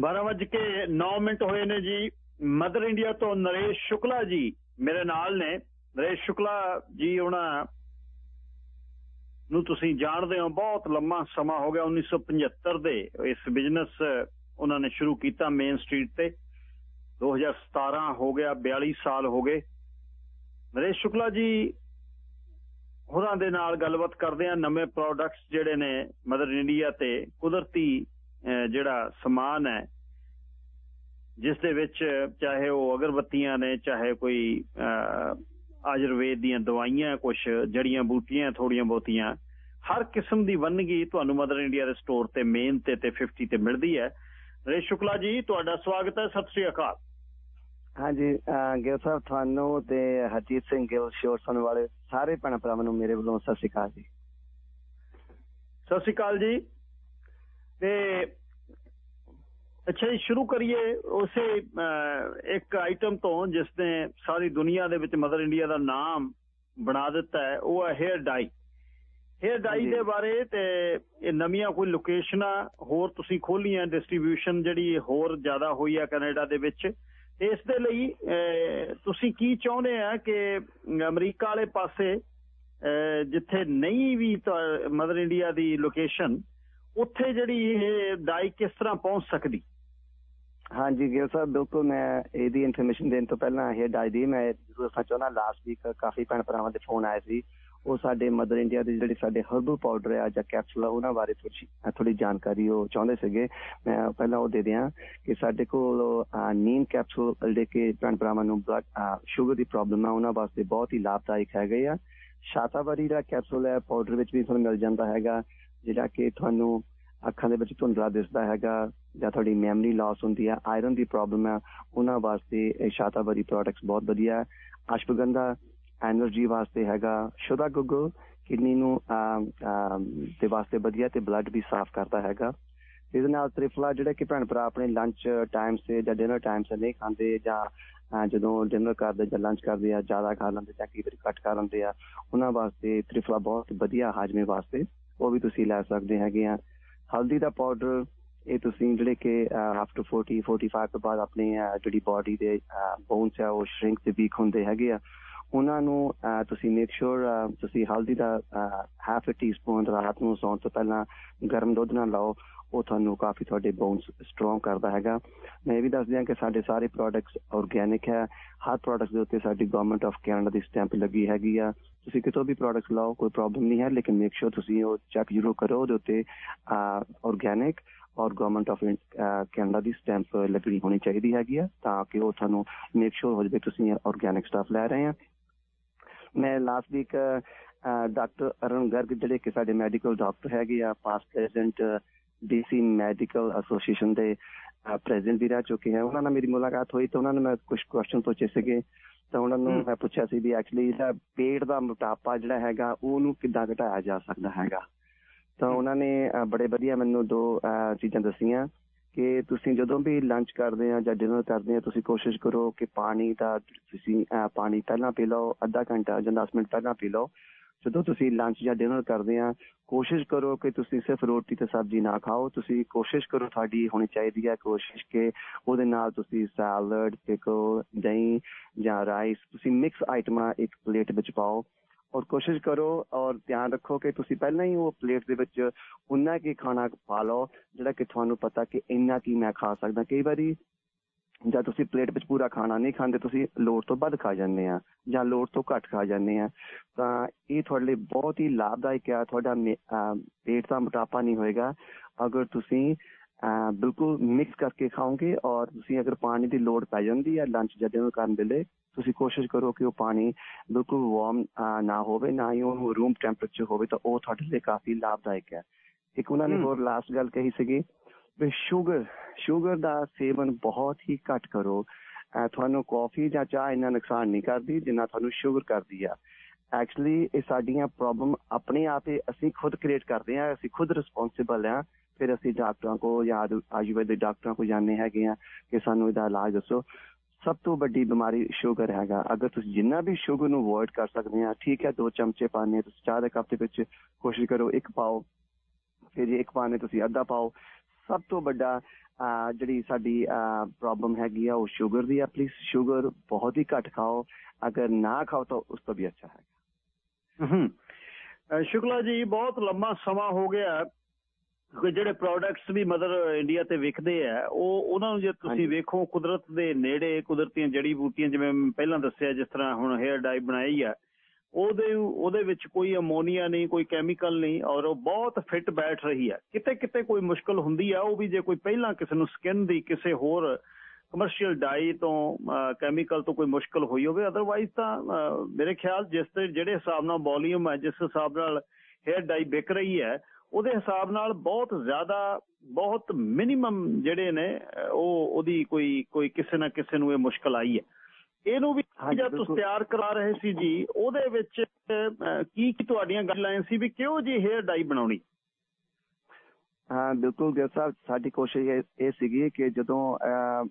12 ਵਜੇ ਕੇ 9 ਮਿੰਟ ਹੋਏ ਨੇ ਜੀ। ਮਦਰ ਇੰਡੀਆ ਤੋਂ ਨਰੇਸ਼ ਸ਼ੁਕਲਾ ਜੀ ਮੇਰੇ ਨਾਲ ਨੇ। ਨਰੇਸ਼ ਸ਼ੁਕਲਾ ਜੀ, ਉਹਨਾਂ ਨੂੰ ਤੁਸੀਂ ਜਾਣਦੇ ਹੋ, ਬਹੁਤ ਲੰਮਾ ਸਮਾਂ ਹੋ ਗਿਆ। 1975 ਦੇ ਇਸ ਬਿਜ਼ਨਸ ਉਹਨਾਂ ਨੇ ਸ਼ੁਰੂ ਕੀਤਾ ਮੇਨ ਸਟਰੀਟ ਤੇ। 2017 ਹੋ ਗਿਆ 42 ਸਾਲ ਹੋ ਗਏ। ਨਰੇਸ਼ ਸ਼ੁਕਲਾ ਜੀ, ਹੋਰਾਂ ਦੇ ਨਾਲ ਗੱਲਬਾਤ ਕਰਦੇ ਆ ਨਵੇਂ ਪ੍ਰੋਡਕਟਸ ਜਿਹੜੇ ਨੇ ਮਦਰ ਇੰਡੀਆ ਤੇ ਕੁਦਰਤੀ ਜਿਹੜਾ ਸਮਾਨ ਹੈ, ਜਿਸ ਦੇ ਵਿੱਚ ਚਾਹੇ ਉਹ ਅਗਰਬੱਤੀਆਂ ਨੇ, ਚਾਹੇ ਕੋਈ ਆਯੁਰਵੇਦ ਦੀਆਂ ਦਵਾਈਆਂ ਕੁਝ ਜੜੀਆਂ ਬੂਟੀਆਂ, ਥੋੜੀਆਂ ਬਹੁਤੀਆਂ, ਹਰ ਕਿਸਮ ਦੀ ਵੰਨਗੀ ਤੁਹਾਨੂੰ ਮਦਰ ਇੰਡੀਆ ਦੇ ਸਟੋਰ ਤੇ ਮੇਨ ਤੇ ਤੇ 50 ਤੇ ਮਿਲਦੀ ਹੈ। ਰੇ ਸ਼ੁਕਲਾ ਜੀ, ਤੁਹਾਡਾ ਸਵਾਗਤ ਹੈ। ਸਤਿ ਸ੍ਰੀ ਅਕਾਲ। ਹਾਂਜੀ ਗਿਲ ਸਾਹਿਬ ਤੁਹਾਨੂੰ ਤੇ ਹਰਜੀਤ ਸਿੰਘ ਗਿਲ ਸ਼ੋਰ ਸੁਣ ਵਾਲੇ ਸਾਰੇ ਭੈਣ ਭਰਾਵਾਂ ਨੂੰ ਮੇਰੇ ਵੱਲੋਂ ਸਤਿ ਸ੍ਰੀ ਅਕਾਲ ਜੀ। ਸਤਿ ਸ੍ਰੀ ਅਕਾਲ ਜੀ। ਤੇ ਅੱਛਾ ਜੀ ਸ਼ੁਰੂ ਕਰੀਏ ਉਸੇ ਇੱਕ ਆਈਟਮ ਤੋਂ ਜਿਸ ਨੇ ਸਾਰੀ ਦੁਨੀਆ ਦੇ ਵਿੱਚ ਮਦਰ ਇੰਡੀਆ ਦਾ ਨਾਮ ਬਣਾ ਦਿੱਤਾ ਹੈ ਉਹ ਹੈ ਹੇਅਰ ਡਾਈ ਹੇਅਰ ਡਾਈ ਦੇ ਬਾਰੇ ਤੇ ਇਹ ਨਵੀਆਂ ਕੋਈ ਲੋਕੇਸ਼ਨਾਂ ਹੋਰ ਤੁਸੀਂ ਖੋਲੀਆਂ ਡਿਸਟ੍ਰੀਬਿਊਸ਼ਨ ਜਿਹੜੀ ਹੋਰ ਜ਼ਿਆਦਾ ਹੋਈ ਹੈ ਕੈਨੇਡਾ ਦੇ ਵਿੱਚ ਇਸ ਦੇ ਲਈ ਤੁਸੀਂ ਕੀ ਚਾਹੁੰਦੇ ਆ ਕਿ ਅਮਰੀਕਾ ਵਾਲੇ ਪਾਸੇ ਜਿੱਥੇ ਨਹੀਂ ਵੀ ਮਦਰ ਇੰਡੀਆ ਦੀ ਲੋਕੇਸ਼ਨ ਉੱਥੇ ਜਿਹੜੀ ਇਹ ਡਾਈ ਕਿਸ ਤਰ੍ਹਾਂ ਪਹੁੰਚ ਸਕਦੀ? ਹਾਂਜੀ, ਗਿਲ ਸਾਹਿਬ, ਬਿਲਕੁਲ ਮੈਂ ਇਹਦੀ ਇਨਫੋਰਮੇਸ਼ਨ ਦੇਣ ਤੋਂ ਪਹਿਲਾਂ ਇਹ ਡਾਈ ਦੀ ਮੈਂ ਜ਼ਰੂਰ ਦੱਸਣਾ ਚਾਹੁੰਦਾ। ਲਾਸਟ ਵੀਕ ਕਾਫੀ ਭੈਣ ਭਰਾਵਾਂ ਦੇ ਫੋਨ ਆਏ ਸੀ। ਉਹ ਸਾਡੇ ਮਦਰ ਇੰਡੀਆ ਦੇ ਜਿਹੜੇ ਸਾਡੇ ਹਰਬਲ ਪਾਊਡਰ ਆ ਜਾਂ ਕੈਪਸੂਲ ਆ, ਉਹਨਾਂ ਬਾਰੇ ਥੋੜੀ ਥੋੜੀ ਜਾਣਕਾਰੀ ਉਹ ਚਾਹੁੰਦੇ ਸੀਗੇ। ਮੈਂ ਪਹਿਲਾਂ ਉਹ ਦੇ ਦਿਆਂ ਕਿ ਸਾਡੇ ਕੋਲ ਨੀਮ ਕੈਪਸੂਲ ਜਿਹੜੇ ਕਿ ਭੈਣ ਭਰਾਵਾਂ ਨੂੰ ਬਲੱਡ ਸ਼ੂਗਰ ਦੀ ਪ੍ਰੋਬਲਮ ਆ, ਉਹਨਾਂ ਵਾਸਤੇ ਬਹੁਤ ਹੀ ਲਾਭਦਾਇਕ ਹੈਗੇ ਆ। ਸ਼ਾਤਾਵਰੀ ਦਾ ਕੈਪਸੂਲ ਹੈ ਪਾਊਡਰ ਵਿੱਚ ਵੀ ਤੁਹਾਨੂੰ ਮਿਲ ਜਾਂਦਾ ਹੈਗਾ, ਜਿਹੜਾ ਕਿ ਤੁਹਾਨੂੰ ਅੱਖਾਂ ਦੇ ਵਿੱਚ ਧੁੰਦਲਾ ਦਿਸਦਾ ਹੈਗਾ ਜਾਂ ਤੁਹਾਡੀ ਮੈਮਰੀ ਲਾਸ ਹੁੰਦੀ ਹੈ ਆਇਰਨ ਦੀ ਪ੍ਰੋਬਲਮ ਹੈ ਉਹਨਾਂ ਵਾਸਤੇ ਇਹ ਸ਼ਾਤਾਵਰੀ ਪ੍ਰੋਡਕਟਸ ਬਹੁਤ ਵਧੀਆ ਹੈ। ਅਸ਼ਵਗੰਧਾ એનર્ਜੀ ਵਾਸਤੇ ਹੈਗਾ। ਸ਼ੁਦਾ ਗੁੱਗਲ ਕਿਡਨੀ ਨੂੰ ਦੇ ਵਾਸਤੇ ਵਧੀਆ ਤੇ ਬਲੱਡ ਵੀ ਸਾਫ਼ ਕਰਦਾ ਹੈਗਾ। ਇਸ ਨਾਲ ਤ੍ਰਿਫਲਾ ਜਿਹੜਾ ਕਿ ਭੈਣ ਭਰਾ ਆਪਣੇ ਲੰਚ ਟਾਈਮ ਸੇ ਜਾਂ ਡਿਨਰ ਟਾਈਮ ਸੇ ਨਹੀਂ ਖਾਂਦੇ ਜਾਂ ਜਦੋਂ ਡਿਨਰ ਕਰਦੇ ਜਾਂ ਲੰਚ ਕਰਦੇ ਆ ਜ਼ਿਆਦਾ ਖਾ ਲੈਂਦੇ ਜਾਂ ਕਈ ਵਾਰੀ ਘੱਟ ਖਾ ਲੈਂਦੇ ਆ, ਉਹਨਾਂ ਵਾਸਤੇ ਤ੍ਰਿਫਲਾ ਬਹੁਤ ਵਧੀਆ ਹਾਜ਼ਮੇ ਵਾਸਤੇ ਉਹ ਵੀ ਤੁਸੀਂ ਲੈ ਸਕਦੇ ਹੈਗੇ ਆ। ਹਲਦੀ ਦਾ ਪਾਊਡਰ ਇਹ ਤੁਸੀਂ ਜਿਹੜੇ ਕਿ ਆਫਟਰ 40 45 ਤੋਂ ਬਾਅਦ ਆਪਣੇ ਜਿਹੜੀ ਬਾਡੀ ਦੇ ਬੋਨਸ ਆ ਉਹ ਸ਼੍ਰਿੰਕ ਤੇ ਵੀਕ ਹੁੰਦੇ ਹੈਗੇ ਆ। ਉਹਨਾਂ ਨੂੰ ਤੁਸੀਂ ਮੇਕ ਸ਼ੋਰ ਤੁਸੀਂ ਹਲਦੀ ਦਾ ਹਾਫ ਅ ਟੀਸਪੂਨ ਰਾਤ ਨੂੰ ਸੌਣ ਤੋਂ ਪਹਿਲਾਂ ਗਰਮ ਦੁੱਧ ਨਾਲ ਲਾਓ, ਉਹ ਤੁਹਾਨੂੰ ਕਾਫੀ ਤੁਹਾਡੇ ਬੋਨਸ ਸਟਰੋਂਗ ਕਰਦਾ ਹੈਗਾ। ਮੈਂ ਇਹ ਵੀ ਦੱਸ ਦਿਆਂ ਕਿ ਸਾਡੇ ਸਾਰੇ ਪ੍ਰੋਡਕਟਸ ਆਰਗੇਨਿਕ ਹੈ। ਹਰ ਪ੍ਰੋਡਕਟ ਦੇ ਉੱਤੇ ਸਾਡੀ ਗਵਰਨਮੈਂਟ ਆਫ ਕੈਨੇਡਾ ਦੀ ਸਟੈਂਪ ਲੱਗੀ ਹੈਗੀ ਆ। ਤੁਸੀਂ ਕਿਤੋਂ ਵੀ ਪ੍ਰੋਡਕਟਸ ਲਾਓ, ਕੋਈ ਪ੍ਰੋਬਲਮ ਨਹੀਂ ਹੈ, ਲੇਕਿਨ ਮੇਕ ਸ਼ੋਰ ਤੁਸੀਂ ਉਹ ਚੈੱਕ ਜ਼ਰੂਰ ਕਰੋ ਉਹਦੇ ਉੱਤੇ ਆਰਗੇਨਿਕ ਔਰ ਗਵਰਨਮੈਂਟ ਆਫ ਕੈਨੇਡਾ ਦੀ ਸਟੈਂਪ ਲੱਗਣੀ ਹੋਣੀ ਚਾਹੀਦੀ ਹੈਗੀ ਆ, ਤਾਂ ਕਿ ਉਹ ਤੁਹਾਨੂੰ ਮੇਕ ਸ਼ੋਰ ਹੋ ਜਾਵੇ ਤੁਸੀਂ ਆਰਗੇਨਿਕ ਸਟਾਫ ਲੈ ਰਹੇ ਆ। ਮੈਂ last week doctor Arun Garg ਜਿਹੜੇ ਕਿ ਸਾਡੇ ਮੈਡੀਕਲ ਡਾਕਟਰ ਹੈਗੇ ਆ past president DC medical association ਦੇ ਪ੍ਰੈਜ਼ੀਡੈਂਟ ਵੀ ਰਹਿ ਚੁੱਕੇ ਹਨ ਉਹਨਾਂ ਨਾਲ ਮੇਰੀ ਮੁਲਾਕਾਤ ਹੋਈ ਤਾਂ ਉਹਨਾਂ ਨੇ ਮੈਂ ਕੁਝ ਕੁਐਸਚਨ ਪੁੱਛੇ ਸੀਗੇ। ਤਾਂ ਉਹਨਾਂ ਨੂੰ ਮੈਂ ਪੁੱਛਿਆ ਸੀ ਵੀ ਐਕਚੁਅਲੀ ਇਹਦਾ ਪੇਟ ਦਾ ਮੋਟਾਪਾ ਜਿਹੜਾ ਹੈਗਾ ਉਹਨੂੰ ਕਿੱਦਾਂ ਘਟਾਇਆ ਜਾ ਸਕਦਾ ਹੈਗਾ? ਤਾਂ ਉਹਨਾਂ ਨੇ ਬੜੇ ਵਧੀਆ ਮੈਨੂੰ ਦੋ ਚੀਜ਼ਾਂ ਦੱਸੀਆਂ। ਕਿ ਤੁਸੀਂ ਜਦੋਂ ਵੀ ਲੰਚ ਕਰਦੇ ਆ ਜਾਂ ਡਿਨਰ ਕਰਦੇ ਆ, ਤੁਸੀਂ ਕੋਸ਼ਿਸ਼ ਕਰੋ ਕਿ ਪਾਣੀ ਦਾ ਤੁਸੀਂ ਪਾਣੀ ਪਹਿਲਾਂ ਪੀ ਲਓ, ਅੱਧਾ ਘੰਟਾ ਜਾਂ 10 ਮਿੰਟ ਪਹਿਲਾਂ ਪੀ ਲਓ। ਜਦੋਂ ਤੁਸੀਂ ਲੰਚ ਜਾਂ ਡਿਨਰ ਕਰਦੇ ਆ, ਕੋਸ਼ਿਸ਼ ਕਰੋ ਕਿ ਤੁਸੀਂ ਸਿਰਫ ਰੋਟੀ ਤੇ ਸਬਜ਼ੀ ਨਾ ਖਾਓ। ਤੁਸੀਂ ਕੋਸ਼ਿਸ਼ ਕਰੋ ਤੁਹਾਡੀ ਹੋਣੀ ਚਾਹੀਦੀ ਹੈ ਕੋਸ਼ਿਸ਼ ਕਿ ਉਹਦੇ ਨਾਲ ਤੁਸੀਂ ਸੈਲਡ ਪਿਕਲ ਦਹੀਂ ਜਾਂ ਰਾਈਸ ਤੁਸੀਂ ਮਿਕਸ ਆਈਟਮਾਂ ਇੱਕ ਪਲੇਟ ਵਿੱਚ ਪਾਓ। ਔਰ ਕੋਸ਼ਿਸ਼ ਕਰੋ ਔਰ ਧਿਆਨ ਰੱਖੋ ਕਿ ਤੁਸੀਂ ਪਹਿਲਾਂ ਹੀ ਉਹ ਪਲੇਟ ਦੇ ਵਿੱਚ ਉਨਾ ਕੀ ਖਾਣਾ ਪਾ ਲਓ, ਜਿਹੜਾ ਕਿ ਤੁਹਾਨੂੰ ਪਤਾ ਕਿ ਇੰਨਾ ਕੀ ਮੈਂ ਖਾ ਸਕਦਾ। ਕਈ ਵਾਰੀ ਜਾਂ ਤੁਸੀਂ ਪਲੇਟ ਵਿੱਚ ਪੂਰਾ ਖਾਣਾ ਨਹੀਂ ਖਾਂਦੇ, ਤੁਸੀਂ ਲੋੜ ਤੋਂ ਵੱਧ ਖਾ ਜਾਂਦੇ ਆ ਜਾਂ ਲੋੜ ਤੋਂ ਘੱਟ ਖਾ ਜਾਂਦੇ ਆ। ਤਾਂ ਇਹ ਤੁਹਾਡੇ ਲਈ ਬਹੁਤ ਹੀ ਲਾਭਦਾਇਕ ਹੈ ਤੁਹਾਡਾ ਪੇਟ ਦਾ ਮੋਟਾਪਾ ਨਹੀਂ ਹੋਏਗਾ। ਅਗਰ ਤੁਸੀਂ ਬਿਲਕੁਲ ਮਿਕਸ ਕਰਕੇ ਖਾਓਗੇ ਔਰ ਤੁਸੀਂ ਅਗਰ ਪਾਣੀ ਦੀ ਲੋੜ ਪੈ ਜਾਂਦੀ ਹੈ ਲੰਚ ਜਦੋਂ ਡਿਨਰ ਕਰਨ ਵੇਲੇ ਤੁਸੀਂ ਕੋਸ਼ਿਸ਼ ਕਰੋ ਕਿ ਉਹ ਪਾਣੀ ਬਿਲਕੁਲ ਵਾਰਮ ਨਾ ਹੋਵੇ ਨਾ ਹੀ ਉਹ ਰੂਮ ਟੈਂਪਰੇਚਰ ਹੋਵੇ ਤਾਂ ਉਹ ਤੁਹਾਡੇ ਲਈ ਕਾਫੀ ਲਾਭਦਾਇਕ ਹੈ। ਇੱਕ ਉਹਨਾਂ ਨੇ। ਹੋਰ ਲਾਸਟ ਗੱਲ ਕਹੀ ਸੀਗੀ ਵੀ ਸ਼ੂਗਰ ਸ਼ੂਗਰ ਦਾ ਸੇਵਨ ਬਹੁਤ ਹੀ ਘੱਟ ਕਰੋ। ਤੁਹਾਨੂੰ ਕਾਫੀ ਜਾਂ ਚਾਹ ਇੰਨਾ ਨੁਕਸਾਨ ਨਹੀਂ ਕਰਦੀ ਜਿੰਨਾ ਤੁਹਾਨੂੰ ਸ਼ੂਗਰ ਕਰਦੀ ਆ। ਐਕਚੁਅਲੀ ਇਹ ਸਾਡੀਆਂ ਪ੍ਰੋਬਲਮ ਆਪਣੇ ਆਪ ਹੀ ਅਸੀਂ ਖੁਦ ਕ੍ਰੀਏਟ ਕਰਦੇ ਆ ਅਸੀਂ ਖੁਦ ਰਿਸਪੌਂਸਿਬਲ ਆ ਫਿਰ ਅਸੀਂ ਡਾਕਟਰਾਂ ਕੋ ਜਾਂ ਆਯੁ- ਆਯੁਰਵੈਦਿਕ ਡਾਕਟਰਾਂ ਕੋ ਜਾਂਦੇ ਹੈਗੇ ਆ ਕਿ ਸਾਨੂੰ ਇਹਦਾ ਇਲਾਜ ਦੱਸੋ। ਸਭ ਤੋਂ ਵੱਡੀ ਬਿਮਾਰੀ ਸ਼ੂਗਰ ਹੈਗਾ। ਅਗਰ ਤੁਸੀਂ ਜਿੰਨਾ ਵੀ ਸ਼ੂਗਰ ਨੂੰ ਅਵੋਇਡ ਕਰ ਸਕਦੇ ਆ, ਠੀਕ ਹੈ, ਦੋ ਚਮਚੇ ਪਾਣੇ ਤੁਸੀਂ ਚਾਹ ਦੇ ਕੱਪ ਦੇ ਵਿੱਚ ਕੋਸ਼ਿਸ਼ ਕਰੋ, ਇੱਕ ਪਾਓ। ਫਿਰ ਇੱਕ ਪਾਣੇ ਤੁਸੀਂ ਅੱਧਾ ਪਾਓ। ਸਭ ਤੋਂ ਵੱਡਾ ਜਿਹੜੀ ਸਾਡੀ ਪ੍ਰੋਬਲਮ ਹੈਗੀ ਆ, ਉਹ ਸ਼ੂਗਰ ਦੀ ਆ ਪਲੀਜ਼ ਸ਼ੂਗਰ ਬਹੁਤ ਹੀ ਘੱਟ ਖਾਓ। ਅਗਰ ਨਾ ਖਾਓ ਤਾਂ ਉਸ ਤੋਂ ਵੀ ਅੱਛਾ ਹੈਗਾ। ਸ਼ੁਕਲਾ ਜੀ, ਬਹੁਤ ਲੰਮਾ ਸਮਾਂ ਹੋ ਗਿਆ। ਹੈ ਕਿ ਜਿਹੜੇ ਪ੍ਰੋਡਕਟਸ ਵੀ ਮਦਰ ਇੰਡੀਆ ਤੇ ਵਿਕਦੇ ਆ ਉਹ ਉਹਨਾਂ ਨੂੰ ਜੇ ਤੁਸੀਂ। ਵੇਖੋ ਕੁਦਰਤ ਦੇ ਨੇੜੇ ਕੁਦਰਤੀਆਂ ਜੜੀ ਬੂਟੀਆਂ ਜਿਵੇਂ ਪਹਿਲਾਂ ਦੱਸਿਆ ਜਿਸ ਤਰ੍ਹਾਂ ਹੁਣ ਹੇਅਰ ਡਾਈ ਬਣਾਈ ਆ ਉਹਦੇ ਉਹਦੇ ਵਿੱਚ ਕੋਈ ਅਮੋਨੀਆ ਨਹੀਂ ਕੋਈ ਕੈਮੀਕਲ ਨਹੀਂ ਔਰ ਉਹ ਬਹੁਤ ਫਿੱਟ ਬੈਠ ਰਹੀ ਹੈ ਕਿਤੇ ਕਿਤੇ ਕੋਈ ਮੁਸ਼ਕਲ ਹੁੰਦੀ ਆ ਉਹ ਵੀ ਜੇ ਕੋਈ ਪਹਿਲਾਂ ਕਿਸੇ ਨੂੰ ਸਕਿਨ ਦੀ ਕਿਸੇ ਹੋਰ ਕਮਰਸ਼ੀਅਲ ਡਾਈ ਤੋਂ ਕੈਮੀਕਲ ਤੋਂ ਕੋਈ ਮੁਸ਼ਕਲ ਹੋਈ ਹੋਵੇ ਅਦਰਵਾਈਜ਼ ਤਾਂ ਮੇਰੇ ਖਿਆਲ ਜਿਸ ਤੇ ਜਿਹੜੇ ਹਿਸਾਬ ਨਾਲ ਵੋਲਿਊਮ ਹੈ ਜਿਸ ਹਿਸਾਬ ਨਾਲ ਹੇਅਰ ਡਾਈ ਵਿਕ ਰਹੀ ਹੈ ਉਹਦੇ ਹਿਸਾਬ ਨਾਲ ਬਹੁਤ ਜ਼ਿਆਦਾ ਬਹੁਤ ਮਿਨੀਮਮ ਜਿਹੜੇ ਨੇ ਉਹ ਉਹਦੀ ਕੋਈ ਕੋਈ ਕਿਸੇ ਨਾ ਕਿਸੇ ਨੂੰ ਇਹ ਮੁਸ਼ਕਲ ਆਈ ਹੈ ਇਹਨੂੰ ਵੀ ਜਦ ਤੁਸੀਂ। ਤਿਆਰ ਕਰਾ ਰਹੇ ਸੀ ਜੀ ਉਹਦੇ ਵਿੱਚ ਕੀ ਕੀ ਤੁਹਾਡੀਆਂ ਗਾਈਡਲਾਈਨ ਸੀ ਵੀ ਕਿਹੋ ਜੀ ਹੇਅਰ ਡਾਈ ਬਣਾਉਣੀ ਹਾਂ, ਬਿਲਕੁਲ ਗਿਲ ਸਾਹਿਬ ਸਾਡੀ ਕੋਸ਼ਿਸ਼ ਇਹ ਸੀਗੀ ਕਿ ਜਦੋਂ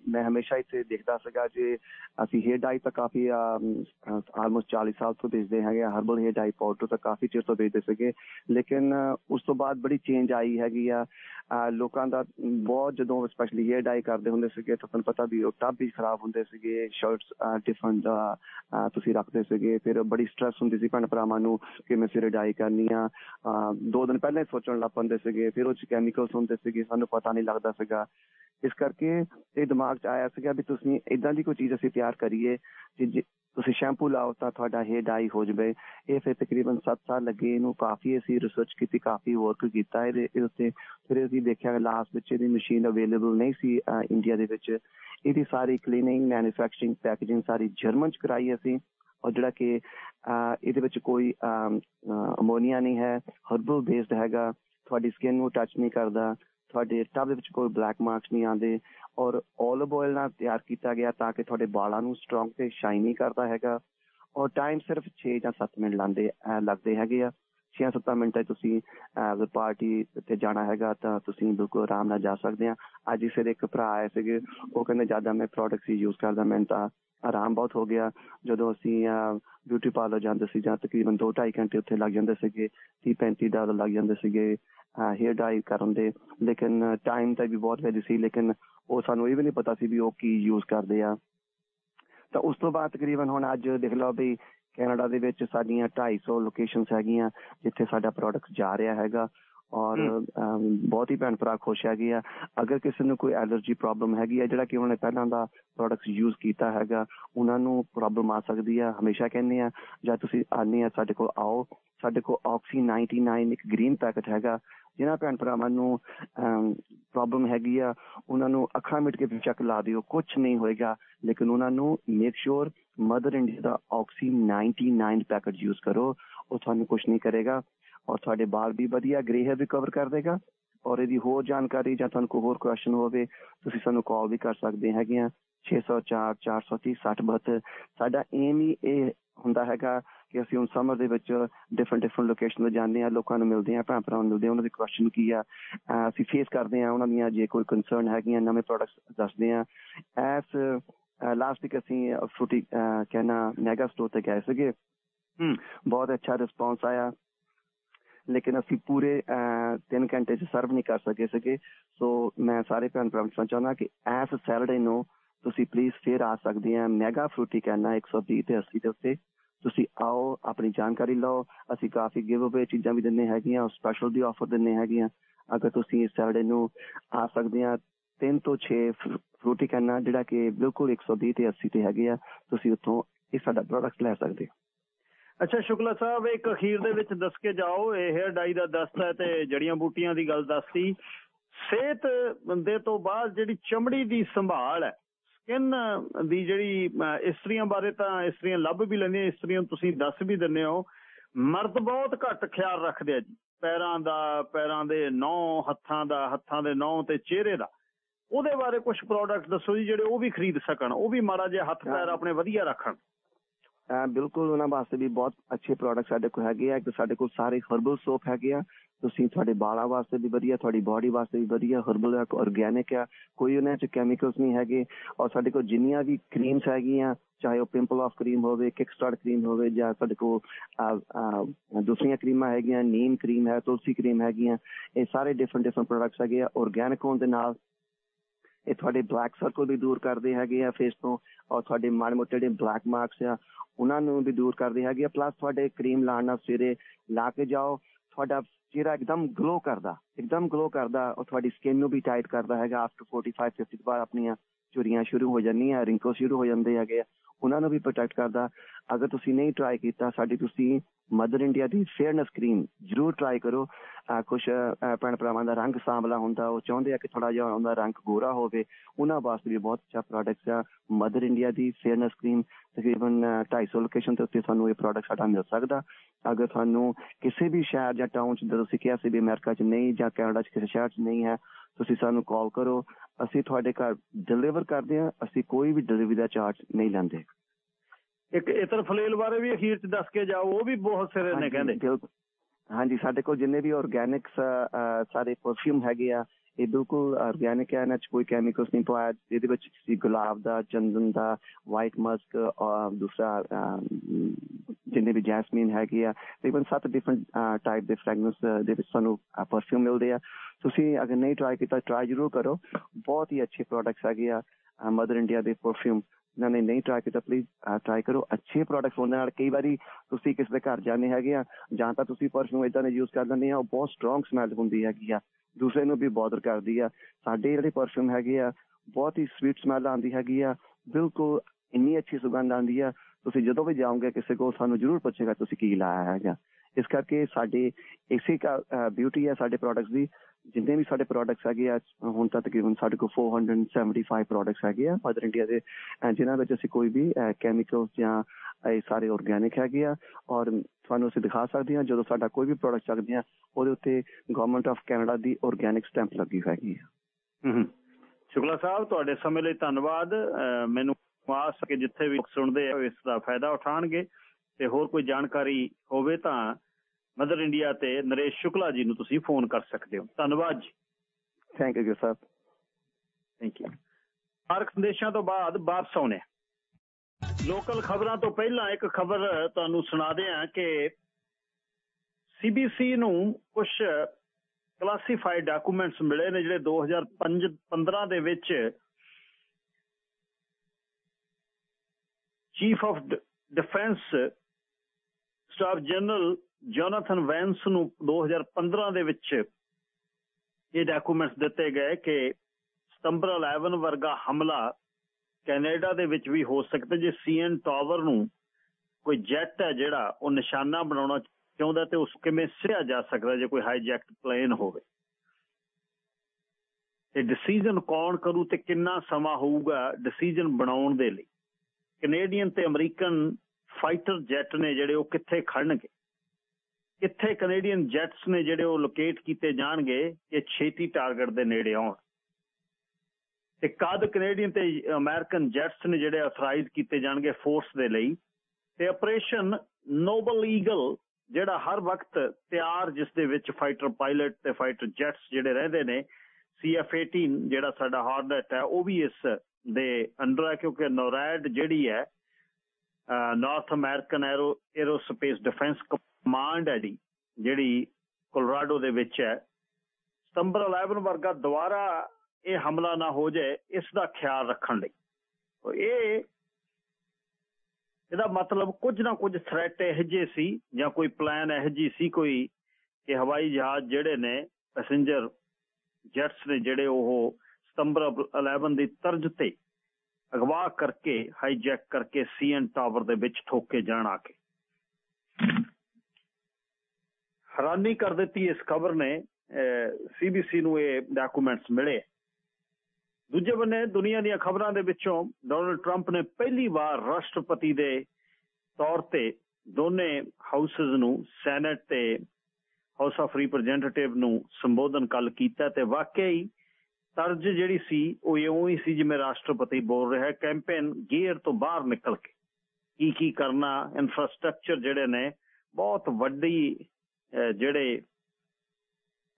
ਮੈਂ ਹਮੇਸ਼ਾ ਇੱਥੇ ਦੇਖਦਾ ਸੀਗਾ ਜੇ ਅਸੀਂ ਹੇਅਰ ਡਾਈ ਤਾਂ ਕਾਫੀ ਆਲਮੋਸਟ 40 ਸਾਲ ਤੋਂ ਵੇਚਦੇ ਹੈਗੇ ਹਰਬਲ ਹੇਅਰ ਡਾਈ ਪਾਊਡਰ ਤਾਂ ਕਾਫੀ ਚਿਰ ਤੋਂ ਵੇਚਦੇ ਸੀਗੇ। ਲੇਕਿਨ ਉਸ ਤੋਂ ਬਾਅਦ ਬੜੀ ਚੇਂਜ ਆਈ ਹੈਗੀ ਆ। ਲੋਕਾਂ ਦਾ ਬਹੁਤ ਜਦੋਂ ਸਪੈਸ਼ਲੀ ਹੇਅਰ ਡਾਈ ਕਰਦੇ ਹੁੰਦੇ ਸੀਗੇ ਤਾਂ ਤੁਹਾਨੂੰ ਪਤਾ ਵੀ ਉਹ ਟੱਬ ਵੀ ਖਰਾਬ ਹੁੰਦੇ ਸੀਗੇ। ਸ਼ਰਟਸ ਡਿਫਰੈਂਟ ਤੁਸੀਂ ਰੱਖਦੇ ਸੀਗੇ। ਫਿਰ ਬੜੀ ਸਟ੍ਰੈਸ ਹੁੰਦੀ ਸੀ ਭੈਣ ਭਰਾਵਾਂ ਨੂੰ ਕਿ ਮੈਂ ਸਿਰੇ ਡਾਈ ਕਰਨੀ ਆ। ਦੋ ਦਿਨ ਪਹਿਲਾਂ ਸੋਚਣ ਲੱਗ ਪੈਂਦੇ ਸੀਗੇ। ਫਿਰ ਉਹ ਚ ਕੈਮੀਕਲਸ ਹੁੰਦੇ ਸੀਗੇ, ਸਾਨੂੰ ਪਤਾ ਨਹੀਂ ਲੱਗਦਾ ਸੀਗਾ। ਇਸ ਕਰਕੇ ਇਹ ਦਿਮਾਗ 'ਚ ਆਇਆ ਸੀਗਾ ਵੀ ਤੁਸੀਂ ਇਦਾਂ ਦੀ ਕੋਈ ਚੀਜ਼ ਅਸੀਂ ਤਿਆਰ ਕਰੀਏ, ਕਿ ਤੁਸੀਂ ਸ਼ੈਂਪੂ ਲਾਓ ਤਾਂ ਤੁਹਾਡਾ ਹੇਅਰ ਡਾਈ ਹੋ ਜਵੇ। ਇਹ ਫਿਰ ਤਕਰੀਬਨ 7 ਸਾਲ ਲੱਗੇ, ਇਹਨੂੰ ਕਾਫੀ ਅਸੀਂ ਰਿਸਰਚ ਕੀਤੀ, ਕਾਫੀ ਵਰਕ ਕੀਤਾ ਇਹਦੇ ਉੱਤੇ। ਫਿਰ ਅਸੀਂ ਦੇਖਿਆ ਲਾਸਟ ਵਿੱਚ ਇਹਦੀ ਮਸ਼ੀਨ ਅਵੇਲੇਬਲ ਨਹੀਂ ਸੀ ਇੰਡੀਆ ਦੇ ਵਿੱਚ। ਇਹਦੀ ਸਾਰੀ ਕਲੀਨਿੰਗ ਮੈਨੂਫੈਕਚਰਿੰਗ ਪੈਕੇਜਿੰਗ ਸਾਰੀ ਜਰਮਨ ਚ ਕਰਾਈ ਅਸੀਂ। ਔਰ ਜਿਹੜਾ ਕਿ ਇਹਦੇ ਵਿੱਚ ਕੋਈ ਅਮੋਨੀਆ ਨਹੀਂ ਹੈ ਹਰਬਲ ਬੇਸਡ ਹੈਗਾ। ਤੁਹਾਡੀ ਸਕਿਨ ਨੂੰ ਟੱਚ ਨਹੀਂ ਕਰਦਾ ਤੁਹਾਡੇ ਟੱਬ ਦੇ ਵਿੱਚ ਕੋਈ ਬਲੈਕ ਮਾਰਕਸ ਨਹੀਂ ਆਉਂਦੇ ਔਰ olive oil ਨਾਲ ਤਿਆਰ ਕੀਤਾ ਗਿਆ ਤਾਂ ਕਿ ਤੁਹਾਡੇ ਵਾਲਾਂ ਨੂੰ ਸਟਰੋਂਗ ਤੇ ਸ਼ਾਈਨੀ ਕਰਦਾ ਹੈਗਾ ਔਰ ਟਾਈਮ ਸਿਰਫ 6 ਜਾਂ 7 ਮਿੰਟ ਲਾਂਦੇ ਲੱਗਦੇ ਹੈਗੇ ਆ। 6-7 ਮਿੰਟ 'ਚ ਤੁਸੀਂ ਅਹ, ਪਾਰਟੀ ਤੇ ਜਾਣਾ ਹੈਗਾ ਤਾਂ ਤੁਸੀਂ ਬਿਲਕੁਲ ਆਰਾਮ ਨਾਲ ਜਾ ਸਕਦੇ ਆ। ਅੱਜ ਹੀ ਫਿਰ ਇੱਕ ਭਰਾ ਆਏ ਸੀਗੇ ਉਹ ਕਹਿੰਦੇ ਜ਼ਿਆਦਾ ਮੈਂ ਪ੍ਰੋਡਕਟਸ ਯੂਜ਼ ਕਰਦਾ ਮੈਨੂੰ ਤਾਂ ਆਰਾਮ ਬਹੁਤ ਹੋ ਗਿਆ। ਜਦੋਂ ਅਸੀਂ ਬਿਊਟੀ ਪਾਰਲਰ ਜਾਂਦੇ ਸੀ ਜਾਂ ਤਕਰੀਬਨ 2-2.5 ਘੰਟੇ ਉੱਥੇ ਲੱਗ ਜਾਂਦੇ ਸੀਗੇ 30-35 ਡਾਲਰ ਲੱਗ ਜਾਂਦੇ ਸੀਗੇ ਹੇਅਰ ਡਾਈ ਕਰਨ ਦੇ। ਲੇਕਿਨ ਟਾਈਮ ਤਾਂ ਵੀ ਬਹੁਤ ਵੈਦੀ ਸੀ, ਲੇਕਿਨ ਉਹ ਸਾਨੂੰ ਇਹ ਵੀ ਨਹੀਂ ਪਤਾ ਸੀ ਵੀ ਉਹ ਕੀ ਯੂਜ਼ ਕਰਦੇ ਆ। ਤਾਂ ਉਸ ਤੋਂ ਬਾਅਦ ਤਕਰੀਬਨ ਹੁਣ ਅੱਜ ਦੇਖ ਲਓ ਵੀ ਕੈਨੇਡਾ ਦੇ ਵਿੱਚ ਸਾਡੀਆਂ 250 ਲੋਕੇਸ਼ਨਸ ਹੈਗੀਆਂ, ਜਿੱਥੇ ਸਾਡਾ ਪ੍ਰੋਡਕਟ ਜਾ ਰਿਹਾ ਹੈਗਾ। ਔਰ ਬਹੁਤ ਹੀ ਭੈਣ ਭਰਾ ਖੁਸ਼ ਹੈਗੇ ਆ। ਅਗਰ ਕਿਸੇ ਨੂੰ ਕੋਈ ਐਲਰਜੀ ਪ੍ਰੋਬਲਮ ਹੈਗੀ ਹੈ ਜਿਹੜਾ ਕਿ ਉਹਨੇ ਪਹਿਲਾਂ ਦਾ ਪ੍ਰੋਡਕਟਸ ਯੂਜ਼ ਕੀਤਾ ਹੈਗਾ ਉਹਨਾਂ ਨੂੰ ਪ੍ਰੋਬਲਮ ਆ ਸਕਦੀ ਆ। ਹਮੇਸ਼ਾ ਕਹਿੰਦੇ ਆ ਜਾਂ ਤੁਸੀਂ ਆਨੇ ਆ ਸਾਡੇ ਕੋਲ ਆਓ। ਸਾਡੇ ਕੋਲ ਆਕਸੀ 99 ਇੱਕ ਗ੍ਰੀਨ ਪੈਕੇਟ ਹੈਗਾ ਜਿਨ੍ਹਾਂ ਭੈਣ ਭਰਾਵਾਂ ਨੂੰ ਪ੍ਰੋਬਲਮ ਹੈਗੀ ਆ ਉਹਨਾਂ ਨੂੰ ਅੱਖਾਂ ਮਿਟ ਕੇ ਚੈੱਕ ਲਾ ਦਿਓ। ਕੁਝ ਨਹੀਂ ਹੋਏਗਾ ਲੇਕਿਨ ਉਹਨਾਂ ਨੂੰ ਮੇਕ ਸ਼ੋਰ ਮਦਰ ਇੰਡੀਆ ਦਾ ਆਕਸੀ 99 ਪੈਕੇਟ ਯੂਜ਼ ਕਰੋ। ਉਹ ਤੁਹਾਨੂੰ ਕੁਝ ਨਹੀਂ ਕਰੇਗਾ। ਔਰ ਤੁਹਾਡੇ ਵਾਲ ਵੀ ਵਧੀਆ ਗ੍ਰੇ ਹੈਅਰ ਵੀ ਕਵਰ ਕਰ ਦੇਗਾ ਔਰ ਇਹਦੀ ਹੋਰ ਜਾਣਕਾਰੀ ਜਾਂ ਤੁਹਾਨੂੰ ਕੋਈ ਹੋਰ ਕੁਐਸਚਨ ਹੋਵੇ ਤੁਸੀਂ ਸਾਨੂੰ ਕਾਲ ਵੀ ਕਰ ਸਕਦੇ ਹੈਗੇ ਆ 604 430 6072 ਸਾਡਾ ਏਮ ਹੀ ਇਹ ਹੁੰਦਾ ਹੈਗਾ ਕਿ ਅਸੀਂ ਹੁਣ ਸਮਰ ਦੇ ਵਿੱਚ ਡਿਫਰੈਂਟ ਡਿਫਰੈਂਟ ਲੋਕੇਸ਼ਨ ਤੇ ਜਾਂਦੇ ਆ ਲੋਕਾਂ ਨੂੰ ਮਿਲਦੇ ਆ ਭੈਣ ਭਰਾਵਾਂ ਨੂੰ ਮਿਲਦੇ ਆ ਉਹਨਾਂ ਦੇ ਕੁਐਸਚਨ ਕੀ ਆ? ਅਸੀਂ ਫੇਸ ਕਰਦੇ ਆ ਉਹਨਾਂ ਦੀਆਂ ਜੇ ਕੋਈ ਕੰਸਰਨ ਹੈਗੀਆਂ ਨਵੇਂ ਪ੍ਰੋਡਕਟਸ ਦੱਸਦੇ ਆ। ਐਸ ਲਾਸਟ ਵੀਕ ਅਸੀਂ ਫਰੂਟੀ ਕਹਿਣਾ ਮੈਗਾ ਸਟੋਰ ਤੇ ਗਏ ਸੀਗੇ। ਬਹੁਤ ਅੱਛਾ ਰਿਸਪੌਂਸ ਆਇਆ। ਲੇਕਿਨ ਅਸੀਂ ਪੂਰੇ 3 ਘੰਟੇ ਚ ਸਰਵ ਨਹੀਂ ਕਰ ਸਕੇ ਸੀਗੇ। ਸੋ ਮੈਂ ਸਾਰੇ ਭੈਣ ਭਰਾਵਾਂ ਨੂੰ ਚਾਹੁੰਦਾ ਕਿ ਐਸ ਸੈਟਰਡੇ ਨੂੰ ਤੁਸੀਂ ਪਲੀਜ਼ ਫੇਰ ਆ ਸਕਦੇ ਆ। ਮੈਗਾ ਫਰੂਟੀ ਕਹਿਣਾ 120 ਤੇ 80 ਦੇ ਉੱਤੇ। ਤੁਸੀਂ ਆਓ, ਆਪਣੀ ਜਾਣਕਾਰੀ ਲਓ। ਅਸੀਂ ਕਾਫੀ ਗਿਵ ਅਵੇ ਚੀਜ਼ਾਂ ਵੀ ਦਿੰਨੇ ਹੈਗੀਆਂ ਸਪੈਸ਼ਲ ਵੀ ਆਫਰ ਦਿੰਨੇ ਹੈਗੀਆਂ। ਅਗਰ ਤੁਸੀਂ ਇਸ ਸੈਟਰਡੇ ਨੂੰ ਆ ਸਕਦੇ ਆ 3 ਤੋਂ 6 ਫਰੂਟੀ ਕਹਿਣਾ, ਜਿਹੜਾ ਕਿ ਬਿਲਕੁਲ 120 ਤੇ 80 ਤੇ ਹੈਗੇ ਆ, ਤੁਸੀਂ ਉੱਥੋਂ ਇਹ ਸਾਡਾ ਪ੍ਰੋਡਕਟ ਲੈ ਸਕਦੇ ਹੋ। ਅੱਛਾ ਸ਼ੁਕਲਾ ਸਾਹਿਬ ਇੱਕ ਅਖੀਰ ਦੇ ਵਿੱਚ ਦੱਸ ਕੇ ਜਾਓ ਇਹ ਹੇਅਰ ਡਾਈ ਦਾ ਦੱਸਤਾ ਹੈ ਤੇ ਜੜੀਆਂ ਬੂਟੀਆਂ ਦੀ ਗੱਲ ਦੱਸਤੀ। ਸਿਹਤ ਦੇ ਤੋਂ ਬਾਅਦ ਜਿਹੜੀ ਚਮੜੀ ਦੀ ਸੰਭਾਲ ਹੈ ਸਕਿਨ ਦੀ ਜਿਹੜੀ ਇਸਤਰੀਆਂ ਬਾਰੇ ਤਾਂ ਇਸਤਰੀਆਂ ਲੱਭ ਵੀ ਲੈਂਦੀਆਂ ਇਸਤਰੀਆਂ ਤੁਸੀਂ ਦੱਸ ਵੀ ਦਿੰਦੇ ਹੋ। ਮਰਦ ਬਹੁਤ ਘੱਟ ਖਿਆਲ ਰੱਖਦੇ ਆ ਜੀ ਪੈਰਾਂ ਦਾ ਪੈਰਾਂ ਦੇ ਨੌ ਹੱਥਾਂ ਦਾ ਹੱਥਾਂ ਦੇ ਨੌ ਤੇ ਚਿਹਰੇ ਦਾ। ਉਹਦੇ ਬਾਰੇ ਕੁਝ ਪ੍ਰੋਡਕਟ ਦੱਸੋ ਜੀ ਜਿਹੜੇ ਉਹ ਵੀ ਖਰੀਦ ਸਕਣ ਉਹ ਵੀ ਮਾੜਾ ਜਿਹਾ ਹੱਥ ਪੈਰ ਆਪਣੇ ਵਧੀਆ ਰੱਖਣ। ਬਿਲਕੁਲ ਉਹਨਾਂ ਵਾਸਤੇ ਵੀ ਬਹੁਤ ਅੱਛੇ ਪ੍ਰੋਡਕਟ ਸਾਡੇ ਕੋਲ ਹੈਗੇ ਆ, ਇੱਕ ਸਾਡੇ ਕੋਲ ਸਾਰੇ ਹਰਬਲ ਸੋਪ ਹੈਗੇ ਆ। ਤੁਸੀਂ ਤੁਹਾਡੇ ਬਾਲਾਂ ਵਾਸਤੇ ਵੀ ਵਧੀਆ, ਤੁਹਾਡੀ ਬਾਡੀ ਵਾਸਤੇ ਵੀ ਵਧੀਆ ਹਰਬਲ ਆ ਆਰਗੇਨਿਕ ਆ, ਕੋਈ ਉਹਨਾਂ ਚ ਕੈਮੀਕਲਸ ਨਹੀਂ ਹੈਗੇ। ਔਰ ਸਾਡੇ ਕੋਲ ਜਿੰਨੀਆਂ ਵੀ ਕਰੀਮਸ ਹੈਗੀਆਂ, ਚਾਹੇ ਉਹ ਪਿੰਪਲ ਆਫ ਕਰੀਮ ਹੋਵੇ ਕਿਕ ਸਟਾਰਟ ਕਰੀਮ ਹੋਵੇ ਜਾਂ ਸਾਡੇ ਕੋਲ ਦੂਸਰੀਆਂ ਕਰੀਮਾਂ ਹੈਗੀਆਂ ਨੀਮ ਕਰੀਮ ਹੈ, ਤੁਲਸੀ ਕਰੀਮ ਹੈਗੀਆਂ, ਇਹ ਸਾਰੇ ਡਿਫਰੈਂਟ ਡਿਫਰੈਂਟ ਪ੍ਰੋਡਕਟਸ ਹੈਗੇ ਆ। ਆਰਗੇਨਿਕ ਹੋਣ ਦੇ ਨਾਲ ਇਹ ਤੁਹਾਡੇ ਬਲੈਕ ਸਰਕਲ ਵੀ ਦੂਰ ਕਰਦੇ ਹੈਗੇ ਆ ਫੇਸ ਤੋਂ, ਔਰ ਤੁਹਾਡੇ ਮਾੜੇ ਮੋਟੇ ਜਿਹੜੇ ਬਲੈਕ ਮਾਰਕਸ ਆ, ਉਹਨਾਂ ਨੂੰ ਵੀ ਦੂਰ ਕਰਦੇ ਹੈਗੇ ਆ। ਪਲੱਸ ਤੁਹਾਡੇ ਕਰੀਮ ਲਾਉਣ ਨਾਲ ਸਵੇਰੇ ਲਾ ਕੇ ਜਾਓ, ਤੁਹਾਡਾ ਚਿਹਰਾ ਇੱਕਦਮ ਗਲੋ ਕਰਦਾ, ਇੱਕਦਮ ਗਲੋ ਕਰਦਾ, ਔਰ ਤੁਹਾਡੀ ਸਕਿਨ ਨੂੰ ਵੀ ਟਾਈਟ ਕਰਦਾ ਹੈਗਾ। ਆਫਟਰ 45 50 ਤੋਂ ਬਾਅਦ ਆਪਣੀਆਂ ਚੁਰੀਆਂ ਸ਼ੁਰੂ ਹੋ ਜਾਂਦੀਆਂ ਰਿੰਕਲ ਸ਼ੁਰੂ ਹੋ ਜਾਂਦੇ ਹੈਗੇ ਆ, ਉਹਨਾਂ ਨੂੰ ਵੀ ਪ੍ਰੋਟੈਕਟ ਕਰਦਾ। ਅਗਰ ਤੁਸੀਂ ਨਹੀਂ ਟਰਾਈ ਕੀਤਾ, ਸਾਡੀ ਤੁਸੀਂ ਮਦਰ ਇੰਡੀਆ ਦੀ ਫੇਅਰਨੈਸ ਕਰੀਮ ਜਰੂਰ ਟਰਾਈ ਕਰੋ। ਕੁਝ ਭੈਣ ਭਰਾਵਾਂ ਦਾ ਰੰਗ ਸਾਂਵਲਾ ਹੁੰਦਾ ਉਹ ਚਾਹੁੰਦੇ ਆ ਕਿ ਥੋੜਾ ਜਿਹਾ ਉਹਨਾਂ ਦਾ ਰੰਗ ਗੋਰਾ ਹੋਵੇ। ਉਹਨਾਂ ਵਾਸਤੇ ਵੀ ਬਹੁਤ ਅੱਛਾ ਪ੍ਰੋਡਕਟ ਆ। ਮਦਰ ਇੰਡੀਆ ਦੀ ਫੇਅਰਨੈਸ ਕਰੀਮ ਤਕਰੀਬਨ ਅਹ, 250 ਲੋਕੇਸ਼ਨ ਤੇ ਉੱਤੇ ਸਾਨੂੰ ਇਹ ਪ੍ਰੋਡਕਟ ਸਾਡਾ ਮਿਲ ਸਕਦਾ। ਅਗਰ ਤੁਹਾਨੂੰ ਕਿਸੇ ਵੀ ਸ਼ਹਿਰ ਜਾਂ ਟਾਊਨ ਚ ਜਦੋਂ ਤੁਸੀਂ ਕਿਹਾ ਸੀ ਵੀ ਅਮਰੀਕਾ ਚ ਨਹੀਂ ਜਾਂ ਕੈਨੇਡਾ ਚ ਕਿਸੇ ਸ਼ਹਿਰ ਚ ਨਹੀਂ ਹੈ ਤੁਸੀਂ ਸਾਨੂੰ ਕਾਲ ਕਰੋ। ਅਸੀਂ ਤੁਹਾਡੇ ਘਰ ਡਿਲੀਵਰ ਕਰਦੇ ਹਾਂ। ਅਸੀਂ ਕੋਈ ਵੀ ਡਿਲੀਵਰੀ ਦਾ ਚਾਰਜ ਨਹੀਂ ਲੈਂਦੇ। ਇੱਕ ਇਤਰ ਫਲੇਲ ਬਾਰੇ ਵੀ ਅਖੀਰ ਚ ਦੱਸ ਕੇ ਜਾਓ ਉਹ ਵੀ ਬਹੁਤ ਸਿਰੇ ਨੇ ਕਹਿੰਦੇ। ਹਾਂਜੀ ਸਾਡੇ ਕੋਲ ਜਿੰਨੇ ਵੀ ਆਰਗੇਨਿਕਸ ਸਾਰੇ ਪਰਫਿਊਮ ਹੈਗੇ ਆ ਇਹ ਬਿਲਕੁਲ ਆਰਗੇਨਿਕ ਹੈ ਚ ਕੋਈ ਕੈਮੀਕਲਸ ਨਹੀਂ ਪਾਇਆ। ਇਹਦੇ ਵਿੱਚ ਤੁਸੀਂ ਗੁਲਾਬ ਦਾ ਚੰਦਨ ਦਾ ਵਾਈਟ ਮਸਕ ਔਰ ਦੂਸਰਾ ਜਿੰਨੇ ਵੀ ਜੈਸਮੀਨ ਹੈਗੀ ਆ ਤਕਰੀਬਨ ਸੱਤ ਡਿਫਰੈਂਟ ਟਾਈਪ ਦੇ ਫ੍ਰੈਗਨੈਂਸ ਦੇ ਵਿੱਚ ਸਾਨੂੰ ਪਰਫਿਊਮ ਮਿਲਦੇ ਆ। ਤੁਸੀਂ ਅਗਰ ਨਹੀਂ ਟਰਾਈ ਕੀਤਾ ਟਰਾਈ ਜ਼ਰੂਰ ਕਰੋ। ਬਹੁਤ ਹੀ ਅੱਛੇ ਪ੍ਰੋਡਕਟਸ ਹੈਗੇ ਆ ਮਦਰ ਇੰਡੀਆ ਦੇ ਪਰਫਿਊਮ ਇਹਨਾਂ ਨੇ, ਨਹੀਂ ਟਰਾਈ ਕੀਤਾ ਪਲੀਜ਼ ਟਰਾਈ ਕਰੋ। ਅੱਛੇ ਪ੍ਰੋਡਕਟਸ ਉਹਨਾਂ ਨਾਲ ਕਈ ਵਾਰੀ ਤੁਸੀਂ ਕਿਸੇ ਦੇ ਘਰ ਜਾਂਦੇ ਹੈਗੇ ਆ, ਜਾਂ ਤਾਂ ਤੁਸੀਂ ਪਰਫਿਊਮ ਇਦਾਂ ਦੇ ਯੂਜ਼ ਕਰ ਲੈਂਦੇ ਆ, ਉਹ ਬਹੁਤ ਸਟਰੋਂਗ ਸਮੈਲ ਹੁੰਦੀ ਹੈਗੀ ਆ। ਦੂਸਰੇ ਨੂੰ ਵੀ ਬੋਦਰ ਕਰਦੀ ਆ। ਸਾਡੇ ਜਿਹੜੇ ਪਰਫਿਊਮ ਹੈਗੇ ਆ, ਬਹੁਤ ਹੀ ਸਵੀਟ ਸਮੈਲ ਆਉਂਦੀ ਹੈਗੀ ਆ। ਬਿਲਕੁਲ ਇੰਨੀ ਅੱਛੀ ਸੁਗੰਧ ਆਉਂਦੀ ਆ। ਤੁਸੀਂ ਜਦੋਂ ਵੀ ਜਾਓਗੇ ਕਿਸੇ ਕੋਲ, ਸਾਨੂੰ ਜ਼ਰੂਰ ਪੁੱਛੇਗਾ ਤੁਸੀਂ ਕੀ ਲਾਇਆ ਹੈਗਾ। ਇਸ ਕਰਕੇ ਸਾਡੇ, ਇਸੇ ਬਿਊਟੀ ਹੈ ਸਾਡੇ ਪ੍ਰੋਡਕਟਸ ਦੀ। ਜਿੰਨੇ ਵੀ ਸਾਡੇ ਪ੍ਰੋਡਕਟਸ ਹੈਗੇ ਆ ਹੁਣ ਤਾਂ ਤਕਰੀਬਨ ਸਾਡੇ ਕੋਲ 475 ਪ੍ਰੋਡਕਟਸ ਹੈਗੇ ਆ ਮਦਰ ਇੰਡੀਆ ਦੇ ਜਿਨ੍ਹਾਂ ਵਿੱਚ ਅਸੀਂ ਕੋਈ ਵੀ ਕੈਮੀਕਲਸ ਜਾਂ ਇਹ ਸਾਰੇ ਆਰਗੇਨਿਕ ਹੈਗੇ ਆ, ਔਰ ਤੁਹਾਨੂੰ ਅਸੀਂ ਦਿਖਾ ਸਕਦੇ ਹਾਂ, ਜਦੋਂ ਸਾਡਾ ਕੋਈ ਵੀ ਪ੍ਰੋਡਕਟ ਚੱਕਦੇ ਆ, ਉਹਦੇ ਉੱਤੇ ਗਵਰਨਮੈਂਟ ਆਫ ਕੈਨੇਡਾ ਦੀ ਆਰਗੇਨਿਕ ਸਟੈਂਪ ਲੱਗੀ ਹੈਗੀ ਆ ਸ਼ੁਕਲਾ ਸਾਹਿਬ, ਤੁਹਾਡੇ ਸਮੇਂ ਲਈ ਧੰਨਵਾਦ। ਮੈਨੂੰ ਆਸ ਕਿ ਜਿੱਥੇ ਵੀ ਸੁਣਦੇ ਆ, ਇਸ ਦਾ ਫਾਇਦਾ ਉਠਾਣਗੇ ਤੇ ਹੋਰ ਕੋਈ ਜਾਣਕਾਰੀ ਹੋਵੇ ਤਾਂ ਮਦਰ ਇੰਡੀਆ ਤੇ ਨਰੇਸ਼ ਸ਼ੁਕਲਾ ਜੀ ਨੂੰ ਤੁਸੀਂ ਫੋਨ ਕਰ ਸਕਦੇ ਹੋ। ਧੰਨਵਾਦ ਜੀ। Thank you sir thank you Mark ਸੰਦੇਸ਼ਾਂ ਤੋਂ ਬਾਅਦ ਵਾਪਸ ਆਉਣੇ ਲੋਕਲ ਖਬਰਾਂ ਤੋਂ ਪਹਿਲਾਂ ਇੱਕ ਖਬਰ ਤੁਹਾਨੂੰ ਸੁਣਾ ਦਿਆਂ ਕਿ ਸੀਬੀਸੀ ਨੂੰ ਕੁਝ ਕਲਾਸੀਫਾਈਡ ਡਾਕੂਮੈਂਟਸ ਮਿਲੇ ਨੇ ਜਿਹੜੇ 2005 15 ਦੇ ਵਿੱਚ chief of defence staff general Jonathan Vance ਨੂੰ 2015 ਦੇ ਵਿੱਚ ਇਹ ਡਾਕੂਮੈਂਟਸ ਦਿੱਤੇ ਗਏ ਕਿ ਸਤੰਬਰ 11 ਵਰਗਾ ਹਮਲਾ ਕੈਨੇਡਾ ਦੇ ਵਿੱਚ ਵੀ ਹੋ ਸਕਦਾ ਜੇ ਸੀਐਨ ਟਾਵਰ ਨੂੰ ਕੋਈ ਜੈਟ ਹੈ ਜਿਹੜਾ ਉਹ ਨਿਸ਼ਾਨਾ ਬਣਾਉਣਾ ਚਾਹੁੰਦਾ ਤੇ ਉਸ ਕਿਵੇਂ ਸਿਰਿਆ ਜਾ ਸਕਦਾ ਜੇ ਕੋਈ ਹਾਈਜੈਕਟ ਪਲੇਨ ਹੋਵੇ। ਤੇ ਡਿਸੀਜਨ ਕੌਣ ਕਰੂ ਤੇ ਕਿੰਨਾ ਸਮਾਂ ਹੋਊਗਾ ਡਿਸੀਜਨ ਬਣਾਉਣ ਦੇ ਲਈ। ਕੈਨੇਡੀਅਨ ਤੇ ਅਮਰੀਕਨ ਫਾਈਟਰ ਜੈਟ ਨੇ ਜਿਹੜੇ ਉਹ ਕਿੱਥੇ ਖੜਨਗੇ ਕਿੱਥੇ ਕੈਨੇਡੀਅਨ ਜੈਟਸ ਨੇ ਜਿਹੜੇ ਉਹ ਲੋਕੇਟ ਕੀਤੇ ਜਾਣਗੇ ਕਿ ਛੇਤੀ ਟਾਰਗੇਟ ਦੇ ਨੇੜੇ ਆਉਣ। ਤੇ ਕਦ ਕੈਨੇਡੀਅਨ ਤੇ ਅਮਰੀਕਨ ਜੈਟਸ ਨੇ ਜਿਹੜੇ ਅਥਰਾਈਜ਼ ਕੀਤੇ ਜਾਣਗੇ ਫੋਰਸ ਦੇ ਲਈ, ਤੇ ਆਪਰੇਸ਼ਨ ਨੋਬਲ ਈਗਲ ਜਿਹੜਾ ਹਰ ਵਕਤ ਤਿਆਰ, ਜਿਸ ਦੇ ਵਿੱਚ ਫਾਈਟਰ ਪਾਇਲਟ ਤੇ ਫਾਈਟਰ ਜੈਟਸ ਜਿਹੜੇ ਰਹਿੰਦੇ ਨੇ CF18 ਜਿਹੜਾ ਸਾਡਾ ਹਾਰਨਟ ਹੈ, ਉਹ ਵੀ ਇਸ ਦੇ ਅੰਡਰ ਹੈ, ਕਿਉਂਕਿ ਨੋਰੈਡ ਜਿਹੜੀ ਹੈ North American aero aerospace defence command daddy ਜਿਹੜੀ ਕੋਲੋਰਾਡੋ ਦੇ ਵਿੱਚ ਹੈ। ਸਤੰਬਰ 11 ਵਰਗਾ ਦੁਬਾਰਾ ਇਹ ਹਮਲਾ ਨਾ ਹੋ ਜਾਏ, ਇਸ ਦਾ ਖਿਆਲ ਰੱਖਣ ਲਈ। ਇਹ, ਇਹਦਾ ਮਤਲਬ ਕੁਝ ਨਾ ਕੁਝ ਥ੍ਰੈਟ ਇਹ ਜੇ ਸੀ, ਜਾਂ ਕੋਈ ਪਲਾਨ ਇਹ ਜੀ ਸੀ ਕੋਈ, ਕਿ ਹਵਾਈ ਜਹਾਜ਼ ਜਿਹੜੇ ਨੇ ਪੈਸੇਂਜਰ ਜੈਟਸ ਨੇ ਜਿਹੜੇ ਉਹ ਸਤੰਬਰ 11 ਦੀ ਤਰਜ਼ ਤੇ ਅਗਵਾ ਕਰਕੇ ਹਾਈਜੈਕ ਕਰਕੇ ਸੀਐਨ ਟਾਵਰ ਦੇ ਵਿੱਚ ਠੋਕੇ ਜਾਣ ਆ ਕੇ। ਹੈਰਾਨੀ ਕਰ ਦਿੱਤੀ ਇਸ ਖਬਰ ਨੇ ਸੀਬੀਸੀ ਨੂੰ ਇਹ ਡਾਕੂਮੈਂਟਸ ਮਿਲੇ। ਦੂਜੇ ਬੰਨੇ ਦੁਨੀਆ ਦੀਆਂ ਖਬਰਾਂ ਦੇ ਵਿੱਚੋਂ ਡੋਨਲਡ ਟਰੰਪ ਨੇ ਪਹਿਲੀ ਵਾਰ ਰਾਸ਼ਟਰਪਤੀ ਦੇ ਤੌਰ ਤੇ ਦੋਨੇ ਹਾਊਸਸ ਨੂੰ ਸੈਨੇਟ ਤੇ ਹਾਊਸ ਆਫ ਰਿਪਰੈਜ਼ੈਂਟੇਟਿਵ ਨੂੰ ਸੰਬੋਧਨ ਕੱਲ ਕੀਤਾ ਤੇ ਵਾਕਈ ਤਰਜ ਜਿਹੜੀ ਸੀ, ਉਹ ਇਉਂ ਹੀ ਸੀ ਜਿਵੇਂ ਰਾਸ਼ਟਰਪਤੀ ਬੋਲ ਰਿਹਾ ਕੈਂਪੇਨ ਗੇਅਰ ਤੋਂ ਬਾਹਰ ਨਿਕਲ ਕੇ। ਕੀ ਕੀ ਕਰਨਾ ਇਨਫਰਾਸਟ੍ਰਕਚਰ ਜਿਹੜੇ ਨੇ, ਬਹੁਤ ਵੱਡੀ ਜਿਹੜੇ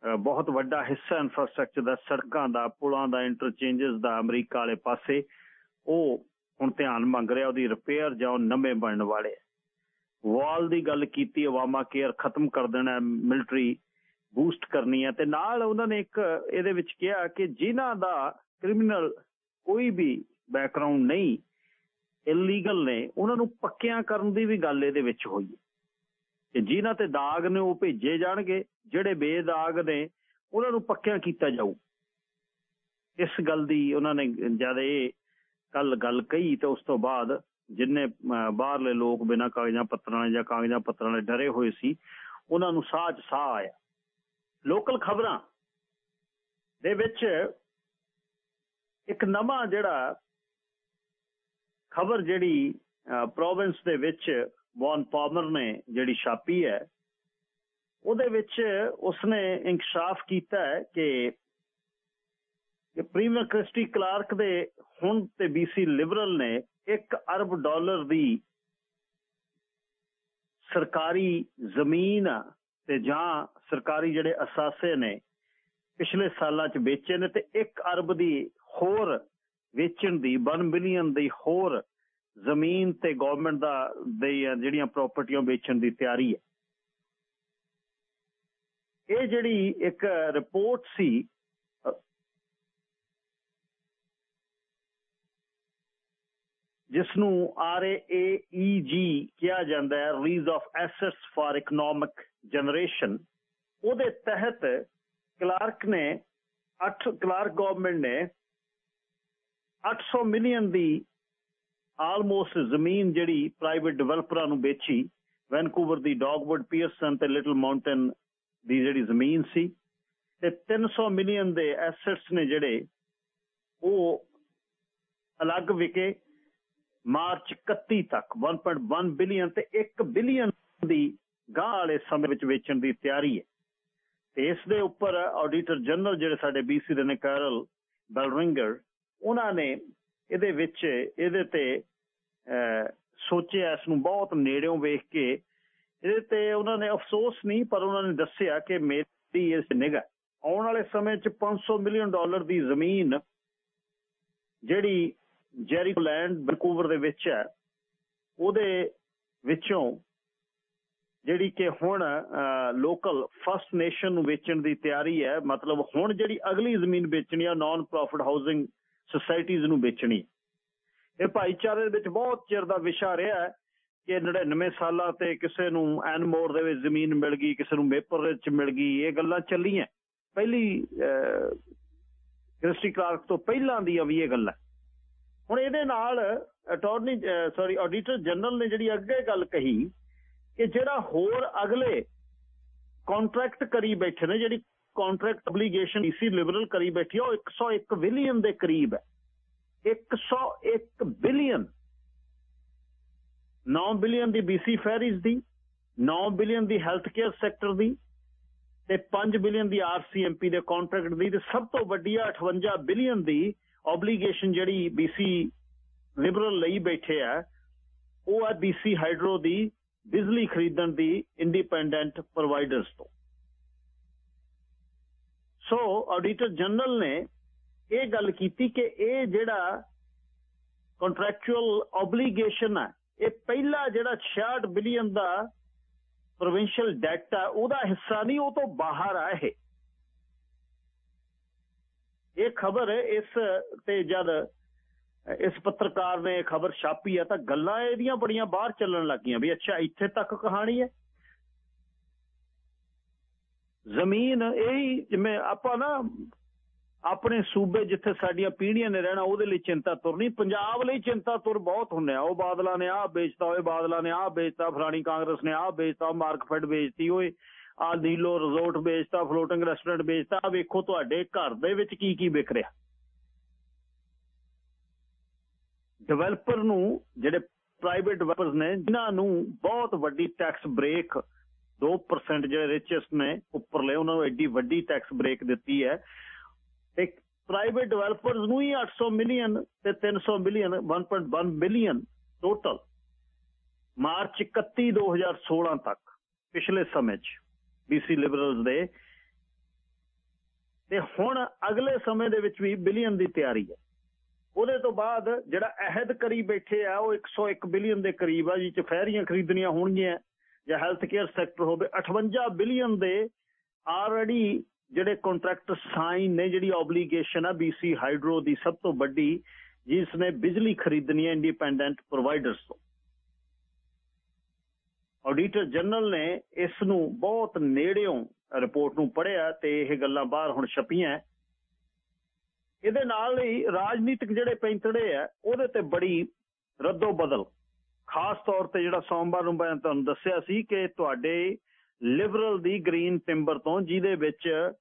ਬਹੁਤ ਵੱਡਾ ਹਿੱਸਾ ਇਨਫਰਾਸਟ੍ਰਕਚਰ ਦਾ, ਸੜਕਾਂ ਦਾ, ਪੁਲਾਂ ਦਾ ਇੰਟਰਚੇਂਜਸ ਦਾ ਅਮਰੀਕਾ ਵਾਲੇ ਪਾਸੇ, ਉਹ ਹੁਣ ਧਿਆਨ ਮੰਗ ਰਿਹਾ ਉਹਦੀ ਰਿਪੇਅਰ ਜਾਂ ਨਵੇਂ ਬਣਨ ਵਾਲੇ ਵਾਲ ਦੀ ਗੱਲ ਕੀਤੀ ਓਬਾਮਾ ਕੇਅਰ ਖਤਮ ਕਰ ਦੇਣਾ ਮਿਲਟਰੀ ਬੂਸਟ ਕਰਨੀ ਹੈ ਤੇ ਨਾਲ ਉਹਨਾਂ ਨੇ ਇੱਕ ਇਹਦੇ ਵਿੱਚ ਕਿਹਾ ਕਿ ਜਿਨ੍ਹਾਂ ਦਾ ਕ੍ਰਿਮੀਨਲ ਕੋਈ ਵੀ ਬੈਕਗ੍ਰਾਉਂਡ ਨਹੀਂ ਇਲੀਗਲ ਨੇ, ਉਹਨਾਂ ਨੂੰ ਪੱਕਿਆਂ ਕਰਨ ਦੀ ਵੀ ਗੱਲ ਇਹਦੇ ਵਿੱਚ ਹੋਈ ਹੈ ਜਿਨ੍ਹਾਂ ਤੇ ਦਾਗ ਨੇ ਉਹ ਭੇਜੇ ਜਾਣਗੇ, ਜਿਹੜੇ ਬੇਦਾਗ ਨੇ, ਉਹਨਾਂ ਨੂੰ ਪੱਕਿਆਂ ਕੀਤਾ ਜਾਊ। ਇਸ ਗੱਲ ਦੀ ਉਹਨਾਂ ਨੇ ਜਦ ਇਹ ਕੱਲ ਗੱਲ ਕਹੀ ਤੇ ਉਸ ਤੋਂ ਬਾਅਦ ਜਿੰਨੇ ਬਾਹਰਲੇ ਲੋਕ ਬਿਨਾਂ ਕਾਗਜ਼ਾਂ ਪੱਤਰਾਂ ਜਾਂ ਕਾਗਜ਼ਾਂ ਪੱਤਰਾਂ ਦੇ ਡਰੇ ਹੋਏ ਸੀ, ਉਹਨਾਂ ਨੂੰ ਸਾਹ 'ਚ ਸਾਹ ਆਇਆ। ਲੋਕਲ ਖਬਰਾਂ ਦੇ ਵਿੱਚ ਇੱਕ ਨਵਾਂ ਜਿਹੜਾ ਖਬਰ ਜਿਹੜੀ ਪ੍ਰੋਵਿੰਸ ਦੇ ਵਿੱਚ ਵੌਨ ਪਾਮਰ ਨੇ ਜਿਹੜੀ ਛਾਪੀ ਹੈ, ਉਹਦੇ ਵਿੱਚ ਉਸਨੇ ਇਨਕਸ਼ਾਫ ਕੀਤਾ ਹੈ ਕਿ ਕਿ ਪ੍ਰੀਮੀਅਰ ਕ੍ਰਿਸਟੀ ਕਲਾਰਕ ਦੇ ਹੁਣ ਤੇ ਬੀਸੀ ਲਿਬਰਲ ਨੇ 1 ਅਰਬ ਡਾਲਰ ਦੀ ਸਰਕਾਰੀ ਜ਼ਮੀਨ ਤੇ ਜਾਂ ਸਰਕਾਰੀ ਜਿਹੜੇ ਅਸਾਸੇ ਨੇ, ਪਿਛਲੇ ਸਾਲਾਂ 'ਚ ਵੇਚੇ ਨੇ ਤੇ 1 ਅਰਬ ਦੀ ਹੋਰ ਵੇਚਣ ਦੀ 1 ਬਿਲੀਅਨ ਦੀ ਹੋਰ ਜ਼ਮੀਨ ਤੇ ਗਵਰਨਮੈਂਟ ਦਾ ਜਿਹੜੀਆਂ ਪ੍ਰਾਪਰਟੀਆਂ ਵੇਚਣ ਦੀ ਤਿਆਰੀ ਹੈ। ਇਹ ਜਿਹੜੀ ਇੱਕ ਰਿਪੋਰਟ ਸੀ ਜਿਸ ਨੂੰ ਆਰਏਏਜੀ ਕਿਹਾ ਜਾਂਦਾ ਹੈ release of assets for economic generation ਉਹਦੇ ਤਹਿਤ ਕਲਾਰਕ ਨੇ 8 ਕਲਾਰਕ ਗਵਰਨਮੈਂਟ ਨੇ 800 ਮਿਲੀਅਨ ਦੀ ਆਲਮੋਸਟ ਜ਼ਮੀਨ ਜਿਹੜੀ ਪ੍ਰਾਈਵੇਟ ਡਿਵੈਲਪਰਾਂ ਨੂੰ ਵੇਚੀ ਵੈਨਕੂਵਰ ਦੀ ਡੌਗਵੁੱਡ ਪੀਅਰਸਨ ਤੇ ਲਿਟਲ ਮਾਊਂਟਨ ਦੀ ਜਿਹੜੀ ਜ਼ਮੀਨ ਸੀ ਤੇ 300 ਮਿਲੀਅਨ ਦੇ ਐਸੈਟਸ ਨੇ ਜਿਹੜੇ ਉਹ ਅਲੱਗ ਵਿਕੇ ਮਾਰਚ 31 ਤੱਕ 1.1 ਬਿਲੀਅਨ ਤੇ 1 ਬਿਲੀਅਨ ਦੀ ਗਾਂ ਵਾਲੇ ਸਮੇਂ ਵਿੱਚ ਵੇਚਣ ਦੀ ਤਿਆਰੀ ਹੈ। ਤੇ ਇਸ ਦੇ ਉੱਪਰ ਆਡੀਟਰ ਜਨਰਲ ਜਿਹੜੇ ਸਾਡੇ ਬੀਸੀ ਦੇ ਨੇ ਕੈਰਲ ਬੈਲਰਿੰਗਰ ਉਹਨਾਂ ਨੇ ਇਹਦੇ ਵਿੱਚ ਇਹਦੇ ਤੇ ਸੋਚਿਆ ਇਸ ਨੂੰ ਬਹੁਤ ਨੇੜਿਓਂ ਵੇਖ ਕੇ। ਇਹਦੇ ਤੇ ਉਹਨਾਂ ਨੇ ਅਫਸੋਸ ਨਹੀਂ, ਪਰ ਉਹਨਾਂ ਨੇ ਦੱਸਿਆ ਕਿ ਮੇਰੀ ਇਸ ਨਿਗਾ ਆਉਣ ਵਾਲੇ ਸਮੇਂ 'ਚ 500 ਮਿਲੀਅਨ ਡਾਲਰ ਦੀ ਜ਼ਮੀਨ ਜਿਹੜੀ ਜੈਰੀਕੋ ਲੈਂਡ ਵੈਨਕੂਵਰ ਦੇ ਵਿੱਚ ਹੈ, ਉਹਦੇ ਵਿੱਚੋਂ ਜਿਹੜੀ ਕਿ ਹੁਣ ਲੋਕਲ ਫਸਟ ਨੇਸ਼ਨ ਨੂੰ ਵੇਚਣ ਦੀ ਤਿਆਰੀ ਹੈ। ਮਤਲਬ ਹੁਣ ਜਿਹੜੀ ਅਗਲੀ ਜ਼ਮੀਨ ਵੇਚਣੀ ਆ ਨਾਨ ਪ੍ਰੋਫਿਟ ਹਾਊਸਿੰਗ ਸੁਸਾਇਟੀਜ਼ ਨੂੰ ਵੇਚਣੀ। ਇਹ ਭਾਈਚਾਰੇ ਵਿੱਚ ਬਹੁਤ ਚਿਰ ਦਾ ਵਿਸ਼ਾ ਰਿਹਾ ਹੈ ਕਿ 99 ਸਾਲਾਂ ਤੇ ਕਿਸੇ ਨੂੰ ਐਨਮੋਰ ਦੇ ਵਿੱਚ ਜ਼ਮੀਨ ਮਿਲ ਗਈ, ਕਿਸੇ ਨੂੰ ਮੇਪਰ ਵਿੱਚ ਮਿਲ ਗਈ, ਇਹ ਗੱਲਾਂ ਚੱਲੀਆਂ। ਪਹਿਲੀ ਕ੍ਰਿਸਟੀ ਕਲਾਰਕ ਤੋਂ ਪਹਿਲਾਂ ਦੀਆਂ ਵੀ ਇਹ ਗੱਲਾਂ। ਹੁਣ ਇਹਦੇ ਨਾਲ ਅਟਾਰਨੀ ਸੌਰੀ ਆਡੀਟਰ ਜਨਰਲ ਨੇ ਜਿਹੜੀ ਅੱਗੇ ਗੱਲ ਕਹੀ ਕਿ ਜਿਹੜਾ ਹੋਰ ਅਗਲੇ ਕੰਟਰੈਕਟ ਕਰੀ ਬੈਠੇ ਨੇ, ਜਿਹੜੀ ਕੰਟਰੈਕਟ ਅਬਲੀਗੇਸ਼ਨ ਈਸੀ ਲਿਬਰਲ ਕਰੀ ਬੈਠੀ ਉਹ 101 ਬਿਲੀਅਨ ਦੇ ਕਰੀਬ ਹੈ। 101 ਬਿਲੀਅਨ 9 ਬਿਲੀਅਨ ਦੀ ਬੀਸੀ ਫੈਰੀਜ਼ ਦੀ 9 ਬਿਲੀਅਨ ਦੀ ਹੈਲਥ ਕੇਅਰ ਸੈਕਟਰ ਦੀ, ਤੇ 5 ਬਿਲੀਅਨ ਦੀ ਆਰਸੀਐਮਪੀ ਦੇ ਕੰਟਰੈਕਟ ਦੀ, ਤੇ ਸਭ ਤੋਂ ਵੱਡੀ 58 ਬਿਲੀਅਨ ਦੀ ਆਬਲੀਗੇਸ਼ਨ ਜਿਹੜੀ ਬੀਸੀ ਲਿਬਰਲ ਲਈ ਬੈਠੇ ਆ, ਉਹ ਹੈ ਬੀਸੀ ਹਾਈਡਰੋ ਦੀ ਬਿਜਲੀ ਖਰੀਦਣ ਦੀ ਇੰਡੀਪੈਂਡੈਂਟ ਪ੍ਰੋਵਾਈਡਰਸ ਤੋਂ। ਸੋ ਆਡੀਟਰ ਜਨਰਲ ਨੇ ਇਹ ਗੱਲ ਕੀਤੀ ਕਿ ਇਹ ਜਿਹੜਾ ਕੰਟਰੈਕਚੁਅਲ ਆਬਲੀਗੇਸ਼ਨ ਹੈ ਇਹ ਪਹਿਲਾ ਜਿਹੜਾ 66 ਬਿਲੀਅਨ ਦਾ ਪ੍ਰੋਵਿੰਸ਼ੀਅਲ ਡੈਟ ਹੈ ਉਹਦਾ ਹਿੱਸਾ ਨਹੀਂ, ਉਹ ਤੋਂ ਬਾਹਰ ਆ ਇਹ। ਇਹ ਖਬਰ ਇਸ ਤੇ ਜਦ ਇਸ ਪੱਤਰਕਾਰ ਨੇ ਖਬਰ ਛਾਪੀ ਆ ਤਾਂ ਗੱਲਾਂ ਇਹਦੀਆਂ ਬੜੀਆਂ ਬਾਹਰ ਚੱਲਣ ਲੱਗੀਆਂ ਵੀ ਅੱਛਾ, ਇੱਥੇ ਤੱਕ ਕਹਾਣੀ ਹੈ। ਜ਼ਮੀਨ ਇਹ ਜਿਵੇਂ ਆਪਾਂ ਨਾ ਆਪਣੇ ਸੂਬੇ ਜਿੱਥੇ ਸਾਡੀਆਂ ਪੀੜ੍ਹੀਆਂ ਨੇ ਰਹਿਣਾ, ਉਹਦੇ ਲਈ ਚਿੰਤਾ ਤੁਰ ਨਹੀਂ। ਪੰਜਾਬ ਲਈ ਚਿੰਤਾ ਤੁਰ ਬਹੁਤ ਹੁੰਨੇ ਆ। ਉਹ ਬਾਦਲਾਂ ਨੇ ਆਹ ਵੇਚਤਾ ਓਏ ਬਾਦਲਾਂ ਨੇ ਆਹ ਵੇਚਤਾ, ਫਲਾਣੀ ਕਾਂਗਰਸ ਨੇ ਆਹ ਵੇਚਤਾ ਮਾਰਕਫੈਡ ਵੇਚਤੀ ਓਏ ਆ ਨੀਲੋ ਰਿਜ਼ੋਰਟ ਵੇਚਤਾ, ਫਲੋਟਿੰਗ ਰੈਸਟੋਰੈਂਟ ਵੇਚਤਾ। ਵੇਖੋ ਤੁਹਾਡੇ ਘਰ ਦੇ ਵਿੱਚ ਕੀ ਕੀ ਵਿਕ ਰਿਹਾ। ਡਿਵੈਲਪਰ ਨੂੰ, ਜਿਹੜੇ ਪ੍ਰਾਈਵੇਟ ਡਿਵੈਲਪਰਸ ਨੇ, ਜਿਨ੍ਹਾਂ ਨੂੰ ਬਹੁਤ ਵੱਡੀ ਟੈਕਸ ਬ੍ਰੇਕ 2% ਜਿਹੜੇ ਰਿਚੈਸਟ ਨੇ, ਉੱਪਰਲੇ ਉਹਨਾਂ ਨੂੰ ਐਡੀ ਵੱਡੀ ਟੈਕਸ ਬ੍ਰੇਕ ਦਿੱਤੀ ਹੈ। ਇੱਕ ਪ੍ਰਾਈਵੇਟ ਡਿਵੈਲਪਰਸ ਨੂੰ ਹੀ 800 ਮਿਲੀਅਨ ਤੇ 300 ਮਿਲੀਅਨ 1.1 ਬਿਲੀਅਨ ਟੋਟਲ ਮਾਰਚ 31 2016 ਤੱਕ, ਪਿਛਲੇ ਸਮੇਂ 'ਚ BC ਲਿਬਰਲਸ ਦੇ। ਤੇ ਹੁਣ ਅਗਲੇ ਸਮੇਂ ਦੇ ਵਿੱਚ ਵੀ ਬਿਲੀਅਨ ਦੀ ਤਿਆਰੀ ਹੈ। ਉਹਦੇ ਤੋਂ ਬਾਅਦ ਜਿਹੜਾ ਅਹਿਦ ਕਰੀ ਬੈਠੇ ਆ, ਉਹ 101 ਬਿਲੀਅਨ ਦੇ ਕਰੀਬ ਆ ਜੀ ਚ ਖਰੀਦਣੀਆਂ ਹੋਣਗੀਆਂ। ਜਾਂ ਹੈਲਥ ਕੇਅਰ ਸੈਕਟਰ ਹੋਵੇ 58 ਬਿਲੀਅਨ ਦੇ ਆਲਰੇਡੀ ਜਿਹੜੇ ਕੰਟਰੈਕਟ ਸਾਈਨ ਨੇ, ਜਿਹੜੀ ਆਬਲੀਗੇਸ਼ਨ ਆ BC ਹਾਈਡਰੋ ਦੀ ਸਭ ਤੋਂ ਵੱਡੀ ਜਿਸ ਨੇ ਬਿਜਲੀ ਖਰੀਦਣੀ ਹੈ ਇੰਡੀਪੈਂਡੈਂਟ ਪ੍ਰੋਵਾਈਡਰਸ ਤੋਂ। ਆਡੀਟਰ ਜਨਰਲ ਨੇ ਇਸ ਨੂੰ ਬਹੁਤ ਨੇੜਿਓਂ ਰਿਪੋਰਟ ਨੂੰ ਪੜ੍ਹਿਆ ਤੇ ਇਹ ਗੱਲਾਂ ਬਾਹਰ ਹੁਣ ਛਪੀਆਂ। ਇਹਦੇ ਨਾਲ ਹੀ ਰਾਜਨੀਤਿਕ ਜਿਹੜੇ ਪੈਂਤੜੇ ਆ, ਉਹਦੇ ਤੇ ਬੜੀ ਰੱਦੋ ਬਦਲ। ਖਾਸ ਤੌਰ ਤੇ ਜਿਹੜਾ ਸੋਮਵਾਰ ਨੂੰ ਮੈਂ ਤੁਹਾਨੂੰ ਦੱਸਿਆ ਸੀ ਕਿ ਤੁਹਾਡੇ ਲਿਬਰਲ ਦੀ ਗ੍ਰੀਨ ਟਿੰਬਰ ਤੋਂ, ਜਿਹਦੇ ਵਿੱਚ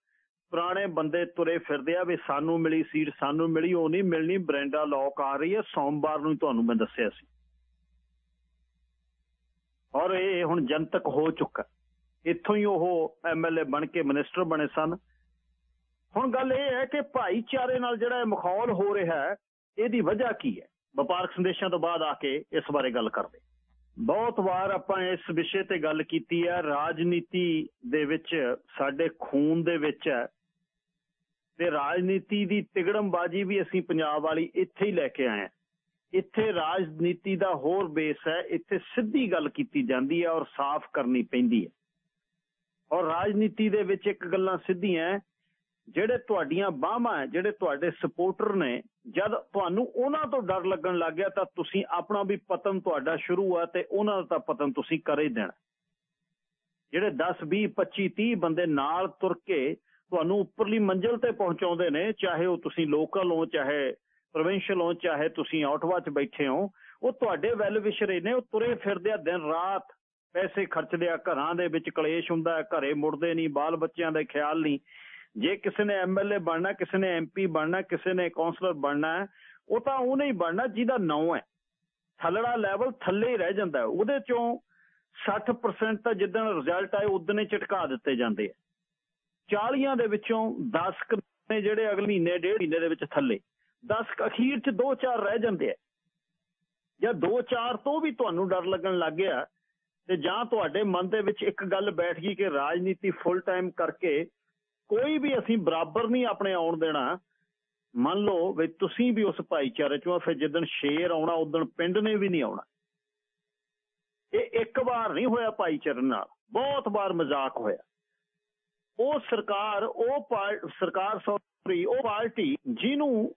ਪੁਰਾਣੇ ਬੰਦੇ ਤੁਰੇ ਫਿਰਦੇ ਆ ਵੀ ਸਾਨੂੰ ਮਿਲੀ ਸੀਟ, ਸਾਨੂੰ ਮਿਲੀ, ਉਹ ਨਹੀਂ ਮਿਲਣੀ, ਬ੍ਰੈਂਡਾ ਲੌਕ ਆ ਰਹੀ ਹੈ, ਸੋਮਵਾਰ ਨੂੰ ਤੁਹਾਨੂੰ ਮੈਂ ਦੱਸਿਆ ਸੀ। ਔਰ ਇਹ ਹੁਣ ਜਨਤਕ ਹੋ ਚੁੱਕਾ। ਇੱਥੋਂ ਹੀ ਉਹ ਐਮਐਲਏ ਬਣ ਕੇ ਮਿਨਿਸਟਰ ਬਣੇ ਸਨ। ਹੁਣ ਗੱਲ ਇਹ ਹੈ ਕਿ ਭਾਈਚਾਰੇ ਨਾਲ ਜਿਹੜਾ ਇਹ ਮਖੌਲ ਹੋ ਰਿਹਾ ਹੈ, ਇਹਦੀ ਵਜ੍ਹਾ ਕੀ ਹੈ? ਵਪਾਰਕ ਸੰਦੇਸ਼ਾਂ ਤੋਂ ਬਾਅਦ ਆ ਕੇ ਇਸ ਬਾਰੇ ਗੱਲ ਕਰਦੇ ਬਹੁਤ ਵਾਰ ਆਪਾਂ ਇਸ ਵਿਸ਼ੇ ਤੇ ਗੱਲ ਕੀਤੀ ਹੈ, ਰਾਜਨੀਤੀ ਦੇ ਵਿੱਚ ਸਾਡੇ ਖੂਨ ਦੇ ਵਿੱਚ ਹੈ। ਤੇ ਰਾਜਨੀਤੀ ਦੀ ਤਿਗੜਮਬਾਜੀ ਵੀ ਅਸੀਂ ਪੰਜਾਬ ਵਾਲੀ ਇੱਥੇ ਹੀ ਲੈ ਕੇ ਆਏ ਹਾਂ। ਇੱਥੇ ਰਾਜਨੀਤੀ ਦਾ ਹੋਰ ਬੇਸ ਹੈ, ਇੱਥੇ ਸਿੱਧੀ ਗੱਲ ਕੀਤੀ ਜਾਂਦੀ ਹੈ ਔਰ ਸਾਫ਼ ਕਰਨੀ ਪੈਂਦੀ ਹੈ। ਔਰ ਰਾਜਨੀਤੀ ਦੇ ਵਿੱਚ ਇੱਕ ਗੱਲਾਂ ਸਿੱਧੀਆਂ ਜਿਹੜੇ ਤੁਹਾਡੀਆਂ ਬਾਹਾਂ ਜਿਹੜੇ ਤੁਹਾਡੇ ਸਪੋਰਟਰ ਨੇ, ਜਦ ਤੁਹਾਨੂੰ ਉਹਨਾਂ ਤੋਂ ਡਰ ਲੱਗਣ ਲੱਗ ਗਿਆ ਤਾਂ ਤੁਸੀਂ ਆਪਣਾ ਵੀ ਪਤਨ ਤੁਹਾਡਾ ਸ਼ੁਰੂ ਆ ਤੇ ਉਹਨਾਂ ਦਾ ਤਾਂ ਪਤਨ ਤੁਸੀਂ ਕਰ ਹੀ ਦੇਣਾ। ਜਿਹੜੇ 10 20 25 30 ਬੰਦੇ ਨਾਲ ਤੁਰ ਕੇ ਤੁਹਾਨੂੰ ਉੱਪਰਲੀ ਮੰਜ਼ਿਲ ਤੇ ਪਹੁੰਚਾਉਂਦੇ ਨੇ, ਚਾਹੇ ਉਹ ਤੁਸੀਂ ਲੋਕਲ ਹੋ, ਚਾਹੇ ਪ੍ਰੋਵਿੰਸ਼ੀਅਲ ਹੋ, ਚਾਹੇ ਤੁਸੀਂ ਆਟਵਾ 'ਚ ਬੈਠੇ ਹੋ, ਉਹ ਤੁਹਾਡੇ ਵੈਲ ਵਿਸ਼ਰੇ ਨੇ, ਉਹ ਤੁਰੇ ਫਿਰਦੇ ਆ ਦਿਨ ਰਾਤ। ਪੈਸੇ ਖਰਚਦੇ ਆ, ਘਰਾਂ ਦੇ ਵਿੱਚ ਕਲੇਸ਼ ਹੁੰਦਾ, ਘਰੇ ਮੁੜਦੇ ਨਹੀਂ, ਬਾਲ ਬੱਚਿਆਂ ਦਾ ਖਿਆਲ ਨਹੀਂ। ਜੇ ਕਿਸੇ ਨੇ ਐਮਐਲਏ ਬਣਨਾ, ਕਿਸੇ ਨੇ ਐਮਪੀ ਬਣਨਾ, ਕਿਸੇ ਨੇ ਕਾਉਂਸਲਰ ਬਣਨਾ ਉਹ ਤਾਂ ਉਹ ਨਹੀਂ ਬਣਨਾ ਜਿਹਦਾ ਨਾਂ ਹੈ। ਥੱਲੜਾ ਲੈਵਲ ਥੱਲੇ ਹੀ ਰਹਿ ਜਾਂਦਾ ਉਹਦੇ ਚੋਂ 60% ਤਾਂ ਜਿੱਦਣ ਰਿਜ਼ਲਟ ਆਏ ਉਦੋਂ ਹੀ ਝਟਕਾ ਦਿੱਤੇ ਜਾਂਦੇ ਆ 40ਾਂ ਦੇ ਵਿੱਚੋਂ 10 ਨੇ ਜਿਹੜੇ ਅਗਲੇ ਮਹੀਨੇ, ਡੇਢ ਮਹੀਨੇ ਦੇ ਵਿੱਚ ਥੱਲੇ। 10 ਅਖੀਰ 'ਚ 2-4 ਰਹਿ ਜਾਂਦੇ ਆ ਜਾਂ 2-4 ਤੋਂ ਵੀ ਤੁਹਾਨੂੰ ਡਰ ਲੱਗਣ ਲੱਗ ਗਿਆ, ਤੇ ਜਾਂ ਤੁਹਾਡੇ ਮਨ ਦੇ ਵਿੱਚ ਇੱਕ ਗੱਲ ਬੈਠ ਗਈ ਕਿ ਰਾਜਨੀਤੀ ਫੁੱਲ ਟਾਈਮ ਕਰਕੇ ਕੋਈ ਵੀ ਅਸੀਂ ਬਰਾਬਰ ਨਹੀਂ ਆਪਣੇ ਆਉਣ ਦੇਣਾ, ਮੰਨ ਲਓ ਵੀ ਤੁਸੀਂ ਵੀ ਉਸ ਭਾਈਚਾਰੇ ਚੋਂ ਫਿਰ ਜਿੱਦਣ ਸ਼ੇਰ ਆਉਣਾ ਉਦੋਂ ਪਿੰਡ ਨੇ ਵੀ ਨਹੀਂ ਆਉਣਾ। ਇਹ ਇੱਕ ਵਾਰ ਨਹੀਂ ਹੋਇਆ ਭਾਈਚਾਰੇ ਨਾਲ, ਬਹੁਤ ਵਾਰ ਮਜ਼ਾਕ ਹੋਇਆ। ਉਹ ਸਰਕਾਰ ਉਹ ਸਰਕਾਰ ਸੌਰੀ, ਉਹ ਪਾਰਟੀ ਜਿਹਨੂੰ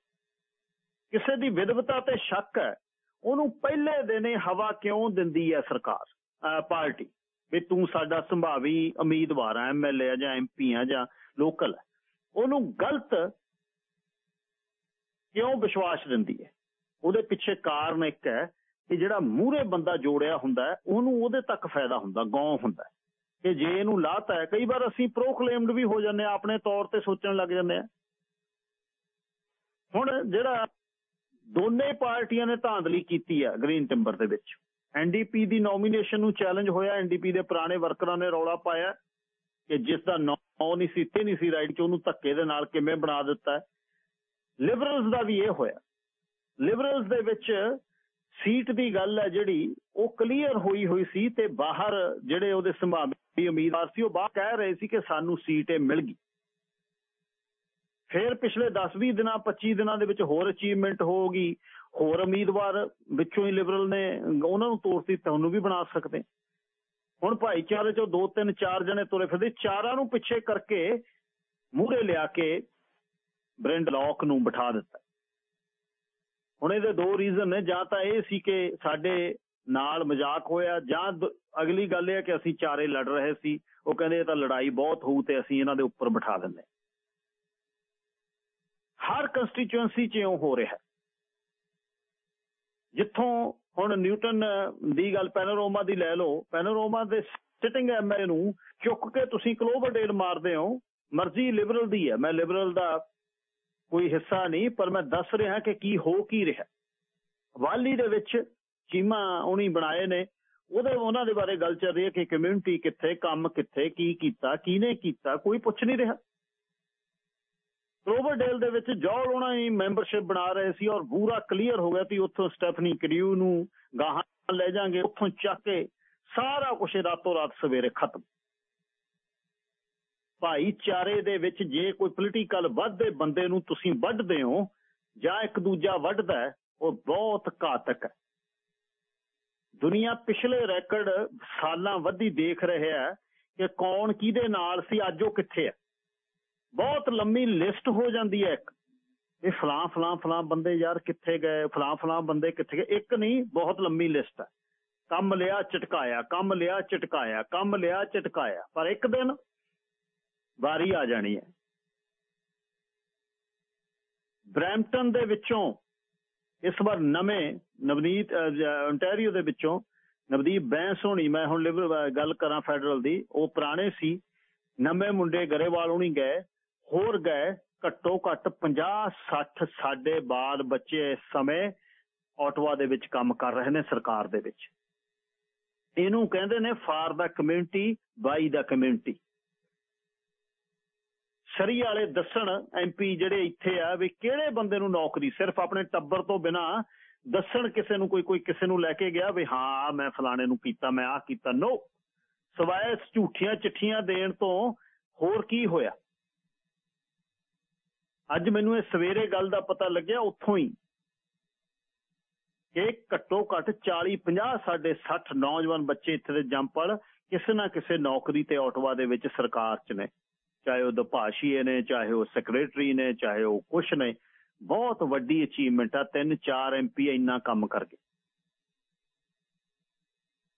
ਕਿਸੇ ਦੀ ਵਿਦਵਤਾ ਤੇ ਸ਼ੱਕ ਹੈ, ਉਹਨੂੰ ਪਹਿਲੇ ਦਿਨੇ ਹਵਾ ਕਿਉਂ ਦਿੰਦੀ ਹੈ ਸਰਕਾਰ ਪਾਰਟੀ? ਵੀ ਤੂੰ ਸਾਡਾ ਸੰਭਾਵੀ ਉਮੀਦਵਾਰ ਆ ਐਮਐਲਏ ਆ ਜਾਂ ਐਮਪੀ ਆ ਜਾਂ ਲੋਕਲ ਹੈ ਉਹਨੂੰ ਗਲਤ ਕਿਉਂ ਵਿਸ਼ਵਾਸ ਦਿੰਦੀ ਹੈ? ਉਹਦੇ ਪਿੱਛੇ ਕਾਰਨ ਇੱਕ ਹੈ ਕਿ ਜਿਹੜਾ ਮੂਹਰੇ ਬੰਦਾ ਜੋੜਿਆ ਹੁੰਦਾ ਉਹਨੂੰ ਉਹਦੇ ਤੱਕ ਫਾਇਦਾ ਹੁੰਦਾ, ਗੌਂ ਹੁੰਦਾ ਕਿ ਜੇ ਇਹਨੂੰ ਲਾਤਾ ਹੈ, ਕਈ ਵਾਰ ਅਸੀਂ ਪ੍ਰੋਕਲੇਮਡ ਵੀ ਹੋ ਜਾਂਦੇ ਆ ਆਪਣੇ ਤੌਰ ਤੇ ਸੋਚਣ ਲੱਗ ਜਾਂਦੇ ਆ ਹੁਣ ਜਿਹੜਾ ਦੋਨੇ ਪਾਰਟੀਆਂ ਨੇ ਧਾਂਦਲੀ ਕੀਤੀ ਆ ਗ੍ਰੀਨ ਟਿੰਬਰ ਦੇ ਵਿੱਚ। ਐਨਡੀਪੀ ਦੀ ਨੋਮੀਨੇਸ਼ਨ ਨੂੰ ਚੈਲੰਜ ਹੋਇਆ ਐਨਡੀਪੀ ਦੇ ਪੁਰਾਣੇ ਵਰਕਰਾਂ ਨੇ ਰੌਲਾ ਪਾਇਆ ਕਿ ਜਿਸ ਦਾ ਨਾਂ ਨਹੀਂ ਸੀ ਤੇ ਨਹੀਂ ਸੀ ਰਾਈਟ ਚ ਉਹਨੂੰ ਧੱਕੇ ਦੇ ਨਾਲ ਕਿਵੇਂ ਬਣਾ ਦਿੱਤਾ ਲਿਬਰਲਸ ਦਾ ਵੀ ਇਹ ਹੋਇਆ। ਲਿਬਰਲਸ ਦੇ ਵਿੱਚ ਸੀਟ ਦੀ ਗੱਲ ਹੈ ਜਿਹੜੀ, ਉਹ ਕਲੀਅਰ ਹੋਈ ਹੋਈ ਸੀ ਤੇ ਬਾਹਰ ਜਿਹੜੇ ਉਹਦੇ ਸੰਭਾਵੀ ਉਮੀਦਵਾਰ ਸੀ, ਉਹ ਬਾਹਰ ਕਹਿ ਰਹੇ ਸੀ ਕਿ ਸਾਨੂੰ ਸੀਟ ਇਹ ਮਿਲ ਗਈ। ਫਿਰ ਪਿਛਲੇ 10-20 ਦਿਨਾਂ 25 ਦਿਨਾਂ ਦੇ ਵਿੱਚ ਹੋਰ ਅਚੀਵਮੈਂਟ ਹੋਊਗੀ ਹੋਰ ਉਮੀਦਵਾਰ ਵਿੱਚੋਂ ਹੀ ਲਿਬਰਲ ਨੇ ਉਹਨਾਂ ਨੂੰ ਤੋੜਤੀ ਤੁਹਾਨੂੰ ਵੀ ਬਣਾ ਸਕਦੇ। ਹੁਣ ਭਾਈਚਾਰੇ ਚੋਂ ਦੋ, ਤਿੰਨ, ਚਾਰ ਜਣੇ ਤੁਰੇ ਫਿਰਦੇ, ਚਾਰਾਂ ਨੂੰ ਪਿੱਛੇ ਕਰਕੇ ਮੂਹਰੇ ਲਿਆ ਕੇ ਬ੍ਰੈਂਡ ਲੌਕ ਨੂੰ ਬਿਠਾ ਦਿੱਤਾ। ਹੁਣ ਇਹਦੇ ਦੋ ਰੀਜ਼ਨ ਨੇ, ਜਾਂ ਤਾਂ ਇਹ ਸੀ ਕਿ ਸਾਡੇ ਨਾਲ ਮਜ਼ਾਕ ਹੋਇਆ, ਜਾਂ ਅਗਲੀ ਗੱਲ ਇਹ ਹੈ ਕਿ ਅਸੀਂ ਚਾਰੇ ਲੜ ਰਹੇ ਸੀ। ਉਹ ਕਹਿੰਦੇ ਇਹ ਤਾਂ ਲੜਾਈ ਬਹੁਤ ਹੋਊ ਤੇ ਅਸੀਂ ਇਹਨਾਂ ਦੇ ਉੱਪਰ ਬਿਠਾ ਦਿੰਦੇ ਹਰ ਕੰਸਟੀਚੁਐਂਸੀ 'ਚ ਇਉਂ ਹੋ ਰਿਹਾ। ਜਿੱਥੋਂ ਹੁਣ ਨਿਊਟਨ ਦੀ ਗੱਲ ਪੈਨੋਰੋਮਾ ਦੀ ਲੈ ਲਓ, ਪੈਨੋਰੋਮਾ ਦੇ ਸਿਟਿੰਗ ਐਮਐਲਏ ਨੂੰ ਚੁੱਕ ਕੇ ਤੁਸੀਂ ਕਲੋਵਰਡੇਲ ਮਾਰਦੇ ਹੋ, ਮਰਜ਼ੀ ਲਿਬਰਲ ਦੀ ਹੈ, ਮੈਂ ਲਿਬਰਲ ਦਾ ਕੋਈ ਹਿੱਸਾ ਨਹੀਂ, ਪਰ ਮੈਂ ਦੱਸ ਰਿਹਾ ਕਿ ਕੀ ਹੋ ਕੀ ਰਿਹਾ। ਵਾਲੀ ਦੇ ਵਿੱਚ ਚੀਮਾ ਉਹਨੀ ਬਣਾਏ ਨੇ, ਉਹਦੇ, ਉਹਨਾਂ ਦੇ ਬਾਰੇ ਗੱਲ ਚੱਲ ਰਹੀ ਹੈ ਕਿ ਕਮਿਊਨਿਟੀ ਕਿੱਥੇ, ਕੰਮ ਕਿੱਥੇ, ਕੀ ਕੀਤਾ, ਕਿਹਨੇ ਕੀਤਾ, ਕੋਈ ਪੁੱਛ ਨਹੀਂ ਰਿਹਾ। ਕਲੋਵਰਡੇਲ ਦੇ ਵਿੱਚ ਜੌਲ ਉਹਨਾਂ ਹੀ ਮੈਂਬਰਸ਼ਿਪ ਬਣਾ ਰਹੇ ਸੀ ਔਰ ਪੂਰਾ ਕਲੀਅਰ ਹੋ ਗਿਆ ਕਿ ਉੱਥੋਂ ਸਟੈਫਨੀ ਕਰਿਊ ਨੂੰ ਗਾਹਾਂ ਲੈ ਜਾਾਂਗੇ ਉੱਥੋਂ ਚੱਕ ਕੇ ਸਾਰਾ ਕੁਝ ਰਾਤੋਂ ਰਾਤ ਸਵੇਰੇ ਖਤਮ। ਭਾਈਚਾਰੇ ਦੇ ਵਿੱਚ ਜੇ ਕੋਈ ਪੋਲੀਟੀਕਲ ਵੱਧਦੇ ਬੰਦੇ ਨੂੰ ਤੁਸੀਂ ਵੱਢਦੇ ਹੋ ਜਾਂ ਇੱਕ ਦੂਜਾ ਵੱਢਦਾ ਉਹ ਬਹੁਤ ਘਾਤਕ ਹੈ। ਦੁਨੀਆ ਪਿਛਲੇ ਰੈਕੋਰਡ ਸਾਲਾਂ ਵਧੀ ਦੇਖ ਰਿਹਾ ਹੈ ਕਿ ਕੌਣ ਕਿਹਦੇ ਨਾਲ ਸੀ, ਅੱਜ ਉਹ ਕਿੱਥੇ ਹੈ? ਬਹੁਤ ਲੰਮੀ ਲਿਸਟ ਹੋ ਜਾਂਦੀ ਹੈ ਇੱਕ। ਇਹ ਫਲਾਂ ਫਲਾਂ ਫਲਾਂ ਬੰਦੇ ਯਾਰ ਕਿੱਥੇ ਗਏ, ਫਲਾਂ ਫਲਾਂ ਬੰਦੇ ਕਿੱਥੇ ਗਏ। ਇੱਕ ਨਹੀਂ, ਬਹੁਤ ਲੰਮੀ ਲਿਸਟ ਹੈ। ਕੰਮ ਲਿਆ ਚਟਕਾਇਆ ਕੰਮ ਲਿਆ, ਝਟਕਾਇਆ, ਕੰਮ ਲਿਆ ਚਟਕਾਇਆ ਪਰ ਇੱਕ ਦਿਨ ਵਾਰੀ ਆ ਜਾਣੀ ਹੈ। ਬ੍ਰੈਂਪਟਨ ਦੇ ਵਿੱਚੋਂ, ਇਸ ਵਾਰ ਨਵੇਂ ਨਵਨੀਤ ontario ਦੇ ਵਿੱਚੋਂ ਨਵਦੀਪ ਬੈਂਸ ਹੋਣੀ, ਮੈਂ ਹੁਣ ਗੱਲ ਕਰਾਂ ਫੈਡਰਲ ਦੀ, ਉਹ ਪੁਰਾਣੇ ਸੀ। ਨਵੇਂ ਮੁੰਡੇ ਗਰੇਵਾਲ ਹੋਣੀ ਗਏ। ਹੋਰ ਗਏ ਘੱਟੋ ਘੱਟ 50 60 ਸਾਡੇ ਬਾਲ ਬੱਚੇ ਇਸ ਸਮੇਂ ਆਟਵਾ ਦੇ ਵਿੱਚ ਕੰਮ ਕਰ ਰਹੇ ਨੇ ਸਰਕਾਰ ਦੇ ਵਿੱਚ। ਇਹਨੂੰ ਕਹਿੰਦੇ ਨੇ for the community by the community. Surrey ਵਾਲੇ ਦੱਸਣ ਐਮਪੀ ਜਿਹੜੇ ਇੱਥੇ ਆ ਵੀ ਕਿਹੜੇ ਬੰਦੇ ਨੂੰ ਨੌਕਰੀ, ਸਿਰਫ ਆਪਣੇ ਟੱਬਰ ਤੋਂ ਬਿਨਾ ਦੱਸਣ ਕਿਸੇ ਨੂੰ ਕੋਈ ਕੋਈ ਕਿਸੇ ਨੂੰ ਲੈ ਕੇ ਗਿਆ ਵੀ ਹਾਂ ਮੈਂ ਫਲਾਣੇ ਨੂੰ ਕੀਤਾ, ਮੈਂ ਆਹ ਕੀਤਾ। ਨੋ ਸਵਾਇ ਝੂਠੀਆਂ ਚਿੱਠੀਆਂ ਦੇਣ ਤੋਂ ਹੋਰ ਕੀ ਹੋਇਆ? ਅੱਜ ਮੈਨੂੰ ਇਹ ਸਵੇਰੇ ਗੱਲ ਦਾ ਪਤਾ ਲੱਗਿਆ ਉੱਥੋਂ ਹੀ ਕਿ ਘੱਟੋ ਘੱਟ 40 50 ਸਾਡੇ 60 ਨੌਜਵਾਨ ਬੱਚੇ ਇੱਥੇ ਦੇ ਜੰਪਲ ਕਿਸੇ ਨਾ ਕਿਸੇ ਨੌਕਰੀ ਤੇ ਆਟਵਾ ਦੇ ਵਿੱਚ ਸਰਕਾਰ 'ਚ ਨੇ। ਚਾਹੇ ਉਹ ਦਪਾਸ਼ੀਏ ਨੇ, ਚਾਹੇ ਉਹ ਸੈਕਟਰੀ ਨੇ, ਚਾਹੇ ਉਹ ਕੁਛ ਨੇ, ਬਹੁਤ ਵੱਡੀ ਅਚੀਵਮੈਂਟ ਆ, ਤਿੰਨ ਚਾਰ ਐਮਪੀ ਇੰਨਾ ਕੰਮ ਕਰ ਗਏ।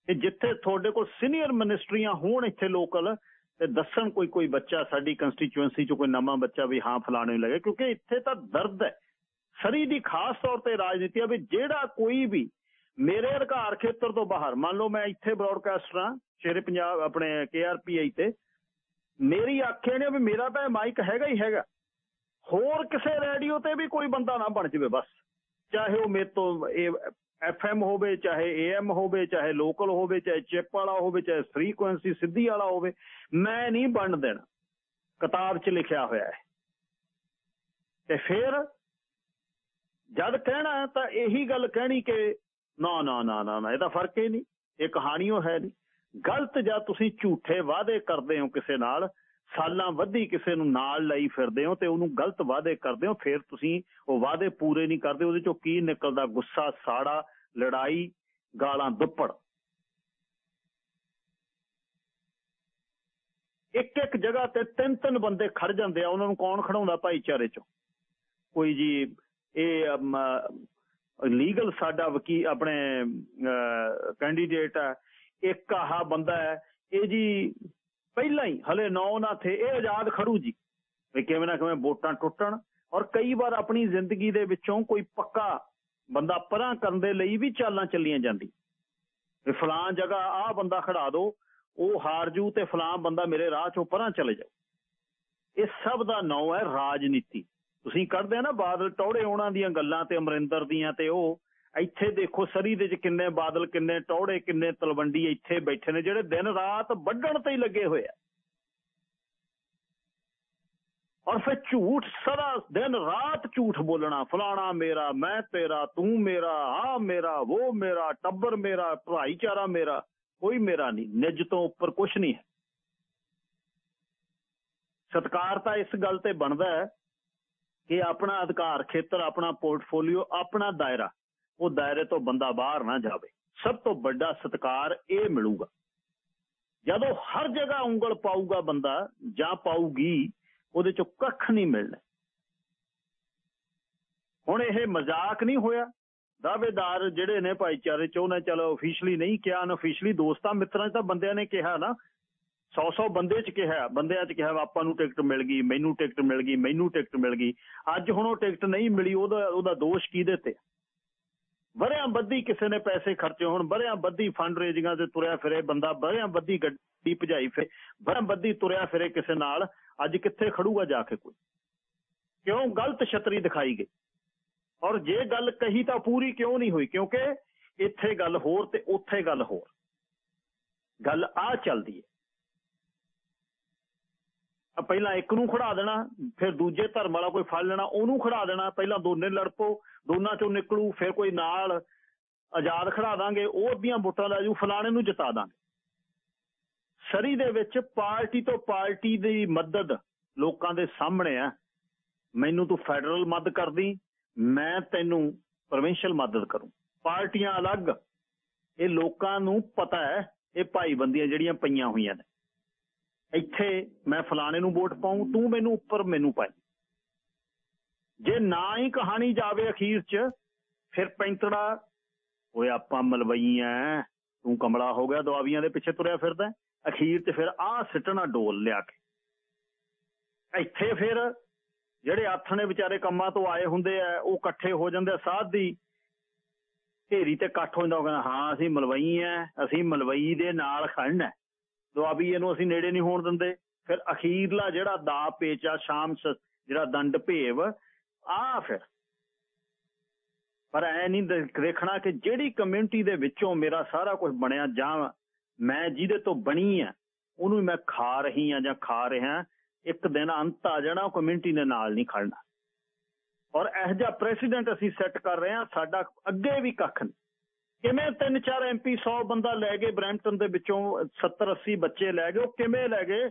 ਤੇ ਜਿੱਥੇ ਤੁਹਾਡੇ ਕੋਲ ਸੀਨੀਅਰ ਮਿਨਿਸਟਰੀਆਂ ਹੋਣ ਇੱਥੇ ਲੋਕਲ ਤੇ ਦੱਸਣ ਕੋਈ ਕੋਈ ਬੱਚਾ ਸਾਡੀ ਕੰਸਟੀਚੁਐਂਸੀ ਚ ਕੋਈ ਨਵਾਂ ਬੱਚਾ ਵੀ ਹਾਂ ਫਲਾਣੇ ਨੂੰ ਲੱਗੇ, ਕਿਉਂਕਿ ਇੱਥੇ ਤਾਂ ਦਰਦ ਹੈ। ਸਰੀ ਦੀ ਖਾਸ ਤੌਰ ਤੇ ਰਾਜਨੀਤੀ ਆ ਵੀ ਜਿਹੜਾ ਕੋਈ ਵੀ ਮੇਰੇ ਅਧਿਕਾਰ ਖੇਤਰ ਤੋਂ ਬਾਹਰ, ਮੰਨ ਲਓ ਮੈਂ ਇੱਥੇ ਬ੍ਰਾਡਕਾਸਟਰ ਆ ਸ਼ੇਰੇ ਪੰਜਾਬ ਆਪਣੇ ਕੇਆਰਪੀਆਈ ਤੇ, ਮੇਰੀ ਆਖੇ ਨੇ ਵੀ ਮੇਰਾ ਤਾਂ ਮਾਈਕ ਹੈਗਾ ਹੀ ਹੈਗਾ। ਹੋਰ ਕਿਸੇ ਰੇਡੀਓ ਤੇ ਵੀ ਕੋਈ ਬੰਦਾ ਨਾ ਬਣ ਜਵੇ ਬਸ, ਚਾਹੇ ਉਹ ਮੇਰੇ ਤੋਂ ਇਹ ਐਫਐਮ ਹੋਵੇ, ਚਾਹੇ ਏਐਮ ਹੋਵੇ, ਚਾਹੇ ਲੋਕਲ ਹੋਵੇ, ਚਾਹੇ ਚਿਪ ਵਾਲਾ ਹੋਵੇ, ਚਾਹੇ ਫ੍ਰੀਕੁਐਂਸੀ ਸਿੱਧੀ ਵਾਲਾ ਹੋਵੇ, ਮੈਂ ਨਹੀਂ ਬਣ ਦੇਣਾ। ਕਿਤਾਬ 'ਚ ਲਿਖਿਆ ਹੋਇਆ ਹੈ। ਤੇ ਫਿਰ ਜਦ ਕਹਿਣਾ ਤਾਂ ਇਹੀ ਗੱਲ ਕਹਿਣੀ ਕਿ ਨਾ ਨਾ ਨਾ ਨਾ ਨਾ, ਇਹਦਾ ਫ਼ਰਕ ਹੀ ਨਹੀਂ। ਇਹ ਕਹਾਣੀਓ ਹੈ ਨਹੀਂ। ਗਲਤ ਜਾਂ ਤੁਸੀਂ ਝੂਠੇ ਵਾਅਦੇ ਕਰਦੇ ਹੋ ਕਿਸੇ ਨਾਲ ਸਾਲਾਂ ਵੱਧੀ ਕਿਸੇ ਨੂੰ ਨਾਲ ਲਈ ਫਿਰਦੇ ਹੋ ਤੇ ਉਹਨੂੰ ਗਲਤ ਵਾਅਦੇ ਕਰਦੇ ਹੋ, ਫਿਰ ਤੁਸੀਂ ਉਹ ਵਾਅਦੇ ਪੂਰੇ ਨਹੀਂ ਕਰਦੇ, ਉਹਦੇ ਚੋਂ ਕੀ ਨਿਕਲਦਾ? ਗੁੱਸਾ, ਸਾੜਾ, ਲੜਾਈ, ਗਾਲਾਂ, ਦੁੱਪੜ। ਇੱਕ ਇੱਕ ਜਗ੍ਹਾ ਤੇ ਤਿੰਨ ਤਿੰਨ ਬੰਦੇ ਖੜ ਜਾਂਦੇ ਆ, ਉਹਨਾਂ ਨੂੰ ਕੌਣ ਖੜਾਉਂਦਾ ਭਾਈਚਾਰੇ ਚੋਂ? ਕੋਈ ਜੀ, ਇਹ ਲੀਗਲ ਸਾਡਾ ਵਕੀ, ਆਪਣੇ ਕੈਂਡੀਡੇਟ ਆ ਇੱਕ ਆਹ ਬੰਦਾ ਹੈ, ਇਹ ਜੀ ਪਹਿਲਾਂ ਹੀ, ਹਲੇ ਨੌ ਨਾ ਥੇ, ਇਹ ਆਜ਼ਾਦ ਖੜੂ ਜੀ। ਵੀ ਕਿਵੇਂ ਨਾ ਕਿਵੇਂ ਵੋਟਾਂ ਟੁੱਟਣ ਔਰ ਕਈ ਵਾਰ ਆਪਣੀ ਜ਼ਿੰਦਗੀ ਦੇ ਵਿੱਚੋਂ ਕੋਈ ਪੱਕਾ ਬੰਦਾ ਪਰਾਂ ਕਰਨ ਦੇ ਲਈ ਵੀ ਚਾਲਾਂ ਚੱਲੀਆਂ ਜਾਂਦੀ ਵੀ ਫਲਾਂ ਜਗ੍ਹਾ ਆਹ ਬੰਦਾ ਖੜਾ ਦੋ, ਉਹ ਹਾਰ ਜੂ ਤੇ ਫਲਾਂ ਬੰਦਾ ਮੇਰੇ ਰਾਹ ਚੋਂ ਪਰਾਂ ਚਲੇ ਜਾਊ। ਇਹ ਸਭ ਦਾ ਨਾਂ ਹੈ ਰਾਜਨੀਤੀ। ਤੁਸੀਂ ਕੱਢਦੇ ਆ ਨਾ ਬਾਦਲ ਟੌੜੇ ਉਹਨਾਂ ਦੀਆਂ ਗੱਲਾਂ ਤੇ, ਅਮਰਿੰਦਰ ਦੀਆਂ ਤੇ ਉਹ ਇੱਥੇ ਦੇਖੋ ਸਰੀ ਦੇ ਚ ਕਿੰਨੇ ਬਾਦਲ, ਕਿੰਨੇ ਟੌੜੇ ਕਿੰਨੇ ਤਲਵੰਡੀ ਇੱਥੇ ਬੈਠੇ ਨੇ, ਜਿਹੜੇ ਦਿਨ ਰਾਤ ਵੱਢਣ ਤੇ ਹੀ ਲੱਗੇ ਹੋਏ ਆ। ਔਰ ਫਿਰ ਝੂਠ ਸਦਾ ਦਿਨ ਰਾਤ ਝੂਠ ਬੋਲਣਾ, ਫਲਾਣਾ ਮੇਰਾ, ਮੈਂ ਤੇਰਾ, ਤੂੰ ਮੇਰਾ ਆ ਮੇਰਾ ਉਹ ਮੇਰਾ, ਟੱਬਰ ਮੇਰਾ, ਭਾਈਚਾਰਾ ਮੇਰਾ, ਕੋਈ ਮੇਰਾ ਨਹੀਂ, ਨਿੱਜ ਤੋਂ ਉੱਪਰ ਕੁਝ ਨਹੀਂ ਹੈ। ਸਤਕਾਰ ਤਾਂ ਇਸ ਗੱਲ ਤੇ ਬਣਦਾ ਹੈ ਕਿ ਆਪਣਾ ਅਧਿਕਾਰ ਖੇਤਰ, ਆਪਣਾ ਪੋਰਟਫੋਲੀਓ, ਆਪਣਾ ਦਾਇਰਾ ਉਹ ਦਾਇਰੇ ਤੋਂ ਬੰਦਾ ਬਾਹਰ ਨਾ ਜਾਵੇ। ਸਭ ਤੋਂ ਵੱਡਾ ਸਤਕਾਰ ਇਹ ਮਿਲੂਗਾ। ਜਦੋਂ ਹਰ ਜਗ੍ਹਾ ਉਂਗਲ ਪਾਊਗਾ ਬੰਦਾ, ਜਾਂ ਪਾਊਗੀ, ਉਹਦੇ ਚੋਂ ਕੱਖ ਨਹੀਂ ਮਿਲਣਾ। ਹੁਣ ਇਹ ਮਜ਼ਾਕ ਨਹੀਂ ਹੋਇਆ? ਦਾਅਵੇਦਾਰ ਜਿਹੜੇ ਨੇ ਭਾਈਚਾਰੇ ਚ, ਉਹਨੇ ਚਲੋ ਅਫੀਸ਼ੀਅਲੀ ਨਹੀਂ ਕਿਹਾ ਅਨਅਫੀਸ਼ੀਅਲੀ ਦੋਸਤਾਂ ਮਿੱਤਰਾਂ ਚ ਤਾਂ ਬੰਦਿਆਂ ਨੇ ਕਿਹਾ ਨਾ। 100-100 ਬੰਦੇ ਚ ਕਿਹਾ, ਬੰਦਿਆਂ ਚ ਕਿਹਾ, ਆਪਾਂ ਨੂੰ ਟਿਕਟ ਮਿਲ ਗਈ, ਮੈਨੂੰ ਟਿਕਟ ਮਿਲ ਗਈ, ਮੈਨੂੰ ਟਿਕਟ ਮਿਲ ਗਈ। ਅੱਜ ਹੁਣ ਉਹ ਟਿਕਟ ਨਹੀਂ ਮਿਲੀ, ਉਹਦਾ ਉਹਦਾ ਦੋਸ਼ ਕਿਹਦੇ ਤੇ ਬਰਿਆਂ ਬੱਦੀ ਕਿਸੇ ਨੇ ਪੈਸੇ ਖਰਚੇ ਹੋਣ, ਬਰਿਆਂ ਬੱਦੀ ਫੰਡ ਰੇਜਿੰਗਾਂ ਤੇ ਤੁਰਿਆ ਫਿਰੇ ਬੰਦਾ, ਬਰਿਆਂ ਬੱਦੀ ਗੱਡੀ ਭਜਾਈ ਫਿਰੇ, ਬਰਿਆਂ ਬੱਦੀ ਤੁਰਿਆ ਫਿਰੇ ਕਿਸੇ ਨਾਲ, ਅੱਜ ਕਿੱਥੇ ਖੜੂਗਾ ਜਾ ਕੇ ਕੋਈ? ਕਿਉਂ ਗਲਤ ਛਤਰੀ ਦਿਖਾਈ ਗਈ? ਔਰ ਜੇ ਗੱਲ ਕਹੀ ਤਾਂ ਪੂਰੀ ਕਿਉਂ ਨਹੀਂ ਹੋਈ? ਕਿਉਂਕਿ ਇੱਥੇ ਗੱਲ ਹੋਰ ਤੇ ਉੱਥੇ ਗੱਲ ਹੋਰ। ਗੱਲ ਆ ਚੱਲਦੀ ਹੈ। ਪਹਿਲਾਂ ਇੱਕ ਨੂੰ ਖੜਾ ਦੇਣਾ, ਫਿਰ ਦੂਜੇ ਧਰਮ ਵਾਲਾ ਕੋਈ ਫੜ ਲੈਣਾ, ਉਹਨੂੰ ਖੜਾ ਦੇਣਾ, ਪਹਿਲਾਂ ਦੋਨੇ ਲੜਪੋ, ਦੋਨਾਂ ਚੋਂ ਨਿਕਲੂ, ਫਿਰ ਕੋਈ ਨਾਲ ਆਜ਼ਾਦ ਖੜਾ ਦਾਂਗੇ, ਉਹ ਅੱਧੀਆਂ ਵੋਟਾਂ ਲੈ ਜੂ, ਫਲਾਣੇ ਨੂੰ ਜਿਤਾ ਦਾਂਗੇ। ਸਰੀ ਦੇ ਵਿੱਚ ਪਾਰਟੀ ਤੋਂ ਪਾਰਟੀ ਦੀ ਮਦਦ ਲੋਕਾਂ ਦੇ ਸਾਹਮਣੇ ਆ। ਮੈਨੂੰ ਤੂੰ ਫੈਡਰਲ ਮਦਦ ਕਰਦੀ, ਮੈਂ ਤੈਨੂੰ ਪ੍ਰੋਵਿੰਸ਼ੀਅਲ ਮਦਦ ਕਰੂੰ। ਪਾਰਟੀਆਂ ਅਲੱਗ, ਇਹ ਲੋਕਾਂ ਨੂੰ ਪਤਾ ਹੈ, ਇਹ ਭਾਈਬੰਦੀਆਂ ਜਿਹੜੀਆਂ ਪਈਆਂ ਹੋਈਆਂ ਨੇ। ਇੱਥੇ ਮੈਂ ਫਲਾਣੇ ਨੂੰ ਵੋਟ ਪਾਉਂ, ਤੂੰ ਮੈਨੂੰ ਉੱਪਰ ਮੈਨੂੰ ਪਾਈ ਜੇ ਨਾ ਹੀ ਕਹਾਣੀ ਜਾਵੇ ਅਖੀਰ 'ਚ, ਫਿਰ ਪੈਂਤੜਾ, ਓਏ ਆਪਾਂ ਮਲਵਈ ਐ ਤੂੰ ਕਮਲਾ ਹੋ ਗਿਆ, ਦੁਆਬੀਆਂ ਦੇ ਪਿੱਛੇ ਤੁਰਿਆ ਫਿਰਦਾ। ਅਖੀਰ 'ਚ ਫਿਰ ਆਹ ਸਿੱਟਣਾ ਡੋਲ ਲਿਆ ਕੇ। ਇੱਥੇ ਫਿਰ ਜਿਹੜੇ ਹੱਥ ਨੇ ਵਿਚਾਰੇ ਕੰਮਾਂ ਤੋਂ ਆਏ ਹੁੰਦੇ ਆ, ਉਹ ਇਕੱਠੇ ਹੋ ਜਾਂਦੇ ਸਾਧ ਦੀ। ਢੇਰੀ ਤੇ ਇਕੱਠ ਹੋ ਜਾਂਦਾ, ਉਹ ਕਹਿੰਦਾ, ਹਾਂ, ਅਸੀਂ ਮਲਵਈ ਐ ਅਸੀਂ ਮਲਵਈ ਦੇ ਨਾਲ ਖੜਨਾ ਦੁਆਬੀ ਇਹਨੂੰ ਅਸੀਂ ਨੇੜੇ ਨਹੀਂ ਹੋਣ ਦਿੰਦੇ। ਫਿਰ ਅਖੀਰਲਾ ਜਿਹੜਾ ਦਾ ਪੇਚਾ ਸ਼ਾਮ ਜਿਹੜਾ ਦੰਡ ਭੇਵ, ਆ ਫਿਰ। ਪਰ ਐ ਨਹੀਂ ਦੇਖਣਾ ਕਿ ਜਿਹੜੀ ਕਮਿਊਨਿਟੀ ਦੇ ਵਿੱਚੋਂ ਮੇਰਾ ਸਾਰਾ ਕੁਝ ਬਣਿਆ, ਜਾਂ ਮੈਂ ਜਿਹਦੇ ਤੋਂ ਬਣੀ ਆ, ਉਹਨੂੰ ਮੈਂ ਖਾ ਰਹੀ ਆ ਜਾਂ ਖਾ ਰਿਹਾ, ਇੱਕ ਦਿਨ ਅੰਤ ਆ ਜਾਣਾ ਕਮਿਊਨਿਟੀ ਨੇ ਨਾਲ ਨਹੀਂ ਖੜਨਾ। ਔਰ ਇਹ ਜਿਹਾ ਪ੍ਰੈਸੀਡੈਂਟ ਅਸੀਂ ਸੈੱਟ ਕਰ ਰਹੇ ਹਾਂ, ਸਾਡਾ ਅੱਗੇ ਵੀ ਕੱਖ ਨਹੀਂ। ਕਿਵੇਂ ਤਿੰਨ ਚਾਰ ਐਮਪੀ 100 ਬੰਦਾ ਲੈ ਗਏ ਬ੍ਰੈਂਟਨ ਦੇ ਵਿੱਚੋਂ 70 80 ਬੱਚੇ ਲੈ ਗਏ, ਉਹ ਕਿਵੇਂ ਲੈ ਗਏ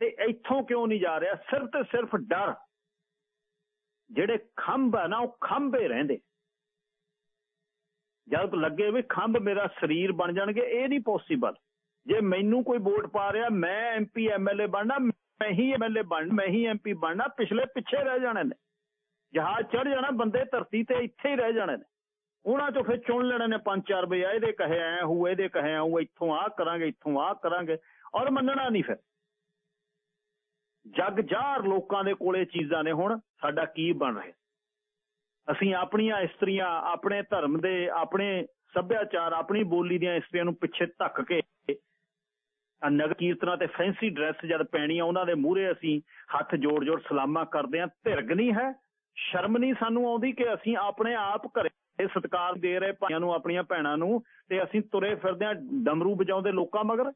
ਤੇ ਇੱਥੋਂ ਕਿਉਂ ਨਹੀਂ ਜਾ ਰਿਹਾ? ਸਿਰਫ ਤੇ ਸਿਰਫ ਡਰ। ਜਿਹੜੇ ਖੰਭ ਆ ਨਾ, ਉਹ ਖੰਭੇ ਰਹਿੰਦੇ। ਜਦ ਲੱਗੇ ਵੀ ਖੰਭ ਮੇਰਾ ਸਰੀਰ ਬਣ ਜਾਣਗੇ, ਇਹ ਨਹੀਂ ਪੋਸੀਬਲ ਜੇ ਮੈਨੂੰ ਕੋਈ ਵੋਟ ਪਾ ਰਿਹਾ, ਮੈਂ ਐਮਪੀ ਐਮਐਲਏ ਬਣਨਾ, ਮੈਂ ਹੀ ਐਮਐਲਏ ਬਣ, ਮੈਂ ਹੀ ਐਮਪੀ ਬਣਨਾ, ਪਿਛਲੇ ਪਿੱਛੇ ਰਹਿ ਜਾਣੇ ਨੇ। ਜਹਾਜ਼ ਚੜ ਜਾਣਾ, ਬੰਦੇ ਧਰਤੀ ਤੇ ਇੱਥੇ ਹੀ ਰਹਿ ਜਾਣੇ ਨੇ। ਉਹਨਾਂ ਚੋਂ ਫਿਰ ਚੁਣ ਲੈਣੇ ਨੇ ਪੰਜ ਚਾਰ ਬਈ ਇਹਦੇ ਕਹੇ ਐ ਹੂ ਇਹਦੇ ਕਹੇ ਆਉ ਇੱਥੋਂ ਆ ਕਰਾਂਗੇ, ਇੱਥੋਂ ਆ ਕਰਾਂਗੇ, ਔਰ ਮੰਨਣਾ ਨਹੀਂ ਫਿਰ। ਜਗ ਜਾਰ ਲੋਕਾਂ ਦੇ ਕੋਲੇ ਚੀਜ਼ਾਂ ਨੇ ਹੁਣ, ਸਾਡਾ ਕੀ ਬਣ ਰਿਹਾ? ਅਸੀਂ ਆਪਣੀਆਂ ਇਸਤਰੀਆਂ, ਆਪਣੇ ਧਰਮ ਦੇ, ਆਪਣੇ ਸੱਭਿਆਚਾਰ, ਆਪਣੀ ਬੋਲੀ ਦੀਆਂ ਇਸਤਰੀਆਂ ਨੂੰ ਪਿੱਛੇ ਧੱਕ ਕੇ ਨਗਰ ਕੀਰਤਨਾਂ ਤੇ ਫੈਂਸੀ ਡਰੈਸ ਜਦ ਪੈਣੀਆਂ, ਉਹਨਾਂ ਦੇ ਮੂਹਰੇ ਅਸੀਂ ਹੱਥ ਜੋੜ ਜੋੜ ਸਲਾਮਾਂ ਕਰਦੇ ਆਂ। ਧਿਰਗ ਨਹੀਂ ਹੈ, ਸ਼ਰਮ ਨਹੀਂ ਸਾਨੂੰ ਆਉਂਦੀ ਕਿ ਅਸੀਂ ਆਪਣੇ ਆਪ ਘਰੇ ਇਹ ਸਤਿਕਾਰ ਦੇ ਰਹੇ ਭਾਈਆਂ ਨੂੰ, ਆਪਣੀਆਂ ਭੈਣਾਂ ਨੂੰ ਤੇ ਅਸੀਂ ਤੁਰੇ ਫਿਰਦੇ ਆਂ ਡਮਰੂ ਵਜਾਉਂਦੇ ਲੋਕਾਂ ਮਗਰ।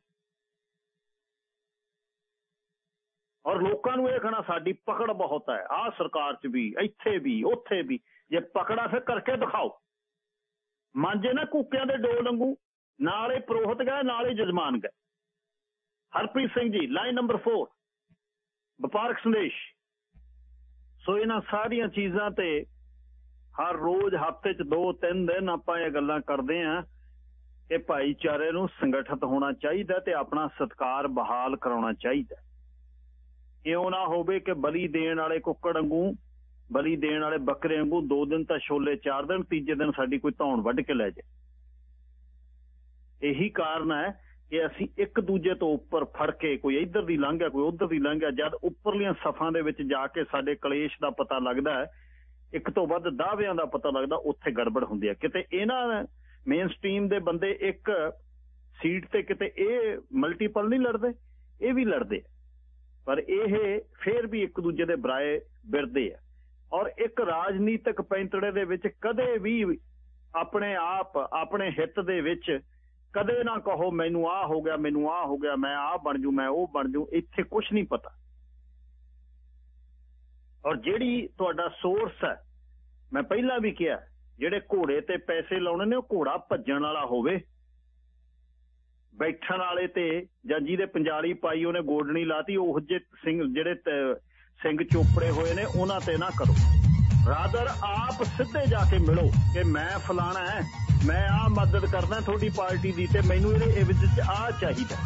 ਔਰ ਲੋਕਾਂ ਨੂੰ ਇਹ ਕਹਣਾ, ਸਾਡੀ ਪਕੜ ਬਹੁਤ ਹੈ, ਆਹ ਸਰਕਾਰ 'ਚ ਵੀ, ਇੱਥੇ ਵੀ, ਉੱਥੇ ਵੀ। ਜੇ ਪਕੜਾ ਫਿਰ ਕਰਕੇ ਦਿਖਾਓ। ਮਾਂਜੇ ਨਾ ਕੁੱਕਿਆਂ ਦੇ ਡੋਲ ਵਾਂਗੂ, ਨਾਲੇ ਪ੍ਰੋਹਤ ਗਏ ਨਾਲੇ ਜਜਮਾਨ ਗਏ ਹਰਪ੍ਰੀਤ ਸਿੰਘ ਜੀ, ਲਾਈਨ ਨੰਬਰ 4 ਵਪਾਰਕ ਸੰਦੇਸ਼। ਸੋ ਇਹਨਾਂ ਸਾਰੀਆਂ ਚੀਜ਼ਾਂ ਤੇ ਹਰ ਰੋਜ਼ ਹਫ਼ਤੇ 'ਚ 2-3 ਦਿਨ ਆਪਾਂ ਇਹ ਗੱਲਾਂ ਕਰਦੇ ਆਂ ਕਿ ਭਾਈਚਾਰੇ ਨੂੰ ਸੰਗਠਿਤ ਹੋਣਾ ਚਾਹੀਦਾ ਤੇ ਆਪਣਾ ਸਤਕਾਰ ਬਹਾਲ ਕਰਾਉਣਾ ਚਾਹੀਦਾ। ਇਉਂ ਨਾ ਹੋਵੇ ਕਿ ਬਲੀ ਦੇਣ ਵਾਲੇ ਕੁੱਕੜ ਵਾਂਗੂ, ਬਲੀ ਦੇਣ ਵਾਲੇ ਬੱਕਰੇ ਵਾਂਗੂ ਦੋ ਦਿਨ ਤਾਂ ਛੋਲੇ, ਚਾਰ ਦਿਨ, ਤੀਜੇ ਦਿਨ ਸਾਡੀ ਕੋਈ ਧੌਣ ਵੱਢ ਕੇ ਲੈ ਜਾਏ। ਇਹੀ ਕਾਰਨ ਹੈ ਕਿ ਅਸੀਂ ਇੱਕ ਦੂਜੇ ਤੋਂ ਉੱਪਰ ਫੜ ਕੇ, ਕੋਈ ਇੱਧਰ ਦੀ ਲੰਘਿਆ ਕੋਈ ਉੱਧਰ ਦੀ ਲੰਘਿਆ ਜਦ ਉੱਪਰਲੀਆਂ ਸਫਾਂ ਦੇ ਵਿੱਚ ਜਾ ਕੇ ਸਾਡੇ ਕਲੇਸ਼ ਦਾ ਪਤਾ ਲੱਗਦਾ ਹੈ ਇੱਕ ਤੋਂ ਵੱਧ ਦਾਅਵਿਆਂ ਦਾ ਪਤਾ ਲੱਗਦਾ, ਉੱਥੇ ਗੜਬੜ ਹੁੰਦੀ ਹੈ ਕਿਤੇ ਇਹਨਾਂ ਮੇਨ ਸਟ੍ਰੀਮ ਦੇ ਬੰਦੇ ਇੱਕ ਸੀਟ ਤੇ ਕਿਤੇ ਇਹ ਮਲਟੀਪਲ ਨਹੀਂ ਲੜਦੇ, ਇਹ ਵੀ ਲੜਦੇ ਪਰ ਇਹ ਫੇਰ ਵੀ ਇੱਕ ਦੂਜੇ ਦੇ ਬਰਾਏ ਬਿਰਦੇ ਆ। ਔਰ ਇੱਕ ਰਾਜਨੀਤਿਕ ਪੈਂਤੜੇ ਦੇ ਵਿੱਚ ਕਦੇ ਵੀ ਆਪਣੇ ਆਪ, ਆਪਣੇ ਹਿੱਤ ਦੇ ਵਿੱਚ ਕਦੇ ਨਾ ਕਹੋ, ਮੈਨੂੰ ਆ ਹੋ ਗਿਆ, ਮੈਨੂੰ ਆ ਹੋ ਗਿਆ, ਮੈਂ ਆ ਬਣ ਜੂ, ਮੈਂ ਉਹ ਬਣ ਜੂ। ਇੱਥੇ ਕੁਝ ਨਹੀਂ ਪਤਾ। ਔਰ ਜਿਹੜੀ ਤੁਹਾਡਾ ਸੋਰਸ ਹੈ, ਮੈਂ ਪਹਿਲਾਂ ਵੀ ਕਿਹਾ, ਜਿਹੜੇ ਘੋੜੇ ਤੇ ਪੈਸੇ ਲਾਉਣੇ ਨੇ, ਉਹ ਘੋੜਾ ਭੱਜਣ ਵਾਲਾ ਹੋਵੇ। ਬੈਠਣ ਵਾਲੇ ਤੇ, ਜਾਂ ਜਿਹਦੇ ਪੰਜਾਲੀ ਪਾਈ ਉਹਨੇ ਗੋਡਣੀ ਲਾਤੀ, ਉਹ ਜੇ ਸਿੰਘ, ਜਿਹੜੇ ਸਿੰਘ ਚੋਪੜੇ ਹੋਏ ਨੇ, ਉਹਨਾਂ ਤੇ ਨਾ ਕਰੋ। ਰਾਦਰ, ਆਪ ਸਿੱਧੇ ਜਾ ਕੇ ਮਿਲੋ ਕਿ ਮੈਂ ਫਲਾਣਾ ਹੈ, ਮੈਂ ਆ ਮਦਦ ਕਰਨਾ ਤੁਹਾਡੀ ਪਾਰਟੀ ਦੀ ਤੇ ਮੈਨੂੰ ਇਹਦੇ, ਇਹ ਵਿੱਚ ਆ ਚਾਹੀਦਾ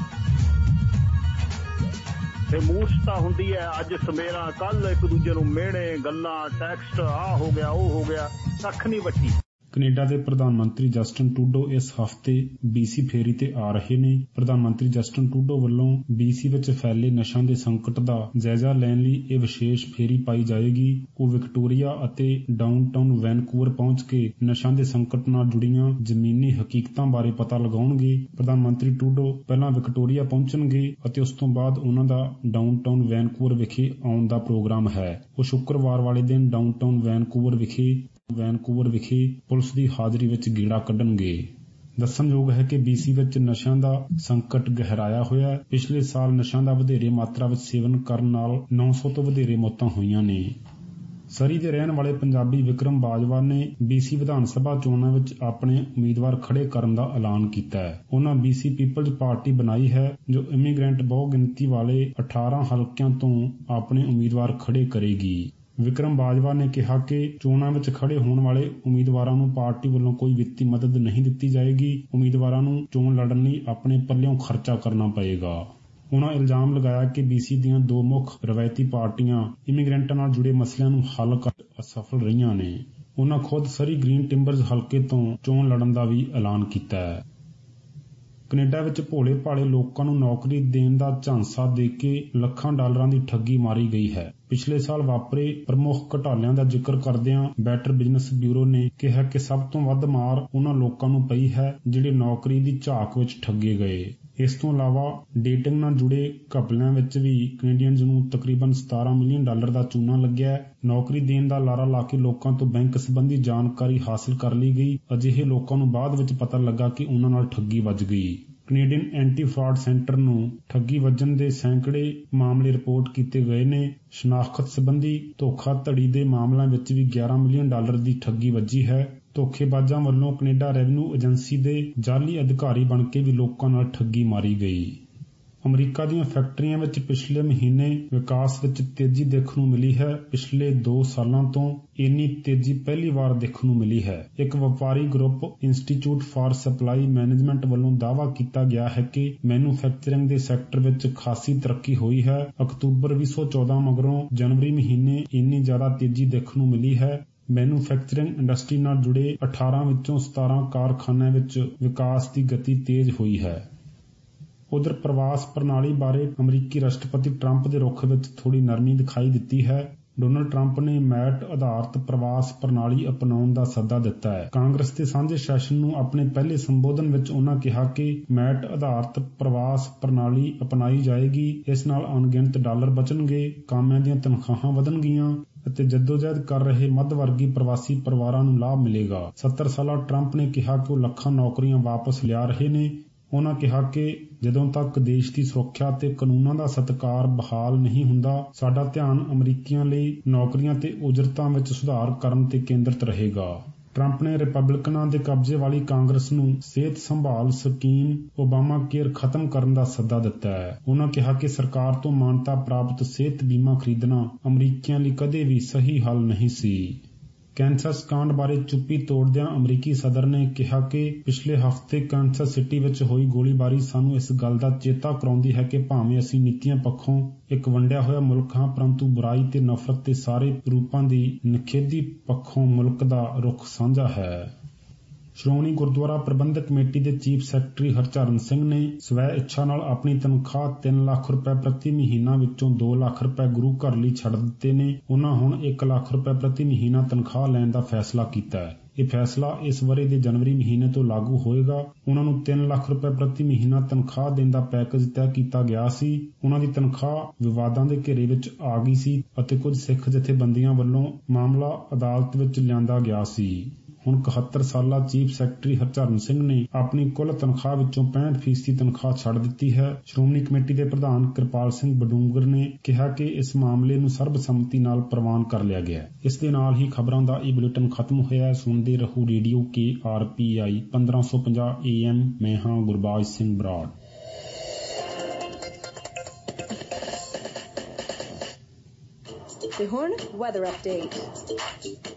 ਤੇ ਮੂਰਸਤਾ ਹੁੰਦੀ ਹੈ। ਅੱਜ ਸਮੇਰਾ ਕੱਲ ਇੱਕ ਦੂਜੇ ਨੂੰ ਮਿਹਣੇ, ਗੱਲਾਂ ਟੈਕਸਟ ਆ ਹੋ ਗਿਆ, ਉਹ ਹੋ ਗਿਆ, ਕੱਖ ਨਹੀਂ ਵੱਟੀ ਕੈਨੇਡਾ ਦੇ ਪ੍ਰਧਾਨ ਮੰਤਰੀ ਜਸਟਨ ਟੂਡੋ ਇਸ ਹਫ਼ਤੇ BC ਫੇਰੀ ਤੇ ਆ ਰਹੇ ਨੇ। ਪ੍ਰਧਾਨ ਮੰਤਰੀ ਜਸਟਨ ਟੂਡੋ ਵੱਲੋਂ BC ਵਿੱਚ ਫੈਲੇ ਨਸ਼ਾ ਦੇ ਸੰਕਟ ਦਾ ਜਾਇਜ਼ਾ ਲੈਣ ਲਈ ਇਹ ਵਿਸ਼ੇਸ਼ ਫੇਰੀ ਪਾਈ ਜਾਏਗੀ। ਉਹ ਵਿਕਟੋਰੀਆ ਅਤੇ ਡਾਊਨਟਾਊਨ ਵੈਨਕੂਵਰ ਪਹੁੰਚ ਕੇ ਨਸ਼ਾ ਦੇ ਸੰਕਟ ਨਾਲ ਜੁੜੀਆਂ ਜ਼ਮੀਨੀ ਹਕੀਕਤਾਂ ਬਾਰੇ ਪਤਾ ਲਗਾਉਣਗੇ। ਪ੍ਰਧਾਨ ਮੰਤਰੀ ਟੂਡੋ ਪਹਿਲਾਂ ਵਿਕਟੋਰੀਆ ਪਹੁੰਚਣਗੇ ਅਤੇ ਉਸ ਤੋਂ ਬਾਅਦ ਉਨ੍ਹਾਂ ਦਾ ਡਾਊਨਟਾਊਨ ਵੈਨਕੂਵਰ ਵਿਖੇ ਆਉਣ ਦਾ ਪ੍ਰੋਗਰਾਮ ਹੈ। ਉਹ ਸ਼ੁੱਕਰਵਾਰ ਵਾਲੇ ਦਿਨ ਡਾਊਨਟਾਊਨ ਵੈਨਕੂਵਰ ਵਿਖੇ ਵੈਨਕੂਵਰ ਵਿਖੇ ਪੁਲਿਸ ਦੀ ਹਾਜ਼ਰੀ ਵਿੱਚ ਗੇੜਾ ਕੱਢਣਗੇ। ਦੱਸਣਯੋਗ ਹੈ ਕਿ BC ਵਿੱਚ ਨਸ਼ਿਆਂ ਦਾ ਸੰਕਟ ਗਹਿਰਾਇਆ ਹੋਇਆ ਹੈ। ਪਿਛਲੇ ਸਾਲ ਨਸ਼ਿਆਂ ਦਾ ਵਧੇਰੇ ਮਾਤਰਾ ਵਿੱਚ ਸੇਵਨ ਕਰਨ ਨਾਲ 900 ਤੋਂ ਵਧੇਰੇ ਮੌਤਾਂ ਹੋਈਆਂ ਨੇ। ਸਰੀ ਦੇ ਰਹਿਣ ਵਾਲੇ ਪੰਜਾਬੀ ਵਿਕਰਮ ਬਾਜਵਾ ਨੇ BC ਵਿਧਾਨ ਸਭਾ ਚੋਣਾਂ ਵਿੱਚ ਆਪਣੇ ਉਮੀਦਵਾਰ ਖੜੇ ਕਰਨ ਦਾ ਐਲਾਨ ਕੀਤਾ ਹੈ। ਉਹਨਾਂ BC ਪੀਪਲਜ਼ ਪਾਰਟੀ ਬਣਾਈ ਹੈ, ਜੋ ਇਮੀਗ੍ਰੈਂਟ ਬਹੁ ਗਿਣਤੀ ਵਾਲੇ 18 ਹਲਕਿਆਂ ਤੋਂ ਆਪਣੇ ਉਮੀਦਵਾਰ ਖੜੇ ਕਰੇਗੀ। ਵਿਕਰਮ ਬਾਜਵਾ ਨੇ ਕਿਹਾ ਕਿ ਚੋਣਾਂ ਵਿੱਚ ਖੜੇ ਹੋਣ ਵਾਲੇ ਉਮੀਦਵਾਰਾਂ ਨੂੰ ਪਾਰਟੀ ਵੱਲੋਂ ਕੋਈ ਵਿੱਤੀ ਮਦਦ ਨਹੀਂ ਦਿੱਤੀ ਜਾਏਗੀ। ਉਮੀਦਵਾਰਾਂ ਨੂੰ ਚੋਣ ਲੜਨ ਲਈ ਆਪਣੇ ਪੱਲਿਓਂ ਖਰਚਾ ਕਰਨਾ ਪਏਗਾ। ਉਹਨਾਂ ਇਲਜ਼ਾਮ ਲਗਾਇਆ ਕਿ BC ਦੀਆਂ ਦੋ ਮੁੱਖ ਰਵਾਇਤੀ ਪਾਰਟੀਆਂ ਇਮੀਗ੍ਰੈਂਟਾਂ ਨਾਲ ਜੁੜੇ ਮਸਲਿਆਂ ਨੂੰ ਹੱਲ ਕਰ ਅਸਫਲ ਰਹੀਆਂ ਨੇ। ਉਨ੍ਹਾਂ ਖੁਦ ਸਰੀ ਗ੍ਰੀਨ ਟਿੰਬਰਜ਼ ਹਲਕੇ ਤੋਂ ਚੋਣ ਲੜਨ ਦਾ ਵੀ ਐਲਾਨ ਕੀਤਾ ਹੈ। ਕੈਨੇਡਾ ਵਿੱਚ ਭੋਲੇ ਭਾਲੇ ਲੋਕਾਂ ਨੂੰ ਨੌਕਰੀ ਦੇਣ ਦਾ ਝਾਂਸਾ ਦੇ ਕੇ ਲੱਖਾਂ ਡਾਲਰਾਂ ਦੀ ਠੱਗੀ ਮਾਰੀ ਗਈ ਹੈ। ਪਿਛਲੇ ਸਾਲ ਵਾਪਰੇ ਪ੍ਰਮੁੱਖ ਘਟਾਲਿਆਂ ਦਾ ਜ਼ਿਕਰ ਕਰਦਿਆਂ ਬੈਟਰ ਬਿਜ਼ਨਸ ਬਿਊਰੋ ਨੇ ਕਿਹਾ ਕਿ ਸਭ ਤੋਂ ਵੱਧ ਮਾਰ ਉਹਨਾਂ ਲੋਕਾਂ ਨੂੰ ਪਈ ਹੈ ਜਿਹੜੇ ਨੌਕਰੀ ਦੀ ਝਾਕ ਵਿੱਚ ਠੱਗੇ ਗਏ। ਇਸ ਤੋਂ ਇਲਾਵਾ ਡੇਟਿੰਗ ਨਾਲ ਜੁੜੇ ਘਪਲਿਆਂ ਵਿੱਚ ਵੀ ਕੈਨੇਡੀਅਨਜ਼ ਨੂੰ ਤਕਰੀਬਨ 17 ਮਿਲੀਅਨ ਡਾਲਰ ਦਾ ਚੂਨਾ ਲੱਗਿਆ ਨੌਕਰੀ ਦੇਣ ਦਾ ਲਾਰਾ ਲਾ ਕੇ ਲੋਕਾਂ ਤੋਂ ਬੈਂਕ ਸੰਬੰਧੀ ਜਾਣਕਾਰੀ ਹਾਸਲ ਕਰ ਲਈ ਗਈ। ਅਜਿਹੇ ਲੋਕਾਂ ਨੂੰ ਬਾਅਦ ਵਿੱਚ ਪਤਾ ਲੱਗਾ ਕਿ ਉਨ੍ਹਾਂ ਨਾਲ ਠੱਗੀ ਵੱਜ ਗਈ। ਕੈਨੇਡੀਅਨ ਐਂਟੀ ਫਰਾਡ ਸੈਂਟਰ ਨੂੰ ਠੱਗੀ ਵੱਜਣ ਦੇ ਸੈਂਕੜੇ ਮਾਮਲੇ ਰਿਪੋਰਟ ਕੀਤੇ ਗਏ ਨੇ। ਸ਼ਨਾਖਤ ਸਬੰਧੀ ਧੋਖਾਧੜੀ ਦੇ ਮਾਮਲਿਆਂ ਵਿੱਚ ਵੀ 11 ਮਿਲੀਅਨ ਡਾਲਰ ਦੀ ਠੱਗੀ ਵੱਜੀ ਹੈ। ਧੋਖੇਬਾਜ਼ਾਂ ਵੱਲੋਂ ਕੈਨੇਡਾ ਰੈਵਨਿਊ ਏਜੰਸੀ ਦੇ ਜਾਅਲੀ ਅਧਿਕਾਰੀ ਬਣ ਕੇ ਵੀ ਲੋਕਾਂ ਨਾਲ ਠੱਗੀ ਮਾਰੀ ਗਈ। ਅਮਰੀਕਾ ਦੀਆਂ ਫੈਕਟਰੀਆਂ ਵਿੱਚ ਪਿਛਲੇ ਮਹੀਨੇ ਵਿਕਾਸ ਵਿੱਚ ਤੇਜ਼ੀ ਦੇਖਣ ਨੂੰ ਮਿਲੀ ਹੈ। ਪਿਛਲੇ 2 ਸਾਲਾਂ ਤੋਂ ਇੰਨੀ ਤੇਜ਼ੀ ਪਹਿਲੀ ਵਾਰ ਦੇਖਣ ਨੂੰ ਮਿਲੀ ਹੈ। ਇੱਕ ਵਪਾਰੀ group institute for supply management ਵੱਲੋਂ ਦਾਅਵਾ ਕੀਤਾ ਗਿਆ ਹੈ ਕਿ ਮੈਨੂਫੈਕਚਰਿੰਗ ਦੇ ਸੈਕਟਰ ਵਿੱਚ ਖਾਸੀ ਤਰੱਕੀ ਹੋਈ ਹੈ। ਅਕਤੂਬਰ 2014 ਮਗਰੋਂ ਜਨਵਰੀ ਮਹੀਨੇ ਇੰਨੀ ਜ਼ਿਆਦਾ ਤੇਜ਼ੀ ਦੇਖਣ ਨੂੰ ਮਿਲੀ ਹੈ। ਮੈਨੂਫੈਕਚਰਿੰਗ ਇੰਡਸਟਰੀ ਨਾਲ ਜੁੜੇ 18 ਵਿੱਚੋਂ 17 ਕਾਰਖਾਨਿਆਂ ਵਿੱਚ ਵਿਕਾਸ ਦੀ ਗਤੀ ਤੇਜ਼ ਹੋਈ ਹੈ। ਉਧਰ ਪ੍ਰਵਾਸ ਪ੍ਰਣਾਲੀ ਬਾਰੇ ਅਮਰੀਕੀ ਰਾਸ਼ਟਰਪਤੀ ਟਰੰਪ ਦੇ ਰੁਖ ਵਿੱਚ ਥੋੜੀ ਨਰਮੀ ਦਿਖਾਈ ਦਿੱਤੀ ਹੈ। ਡੋਨਲਡ ਟਰੰਪ ਨੇ ਮੈਟ ਆਧਾਰਿਤ ਪ੍ਰਵਾਸ ਪ੍ਰਣਾਲੀ ਅਪਣਾਉਣ ਦਾ ਸੱਦਾ ਦਿੱਤਾ ਹੈ। ਕਾਂਗਰਸ ਦੇ ਸਾਂਝੇ ਸੈਸ਼ਨ ਨੂੰ ਆਪਣੇ ਪਹਿਲੇ ਸੰਬੋਧਨ ਵਿੱਚ ਉਹਨਾਂ ਕਿਹਾ ਕਿ ਮੈਟ ਆਧਾਰਿਤ ਪ੍ਰਵਾਸ ਪ੍ਰਣਾਲੀ ਅਪਣਾਈ ਜਾਏਗੀ, ਇਸ ਨਾਲ ਅਣਗਿਣਤ ਡਾਲਰ ਬਚਣਗੇ, ਕਾਮਿਆਂ ਦੀਆਂ ਤਨਖਾਹਾਂ ਵਧਣਗੀਆਂ ਅਤੇ ਜਦੋਜਹਿਦ ਕਰ ਰਹੇ ਮੱਧ ਵਰਗੀ ਪ੍ਰਵਾਸੀ ਪਰਿਵਾਰਾਂ ਨੂੰ ਲਾਭ ਮਿਲੇਗਾ। 70 ਸਾਲਾ ਟਰੰਪ ਨੇ ਕਿਹਾ ਕਿ ਉਹ ਲੱਖਾਂ ਨੌਕਰੀਆਂ ਵਾਪਸ ਲਿਆ ਰਹੇ ਨੇ। ਉਹਨਾਂ ਕਿਹਾ ਕਿ ਜਦੋਂ ਤੱਕ ਦੇਸ਼ ਦੀ ਸੁਰੱਖਿਆ ਤੇ ਕਾਨੂੰਨਾਂ ਦਾ ਸਤਿਕਾਰ ਬਹਾਲ ਨਹੀਂ ਹੁੰਦਾ, ਸਾਡਾ ਧਿਆਨ ਅਮਰੀਕੀਆਂ ਲਈ ਨੌਕਰੀਆਂ ਤੇ ਉਜਰਤਾਂ ਵਿੱਚ ਸੁਧਾਰ ਕਰਨ ਤੇ ਕੇਂਦਰਿਤ ਰਹੇਗਾ। ਟਰੰਪ ਨੇ ਰਿਪਬਲਿਕਨਾਂ ਦੇ ਕਬਜ਼ੇ ਵਾਲੀ ਕਾਂਗਰਸ ਨੂੰ ਸਿਹਤ ਸੰਭਾਲ ਸਕੀਮ ਓਬਾਮਾ ਕੇਅਰ ਖਤਮ ਕਰਨ ਦਾ ਸੱਦਾ ਦਿੱਤਾ ਹੈ। ਉਹਨਾਂ ਕਿਹਾ ਕਿ ਸਰਕਾਰ ਤੋਂ ਮਾਨਤਾ ਪ੍ਰਾਪਤ ਸਿਹਤ ਬੀਮਾ ਖਰੀਦਣਾ ਅਮਰੀਕੀਆਂ ਲਈ ਕਦੇ ਵੀ ਸਹੀ ਹੱਲ ਨਹੀਂ ਸੀ। ਕੈਂਸਸ ਕਾਂਡ ਬਾਰੇ ਚੁੱਪੀ ਤੋੜਦਿਆਂ ਅਮਰੀਕੀ ਸਦਰ ਨੇ ਕਿਹਾ ਕਿ ਪਿਛਲੇ ਹਫ਼ਤੇ ਕੈਂਸਸ ਸਿਟੀ ਵਿੱਚ ਹੋਈ ਗੋਲੀਬਾਰੀ ਸਾਨੂੰ ਇਸ ਗੱਲ ਦਾ ਚੇਤਾ ਕਰਾਉਂਦੀ ਹੈ ਕਿ ਭਾਵੇਂ ਅਸੀਂ ਨੀਤੀਆਂ ਪੱਖੋਂ ਇੱਕ ਵੰਡਿਆ ਹੋਇਆ ਮੁਲਕ ਹਾਂ, ਪਰੰਤੂ ਬੁਰਾਈ ਤੇ ਨਫ਼ਰਤ ਦੇ ਸਾਰੇ ਰੂਪਾਂ ਦੀ ਨਿਖੇਧੀ ਪੱਖੋਂ ਮੁਲਕ ਦਾ ਰੁਖ ਸਾਂਝਾ ਹੈ। ਸ਼੍ਰੋਮਣੀ ਗੁਰਦੁਆਰਾ ਪ੍ਰਬੰਧਕ ਕਮੇਟੀ ਦੇ ਚੀਫ ਸੈਕਟਰੀ ਹਰਚਰਨ ਸਿੰਘ ਨੇ ਸਵੈ ਇੱਛਾ ਨਾਲ ਆਪਣੀ ਤਨਖਾਹ 3 ਲੱਖ ਰੁਪਏ ਪ੍ਰਤੀ ਮਹੀਨਾ ਵਿੱਚੋਂ 2 ਲੱਖ ਰੁਪਏ ਗੁਰੂ ਘਰ ਲਈ ਛੱਡ ਦਿੱਤੇ ਨੇ। ਉਹਨਾਂ ਹੁਣ 1 ਲੱਖ ਰੁਪਏ ਪ੍ਰਤੀ ਮਹੀਨਾ ਤਨਖਾਹ ਲੈਣ ਦਾ ਫੈਸਲਾ ਕੀਤਾ ਹੈ। ਇਹ ਫੈਸਲਾ ਇਸ ਵਰੇ ਦੇ ਜਨਵਰੀ ਮਹੀਨੇ ਤੋਂ ਲਾਗੂ ਹੋਏਗਾ। ਉਹਨਾਂ ਨੂੰ 3 ਲੱਖ ਰੁਪਏ ਪ੍ਰਤੀ ਮਹੀਨਾ ਤਨਖਾਹ ਦੇਣ ਦਾ ਪੈਕੇਜ ਤੈਅ ਕੀਤਾ ਗਿਆ ਸੀ। ਉਹਨਾਂ ਦੀ ਤਨਖਾਹ ਵਿਵਾਦਾਂ ਦੇ ਘੇਰੇ ਵਿੱਚ ਆ ਗਈ ਸੀ ਅਤੇ ਕੁਝ ਸਿੱਖ ਜਥੇਬੰਦੀਆਂ ਵੱਲੋਂ ਮਾਮਲਾ ਅਦਾਲਤ ਵਿੱਚ ਲਿਆਂਦਾ ਗਿਆ ਸੀ। ਹੁਣ 71 ਸਾਲਾ ਚੀਫ ਸੈਕਟਰੀ ਹਰਚਰਨ ਸਿੰਘ ਨੇ ਆਪਣੀ ਕੁੱਲ ਤਨਖਾਹ ਵਿੱਚੋਂ 65% ਤਨਖਾਹ ਛੱਡ ਦਿੱਤੀ ਹੈ। ਸ਼੍ਰੋਮਣੀ ਕਮੇਟੀ ਦੇ ਪ੍ਰਧਾਨ ਕਿਰਪਾਲ ਸਿੰਘ ਬਡੂੰਗਰ ਨੇ ਕਿਹਾ ਕਿ ਇਸ ਮਾਮਲੇ ਨੂੰ ਸਰਬਸੰਮਤੀ ਨਾਲ ਪ੍ਰਵਾਨ ਕਰ ਲਿਆ ਗਿਆ ਹੈ। ਇਸ ਦੇ ਨਾਲ ਹੀ ਖਬਰਾਂ ਦਾ ਇਹ ਬੁਲੇਟਿਨ ਖਤਮ ਹੋਇਆ ਸੁਣਦੇ ਰਹੋ radio K R P I 1550 AM ਮੈਂ ਹਾਂ ਗੁਰਬਾਜ ਸਿੰਘ ਬਰਾੜ। ਤੇ ਹੁਣ weather update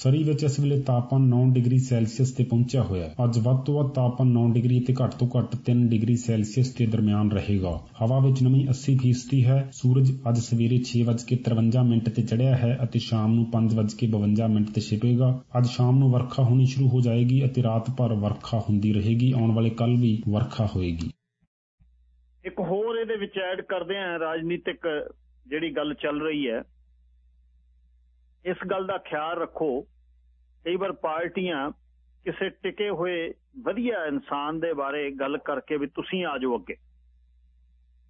ਸਰੀ ਵਿੱਚ ਇਸ ਵੇਲੇ ਤਾਪਮਾਨ 9 ਡਿਗਰੀ ਸੈਲਸੀਅਸ ਤੇ ਪਹੁੰਚਿਆ ਹੋਇਆ ਹੈ। ਅੱਜ ਵੱਧ ਤੋਂ ਵੱਧ ਤਾਪਮਾਨ 9 ਡਿਗਰੀ ਤੇ ਘੱਟ ਤੋਂ ਘੱਟ 3 ਡਿਗਰੀ ਸੈਲਸੀਅਸ ਦੇ ਦਰਮਿਆਨ ਰਹੇਗਾ। ਹਵਾ ਵਿੱਚ ਨਮੀ 80% ਹੈ। ਸੂਰਜ ਅੱਜ ਸਵੇਰੇ 6:53 ਮਿੰਟ ਤੇ ਚੜ੍ਹਿਆ ਹੈ ਅਤੇ ਸ਼ਾਮ ਨੂੰ 5:52 ਮਿੰਟ ਤੇ ਛਿਪੇਗਾ। ਅੱਜ ਸ਼ਾਮ ਨੂੰ ਵਰਖਾ ਹੋਣੀ ਸ਼ੁਰੂ ਹੋ ਜਾਏਗੀ ਅਤੇ ਰਾਤ ਭਰ ਵਰਖਾ ਹੁੰਦੀ ਰਹੇਗੀ। ਆਉਣ ਵਾਲੇ ਕੱਲ ਵੀ ਵਰਖਾ ਹੋਏਗੀ। ਇੱਕ ਹੋਰ ਇਹਦੇ ਵਿੱਚ ਐਡ ਕਰਦੇ ਆ ਰਾਜਨੀਤਿਕ ਜਿਹੜੀ ਗੱਲ ਚੱਲ ਰਹੀ ਹੈ। ਇਸ ਗੱਲ ਦਾ ਖਿਆਲ ਰੱਖੋ, ਕਈ ਵਾਰ ਪਾਰਟੀਆਂ ਕਿਸੇ ਟਿਕੇ ਹੋਏ ਵਧੀਆ ਇਨਸਾਨ ਦੇ ਬਾਰੇ ਗੱਲ ਕਰਕੇ ਵੀ ਤੁਸੀਂ ਆ ਜਾਓ ਅੱਗੇ।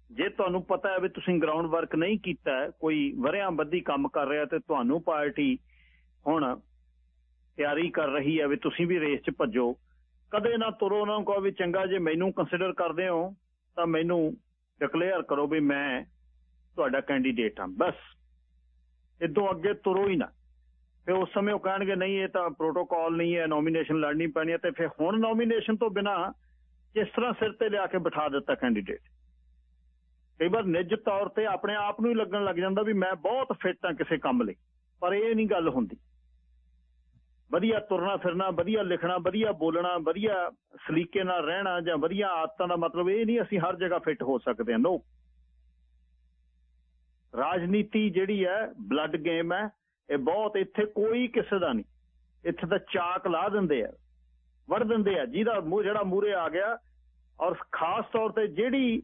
ਜੇ ਤੁਹਾਨੂੰ ਪਤਾ ਹੈ ਵੀ ਤੁਸੀਂ ਗਰਾਊਂਡ ਵਰਕ ਨਹੀਂ ਕੀਤਾ ਕੋਈ ਵਰਿਆਂ ਬੱਧੀ ਕੰਮ ਕਰ ਰਿਹਾ ਤੇ ਤੁਹਾਨੂੰ ਪਾਰਟੀ ਹੁਣ ਤਿਆਰੀ ਕਰ ਰਹੀ ਹੈ ਵੀ ਤੁਸੀਂ ਵੀ ਰੇਸ 'ਚ ਭੱਜੋ, ਕਦੇ ਨਾ ਤੁਰੋ ਉਹਨਾਂ ਨੂੰ ਕਹੋ ਵੀ ਚੰਗਾ, ਜੇ ਮੈਨੂੰ ਕੰਸੀਡਰ ਕਰਦੇ ਹੋ ਤਾਂ ਮੈਨੂੰ ਡਿਕਲੇਅਰ ਕਰੋ ਵੀ ਮੈਂ ਤੁਹਾਡਾ ਕੈਂਡੀਡੇਟ ਹਾਂ, ਬਸ। ਇਦੋਂ ਅੱਗੇ ਤੁਰੋ ਹੀ ਨਾ। ਫਿਰ ਉਸ ਸਮੇਂ ਉਹ ਕਹਿਣਗੇ, ਨਹੀਂ, ਇਹ ਤਾਂ ਪ੍ਰੋਟੋਕਾਲ ਨਹੀਂ ਹੈ ਨੋਮੀਨੇਸ਼ਨ ਲੜਨੀ ਪੈਣੀ ਹੈ। ਤੇ ਫਿਰ ਹੁਣ ਨੋਮੀਨੇਸ਼ਨ ਤੋਂ ਬਿਨਾ ਕਿਸ ਤਰ੍ਹਾਂ ਸਿਰ ਤੇ ਲਿਆ ਕੇ ਬਿਠਾ ਦਿੱਤਾ ਕੈਂਡੀਡੇਟ ਕਈ ਵਾਰ ਨਿੱਜ ਤੌਰ ਤੇ ਆਪਣੇ ਆਪ ਨੂੰ ਹੀ ਲੱਗਣ ਲੱਗ ਜਾਂਦਾ ਵੀ ਮੈਂ ਬਹੁਤ ਫਿੱਟ ਹਾਂ ਕਿਸੇ ਕੰਮ ਲਈ, ਪਰ ਇਹ ਨਹੀਂ ਗੱਲ ਹੁੰਦੀ। ਵਧੀਆ ਤੁਰਨਾ ਫਿਰਨਾ, ਵਧੀਆ ਲਿਖਣਾ, ਵਧੀਆ ਬੋਲਣਾ, ਵਧੀਆ ਸਲੀਕੇ ਨਾਲ ਰਹਿਣਾ ਜਾਂ ਵਧੀਆ ਆਦਤਾਂ ਦਾ ਮਤਲਬ ਇਹ ਨਹੀਂ ਅਸੀਂ ਹਰ ਜਗ੍ਹਾ ਫਿੱਟ ਹੋ ਸਕਦੇ ਹਾਂ। ਨੋ ਰਾਜਨੀਤੀ ਜਿਹੜੀ ਹੈ ਬਲੱਡ ਗੇਮ ਹੈ, ਇਹ ਬਹੁਤ ਇੱਥੇ ਕੋਈ ਕਿਸੇ ਦਾ ਨਹੀਂ। ਇੱਥੇ ਤਾਂ ਚਾਕ ਲਾ ਦਿੰਦੇ ਆ ਵੜ ਦਿੰਦੇ ਆ, ਜਿਹਦਾ ਮੂੰਹ, ਜਿਹੜਾ ਮੂਰੇ ਆ ਗਿਆ। ਔਰ ਖਾਸ ਤੌਰ ਤੇ ਜਿਹੜੀ,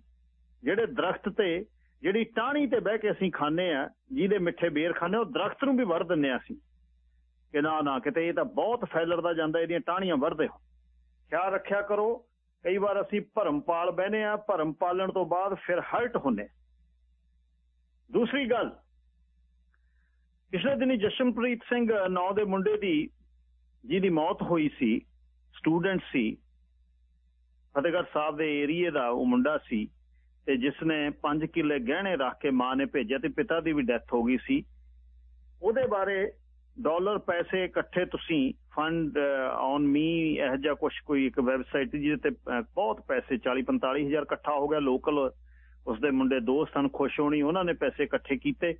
ਜਿਹੜੇ ਦਰਖਤ ਤੇ, ਜਿਹੜੀ ਟਾਹਣੀ ਤੇ ਬਹਿ ਕੇ ਅਸੀਂ ਖਾਂਦੇ ਆ, ਜਿਹਦੇ ਮਿੱਠੇ ਬੇਰ ਖਾਂਦੇ ਉਹ ਦਰਖਤ ਨੂੰ ਵੀ ਵੜ ਦਿੰਦੇ ਆ ਅਸੀਂ। ਕਿ ਨਾ ਨਾ, ਕਿਤੇ ਇਹ ਤਾਂ ਬਹੁਤ ਫੈਲਰਦਾ ਜਾਂਦਾ, ਇਹਦੀਆਂ ਟਾਹਣੀਆਂ ਵੜਦੇ ਹੋ ਖਿਆਲ ਰੱਖਿਆ ਕਰੋ, ਕਈ ਵਾਰ ਅਸੀਂ ਭਰਮ ਪਾਲ ਬਹਿਨੇ ਆ ਭਰਮ ਪਾਲਣ ਤੋਂ ਬਾਅਦ ਫਿਰ ਹਰਟ ਹੁੰਨੇ ਦੂਸਰੀ ਗੱਲ, ਪਿਛਲੇ ਦਿਨੀ ਜਸ਼ਨਪ੍ਰੀਤ ਸਿੰਘ ਨੌ ਦੇ ਮੁੰਡੇ ਦੀ, ਜਿਹਦੀ ਮੌਤ ਹੋਈ ਸੀ, ਸਟੂਡੈਂਟ ਸੀ, ਫਤਿਹਗੜ੍ਹ ਸਾਹਿਬ ਦੇ ਏਰੀਏ ਦਾ ਉਹ ਮੁੰਡਾ ਸੀ, ਤੇ ਜਿਸ ਨੇ 5 ਕਿੱਲੇ ਗਹਿਣੇ ਰੱਖ ਕੇ ਮਾਂ ਨੇ ਭੇਜਿਆ ਤੇ ਪਿਤਾ ਦੀ ਵੀ ਡੈਥ ਹੋ ਗਈ ਸੀ। ਉਹਦੇ ਬਾਰੇ ਡਾਲਰ ਪੈਸੇ ਇਕੱਠੇ ਤੁਸੀਂ ਫੰਡ ਔਨ ਮੀ ਇਹ ਜਿਹਾ ਕੁਝ ਕੋਈ ਇੱਕ ਵੈਬਸਾਈਟ ਜਿਹਦੇ ਤੇ ਬਹੁਤ ਪੈਸੇ 40 45 ਹਜ਼ਾਰ ਇਕੱਠਾ ਹੋ ਗਿਆ ਲੋਕਲ ਉਸਦੇ ਮੁੰਡੇ ਦੋਸਤ ਹਨ, ਖੁਸ਼ ਹੋਣੀ, ਉਹਨਾਂ ਨੇ ਪੈਸੇ ਇਕੱਠੇ ਕੀਤੇ।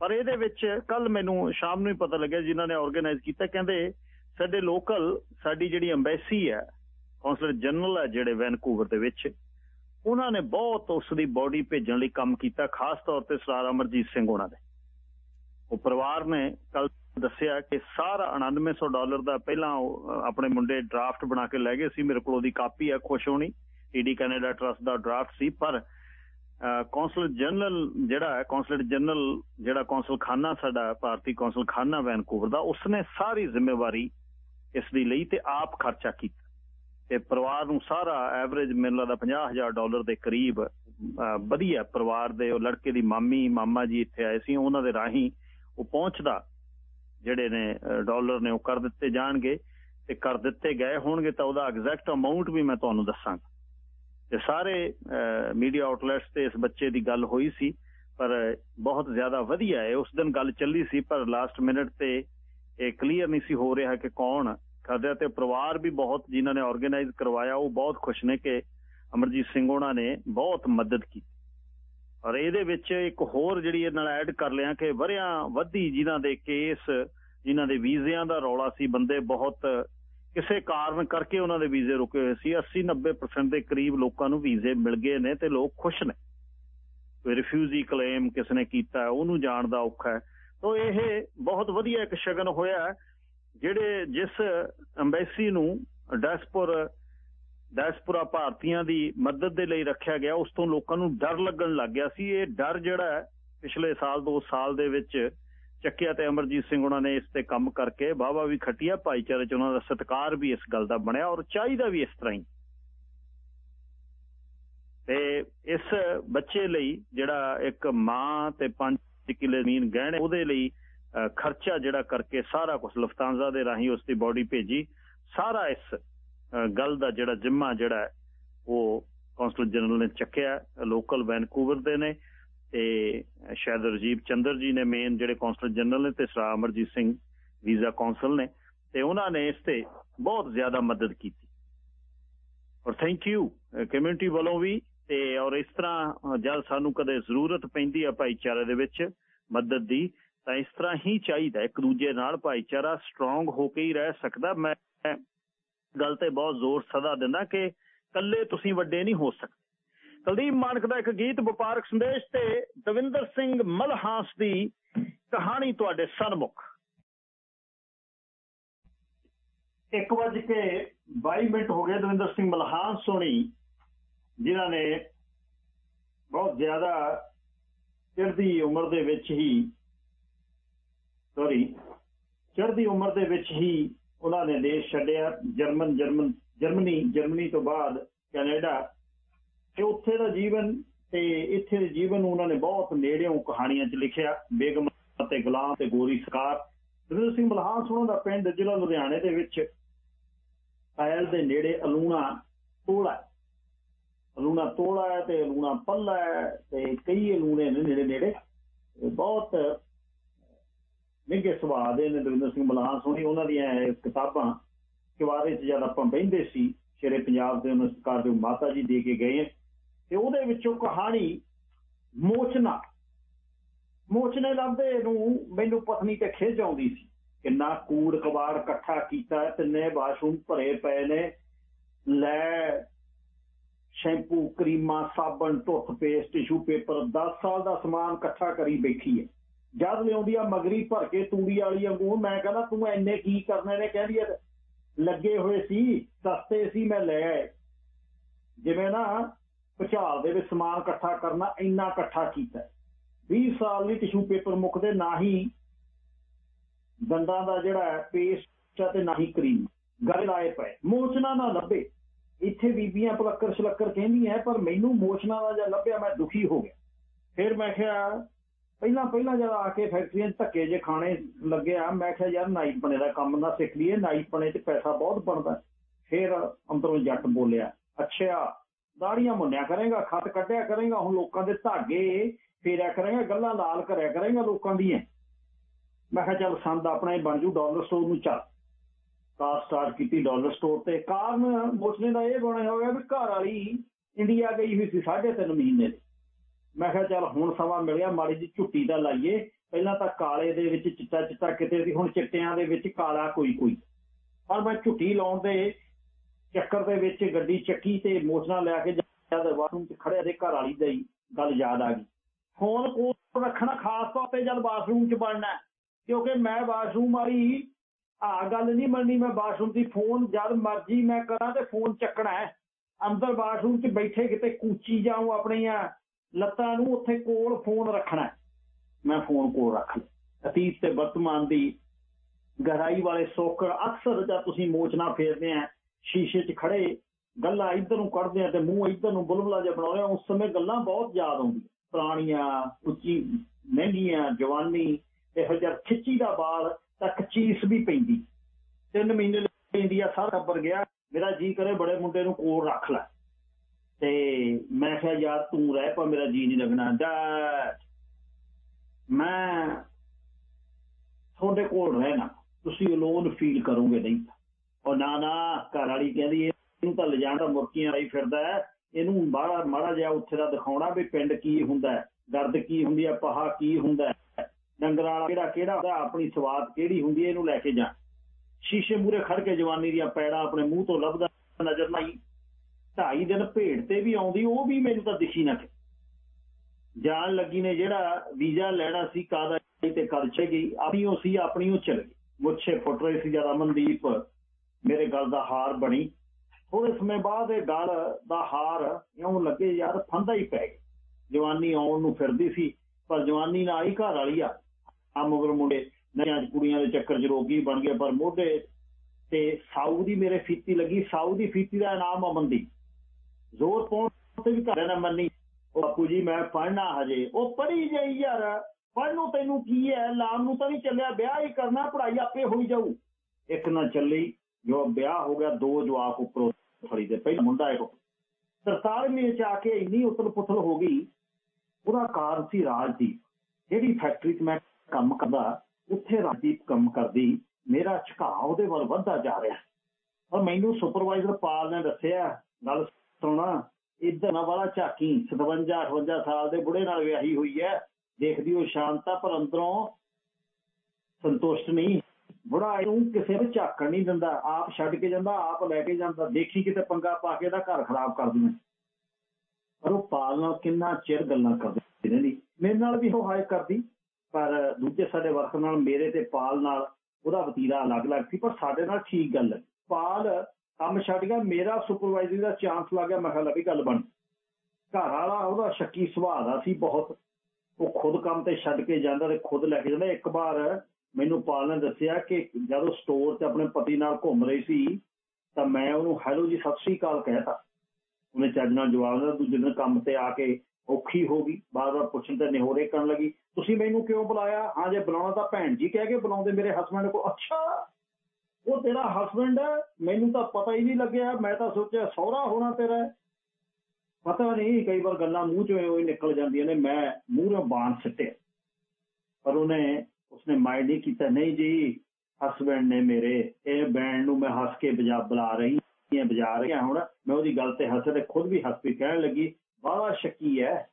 ਪਰ ਇਹਦੇ ਵਿੱਚ ਕੱਲ ਮੈਨੂੰ ਸ਼ਾਮ ਨੂੰ ਹੀ ਪਤਾ ਲੱਗਿਆ, ਜਿਨ੍ਹਾਂ ਨੇ ਆਰਗੇਨਾਈਜ਼ ਕੀਤਾ, ਕਹਿੰਦੇ ਸਾਡੇ ਲੋਕਲ ਸਾਡੀ ਜਿਹੜੀ ਐਮਬੈਸੀ ਹੈ ਕੌਂਸਲਰ ਜਨਰਲ ਹੈ ਜਿਹੜੇ ਵੈਨਕੂਵਰ ਦੇ ਵਿੱਚ, ਉਹਨਾਂ ਨੇ ਬਹੁਤ ਉਸ ਦੀ ਬਾਡੀ ਭੇਜਣ ਲਈ ਕੰਮ ਕੀਤਾ, ਖਾਸ ਤੌਰ ਤੇ ਸਰਦਾਰ ਅਮਰਜੀਤ ਸਿੰਘ ਉਹਨਾਂ ਦੇ। ਉਹ ਪਰਿਵਾਰ ਨੇ ਕੱਲ ਦੱਸਿਆ ਕਿ ਸਾਰਾ 9900 ਡਾਲਰ ਦਾ ਪਹਿਲਾਂ ਆਪਣੇ ਮੁੰਡੇ ਡਰਾਫਟ ਬਣਾ ਕੇ ਲੈ ਗਏ ਸੀ, ਮੇਰੇ ਕੋਲ ਉਹਦੀ ਕਾਪੀ ਹੈ, ਖੁਸ਼ ਹੋਣੀ। ਈਡੀ ਕੈਨੇਡਾ ਟਰਸਟ ਦਾ ਡਰਾਫਟ ਸੀ, ਪਰ ਕੌਂਸਲ ਜਨਰਲ ਜਿਹੜਾ ਹੈ ਕੌਂਸਲੇਟ ਜਨਰਲ ਜਿਹੜਾ ਕੌਂਸਲ ਖਾਨਾ ਸਾਡਾ, ਭਾਰਤੀ ਕੌਂਸਲ ਖਾਨਾ ਵੈਨਕੂਵਰ ਦਾ, ਉਸਨੇ ਸਾਰੀ ਜ਼ਿੰਮੇਵਾਰੀ ਇਸ ਦੀ ਲਈ ਤੇ ਆਪ ਖਰਚਾ ਕੀਤਾ। ਤੇ ਪਰਿਵਾਰ ਨੂੰ ਸਾਰਾ ਐਵਰੇਜ ਮੈਨੂੰ ਲੱਗਦਾ 50000 ਡਾਲਰ ਦੇ ਕਰੀਬ ਵਧੀਆ ਪਰਿਵਾਰ ਦੇ, ਉਹ ਲੜਕੇ ਦੀ ਮਾਮੀ, ਮਾਮਾ ਜੀ ਇੱਥੇ ਆਏ ਸੀ, ਉਹਨਾਂ ਦੇ ਰਾਹੀਂ ਉਹ ਪਹੁੰਚਦਾ, ਜਿਹੜੇ ਨੇ ਡਾਲਰ ਨੇ ਉਹ ਕਰ ਦਿੱਤੇ ਜਾਣਗੇ। ਤੇ ਕਰ ਦਿੱਤੇ ਗਏ ਹੋਣਗੇ ਤਾਂ ਉਹਦਾ ਐਗਜ਼ੈਕਟ ਅਮਾਉਂਟ ਵੀ ਮੈਂ ਤੁਹਾਨੂੰ ਦੱਸਾਂਗਾ। ਤੇ ਸਾਰੇ ਮੀਡੀਆ ਆਊਟਲੈਟਸ ਤੇ ਇਸ ਬੱਚੇ ਦੀ ਗੱਲ ਹੋਈ ਸੀ, ਪਰ ਬਹੁਤ ਜ਼ਿਆਦਾ ਵਧੀਆ ਹੈ। ਉਸ ਦਿਨ ਗੱਲ ਚੱਲੀ ਸੀ, ਪਰ ਲਾਸਟ ਮਿੰਟ ਤੇ ਇਹ ਕਲੀਅਰ ਨਹੀਂ ਸੀ ਹੋ ਰਿਹਾ ਕਿ ਕੌਣ ਕਰਦਾ ਤੇ ਪਰਿਵਾਰ ਵੀ ਬਹੁਤ ਜਿਨ੍ਹਾਂ ਨੇ ਆਰਗੇਨਾਈਜ਼ ਕਰਵਾਇਆ, ਉਹ ਬਹੁਤ ਖੁਸ਼ ਨੇ ਕਿ ਅਮਰਜੀਤ ਸਿੰਘ ਉਹਨਾਂ ਨੇ ਬਹੁਤ ਮਦਦ ਕੀਤੀ। ਔਰ ਇਹਦੇ ਵਿੱਚ ਇੱਕ ਹੋਰ ਜਿਹੜੀ ਇਹ ਨਾਲ ਐਡ ਕਰ ਲਿਆ ਕਿ ਵਰਿਆਂ ਵੱਧੀ ਜਿਨ੍ਹਾਂ ਦੇ ਕੇਸ ਜਿਨ੍ਹਾਂ ਦੇ ਵੀਜ਼ਿਆਂ ਦਾ ਰੌਲਾ ਸੀ, ਬੰਦੇ ਬਹੁਤ ਕਿਸੇ ਕਾਰਨ ਕਰਕੇ ਉਹਨਾਂ ਦੇ ਵੀਜ਼ੇ ਰੁਕੇ ਹੋਏ ਸੀ। 80 90% ਦੇ ਕਰੀਬ ਲੋਕਾਂ ਨੂੰ ਵੀਜ਼ੇ ਮਿਲ ਗਏ ਨੇ ਤੇ ਲੋਕ ਖੁਸ਼ ਨੇ। ਕੋਈ ਰਿਫਿਊਜੀ ਕਲੇਮ ਕਿਸ ਨੇ ਕੀਤਾ, ਉਹਨੂੰ ਜਾਣਦਾ ਔਖਾ ਹੈ। ਤੋਂ ਇਹ ਬਹੁਤ ਵਧੀਆ ਇੱਕ ਸ਼ਗਨ ਹੋਇਆ ਜਿਹੜੇ ਜਿਸ ਐਮਬੈਸੀ ਨੂੰ ਡੈਸਪੋਰ ਡੈਸਪੋਰਾ ਭਾਰਤੀਆਂ ਦੀ ਮਦਦ ਦੇ ਲਈ ਰੱਖਿਆ ਗਿਆ, ਉਸ ਤੋਂ ਲੋਕਾਂ ਨੂੰ ਡਰ ਲੱਗਣ ਲੱਗ ਗਿਆ ਸੀ। ਇਹ ਡਰ ਜਿਹੜਾ ਪਿਛਲੇ ਸਾਲ 2 ਸਾਲ ਦੇ ਵਿੱਚ ਚੱਕਿਆ ਤੇ ਅਮਰਜੀਤ ਸਿੰਘ ਉਹਨਾਂ ਨੇ ਇਸ ਤੇ ਕੰਮ ਕਰਕੇ ਬਾਵਾ ਵੀ ਖੱਟਿਆ, ਭਾਈਚਾਰੇ ਚ ਉਹਨਾਂ ਦਾ ਸਤਿਕਾਰ ਵੀ ਇਸ ਗੱਲ ਦਾ ਬਣਿਆ ਔਰ ਚਾਹੀਦਾ ਵੀ ਇਸ ਤਰ੍ਹਾਂ ਹੀ। ਤੇ ਇਸ ਬੱਚੇ ਲਈ ਜਿਹੜਾ ਇੱਕ ਮਾਂ ਤੇ ਪੰਜ ਕਿਲੇ ਜ਼ਮੀਨ ਗਹਿਣੇ, ਉਹਦੇ ਲਈ ਖਰਚਾ ਜਿਹੜਾ ਕਰਕੇ ਸਾਰਾ ਕੁਝ ਲਫਤਾਂਜ਼ਾ ਦੇ ਰਾਹੀਂ ਉਸ ਦੀ ਬਾਡੀ ਭੇਜੀ। ਸਾਰਾ ਇਸ ਗੱਲ ਦਾ ਜਿਹੜਾ ਜਿੰਮਾ ਜਿਹੜਾ ਉਹ ਕੌਂਸਲ ਜਨਰਲ ਨੇ ਚੱਕਿਆ। ਲੋਕਲ ਵੈਨਕੂਵਰ ਦੇ ਨੇ। ਤੇ ਸ਼ਾਇਦ ਰਜੀਵ ਚੰਦਰ ਜੀ ਨੇ ਮੇਨ ਜਿਹੜੇ ਕੌਂਸਲ ਜਨਰਲ ਨੇ ਤੇ ਸਰਾ ਅਮਰਜੀਤ ਸਿੰਘ ਵੀਜ਼ਾ ਕੌਂਸਲ ਨੇ, ਤੇ ਉਹਨਾਂ ਨੇ ਇਸ ਤੇ ਬਹੁਤ ਜ਼ਿਆਦਾ ਮਦਦ ਕੀਤੀ। ਔਰ ਥੈਂਕ ਯੂ ਕਮਿਊਨਿਟੀ ਵੱਲੋਂ ਵੀ, ਤੇ ਔਰ ਇਸ ਤਰ੍ਹਾਂ, ਜਦ ਸਾਨੂੰ ਕਦੇ ਜ਼ਰੂਰਤ ਪੈਂਦੀ ਆ ਭਾਈਚਾਰੇ ਦੇ ਵਿੱਚ ਮਦਦ ਦੀ, ਤਾਂ ਇਸ ਤਰ੍ਹਾਂ ਹੀ ਚਾਹੀਦਾ, ਇੱਕ ਦੂਜੇ ਨਾਲ ਭਾਈਚਾਰਾ ਸਟਰੋਂਗ ਹੋ ਕੇ ਹੀ ਰਹਿ ਸਕਦਾ। ਮੈਂ ਗੱਲ ਤੇ ਬਹੁਤ ਜ਼ੋਰ ਸਦਾ ਦਿੰਦਾ ਕਿ ਇਕੱਲੇ ਤੁਸੀਂ ਵੱਡੇ ਨਹੀਂ ਹੋ ਸਕਦੇ। ਕੁਲਦੀਪ ਮਾਨਕ ਦਾ ਇੱਕ ਗੀਤ ਵਪਾਰਕ ਸੰਦੇਸ਼ ਤੇ ਦਵਿੰਦਰ ਸਿੰਘ ਮਲਹਾਸ ਦੀ ਕਹਾਣੀ ਤੁਹਾਡੇ ਸਨਮੁਖ। ਇੱਕ ਕੇ 22 ਮਿੰਟ ਹੋ ਗਏ ਦਵਿੰਦਰ ਸਿੰਘ ਮਲਹਾਸ ਸੋਣੀ ਜਿਨ੍ਹਾਂ ਨੇ ਬਹੁਤ ਜ਼ਿਆਦਾ ਚੜ੍ਹਦੀ ਉਮਰ ਦੇ ਵਿੱਚ ਹੀ ਸੌਰੀ ਚੜ੍ਹਦੀ ਉਮਰ ਦੇ ਵਿੱਚ ਹੀ ਉਹਨਾਂ ਨੇ ਦੇਸ਼ ਛੱਡਿਆ। ਜਰਮਨ ਜਰਮਨ, ਜਰਮਨੀ ਜਰਮਨੀ ਤੋਂ ਬਾਅਦ ਕੈਨੇਡਾ ਤੇ ਉੱਥੇ ਦਾ ਜੀਵਨ ਤੇ ਇੱਥੇ ਦੇ ਜੀਵਨ ਨੂੰ ਉਹਨਾਂ ਨੇ ਬਹੁਤ ਨੇੜਿਓਂ ਕਹਾਣੀਆਂ 'ਚ ਲਿਖਿਆ। ਬੇਗਮ ਅਤੇ ਗੁਲਾਮ ਤੇ ਗੋਰੀ ਸਕਾਰ ਦਵਿੰਦਰ ਸਿੰਘ ਮਲਹਾਨ ਸੋਹਣਾ ਦਾ ਪਿੰਡ, ਜ਼ਿਲ੍ਹਾ ਲੁਧਿਆਣੇ ਦੇ ਵਿੱਚ। ਆਇਲ ਦੇ ਨੇੜੇ ਅਲੂਣਾ ਤੋਲਾ ਅਲੂਣਾ ਤੋਲਾ ਹੈ ਤੇ ਅਲੂਣਾ ਪੱਲਾ ਹੈ ਤੇ ਕਈ ਅਲੂਣੇ ਨੇ ਨੇੜੇ ਨੇੜੇ। ਬਹੁਤ ਮਹਿੰਗੇ ਸੁਭਾਅ ਦੇ ਨੇ ਦਵਿੰਦਰ ਸਿੰਘ ਮਲਹਾਨ ਸੋਹਣੀ। ਉਹਨਾਂ ਦੀਆਂ ਕਿਤਾਬਾਂ ਕਿਵਾਰੇ 'ਚ ਜਦ ਆਪਾਂ ਬਹਿੰਦੇ ਸੀ, ਸ਼ੇਰੇ ਪੰਜਾਬ ਦੇ ਉਹਨਾਂ ਸਰਕਾਰ ਦੇ ਮਾਤਾ ਜੀ ਦੇ ਕੇ ਗਏ ਤੇ ਉਹਦੇ ਵਿੱਚੋਂ ਕਹਾਣੀ ਮੋਚਨਾ, ਮੋਚਨੇ ਲੱਭਦੇ ਨੂੰ ਮੈਨੂੰ ਪਤਨੀ ਤੇ ਖਿੱਚ ਆਉਂਦੀ ਸੀ ਕਿੰਨਾ ਕੂੜ ਕਬਾੜ ਇਕੱਠਾ ਕੀਤਾ, ਤਿੰਨੇ ਬਾਥਰੂਮ ਭਰੇ ਪਏ ਨੇ, ਲੈ ਸ਼ੈਂਪੂ, ਕਰੀਮਾਂ, ਸਾਬਣ ਟੁੱਥਪੇਸਟ ਟਿਸ਼ੂ ਪੇਪਰ 10 ਸਾਲ ਦਾ ਸਮਾਨ ਇਕੱਠਾ ਕਰੀ ਬੈਠੀ ਹੈ। ਜਦ ਲਿਆਉਂਦੀ ਆ, ਮਗਰੀ ਭਰ ਕੇ ਤੂੜੀ ਵਾਲੀ ਵਾਂਗੂ ਮੈਂ ਕਹਿੰਦਾ, ਤੂੰ ਐਨੇ ਕੀ ਕਰਨੇ ਨੇ? ਕਹਿੰਦੀ ਹੈ ਲੱਗੇ ਹੋਏ ਸੀ, ਸਸਤੇ ਸੀ, ਮੈਂ ਲੈ ਜਿਵੇਂ ਨਾ ਭੁਚਾਲ ਦੇ ਵਿੱਚ ਸਮਾਨ ਇਕੱਠਾ ਕਰਨਾ ਇੰਨਾ ਇਕੱਠਾ ਕੀਤਾ। 20 ਸਾਲ ਨਹੀਂ ਟਿਸ਼ੂ ਪੇਪਰ ਮੁੱਕਦੇ ਨਾ ਹੀ ਦੰਦਾਂ ਦਾ ਜਿਹੜਾ ਪੇਸਟ ਤੇ ਨਾ ਹੀ ਕਰੀਮ ਗਲ ਲਾਏ ਪਏ। ਮੋਚਨਾ ਨਾ ਲੱਭੇ। ਇੱਥੇ ਬੀਬੀਆਂ ਪਲੱਕਰ ਛਲੱਕਰ ਕਹਿੰਦੀਆਂ, ਪਰ ਮੈਨੂੰ ਮੋਚਨਾ ਦਾ ਜਾਂ ਲੱਭਿਆ, ਮੈਂ ਦੁਖੀ ਹੋ ਗਿਆ। ਫਿਰ ਮੈਂ ਕਿਹਾ, ਪਹਿਲਾਂ ਪਹਿਲਾਂ ਜਦ ਆ ਕੇ ਫੈਕਟਰੀਆਂ 'ਚ ਧੱਕੇ ਜੇ ਖਾਣੇ ਲੱਗਿਆ, ਮੈਂ ਕਿਹਾ, ਯਾਰ ਨਾਈਪਣੇ ਦਾ ਕੰਮ ਨਾ ਸਿੱਖ ਲਈਏ। ਨਾਈਪਣੇ 'ਚ ਪੈਸਾ ਬਹੁਤ ਬਣਦਾ। ਫਿਰ ਅੰਦਰੋਂ ਜੱਟ ਬੋਲਿਆ, ਅੱਛਾ ਦਾੜੀਆਂ ਮੁੰਨਿਆ ਕਰੇਗਾ, ਖੱਤ ਕੱਢਿਆ ਕਰੇਗਾ, ਹੁਣ ਲੋਕਾਂ ਦੇ ਧਾਗੇ ਫੇਰਿਆ ਕਰੇਗਾ, ਗੱਲਾਂ ਲਾਲ ਕਰਿਆ ਕਰੇਗਾ ਲੋਕਾਂ ਦੀਆਂ। ਮੈਂ ਕਿਹਾ ਚੱਲ ਸੰਦ ਆਪਣਾ ਹੀ ਬਣ ਜੂ ਡਾਲਰ ਸਟੋਰ ਨੂੰ ਚੱਲ। ਕਾਰ ਸਟਾਰਟ ਕੀਤੀ ਡਾਲਰ ਸਟੋਰ ਤੇ। ਕਾਰਨ ਮੋਸਲੇ ਦਾ ਇਹ ਬਣਿਆ ਹੋਇਆ ਵੀ ਘਰ ਵਾਲੀ ਇੰਡੀਆ ਗਈ ਹੋਈ ਸੀ ਸਾਢੇ ਤਿੰਨ ਮਹੀਨੇ ਦੀ। ਮੈਂ ਕਿਹਾ ਚੱਲ ਹੁਣ ਸਮਾਂ ਮਿਲਿਆ, ਮਾੜੀ ਜੀ ਝੁੱਟੀ ਦਾ ਲਾਈਏ। ਪਹਿਲਾਂ ਤਾਂ ਕਾਲੇ ਦੇ ਵਿੱਚ ਚਿੱਟਾ ਚਿੱਟਾ ਕਿਤੇ ਸੀ ਹੁਣ ਚਿੱਟਿਆਂ ਦੇ ਵਿੱਚ ਕਾਲਾ ਕੋਈ ਕੋਈ ਪਰ ਮੈਂ ਝੁੱਟੀ ਲਾਉਣ ਦੇ ਚੱਕਰ ਦੇ ਵਿੱਚ ਗੱਡੀ ਚੱਕੀ ਤੇ ਮੋਚਨਾ ਲੈ ਕੇ ਜਦ ਬਾਥਰੂਮ 'ਚ ਖੜਿਆ ਦੇ ਘਰ ਵਾਲੀ ਦਾ ਗੱਲ ਯਾਦ ਆ ਗਈ। ਫੋਨ ਕੋਲ ਰੱਖਣਾ ਖਾਸ ਤੌਰ ਤੇ ਜਦ ਬਾਥਰੂਮ 'ਚ ਵੜਨਾ ਕਿਉਂਕਿ ਮੈਂ ਬਾਥਰੂਮ ਵਾਲੀ, ਆ ਗੱਲ ਨਹੀਂ ਮੰਨਣੀ, ਮੈਂ ਬਾਥਰੂਮ ਦੀ ਫੋਨ ਜਦ ਮਰਜ਼ੀ ਮੈਂ ਕਰਾਂ ਤੇ ਫੋਨ ਚੱਕਣਾ ਹੈ। ਅੰਦਰ ਬਾਥਰੂਮ 'ਚ ਬੈਠੇ ਕਿਤੇ ਕੂਚੀ ਜਾਊਂ ਆਪਣੀਆਂ ਲੱਤਾਂ ਨੂੰ, ਉੱਥੇ ਕੋਲ ਫੋਨ ਰੱਖਣਾ ਮੈਂ ਫੋਨ ਕੋਲ ਰੱਖ ਲਿਆ। ਅਤੀਤ ਤੇ ਵਰਤਮਾਨ ਦੀ ਗਹਿਰਾਈ ਵਾਲੇ ਸੁੱਖ ਅਕਸਰ ਜਦ ਤੁਸੀਂ ਮੋਚਨਾ ਫੇਰਦੇ ਆ ਸ਼ੀਸ਼ੇ 'ਚ ਖੜੇ, ਗੱਲਾਂ ਇੱਧਰ ਨੂੰ ਕੱਢਦੇ ਆ ਤੇ ਮੂੰਹ ਇੱਧਰ ਨੂੰ ਬੁਲਬੁਲਾ ਜਿਹਾ ਬਣਾਉਂਦੇ ਆ, ਉਸ ਸਮੇਂ ਗੱਲਾਂ ਬਹੁਤ ਯਾਦ ਆਉਂਦੀਆਂ। ਪੁਰਾਣੀਆਂ, ਉੱਚੀ, ਮਹਿੰਗੀਆਂ, ਜਵਾਨੀ, ਇਹੋ ਜਿਹਾ ਖਿੱਚੀ ਦਾ ਬਾਲ ਤੱਕ ਚੀਸ ਵੀ ਪੈਂਦੀ। ਤਿੰਨ ਮਹੀਨੇ ਲਈ ਇੰਡੀਆ ਸਾਰਾ ਟੱਬਰ ਗਿਆ, ਮੇਰਾ ਜੀ ਕਰੇ ਬੜੇ ਮੁੰਡੇ ਨੂੰ ਕੋਲ ਰੱਖ ਲੈ। ਤੇ ਮੈਂ ਕਿਹਾ, ਯਾਰ ਤੂੰ ਰਹਿ ਪਾ, ਮੇਰਾ ਜੀ ਨਹੀਂ ਲੱਗਣਾ। ਡੈਡ ਮੈਂ ਤੁਹਾਡੇ ਕੋਲ ਰਹਿਣਾ। ਤੁਸੀਂ ਅਲੋਨ ਫੀਲ ਕਰੋਗੇ ਨਹੀਂ ਉਹ ਨਾ ਨਾ, ਘਰ ਵਾਲੀ ਕਹਿੰਦੀ, ਇਹਨੂੰ ਤਾਂ ਲਿਜਾਣ ਦਾ ਮੁਰਕੀਆਂ ਆਈ ਫਿਰਦਾ ਹੈ। ਇਹਨੂੰ ਮਾੜਾ ਮਾੜਾ ਜਿਹਾ ਉੱਥੇ ਦਾ ਦਿਖਾਉਣਾ ਵੀ ਪਿੰਡ ਕੀ ਹੁੰਦਾ ਹੈ, ਦਰਦ ਕੀ ਹੁੰਦੀ ਹੈ, ਪਹਾ ਕੀ ਹੁੰਦਾ ਹੈ। ਡੰਗਰਾਂ ਵਾਲਾ ਕਿਹੜਾ ਕਿਹੜਾ ਹੁੰਦਾ, ਆਪਣੀ ਸਵਾਦ ਕਿਹੜੀ ਹੁੰਦੀ ਹੈ, ਇਹਨੂੰ ਲੈ ਕੇ ਜਾ। ਸ਼ੀਸ਼ੇ ਮੂਰੇ ਖੜ ਕੇ ਜਵਾਨੀ ਦੀਆਂ ਪੈੜਾਂ ਆਪਣੇ ਮੂੰਹ ਤੋਂ ਲੱਭਦਾ ਨਜ਼ਰ ਨਹੀਂ ਢਾਈ ਦਿਨ ਭੇਡ ਤੇ ਵੀ ਆਉਂਦੀ, ਉਹ ਵੀ ਮੈਨੂੰ ਤਾਂ ਦਿਖੀ ਨਾ ਕਿ ਜਾਣ ਲੱਗੀ ਨੇ ਜਿਹੜਾ ਵੀਜ਼ਾ ਲੈਣਾ ਸੀ ਕਾਦਾ ਤੇ ਕਰ ਗਈ, ਆਪਣੀ ਉਹ ਸੀ, ਆਪਣੀ ਉਹ ਚਲ ਗਈ। ਮੁੱਛੇ ਫੁੱਟ ਰਹੀ ਸੀ ਜਦ ਅਮਨਦੀਪ ਮੇਰੇ ਗਲ ਦਾ ਹਾਰ ਬਣੀ। ਥੋੜੇ ਸਮੇਂ ਬਾਅਦ ਇਹ ਗਲ ਦਾ ਹਾਰ ਇਉਂ ਲੱਗੇ ਯਾਰ ਫੰਦਾ ਹੀ ਪੈ ਗਿਆ। ਜਵਾਨੀ ਆਉਣ ਨੂੰ ਫਿਰਦੀ ਸੀ, ਪਰ ਜਵਾਨੀ ਨਾਲ ਆਈ ਘਰ ਵਾਲੀ ਆ। ਆ ਮਗਰ ਮੁੰਡੇ ਨਈਆਂ ਕੁੜੀਆਂ ਦੇ ਚੱਕਰ 'ਚ ਰੋਗੀ ਬਣ ਗਏ, ਪਰ ਮੋਢੇ ਤੇ ਸਾਊ ਦੀ ਮੇਰੇ ਫੀਤੀ ਲੱਗੀ। ਸਾਊ ਦੀ ਫੀਤੀ ਦਾ ਨਾਮ ਅਮਨਦੀਪ ਜ਼ੋਰ ਪਾਉਣ ਤੇ ਵੀ ਘਰ ਨਾ ਮੰਨੀ। ਉਹ ਬਾਪੂ ਜੀ, ਮੈਂ ਪੜਨਾ ਹਜੇ। ਉਹ ਪੜ੍ਹੀ ਜਾਈ ਯਾਰ ਪੜਨ ਨੂੰ ਤੈਨੂੰ ਕੀ ਹੈ? ਲਾਮ ਨੂੰ ਤਾਂ ਨਹੀਂ ਚੱਲਿਆ। ਵਿਆਹ ਹੀ ਕਰਨਾ, ਪੜ੍ਹਾਈ ਆਪੇ ਹੋਈ ਜਾਊ। ਇੱਕ ਨਾ ਚੱਲੀ ਜੋ ਵਿਆਹ ਹੋ ਗਿਆ, ਦੋ ਜਵਾਕ ਉੱਪਰੋਂ ਫੜੀ ਦੇ ਪਹਿਲਾ ਮੁੰਡਾ ਇੱਕ 43ਵੀਂ ਚ ਆ ਕੇ ਇੰਨੀ ਉਤਲ ਪੁਤਲ ਹੋ ਗਈ, ਉਹਦਾ ਕਾਰਨ ਸੀ ਰਾਜਦੀਪ। ਜਿਹੜੀ ਫੈਕਟਰੀ 'ਚ ਮੈਂ ਕੰਮ ਕਰਦਾ, ਉੱਥੇ ਰਾਜਦੀਪ ਕੰਮ ਕਰਦੀ। ਮੇਰਾ ਝੁਕਾਅ ਉਹਦੇ ਵੱਲ ਵੱਧਦਾ ਜਾ ਰਿਹਾ। ਔਰ ਮੈਨੂੰ ਸੁਪਰਵਾਈਜ਼ਰ ਪਾਲ ਨੇ ਦੱਸਿਆ, ਗੱਲ ਸੁਣਾ। ਇਦਾਂ ਨਾ ਵਾਲਾ ਝਾਕੀ 57 58 ਸਾਲ ਦੇ ਬੁੜੇ ਨਾਲ ਵਿਆਹੀ ਹੋਈ ਹੈ। ਦੇਖਦੀ ਉਹ ਸ਼ਾਂਤਾ ਪਰ ਅੰਦਰੋਂ ਸੰਤੁਸ਼ਟ ਨਹੀਂ। ਬੁੜਾ ਇਹਨੂੰ ਕਿਸੇ ਨੂੰ ਝਾਕਣ ਨਹੀਂ ਦਿੰਦਾ, ਆਪ ਛੱਡ ਕੇ ਜਾਂਦਾ, ਆਪ ਲੈ ਕੇ ਜਾਂਦਾ, ਦੇਖੀ ਕਿਤੇ ਪੰਗਾ ਪਾ ਕੇ ਇਹਦਾ ਘਰ ਖਰਾਬ ਕਰ ਦੂੰ ਪਰ ਉਹ ਪਾਲ ਨਾਲ ਕਿੰਨਾ ਚਿਰ ਗੱਲਾਂ ਕਰਦੀ ਰਹਿੰਦੀ ਮੇਰੇ ਨਾਲ ਵੀ ਉਹ ਹਾਇ ਕਰਦੀ, ਪਰ ਦੂਜੇ ਸਾਡੇ ਵਰਕਰ ਨਾਲ, ਮੇਰੇ ਤੇ ਪਾਲ ਨਾਲ ਉਹਦਾ ਵਤੀਰਾ ਅਲੱਗ-ਅਲੱਗ ਸੀ, ਪਰ ਸਾਡੇ ਨਾਲ ਠੀਕ ਗੱਲ ਹੈ। ਪਾਲ ਕੰਮ ਛੱਡ ਗਿਆ, ਮੇਰਾ ਸੁਪਰਵਾਈਜ਼ਰ ਦਾ ਚਾਂਸ ਲੱਗ ਗਿਆ, ਮੈਂ ਕਿਹਾ ਲੱਭੀ ਗੱਲ ਬਣ। ਘਰ ਵਾਲਾ ਉਹਦਾ ਸ਼ੱਕੀ ਸੁਭਾਅ ਦਾ ਸੀ ਬਹੁਤ। ਉਹ ਖੁਦ ਕੰਮ ਤੇ ਛੱਡ ਕੇ ਜਾਂਦਾ ਤੇ ਖੁਦ ਲੈ ਕੇ ਜਾਂਦਾ। ਇੱਕ ਵਾਰ ਮੈਨੂੰ ਪਾਲ ਨੇ ਦੱਸਿਆ ਕਿ ਜਦੋਂ ਸਟੋਰ 'ਚ ਆਪਣੇ ਪਤੀ ਨਾਲ ਘੁੰਮ ਰਹੀ ਸੀ, ਤਾਂ ਮੈਂ ਉਹਨੂੰ, ਹੈਲੋ ਜੀ, ਸਤਿ ਸ੍ਰੀ ਅਕਾਲ ਕਹਿਤਾ। ਉਹਨੇ ਚੱਜ ਨਾਲ ਜਵਾਬ ਦਿੱਤਾ। ਦੂਜੇ ਦਿਨ ਕੰਮ ਤੇ ਆ ਕੇ ਔਖੀ ਹੋ ਗਈ। ਬਾਰ-ਬਾਰ ਪੁੱਛਣ ਤੇ ਨਿਹੋਰੇ ਕਰਨ ਲੱਗੀ, ਤੁਸੀਂ ਮੈਨੂੰ ਕਿਉਂ ਬੁਲਾਇਆ? ਹਾਂ ਜੇ ਬੁਲਾਉਣਾ ਤਾਂ ਭੈਣ ਜੀ ਕਹਿ ਕੇ ਬੁਲਾਉਂਦੇ ਮੇਰੇ ਹਸਬੰਡ ਕੋ ਅੱਛਾ! ਉਹ ਤੇਰਾ ਹਸਬੰਡ ਹੈ? ਮੈਨੂੰ ਤਾਂ ਪਤਾ ਹੀ ਨਹੀਂ ਲੱਗਿਆ। ਮੈਂ ਤਾਂ ਸੋਚਿਆ ਸਹੁਰਾ ਹੋਣਾ ਤੇਰਾ ਪਤਾ ਨਹੀਂ, ਕਈ ਵਾਰ ਗੱਲਾਂ ਮੂੰਹ ਚੋਂ ਹੀ ਨਿਕਲ ਜਾਂਦੀਆਂ ਨੇ। ਮੈਂ ਮੂੰਹੋਂ ਬਾਣ ਸਿੱਟਿਆ। ਪਰ ਉਹਨੇ ਉਸਨੇ ਮਾਈਂਡ ਨਹੀਂ ਕੀਤਾ, ਨਹੀਂ ਜੀ ਹਸਬੈਂਡ ਨੇ ਮੇਰੇ, ਇਹ ਬੈਂਡ ਨੂੰ ਮੈਂ ਹੱਸ ਕੇ ਵਜਾ ਬੁਲਾ ਰਹੀ ਹਾਂ ਵਜਾ ਰਹੀ ਹਾਂ ਹੁਣ। ਮੈਂ ਉਹਦੀ ਗੱਲ ਤੇ ਹੱਸ ਤੇ ਖੁਦ ਵੀ ਹੱਸ ਕੇ ਕਹਿਣ ਲੱਗੀ ਬਾਹਲਾ ਸ਼ੱਕੀ ਹੈ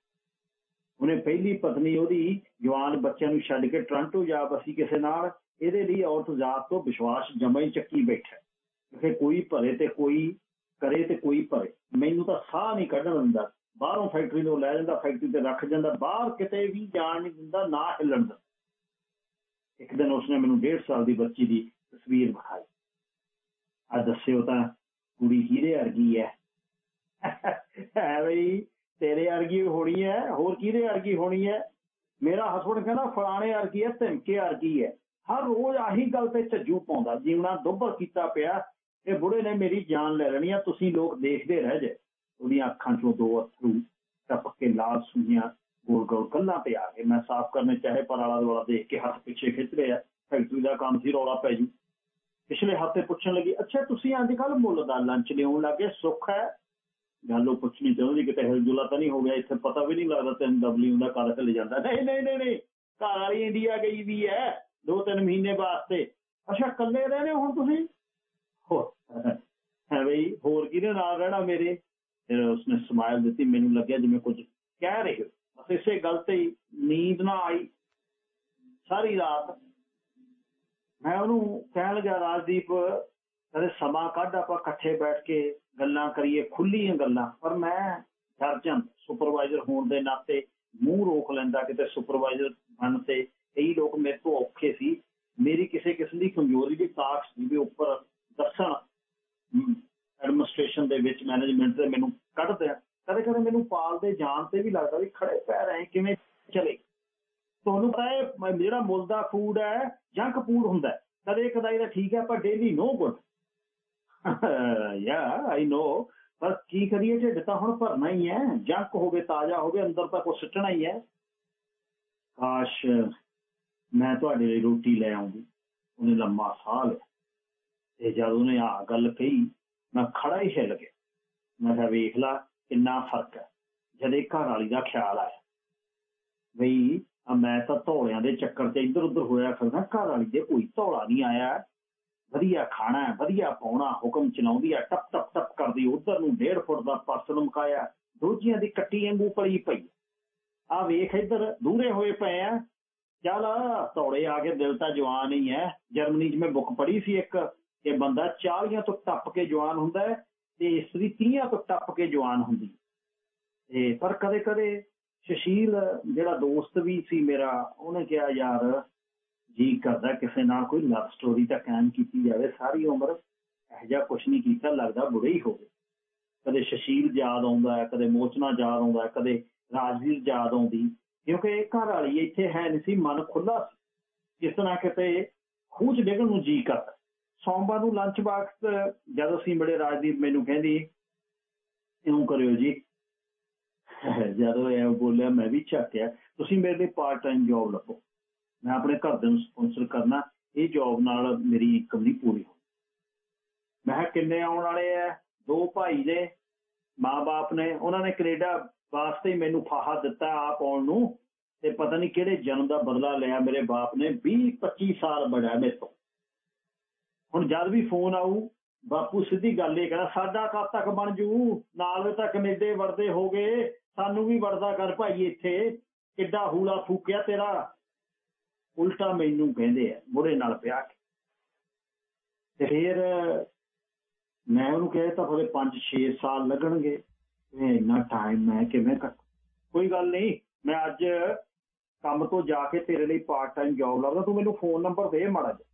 ਉਹਨੇ ਪਹਿਲੀ ਪਤਨੀ ਉਹਦੀ ਜਵਾਨ ਬੱਚਿਆਂ ਨੂੰ ਛੱਡ ਕੇ ਟ੍ਰਾਂਟੋ ਜਾ ਬਸੀ ਕਿਸੇ ਨਾਲ। ਇਹਦੇ ਲਈ ਔਰਤ ਜ਼ਾਤ ਤੋਂ ਵਿਸ਼ਵਾਸ ਜਮਾ ਹੀ ਚੱਕੀ ਬੈਠਾ। ਕਿ ਕੋਈ ਭਰੇ ਤੇ ਕੋਈ ਕਰੇ ਤੇ ਕੋਈ ਭਰੇ ਮੈਨੂੰ ਤਾਂ ਸਾਹ ਨਹੀਂ ਕੱਢਣ ਦਿੰਦਾ। ਬਾਹਰੋਂ ਫੈਕਟਰੀ ਤੋਂ ਲੈ ਜਾਂਦਾ, ਫੈਕਟਰੀ ਤੇ ਰੱਖ ਜਾਂਦਾ। ਬਾਹਰ ਕਿਤੇ ਵੀ ਜਾਣ ਨਹੀਂ ਦਿੰਦਾ, ਨਾ ਹਿੱਲਣ ਦਾ ਇੱਕ ਦਿਨ ਉਸਨੇ ਮੈਨੂੰ 1.5 ਸਾਲ ਦੀ ਬੱਚੀ ਦੀ ਤਸਵੀਰ ਵਿਖਾਈ। ਆ ਦੱਸਿਓ ਤਾਂ ਕੁੜੀ ਕਿਹਦੇ ਵਰਗੀ ਹੈ ਹੈ ਬਈ, ਤੇਰੇ ਵਰਗੀ ਹੋਣੀ ਹੈ ਹੋਰ ਕਿਹਦੇ ਵਰਗੀ ਹੋਣੀ ਹੈ ਮੇਰਾ ਹਸਬੰਡ ਕਹਿੰਦਾ, ਫਲਾਣੇ ਵਰਗੀ ਹੈ ਧਮਕੇ ਵਰਗੀ ਹੈ ਹਰ ਰੋਜ਼ ਆਹੀ ਗੱਲ ਤੇ ਝੱਜੂ ਪਾਉਂਦਾ, ਜੀਵਨਾ ਦੁੱਭਰ ਕੀਤਾ ਪਿਆ, ਇਹ ਬੁੜੇ ਨੇ ਮੇਰੀ ਜਾਨ ਲੈ ਲੈਣੀ ਆ ਤੁਸੀਂ ਲੋਕ ਦੇਖਦੇ ਰਹਿ ਜੇ। ਉਹਦੀਆਂ ਅੱਖਾਂ ਚੋਂ ਦੋ ਅਥਰੂ ਟਪਕ ਕੇ ਲਾਲ ਸੁਈਆਂ ਗੋਲ ਗੋਲ ਕੱਲਾਂ ਤੇ ਆ ਗਏ ਮੈਂ ਸਾਫ਼ ਕਰਨੇ ਚਾਹੇ ਪਰ ਆਲਾ ਦੁਆਲਾ ਦੇਖ ਕੇ ਹੱਥ ਪਿੱਛੇ ਖਿੱਚ ਰਿਹਾ ਫੈਕਟਰੀ ਦਾ ਕੰਮ ਸੀ ਰੌਲਾ ਪੈ ਜੂ ਪਿਛਲੇ ਹਫ਼ਤੇ ਪੁੱਛਣ ਲੱਗੀ ਅੱਛਾ ਤੁਸੀਂ ਅੱਜ ਕੱਲ ਮੁੱਲ ਦਾ ਲੰਚ ਲਿਆਉਣ ਲੱਗੇ ਸੁੱਖ ਹੈ ਗੱਲ ਉਹ ਪੁੱਛਣੀ ਚਾਹੁੰਦੀ ਕਿਤੇ ਹਿਲਜੁਲਾ ਤਾਂ ਨਹੀਂ ਹੋ ਗਿਆ ਇੱਥੇ ਪਤਾ ਵੀ ਨਹੀਂ ਲੱਗਦਾ ਤੈਨੂੰ ਡਬਲਿਊ ਦਾ ਕਦ ਚੱਲ ਜਾਂਦਾ ਨਹੀਂ ਨਹੀਂ ਨਹੀਂ ਨਹੀਂ ਘਰ ਵਾਲੀ ਇੰਡੀਆ ਗਈ ਵੀ ਹੈ ਦੋ ਤਿੰਨ ਮਹੀਨੇ ਵਾਸਤੇ ਅੱਛਾ ਇਕੱਲੇ ਰਹਿੰਦੇ ਹੋ ਹੁਣ ਤੁਸੀਂ ਹੋ ਹੈ ਬਈ ਹੋਰ ਕਿਹਦੇ ਨਾਲ ਰਹਿਣਾ ਮੇਰੇ ਫਿਰ ਉਸਨੇ ਸਮਾਈਲ ਦਿੱਤੀ ਮੈਨੂੰ ਲੱਗਿਆ ਜਿਵੇਂ ਕੁਝ ਕਹਿ ਰਹੇ ਹੋ ਬਸ ਇਸੇ ਗੱਲ ਤੇ ਹੀ ਨੀਂਦ ਨਾ ਆਈ। ਸਾਰੀ ਰਾਤ ਮੈਂ ਉਹਨੂੰ ਕਹਿਣ ਲੱਗਾ ਰਾਜਦੀਪ ਕਦੇ ਸਮਾਂ ਕੱਢ, ਆਪਾਂ ਇਕੱਠੇ ਬੈਠ ਕੇ ਗੱਲਾਂ ਕਰੀਏ ਖੁੱਲੀਆਂ ਗੱਲਾਂ। ਪਰ ਮੈਂ ਡਰ ਸੁਪਰਵਾਈਜ਼ਰ ਹੋਣ ਦੇ ਨਾਤੇ ਮੂੰਹ ਰੋਕ ਲੈਂਦਾ, ਕਿਤੇ ਸੁਪਰਵਾਈਜ਼ਰ ਬਣ ਤੇ। ਕਈ ਲੋਕ ਮੇਰੇ ਤੋਂ ਔਖੇ ਸੀ। ਮੇਰੀ ਕਿਸੇ ਕਿਸਮ ਦੀ ਕਮਜ਼ੋਰੀ ਦੀ ਤਾਕਤ ਸੀ ਵੀ ਉੱਪਰ ਦੱਸਣ। ਐਡਮਿਨਿਸਟ੍ਰੇਸ਼ਨ ਦੇ ਵਿੱਚ ਮੈਨੇਜਮੈਂਟ ਦੇ ਮੈਨੂੰ ਕੱਢ ਦਿਆ ਕਦੇ ਕਦੇ ਮੈਨੂੰ ਪਾਲ ਦੇ ਜਾਣ ਤੇ ਵੀ ਲੱਗਦਾ ਵੀ ਖੜੇ ਪੈਰ ਐ ਕਿਵੇਂ ਚਲੇ। ਤੁਹਾਨੂੰ ਪਤਾ ਹੈ ਜਿਹੜਾ ਮੁੱਲ ਦਾ ਫੂਡ ਹੈ ਜੰਕ ਫੂਡ ਹੁੰਦਾ ਕਦੇ ਕਦਾਈ ਤਾਂ ਠੀਕ ਹੈ ਪਰ ਡੇਲੀ ਨੋ ਗੁੱਡ ਯਾ ਆਈ ਨੋ ਪਰ ਕੀ ਕਰੀਏ, ਢਿੱਡ ਤਾਂ ਹੁਣ ਭਰਨਾ ਹੀ ਹੈ। ਜੰਕ ਹੋਵੇ ਤਾਜ਼ਾ ਹੋਵੇ ਅੰਦਰ ਤਾਂ ਕੁਝ ਸਿੱਟਣਾ ਹੀ ਹੈ। ਕਾਸ਼ ਮੈਂ ਤੁਹਾਡੇ ਲਈ ਰੋਟੀ ਲੈ ਆਉਂਗੀ ਉਹਨੇ ਲੰਮਾ ਸਾਹ ਲਿਆ। ਤੇ ਜਦ ਉਹਨੇ ਆ ਗੱਲ ਕਹੀ, ਮੈਂ ਖੜਾ ਹੀ ਹਿੱਲ ਗਿਆ। ਮੈਂ ਕਿਹਾ, ਵੇਖ ਲਾ ਕਿੰਨਾ ਫ਼ਰਕ ਹੈ, ਜਦ ਇਹ ਘਰ ਵਾਲੀ ਦਾ ਖਿਆਲ ਆਇਆ। ਬਈ ਆ ਮੈਂ ਤਾਂ ਧੌਲਿਆਂ ਦੇ ਚੱਕਰ 'ਚ ਇੱਧਰ ਉੱਧਰ ਹੋਇਆ ਫਿਰਦਾ, ਘਰ ਵਾਲੀ ਦੇ ਕੋਈ ਧੌਲਾ ਨਹੀਂ ਆਇਆ। ਵਧੀਆ ਖਾਣਾ ਵਧੀਆ ਪਾਉਣਾ, ਹੁਕਮ ਚਲਾਉਂਦੀ ਆ ਟਪ ਟਪ ਟਪ ਕਰਦੀ, ਉਧਰ ਨੂੰ 1.5 ਫੁੱਟ ਦਾ ਪਰਸ ਮੁਕਾਇਆ ਦੋਜੀਆਂ ਦੀ ਕੱਟੀ ਵਾਂਗੂ ਪਲੀ ਪਈ। ਆ ਵੇਖ ਇੱਧਰ, ਦੂਰੇ ਹੋਏ ਪਏ ਆ। ਚੱਲ ਧੌੜੇ ਆ ਕੇ ਦਿਲ ਤਾਂ ਜਵਾਨ ਹੀ ਹੈ। ਜਰਮਨੀ 'ਚ ਮੈਂ ਬੁੱਕ ਪੜ੍ਹੀ ਸੀ ਇੱਕ ਕਿ ਬੰਦਾ 40 ਤੋਂ ਟੱਪ ਕੇ ਜਵਾਨ ਹੁੰਦਾ ਹੈ। ਤੇ ਇਸਤਰੀ 30 ਤੋਂ ਟੱਪ ਕੇ ਜਵਾਨ ਹੁੰਦੀ। ਤੇ ਪਰ ਕਦੇ ਕਦੇ ਸ਼ਸ਼ੀਲ ਜਿਹੜਾ ਦੋਸਤ ਵੀ ਸੀ ਮੇਰਾ, ਉਹਨੇ ਕਿਹਾ, ਯਾਰ, ਜੀ ਕਰਦਾ ਕਿਸੇ ਨਾਲ ਕੋਈ ਲਵ ਸਟੋਰੀ ਤਾਂ ਕਾਇਮ ਕੀਤੀ ਜਾਵੇ, ਸਾਰੀ ਉਮਰ ਇਹ ਜਿਹਾ ਕੁਝ ਨਹੀਂ ਕੀਤਾ, ਲੱਗਦਾ ਬੁੜੇ ਹੀ ਹੋ ਗਏ। ਕਦੇ ਸ਼ਸ਼ੀਲ ਯਾਦ ਆਉਂਦਾ ਹੈ, ਕਦੇ ਮੋਚਨਾ ਯਾਦ ਆਉਂਦਾ ਹੈ, ਕਦੇ ਰਾਜਵੀਰ ਯਾਦ ਆਉਂਦੀ। ਕਿਉਂਕਿ ਇਹ ਘਰ ਵਾਲੀ ਇੱਥੇ ਹੈ ਨਹੀਂ ਸੀ, ਮਨ ਖੁੱਲਾ ਸੀ। ਜਿਸ ਤਰ੍ਹਾਂ ਕਿਤੇ ਖੂਚ ਡੇਗਣ ਨੂੰ ਜੀ ਕਰਦਾ। ਸੋਮਵਾਰ ਨੂੰ ਲੰਚ ਬਾਕਸ ਜਦ ਅਸੀਂ ਬੜੇ ਰਾਜਦੀਪ ਮੈਨੂੰ ਕਹਿੰਦੀ, ਇਉਂ ਕਰਿਓ ਜੀ। ਜਦੋਂ ਇਹ ਬੋਲਿਆ, ਮੈਂ ਵੀ ਝਾਕਿਆ, ਤੁਸੀਂ ਮੇਰੇ ਲਈ ਪਾਰਟ ਟਾਈਮ ਜੌਬ ਲੱਭੋ। ਮੈਂ ਆਪਣੇ ਘਰ ਦੇ ਨੂੰ ਸਪਾਂਸਰ ਕਰਨਾ, ਇਹ ਜੌਬ ਨਾਲ ਮੇਰੀ ਇਨਕਮ ਨਹੀਂ ਪੂਰੀ ਹੋ ਮੈਂ ਕਿਹਾ, ਕਿੰਨੇ ਆਉਣ ਵਾਲੇ ਆ ਦੋ ਭਾਈ ਨੇ ਮਾਪੇ ਨੇ, ਉਹਨਾਂ ਨੇ ਕੈਨੇਡਾ ਵਾਸਤੇ ਮੈਨੂੰ ਫਾਹਾ ਦਿੱਤਾ ਆਪ ਆਉਣ ਨੂੰ ਤੇ ਪਤਾ ਨਹੀਂ ਕਿਹੜੇ ਜਨਮ ਦਾ ਬਦਲਾ ਲਿਆ ਮੇਰੇ ਬਾਪ ਨੇ 20 25 ਸਾਲ ਬੜਾ ਮੇਰੇ ਤੋਂ। ਹੁਣ ਜਦ ਵੀ ਫੋਨ ਆਊ, ਬਾਪੂ ਸਿੱਧੀ ਗੱਲ ਇਹ ਕਹਿੰਦਾ ਸਾਡਾ ਕਦ ਤੱਕ ਬਣ ਜੂ? ਨਾਲ ਤਾਂ ਕੈਨੇਡੇ ਵੜਦੇ ਹੋ ਗਏ, ਸਾਨੂੰ ਵੀ ਵੜਦਾ ਕਰ ਭਾਈ ਇੱਥੇ। ਕਿੱਡਾ ਹੂਲਾ ਫੂਕਿਆ ਤੇਰਾ। ਉਲਟਾ ਮੈਨੂੰ ਕਹਿੰਦੇ ਆ ਬੁੜੇ ਨਾਲ ਪਿਆ ਕੇ। ਤੇ ਫਿਰ ਮੈਂ ਉਹਨੂੰ ਕਿਹਾ ਤਾਂ ਫਿਰ 5-6 ਸਾਲ ਲੱਗਣਗੇ ਇਹ ਇੰਨਾ ਟਾਈਮ ਮੈਂ ਕਿਵੇਂ ਕੱਟ ਕੋਈ ਗੱਲ ਨਹੀਂ, ਮੈਂ ਅੱਜ ਕੰਮ ਤੋਂ ਜਾ ਕੇ ਤੇਰੇ ਲਈ ਪਾਰਟ ਟਾਈਮ ਜੌਬ ਲੱਭਦਾ, ਤੂੰ ਮੈਨੂੰ ਫੋਨ ਨੰਬਰ ਦੇ ਮਾੜਾ ਜਿਹਾ।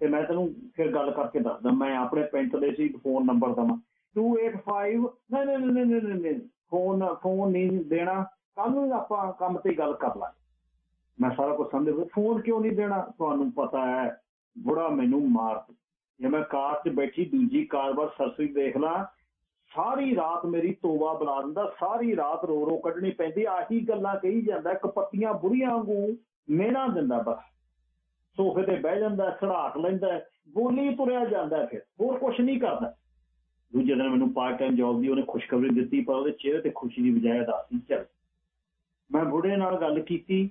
ਤੇ ਮੈਂ ਤੈਨੂੰ ਫਿਰ ਗੱਲ ਕਰਕੇ ਦੱਸਦਾ, ਮੈਂ ਆਪਣੇ ਪਿੰਡ ਦੇ ਸੀ ਫੋਨ ਨੰਬਰ ਦਵਾਂ। 285 ਨਹੀਂ ਨਹੀਂ ਨਹੀਂ ਨਹੀਂ ਨਹੀਂ ਫੋਨ ਫੋਨ ਨਹੀਂ ਦੇਣਾ ਕੱਲ ਨੂੰ ਆਪਾਂ ਕੰਮ ਤੇ ਗੱਲ ਕਰ ਲਾਂਗੇ। ਮੈਂ ਸਾਰਾ ਕੁਝ ਸਮਝ ਗਿਆ। ਫੋਨ ਕਿਉਂ ਨਹੀਂ ਦੇਣਾ? ਤੁਹਾਨੂੰ ਪਤਾ ਹੈ, ਬੁੜਾ ਮੈਨੂੰ ਮਾਰ ਜੇ ਮੈਂ ਕਾਰ 'ਚ ਬੈਠੀ, ਦੂਜੀ ਕਾਰ ਬਾਰ ਸਰਸਰੀ ਦੇਖ ਲਾਂ, ਸਾਰੀ ਰਾਤ ਮੇਰੀ ਤੋਬਾ ਬੁਲਾ ਦਿੰਦਾ, ਸਾਰੀ ਰਾਤ ਰੋ ਰੋ ਕੱਢਣੀ ਪੈਂਦੀ। ਆਹੀ ਗੱਲਾਂ ਕਹੀ ਜਾਂਦਾ ਕਪੱਤੀਆਂ ਬੁਰੀਆਂ ਵਾਂਗੂ ਮਿਹਣਾ ਦਿੰਦਾ ਬਸ। ਸੋਫੇ ਤੇ ਬਹਿ ਜਾਂਦਾ, ਖੜਾਕ ਲੈਂਦਾ, ਬੋਲੀ ਤੁਰਿਆ ਜਾਂਦਾ ਫਿਰ, ਹੋਰ ਕੁਝ ਨਹੀਂ ਕਰਦਾ। ਦੂਜੇ ਦਿਨ ਮੈਨੂੰ ਪਾਰਟ ਟਾਈਮ ਜੌਬ ਦੀ ਉਹਨੇ ਖੁਸ਼ਖਬਰੀ ਦਿੱਤੀ, ਪਰ ਉਹਦੇ ਚਿਹਰੇ ਤੇ ਖੁਸ਼ੀ ਦੀ ਬਜਾਏ ਉਦਾਸੀ ਚੱਲ। ਮੈਂ ਬੁੜੇ ਨਾਲ ਗੱਲ ਕੀਤੀ,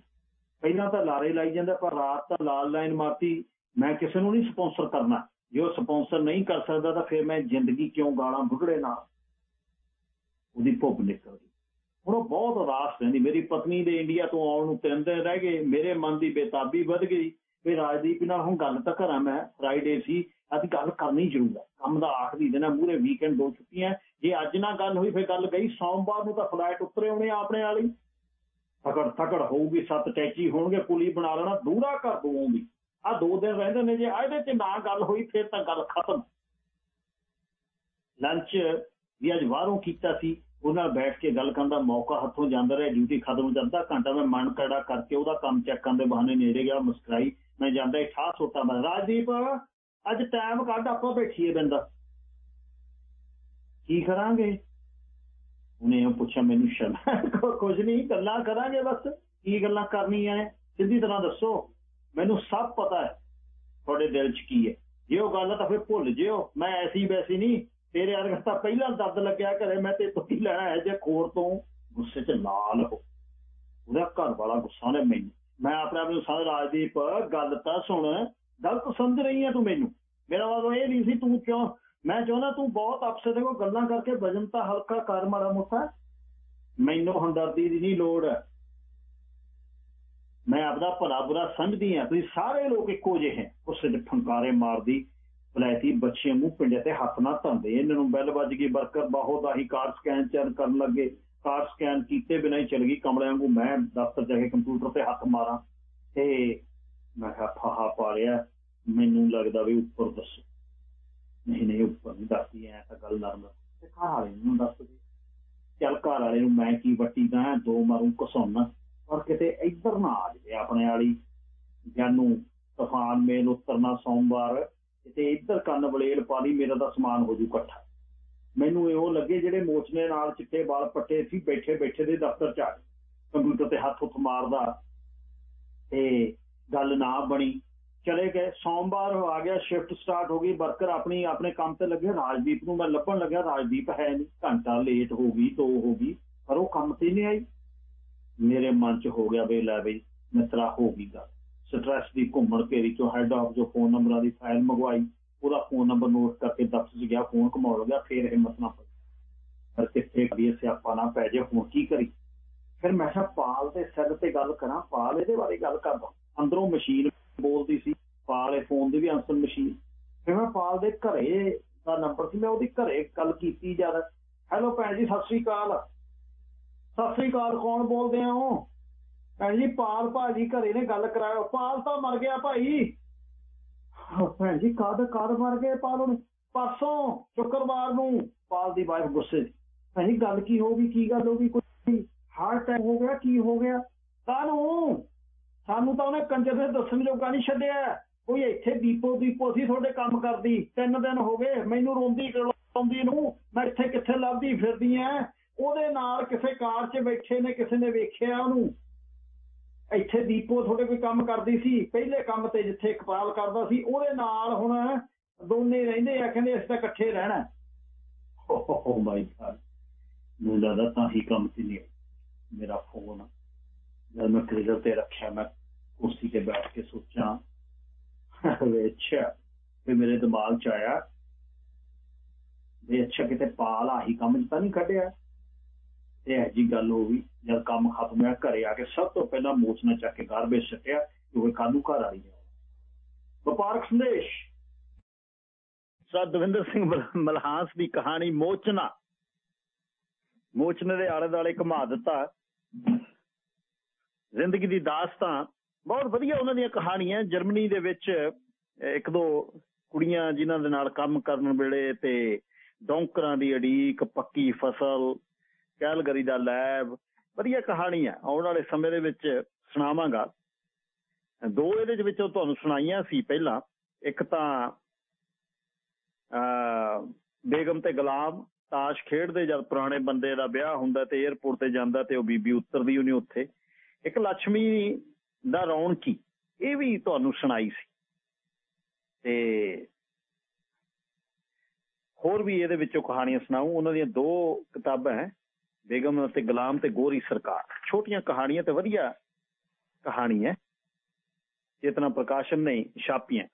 ਪਹਿਲਾਂ ਤਾਂ ਲਾਰੇ ਲਾਈ ਜਾਂਦਾ, ਪਰ ਰਾਤ ਤਾਂ ਲਾਲ ਲਾਈਨ ਮਾਰਤੀ, ਮੈਂ ਕਿਸੇ ਨੂੰ ਨਹੀਂ ਸਪਾਂਸਰ ਕਰਨਾ। ਜੇ ਉਹ ਸਪਾਂਸਰ ਨਹੀਂ ਕਰ ਸਕਦਾ, ਤਾਂ ਫਿਰ ਮੈਂ ਜ਼ਿੰਦਗੀ ਕਿਉਂ ਗਾਲਾਂ ਬੁੱਢੜੇ ਨਾਲ? ਉਹਦੀ ਭੁੱਖ ਨਿਕਲ ਹੁਣ ਉਹ ਬਹੁਤ ਉਦਾਸ ਰਹਿੰਦੀ, ਮੇਰੀ ਪਤਨੀ ਦੇ ਇੰਡੀਆ ਤੋਂ ਆਉਣ ਨੂੰ ਤਿੰਨ ਦਿਨ ਰਹਿ ਗਏ, ਮੇਰੇ ਮਨ ਦੀ ਬੇਤਾਬੀ ਵੱਧ ਗਈ। ਵੀ ਰਾਜਦੀਪ ਨਾਲ ਹੁਣ ਗੱਲ ਤਾਂ ਕਰਾਂ ਮੈਂ ਫਰਾਈਡੇ ਸੀ ਅਸੀਂ ਗੱਲ ਕਰਨੀ ਜ਼ਰੂਰ ਹੈ ਕੰਮ ਦਾ ਆਖਰੀ ਦਿਨ ਹੈ ਮੂਰੇ ਵੀਕਐਂਡ ਦੋ ਛੁੱਟੀਆਂ ਜੇ ਅੱਜ ਨਾ ਗੱਲ ਹੋਈ, ਫਿਰ ਗੱਲ ਗਈ ਸੋਮਵਾਰ ਨੂੰ ਤਾਂ ਫਲਾਈਟ ਉਤਰੇ ਆਉਣੇ ਆ ਆਪਣੇ ਵਾਲੀ। ਤਕੜ ਤਕੜ ਹੋਊਗੀ, ਸੱਤ ਟੈਚੀ ਹੋਣਗੇ, ਪੁਲੀ ਬਣਾ ਲੈਣਾ, ਦੂਰਾ ਕਰ ਦੂੰਗੀ ਆ ਦੋ ਦਿਨ ਰਹਿੰਦੇ ਨੇ, ਜੇ ਇਹਦੇ ਚ ਨਾ ਗੱਲ ਹੋਈ, ਫਿਰ ਤਾਂ ਗੱਲ ਖਤਮ। ਲੰਚ ਵੀ ਅੱਜ ਬਾਹਰੋਂ ਕੀਤਾ ਸੀ ਉਹਨਾਂ ਨਾਲ ਬੈਠ ਕੇ ਗੱਲ ਕਰਨ ਦਾ ਮੌਕਾ ਹੱਥੋਂ ਜਾਂਦਾ ਰਿਹਾ ਡਿਊਟੀ ਖਤਮ ਹੋ ਜਾਂਦਾ, ਘੰਟਾ ਮੈਂ ਮਨ ਕੜਾ ਕਰਕੇ ਉਹਦਾ ਕੰਮ ਚੈੱਕ ਕਰਨ ਦੇ ਬਹਾਨੇ ਨੇੜੇ ਗਿਆ, ਮੁਸਕਰਾਈ। ਮੈਂ ਜਾਂਦਾ ਹੀ ਠਾਹ ਸੋਟਾ ਮੈਂ ਰਾਜਦੀਪ, ਅੱਜ ਟਾਈਮ ਕੱਢ, ਆਪਾਂ ਬੈਠੀਏ ਬੰਦਾ ਕੀ ਕਰਾਂਗੇ? ਉਹਨੇ ਇਹ ਪੁੱਛਿਆ, ਮੈਨੂੰ ਸ਼ਰਮ ਕੁਝ ਨਹੀਂ, ਗੱਲਾਂ ਕਰਾਂਗੇ ਬਸ। ਕੀ ਗੱਲਾਂ ਕਰਨੀਆਂ ਹੈ ਸਿੱਧੀ ਤਰ੍ਹਾਂ ਦੱਸੋ। ਮੈਨੂੰ ਸਭ ਪਤਾ ਹੈ, ਤੁਹਾਡੇ ਦਿਲ 'ਚ ਕੀ ਹੈ। ਜੇ ਉਹ ਗੱਲ ਤਾਂ ਫਿਰ ਭੁੱਲ ਜਿਓ। ਮੈਂ ਐਸੀ ਵੈਸੀ ਨਹੀਂ। ਤੇਰੇ ਵਰਗਾ ਤਾਂ ਪਹਿਲਾਂ ਦਰਦ ਲੱਗਿਆ ਘਰੇ, ਮੈਂ ਤੇ ਤੁੱਤੀ ਲੈਣਾ ਹੈ? ਜੇ ਖੋਰ ਤੋਂ ਗੁੱਸੇ 'ਚ ਲਾਲ ਹੋ। ਉਹਦਾ ਘਰ ਵਾਲਾ ਗੁੱਸਾ ਨੇ ਮੈਨੂੰ। ਮੈਂ ਆਪਣੇ ਆਪ ਨੂੰ ਸਾਰਾ ਰਾਜਦੀਪ, ਗੱਲ ਤਾਂ ਸੁਣ, ਗਲਤ ਸਮਝ ਰਹੀ ਹੈ ਤੂੰ ਮੈਨੂੰ। ਮੇਰਾ ਵਾਦੋਂ ਇਹ ਨਹੀਂ ਸੀ ਤੂੰ ਕਿਉਂ, ਮੈਂ ਚਾਹੁੰਦਾ ਤੂੰ ਬਹੁਤ ਅਫਸਰ ਦੇ ਹੋ ਗੱਲਾਂ ਕਰਕੇ ਵਜਨ ਤਾਂ ਹਲਕਾ ਕਰ ਮਾੜਾ ਮੋਟਾ। ਮੈਨੂੰ ਹਮਦਰਦੀ ਦੀ ਨਹੀਂ ਲੋੜ। ਮੈਂ ਆਪਦਾ ਭਲਾ ਬੁਰਾ ਸਮਝਦੀ ਹਾਂ ਤੁਸੀਂ ਸਾਰੇ ਲੋਕ ਇੱਕੋ ਜਿਹੇ ਹੈ ਉਸੇ ਦੇ ਫੰਕਾਰੇ ਮਾਰਦੀ, ਬਲੈਤੀ ਬੱਚੇ ਮੂੰਹ ਪਿੰਡੇ ਤੇ ਹੱਥ ਨਾ ਧੰਦੇ ਇਹਨਾਂ ਨੂੰ ਬੈਲ ਵੱਜ ਗਈ ਵਰਕਰ ਬਾਹੋ ਦਾ ਹੀ ਕਾਰ ਸਕੈਨ ਚੈਨ ਕਰਨ ਲੱਗੇ। ਕਾਰ ਸਕੈਨ ਕੀਤੇ ਬਿਨਾਂ ਹੀ ਚਲ ਗਈ। ਕਮਲਿਆਂ ਵਾਂਗੂ ਮੈਂ ਦਫ਼ਤਰ ਜਾ ਕੇ ਕੰਪਿਊਟਰ ਤੇ ਹੱਥ ਮਾਰਾਂ ਤੇ ਮੈਂ ਕਿਹਾ, ਫਾਹਾ ਪਾ ਲਿਆ। ਮੈਨੂੰ ਲੱਗਦਾ ਵੀ ਉੱਪਰ ਦੱਸੋ। ਨਹੀਂ ਨਹੀਂ, ਉੱਪਰ ਨਹੀਂ ਦੱਸਦੀ, ਐ ਤਾਂ ਗੱਲ ਨਰਮ ਤੇ ਘਰ ਵਾਲੇ ਨੂੰ ਦੱਸ ਦੇ। ਚੱਲ ਘਰ ਵਾਲੇ ਨੂੰ ਮੈਂ ਕੀ ਵੱਟੀ ਦਾ, ਦੋ ਮਾਰੂ ਘਸਾਉਣਾ ਪਰ ਕਿਤੇ ਇੱਧਰ ਨਾ ਆ ਜਾਵੇ ਆਪਣੇ ਵਾਲੀ। ਜਾਨੂੰ ਤੂਫਾਨ ਮੇਲ ਉਤਰਨਾ ਸੋਮਵਾਰ, ਕਿਤੇ ਇੱਧਰ ਕੰਨ ਬਲੇਲ ਪਾ ਲਈ, ਮੇਰਾ ਤਾਂ ਸਮਾਨ ਹੋ ਜੂ ਇਕੱਠਾ। ਮੈਨੂੰ ਇਹੋ ਲੱਗੇ ਜਿਹੜੇ ਮੋਚਨੇ ਨਾਲ ਚਿੱਟੇ ਵਾਲ ਪੱਟੇ ਸੀ, ਬੈਠੇ ਬੈਠੇ ਦੇ ਦਫ਼ਤਰ ਚ ਆ ਕੰਪਿਊਟਰ ਤੇ ਹੱਥ ਉੱਠ ਮਾਰਦਾ, ਤੇ ਗੱਲ ਨਾ ਬਣੀ। ਚਲੇ ਗਏ। ਸੋਮਵਾਰ ਆ ਗਿਆ ਸ਼ਿਫਟ ਸਟਾਰਟ ਹੋ ਗਈ। ਵਰਕਰ ਆਪਣੀ, ਆਪਣੇ ਕੰਮ ਤੇ ਲੱਗੇ। ਰਾਜਦੀਪ ਨੂੰ ਮੈਂ ਲੱਭਣ ਲੱਗਿਆ। ਰਾਜਦੀਪ ਹੈ ਨਹੀਂ। ਘੰਟਾ ਲੇਟ ਹੋ ਗਈ, ਦੋ ਹੋ ਗਈ, ਪਰ ਉਹ ਕੰਮ ਤੇ ਨਹੀਂ ਆਈ। ਮੇਰੇ ਮਨ 'ਚ ਹੋ ਗਿਆ ਵੇ ਲੈ ਬਈ ਮਿੱਤਰਾ ਹੋ ਗਈ ਗੱਲ। ਸਟ੍ਰੈਸ ਦੀ ਘੁੰਮਣ ਘੇਰੀ ਚੋਂ ਹੈਡ ਆਫ ਜੋ ਫੋਨ ਨੰਬਰਾਂ ਦੀ ਫਾਈਲ ਮੰਗਵਾਈ। ਉਹਦਾ ਫੋਨ ਨੰਬਰ ਨੋਟ ਕਰਕੇ ਦਫ਼ਤਰ 'ਚ ਗਿਆ ਫੋਨ ਘਮਾਉਣ ਲੱਗਿਆ ਫੇਰ ਹਿੰਮਤ ਨਾ ਪਈ ਪਰ ਕਿੱਥੇ ਕਰੀਏ ਸਿਆਪਾ ਨਾ ਪੈ ਜੇ, ਹੁਣ ਕੀ ਕਰੀ ਫਿਰ ਮੈਂ ਕਿਹਾ, ਪਾਲ ਦੇ ਸੈੱਲ ਤੇ ਗੱਲ ਕਰਾਂ, ਪਾਲ ਇਹਦੇ ਬਾਰੇ ਗੱਲ ਕਰਦਾ ਅੰਦਰੋਂ ਮਸ਼ੀਨ ਬੋਲਦੀ ਸੀ, ਪਾਲ ਇਹ ਫੋਨ ਦੀ ਵੀ ਆਂਸਰ ਮਸ਼ੀਨ ਫਿਰ ਮੈਂ ਪਾਲ ਦੇ ਘਰੇ ਦਾ ਨੰਬਰ ਸੀ, ਮੈਂ ਉਹਦੀ ਘਰੇ ਗੱਲ ਕੀਤੀ ਜਦ ਹੈਲੋ ਭੈਣ ਜੀ, ਸਤਿ ਸ੍ਰੀ ਅਕਾਲ। ਸਤਿ ਸ੍ਰੀ ਅਕਾਲ, ਕੌਣ ਬੋਲਦੇ ਆ ਹੋ ਭੈਣ ਜੀ, ਪਾਲ ਭਾਜੀ ਘਰੇ ਨੇ ਗੱਲ ਕਰਾਇਓ ਪਾਲ ਤਾਂ ਮਰ ਗਿਆ ਭਾਈ। ਭੈਣ ਜੀ, ਕਦ ਕਦ ਮਰ ਗਏ ਪਾਲ ਨੂੰ ਪਰਸੋਂ, ਸ਼ੁੱਕਰਵਾਰ ਨੂੰ। ਪਾਲ ਦੀ ਵਾਈਫ ਗੁੱਸੇ 'ਚ। ਭੈਣ ਜੀ, ਗੱਲ ਕੀ ਹੋ ਗਈ? ਕੀ ਗੱਲ ਹੋ ਗਈ? ਕੋਈ ਹਾਰਟ ਅਟੈਕ ਹੋ ਗਿਆ, ਕੀ ਹੋ ਗਿਆ? ਕਾਹਨੂੰ ਸਾਨੂੰ ਤਾਂ ਉਹਨੇ ਕੰਜਰ ਨੇ ਦੱਸਣ ਜੋਗਾ ਨਹੀਂ ਛੱਡਿਆ। ਕੋਈ ਇੱਥੇ ਦੀਪੋ ਦੀਪੋ ਸੀ ਤੁਹਾਡੇ ਕੰਮ ਕਰਦੀ। ਤਿੰਨ ਦਿਨ ਹੋ ਗਏ। ਮੈਨੂੰ ਰੋਂਦੀ ਰੋਂਦੀ ਨੂੰ। ਮੈਂ ਇੱਥੇ ਕਿੱਥੇ ਲੱਭਦੀ ਫਿਰਦੀ ਐ? ਉਹਦੇ ਨਾਲ ਕਿਸੇ ਕਾਰ 'ਚ ਬੈਠੇ ਨੇ, ਕਿਸੇ ਨੇ ਵੇਖਿਆ ਉਹਨੂੰ। ਇੱਥੇ ਦੀਪੋ ਥੋੜੇ ਕੋਈ ਕੰਮ ਕਰਦੀ ਸੀ, ਪਹਿਲੇ ਕੰਮ ਤੇ ਜਿੱਥੇ ਕਪਾਲ ਕਰਦਾ ਸੀ, ਉਹਦੇ ਨਾਲ ਹੁਣ ਦੋਨੇ ਰਹਿੰਦੇ ਆ, ਕਹਿੰਦੇ ਅਸੀਂ ਤਾਂ ਇਕੱਠੇ ਰਹਿਣਾ। ਓ ਮਾਈ ਗॉड ਮੈਨੂੰ ਲੱਗਦਾ ਤਾਂ ਹੀ ਕੰਮ ਤੇ ਨਹੀਂ ਮੇਰਾ ਫੋਨ ਜਦ ਮੈਂ ਟ੍ਰੇਲਰ ਤੇ ਰੱਖਿਆ, ਮੈਂ ਕੁਰਸੀ ਤੇ ਬੈਠ ਕੇ ਸੋਚਾਂ ਵੇ ਅੱਛਾ ਵੀ ਮੇਰੇ ਦਿਮਾਗ 'ਚ ਆਇਆ ਵੀ ਅੱਛਾ, ਕਿਤੇ ਪਾਲ ਆਹੀ ਕੰਮ 'ਚ ਤਾਂ ਨਹੀਂ ਕੱਢਿਆ। ਤੇ ਇਹ ਜੀ ਗੱਲ ਹੋ ਗਈ ਜਦ ਕੰਮ ਖਤਮ ਹੋਇਆ, ਘਰੇ ਆ ਕੇ ਸਭ ਤੋਂ ਪਹਿਲਾਂ ਮੋਚਨਾ ਚੱਕ ਕੇ ਗਾਰਬੇਜ ਸੱਟਿਆ ਕਿਉਂਕਿ ਕਾਨੂੰ ਘਰ ਵਾਲੀ ਨੇ ਵਪਾਰਕ ਸੰਦੇਸ਼। ਸਰ, ਦਵਿੰਦਰ ਸਿੰਘ ਮਲ- ਮਲਹਾਸ ਦੀ ਕਹਾਣੀ ਮੋਚਨਾ। ਮੋਚਨੇ ਦੇ ਆਲੇ ਦੁਆਲੇ ਘੁਮਾ ਦਿੱਤਾ। ਜ਼ਿੰਦਗੀ ਦੀ ਦਾਸਤਾਂ ਬਹੁਤ ਵਧੀਆ ਉਹਨਾਂ ਦੀਆਂ ਕਹਾਣੀਆਂ। ਜਰਮਨੀ ਦੇ ਵਿੱਚ ਇੱਕ ਦੋ ਕੁੜੀਆਂ ਜਿਨ੍ਹਾਂ ਦੇ ਨਾਲ ਕੰਮ ਕਰਨ ਵੇਲੇ ਤੇ ਡੌਂਕਰਾਂ ਦੀ ਅੜੀਕ ਪੱਕੀ ਫਸਲ ਕੈਲਗਰੀ ਦਾ ਲੈਬ। ਵਧੀਆ ਕਹਾਣੀ ਹੈ। ਆਉਣ ਵਾਲੇ ਸਮੇਂ ਦੇ ਵਿੱਚ ਸੁਣਾਵਾਂਗਾ। ਦੋ ਇਹਦੇ ਵਿੱਚੋਂ ਤੁਹਾਨੂੰ ਸੁਣਾਈਆਂ ਸੀ ਪਹਿਲਾਂ। ਇੱਕ ਤਾਂ ਬੇਗਮ ਤੇ ਗੁਲਾਮ, ਤਾਸ਼ ਖੇਡਦੇ ਜਦ ਪੁਰਾਣੇ ਬੰਦੇ ਦਾ ਵਿਆਹ ਹੁੰਦਾ ਤੇ 에ਅਰਪੋਰਟ ਤੇ ਜਾਂਦਾ ਤੇ ਉਹ ਬੀਬੀ ਉਤਰਦੀ ਉਹਨੇ ਉੱਥੇ। ਇੱਕ ਲక్ష్ਮੀ ਦਾ ਰੌਣਕੀ, ਇਹ ਵੀ ਤੁਹਾਨੂੰ ਸੁਣਾਈ ਸੀ। ਤੇ ਹੋਰ ਵੀ ਇਹਦੇ ਵਿੱਚੋਂ ਕਹਾਣੀਆਂ ਸੁਣਾਉ ਉਹਨਾਂ ਦੀਆਂ ਦੋ ਕਿਤਾਬਾਂ ਹੈ। ਬੇਗਮ ਤੇ ਗੁਲਾਮ ਤੇ ਗੋਰੀ ਸਰਕਾਰ। ਛੋਟੀਆਂ ਕਹਾਣੀਆਂ ਤੇ ਵਧੀਆ ਕਹਾਣੀ ਹੈ। ਚੇਤਨਾ ਪ੍ਰਕਾਸ਼ਨ ਨੇ ਛਾਪੀਆਂ।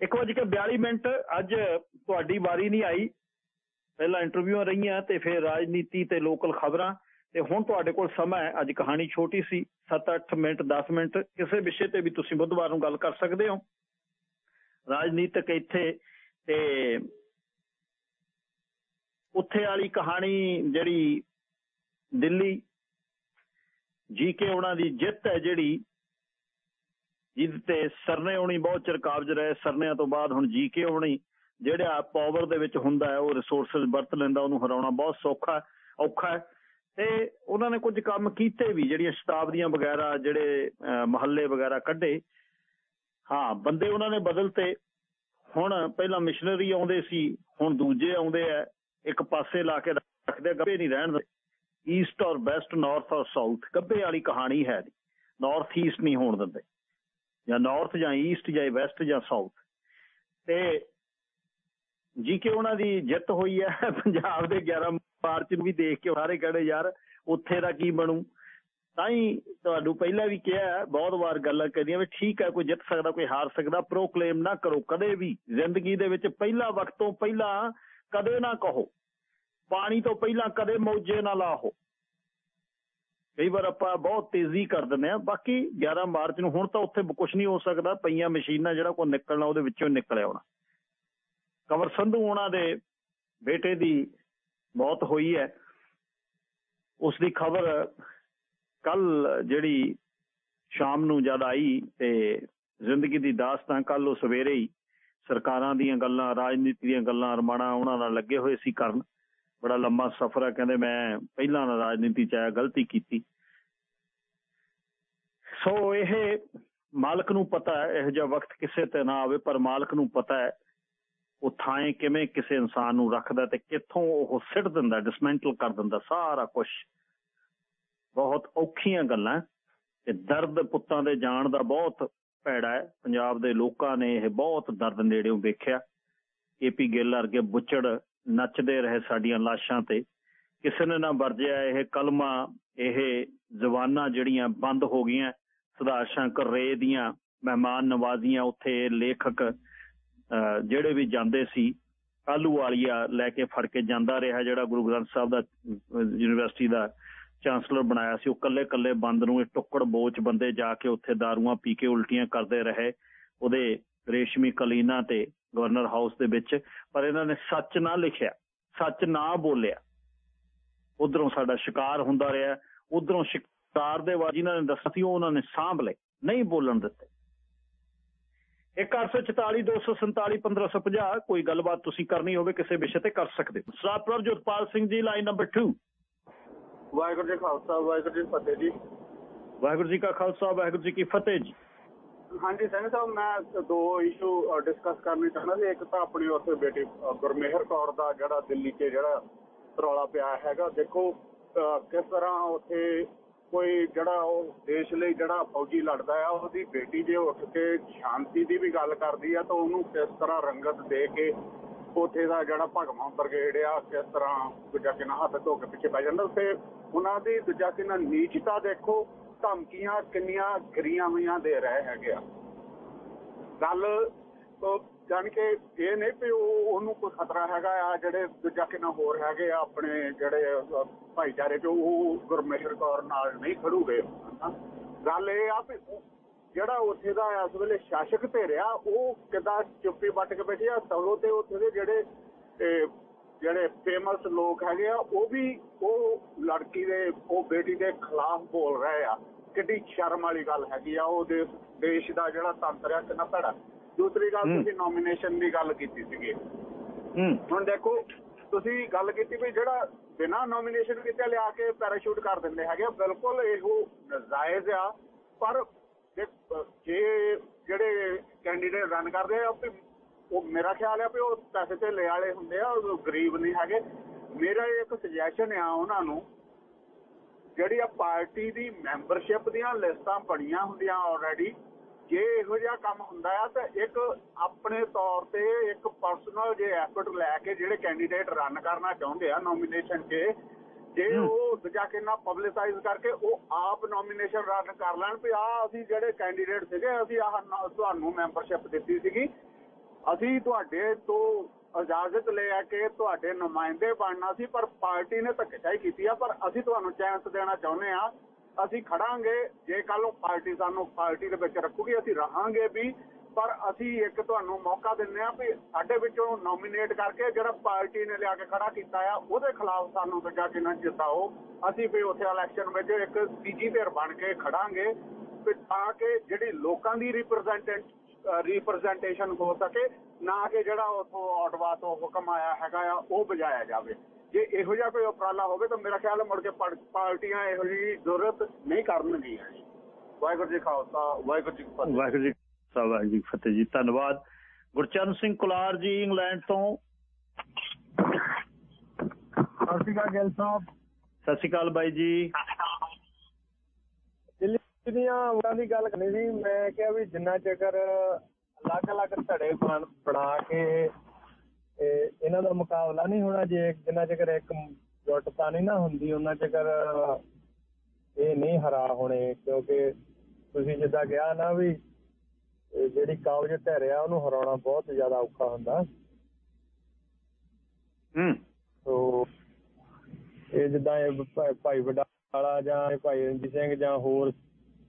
ਇੱਕ ਵਜੇ ਕੇ 42 ਮਿੰਟ, ਅੱਜ ਤੁਹਾਡੀ ਵਾਰੀ ਨਹੀਂ ਆਈ। ਪਹਿਲਾਂ ਇੰਟਰਵਿਊਆਂ ਰਹੀਆਂ ਤੇ ਫਿਰ ਰਾਜਨੀਤੀ ਤੇ ਲੋਕਲ ਖਬਰਾਂ। ਤੇ ਹੁਣ ਤੁਹਾਡੇ ਕੋਲ ਸਮਾਂ ਹੈ। ਅੱਜ ਕਹਾਣੀ ਛੋਟੀ ਸੀ 7-8 ਮਿੰਟ 10 ਮਿੰਟ। ਕਿਸੇ ਵਿਸ਼ੇ ਤੇ ਵੀ ਤੁਸੀਂ ਬੁੱਧਵਾਰ ਨੂੰ ਗੱਲ ਕਰ ਸਕਦੇ ਹੋ। ਰਾਜਨੀਤਿਕ ਇੱਥੇ ਤੇ ਉੱਥੇ ਵਾਲੀ ਕਹਾਣੀ ਜਿਹੜੀ ਦਿੱਲੀ ਜੀ ਕੇ ਉਹਨਾਂ ਦੀ ਜਿੱਤ ਹੈ ਜਿਹੜੀ, ਜਿਹਦੇ ਤੇ ਸਰਨੇ ਹੋਣੀ ਬਹੁਤ ਚਿਰ ਕਾਬਜ ਰਹੇ, ਸਰਨਿਆਂ ਤੋਂ ਬਾਅਦ ਹੁਣ ਜੀ ਕੇ ਹੋਣੀ, ਜਿਹੜਾ ਪਾਵਰ ਦੇ ਵਿੱਚ ਹੁੰਦਾ ਹੈ, ਉਹ ਰਿਸੋਰਸਸ ਵਰਤ ਲੈਂਦਾ, ਉਹਨੂੰ ਹਰਾਉਣਾ ਬਹੁਤ ਸੌਖਾ ਔਖਾ ਹੈ। ਤੇ ਉਹਨਾਂ ਨੇ ਕੁਝ ਕੰਮ ਕੀਤੇ ਵੀ, ਜਿਹੜੀਆਂ ਸ਼ਤਾਬਦੀਆਂ ਵਗੈਰਾ, ਜਿਹੜੇ ਮਹੱਲੇ ਵਗੈਰਾ ਕੱਢੇ। ਹਾਂ, ਬੰਦੇ ਉਹਨਾਂ ਨੇ ਬਦਲਤੇ। ਹੁਣ ਪਹਿਲਾਂ ਮਿਸ਼ਨਰੀ ਆਉਂਦੇ ਸੀ, ਹੁਣ ਦੂਜੇ ਆਉਂਦੇ ਆ। ਇੱਕ ਪਾਸੇ ਲਾ ਕੇ ਰੱਖਦੇ ਗੱਬੇ ਨਹੀਂ ਰਹਿਣ ਦੇ ਈਸਟ ਔਰ ਵੈਸਟ ਨਾਰਥ ਔਰ ਸਾਊਥ ਗੱਬੇ ਵਾਲੀ ਕਹਾਣੀ ਹੈ ਦੀ ਨਾਰਥ ਈਸਟ ਨਹੀਂ ਹੋਣ ਦਿੰਦੇ। ਜਾਂ ਨਾਰਥ ਜਾਂ ਈਸਟ ਜਾਂ ਵੈਸਟ ਜਾਂ ਸਾਊਥ ਤੇ ਜੀ ਕਿ ਉਹਨਾਂ ਦੀ ਜਿੱਤ ਹੋਈ ਹੈ, ਪੰਜਾਬ ਦੇ 11 ਮਾਰਚ ਨੂੰ ਵੀ ਦੇਖ ਕੇ ਸਾਰੇ ਕਹਿੰਦੇ ਯਾਰ, ਉੱਥੇ ਦਾ ਕੀ ਬਣੂ? ਤਾਂ ਹੀ ਤੁਹਾਨੂੰ ਪਹਿਲਾਂ ਵੀ ਕਿਹਾ ਬਹੁਤ ਵਾਰ ਗੱਲਾਂ ਕਰੀਆਂ ਵੀ ਠੀਕ ਹੈ, ਕੋਈ ਜਿੱਤ ਸਕਦਾ, ਕੋਈ ਹਾਰ ਸਕਦਾ ਪ੍ਰੋਕਲੇਮ ਨਾ ਕਰੋ। ਕਦੇ ਵੀ ਜ਼ਿੰਦਗੀ ਦੇ ਵਿੱਚ ਪਹਿਲਾ ਵਕਤ ਤੋਂ ਪਹਿਲਾਂ ਕਦੇ ਨਾ ਕਹੋ। ਪਾਣੀ ਤੋਂ ਪਹਿਲਾਂ ਕਦੇ ਮੌਜੇ ਨਾ ਲਾਹੋ। ਕਈ ਵਾਰ ਆਪਾਂ ਬਹੁਤ ਤੇਜ਼ੀ ਕਰ ਦਿੰਦੇ ਆ ਬਾਕੀ 11 ਮਾਰਚ ਨੂੰ ਹੁਣ ਤਾਂ ਉੱਥੇ ਕੁਝ ਨਹੀਂ ਹੋ ਸਕਦਾ। ਪਈਆਂ ਮਸ਼ੀਨਾਂ ਜਿਹੜਾ ਕੋਈ ਨਿਕਲਣਾ, ਉਹਦੇ ਵਿੱਚੋਂ ਨਿਕਲਿਆ ਹੋਣਾ। ਕਵਰ ਸੰਧੂ ਉਹਨਾਂ ਦੇ ਬੇਟੇ ਦੀ ਮੌਤ ਹੋਈ ਹੈ। ਉਸ ਦੀ ਖਬਰ ਕੱਲ ਜਿਹੜੀ ਸ਼ਾਮ ਨੂੰ ਜਦ ਆਈ ਤੇ ਜ਼ਿੰਦਗੀ ਦੀ ਦਾਸਤਾਨ ਕੱਲ ਉਹ ਸਵੇਰੇ ਹੀ ਸਰਕਾਰਾਂ ਦੀਆਂ ਗੱਲਾਂ, ਰਾਜਨੀਤੀ ਦੀਆਂ ਗੱਲਾਂ, ਰਮਾਣਾ ਉਹਨਾਂ ਨਾਲ ਲੱਗੇ ਹੋਏ ਸੀ ਕਰਨ। ਬੜਾ ਲੰਮਾ ਸਫ਼ਰ ਹੈ, ਕਹਿੰਦੇ ਮੈਂ ਪਹਿਲਾਂ ਨਾ ਰਾਜਨੀਤੀ ਚ ਆਇਆ, ਗਲਤੀ ਕੀਤੀ। ਸੋ ਇਹ ਮਾਲਕ ਨੂੰ ਪਤਾ ਹੈ, ਇਹੋ ਜਿਹਾ ਵਕਤ ਕਿਸੇ ਤੇ ਨਾ ਆਵੇ, ਪਰ ਮਾਲਕ ਨੂੰ ਪਤਾ ਹੈ, ਉਹ ਥਾਂ ਕਿਵੇਂ ਕਿਸੇ ਇਨਸਾਨ ਨੂੰ ਰੱਖਦਾ ਤੇ ਕਿੱਥੋਂ ਉਹ ਸਿੱਟ ਦਿੰਦਾ ਡਿਸਮੈਂਟਲ ਕਰ ਦਿੰਦਾ, ਸਾਰਾ ਕੁਝ ਬਹੁਤ ਔਖੀਆਂ ਗੱਲਾਂ ਤੇ ਦਰਦ ਪੁੱਤਾਂ ਦੇ ਜਾਣ ਦਾ ਬਹੁਤ ਭੈੜਾ ਹੈ। ਪੰਜਾਬ ਦੇ ਲੋਕਾਂ ਨੇ ਇਹ ਬਹੁਤ ਦਰਦ ਨੇੜਿਓਂ ਵੇਖਿਆ। ਏਪੀ ਗਿੱਲ ਵਰਗੇ ਬੁੱਚੜ ਨੱਚਦੇ ਰਹੇ ਸਾਡੀਆਂ ਲਾਸ਼ਾਂ ਤੇ। ਕਿਸੇ ਨੇ ਨਾ ਵਰਜਿਆ ਇਹ ਕਲਮਾ, ਇਹ ਜ਼ਬਾਨਾਂ ਜਿਹੜੀਆਂ ਬੰਦ ਹੋ ਗਈਆਂ। ਸੁਧਾਰ ਸ਼ੰਕਰ ਰੇ ਦੀਆਂ ਮਹਿਮਾਨ ਨਵਾਜ਼ੀਆਂ ਉੱਥੇ ਲੇਖਕ ਜਿਹੜੇ ਵੀ ਜਾਂਦੇ ਸੀ ਆਲੂ ਵਾਲੀਆ ਲੈ ਕੇ ਫੜ ਕੇ ਜਾਂਦਾ ਰਿਹਾ, ਜਿਹੜਾ ਗੁਰੂ ਗ੍ਰੰਥ ਸਾਹਿਬ ਦਾ ਯੂਨੀਵਰਸਿਟੀ ਦਾ ਚਾਂਸਲਰ ਬਣਾਇਆ ਸੀ, ਉਹ ਕੱਲੇ ਕੱਲੇ ਬੰਦ ਨੂੰ ਇਹ ਟੁੱਕੜ ਬੋਚ ਬੰਦੇ ਜਾ ਕੇ ਉੱਥੇ ਦਾਰੂਆਂ ਪੀ ਕੇ ਉਲਟੀਆਂ ਕਰਦੇ ਰਹੇ, ਉਹਦੇ ਰੇਸ਼ਮੀ ਕਲੀਨਾ ਤੇ ਗਵਰਨਰ ਹਾਊਸ ਦੇ ਵਿੱਚ, ਪਰ ਇਹਨਾਂ ਨੇ ਸੱਚ ਨਾ ਲਿਖਿਆ, ਸੱਚ ਨਾ ਬੋਲਿਆ। ਉਧਰੋਂ ਸਾਡਾ ਸ਼ਿਕਾਰ ਹੁੰਦਾ ਰਿਹਾ, ਉਧਰੋਂ ਸ਼ਿਕਾਰ ਦੇ ਵਾਜੀ ਇਹਨਾਂ ਨੇ ਦੱਸਿਆ ਸੀ ਉਹਨਾਂ ਨੇ ਸਾਂਭ ਲਏ, ਨਹੀਂ ਬੋਲਣ ਦਿੱਤੇ। 184247 ਕੋਈ ਗੱਲਬਾਤ ਤੁਸੀਂ ਕਰਨੀ ਹੋਵੇ, ਕਿਸੇ ਵਿਸ਼ੇ ਤੇ ਕਰ ਸਕਦੇ ਹੋ। ਸਰਾਪੁਰ ਜੋਤਪਾਲ ਸਿੰਘ ਜੀ, ਲਾਈਨ ਨੰਬਰ 2 ਵਾਹਿਗੁਰੂ ਜੀ ਖਾਲਸਾ ਵਾਹਿਗੁਰੂ ਜੀ ਫਤਿਹ ਜੀ। ਵਾਹਿਗੁਰੂ ਜੀ ਕਾ ਖਾਲਸਾ ਵਾਹਿਗੁਰੂ ਜੀ ਕੀ ਫਤਿਹ ਜੀ। ਹਾਂਜੀ ਸਿੰਘ ਸਾਹਿਬ ਮੈਂ ਦੋ ਇਸ਼ੂ ਡਿਸਕਸ ਕਰਨੀ ਚਾਹੁੰਦਾ ਸੀ। ਇੱਕ ਤਾਂ ਆਪਣੀ ਉਸ ਬੇਟੀ ਗੁਰਮੇਹਰ ਕੌਰ ਦਾ ਜਿਹੜਾ ਦਿੱਲੀ 'ਚ ਜਿਹੜਾ ਰੌਲਾ ਪਿਆ ਹੈਗਾ। ਦੇਖੋ ਕਿਸ ਤਰ੍ਹਾਂ ਉੱਥੇ ਕੋਈ ਜਿਹੜਾ ਉਹ ਦੇਸ਼ ਲਈ ਜਿਹੜਾ ਫੌਜੀ ਲੜਦਾ ਆ ਉਹਦੀ ਬੇਟੀ ਜੇ ਉੱਠ ਕੇ ਸ਼ਾਂਤੀ ਦੀ ਵੀ ਗੱਲ ਕਰਦੀ ਆ ਤਾਂ ਉਹਨੂੰ ਕਿਸ ਤਰ੍ਹਾਂ ਰੰਗਤ ਦੇ ਕੇ ਉਥੇ ਦਾ ਜਿਹੜਾ ਭਗਵਾਂ ਬਰਗੇਡ ਆ ਕਿਸ ਤਰ੍ਹਾਂ ਦੂਜਾ ਕਿਨਾ ਹੱਥ ਧੋ ਕੇ ਪਿੱਛੇ ਪੈ ਜਾਂਦਾ ਤੇ ਉਹਨਾਂ ਦੀ ਦੂਜਾ ਕਿਨਾ ਨੀਚਤਾ ਦੇਖੋ, ਧਮਕੀਆਂ ਕਿੰਨੀਆਂ ਗਰੀਆਂ ਹੋਈਆਂ ਦੇ ਰਹੇ ਹੈਗੇ ਆ। ਗੱਲ ਜਾਣ ਕੇ ਇਹ ਨਹੀਂ ਵੀ ਉਹਨੂੰ ਕੋਈ ਖਤਰਾ ਹੈਗਾ ਆ, ਜਿਹੜੇ ਦੂਜਾ ਕਿਨਾ ਹੋਰ ਹੈਗੇ ਆ, ਆਪਣੇ ਜਿਹੜੇ ਭਾਈਚਾਰੇ ਚ ਉਹ ਗੁਰਮੇਹਰ ਕੌਰ ਨਾਲ ਨਹੀਂ ਖੜੂਗੇ। ਗੱਲ ਇਹ ਆ ਵੀ ਜਿਹੜਾ ਉੱਥੇ ਦਾ ਇਸ ਵੇਲੇ ਸ਼ਾਸਕ ਤੇ ਰਿਹਾ ਉਹ ਕਿਦਾਂ ਚੁੱਪੀ ਵੱਟ ਕੇ ਬੈਠੇ ਆ? ਸਗੋਂ ਤੇ ਉੱਥੇ ਦੇ ਜਿਹੜੇ ਜਿਹੜੇ ਫੇਮਸ ਲੋਕ ਹੈਗੇ ਆ ਉਹ ਵੀ ਉਹ ਲੜਕੀ ਦੇ ਉਹ ਬੇਟੀ ਦੇ ਖਿਲਾਫ ਬੋਲ ਰਹੇ ਆ। ਕਿੱਡੀ ਸ਼ਰਮ ਵਾਲੀ ਗੱਲ ਹੈਗੀ ਆ ਉਹ ਦੇਸ਼ ਦੇਸ਼ ਦਾ ਜਿਹੜਾ ਤੰਤਰ ਆ ਕਿੰਨਾ ਭੜਾ ਦੂਸਰੀ ਗੱਲ ਤੁਸੀਂ ਨੋਮੀਨੇਸ਼ਨ ਦੀ ਗੱਲ ਕੀਤੀ ਸੀਗੀ। ਹੁਣ ਦੇਖੋ ਤੁਸੀਂ ਗੱਲ ਕੀਤੀ ਵੀ ਜਿਹੜਾ ਬਿਨਾਂ ਨੋਮੀਨੇਸ਼ਨ ਕੀਤੇ ਲਿਆ ਕੇ ਪੈਰਾਸ਼ੂਟ ਕਰ ਦਿੰਦੇ ਹੈਗੇ ਬਿਲਕੁਲ ਇਹੋ ਨਜਾਇਜ਼ ਆ। ਪਰ ਜੇ ਜਿਹੜੇ ਕੈਂਡੀਡੇਟ ਰਨ ਕਰਦੇ ਆ ਉਹ ਮੇਰਾ ਖਿਆਲ ਹੈ ਵੀ ਉਹ ਪੈਸੇ ਤੇ ਲੈ ਵਾਲੇ ਹੁੰਦੇ ਆ, ਉਹ ਗਰੀਬ ਨਹੀਂ ਹੈਗੇ। ਮੇਰਾ ਇੱਕ ਸੁਜੈਸ਼ਨ ਆ ਉਹਨਾਂ ਨੂੰ, ਜਿਹੜੀ ਆ ਪਾਰਟੀ ਦੀ ਮੈਂਬਰਸ਼ਿਪ ਦੀਆਂ ਲਿਸਟਾਂ ਬਣੀਆਂ ਹੁੰਦੀਆਂ ਆਲਰੇਡੀ ਜੇ ਇਹੋ ਜਿਹਾ ਕੰਮ ਹੁੰਦਾ ਆ, ਤਾਂ ਇੱਕ ਆਪਣੇ ਤੌਰ ਤੇ ਇੱਕ ਪਰਸਨਲ ਜੇ ਐਫਰਟ ਲੈ ਕੇ ਜਿਹੜੇ ਕੈਂਡੀਡੇਟ ਰਨ ਕਰਨਾ ਚਾਹੁੰਦੇ ਆ ਨੋਮੀਨੇਸ਼ਨ 'ਚ ਜੇ ਉਹ ਜਾ ਕੇ ਨਾ ਪਬਲਿਸਾਈਜ਼ ਕਰਕੇ ਉਹ ਆਪ ਨੋਮੀਨੇਸ਼ਨ ਰਨ ਕਰ ਲੈਣ ਵੀ ਆ ਅਸੀਂ ਜਿਹੜੇ ਕੈਂਡੀਡੇਟ ਸੀਗੇ ਅਸੀਂ ਨਾ- ਤੁਹਾਨੂੰ ਮੈਂਬਰਸ਼ਿਪ ਦਿੱਤੀ ਸੀਗੀ। ਅਸੀਂ ਤੁਹਾਡੇ ਤੋਂ ਇਜਾਜ਼ਤ ਲੈ ਕੇ ਤੁਹਾਡੇ ਨੁਮਾਇੰਦੇ ਬਣਨਾ ਸੀ ਪਰ ਪਾਰਟੀ ਨੇ ਧੱਕੇਸ਼ਾਹੀ ਕੀਤੀ ਆ ਪਰ ਅਸੀਂ ਤੁਹਾਨੂੰ ਚਾਂਸ ਦੇਣਾ ਚਾਹੁੰਦੇ ਆ। ਅਸੀਂ ਖੜਾਂਗੇ ਜੇ ਕੱਲ ਨੂੰ ਪਾਰਟੀ ਸਾਨੂੰ ਪਾਰਟੀ ਦੇ ਵਿੱਚ ਰੱਖੂਗੀ ਅਸੀਂ ਰਹਾਂਗੇ ਵੀ। ਪਰ ਅਸੀਂ ਇੱਕ ਤੁਹਾਨੂੰ ਮੌਕਾ ਦਿੰਦੇ ਆ ਵੀ ਸਾਡੇ ਵਿੱਚੋਂ ਨੋਮੀਨੇਟ ਕਰਕੇ ਜਿਹੜਾ ਪਾਰਟੀ ਨੇ ਲਿਆ ਕੇ ਖੜਾ ਕੀਤਾ ਆ, ਉਹਦੇ ਖਿਲਾਫ ਸਾਨੂੰ ਦੂਜਾ ਕਿਨਾਂ ਜਿਤਾਓ ਅਸੀਂ ਵੀ ਉੱਥੇ ਇਲੈਕਸ਼ਨ ਵਿੱਚ ਇੱਕ ਤੀਜੀ ਧਿਰ ਬਣ ਕੇ ਖੜਾਂਗੇ ਵੀ ਤਾਂ ਕਿ ਜਿਹੜੀ ਲੋਕਾਂ ਦੀ ਰਿਪਰੈਜ਼ੈਂਟੇਟ ਰਿਪਰੈਜ਼ੈਂਟੇਸ਼ਨ ਹੋ ਸਕੇ, ਨਾ ਕਿ ਜਿਹੜਾ ਉਥੋਂ ਆਟਵਾ ਤੋਂ ਹੁਕਮ ਆਇਆ ਹੈਗਾ ਆ, ਉਹ ਬਜਾਇਆ ਜਾਵੇ। ਜੇ ਇਹੋ ਜਿਹਾ ਕੋਈ ਉਪਰਾਲਾ ਹੋਵੇ ਤਾਂ ਮੇਰਾ ਖਿਆਲ ਮੁੜ ਕੇ ਪਾਰਟੀਆਂ ਇਹੋ ਜਿਹੀ ਜ਼ਰੂਰਤ ਨਹੀਂ ਕਰਨਗੀਆਂ ਵਾਹਿਗੁਰੂ ਜੀ ਖਾਲਸਾ, ਵਾਹਿਗੁਰੂ ਜੀ ਵਾਹਿਗੁਰੂ ਜੀ ਵਾਹਿਗੁਰੂ ਜੀ ਫਤਿਹ ਜੀ। ਧੰਨਵਾਦ। ਗੁਰਚਰਨ ਸਿੰਘ ਕੁਲਾਰ ਜੀ ਇੰਗਲੈਂਡ ਤੋਂ। ਸਤਿ ਸ਼੍ਰੀ ਅਕਾਲ ਗਿੱਲ ਸਾਹਿਬ। ਸਤਿ ਸ਼੍ਰੀ ਅਕਾਲ ਬਾਈ ਜੀ। ਦਿੱਲੀ ਦੀਆਂ ਵੋਟਾਂ ਦੀ ਗੱਲ ਕਰਨੀ ਸੀ ਮੈਂ ਕਿਹਾ ਵੀ ਜਿੰਨਾ ਚੱਕਰ ਅਲੱਗ-ਅਲੱਗ ਧੜੇ ਬਣ ਬਣਾ ਕੇ ਇਹ ਇਹਨਾਂ ਦਾ ਮੁਕਾਬਲਾ ਨਹੀਂ ਹੋਣਾ ਜੇ ਜਿੰਨਾ ਚੱਕਰ ਇੱਕ ਜੁੱਟਤਾ ਨਹੀਂ ਨਾ ਹੁੰਦੀ ਉਹਨਾਂ ਚੱਕਰ ਇਹ ਨਹੀਂ ਹਰਾ ਹੋਣੇ ਕਿਉਂਕਿ ਤੁਸੀਂ ਜਿੱਦਾਂ ਕਿਹਾ ਨਾ ਵੀ ਜਿਹੜੀ ਕਾਬਜ ਧਰਿਆ ਉਹਨੂੰ ਹਰਾਉਣਾ ਬਹੁਤ ਜ਼ਿਆਦਾ ਔਖਾ ਹੁੰਦਾ। ਹੂੰ। ਸੋ ਇਹ ਜਿੱਦਾਂ ਇਹ ਭਾਈ ਵਡਾਲਾ ਜਾਂ ਇਹ ਭਾਈ ਰਣਜੀਤ ਸਿੰਘ ਜਾਂ ਹੋਰ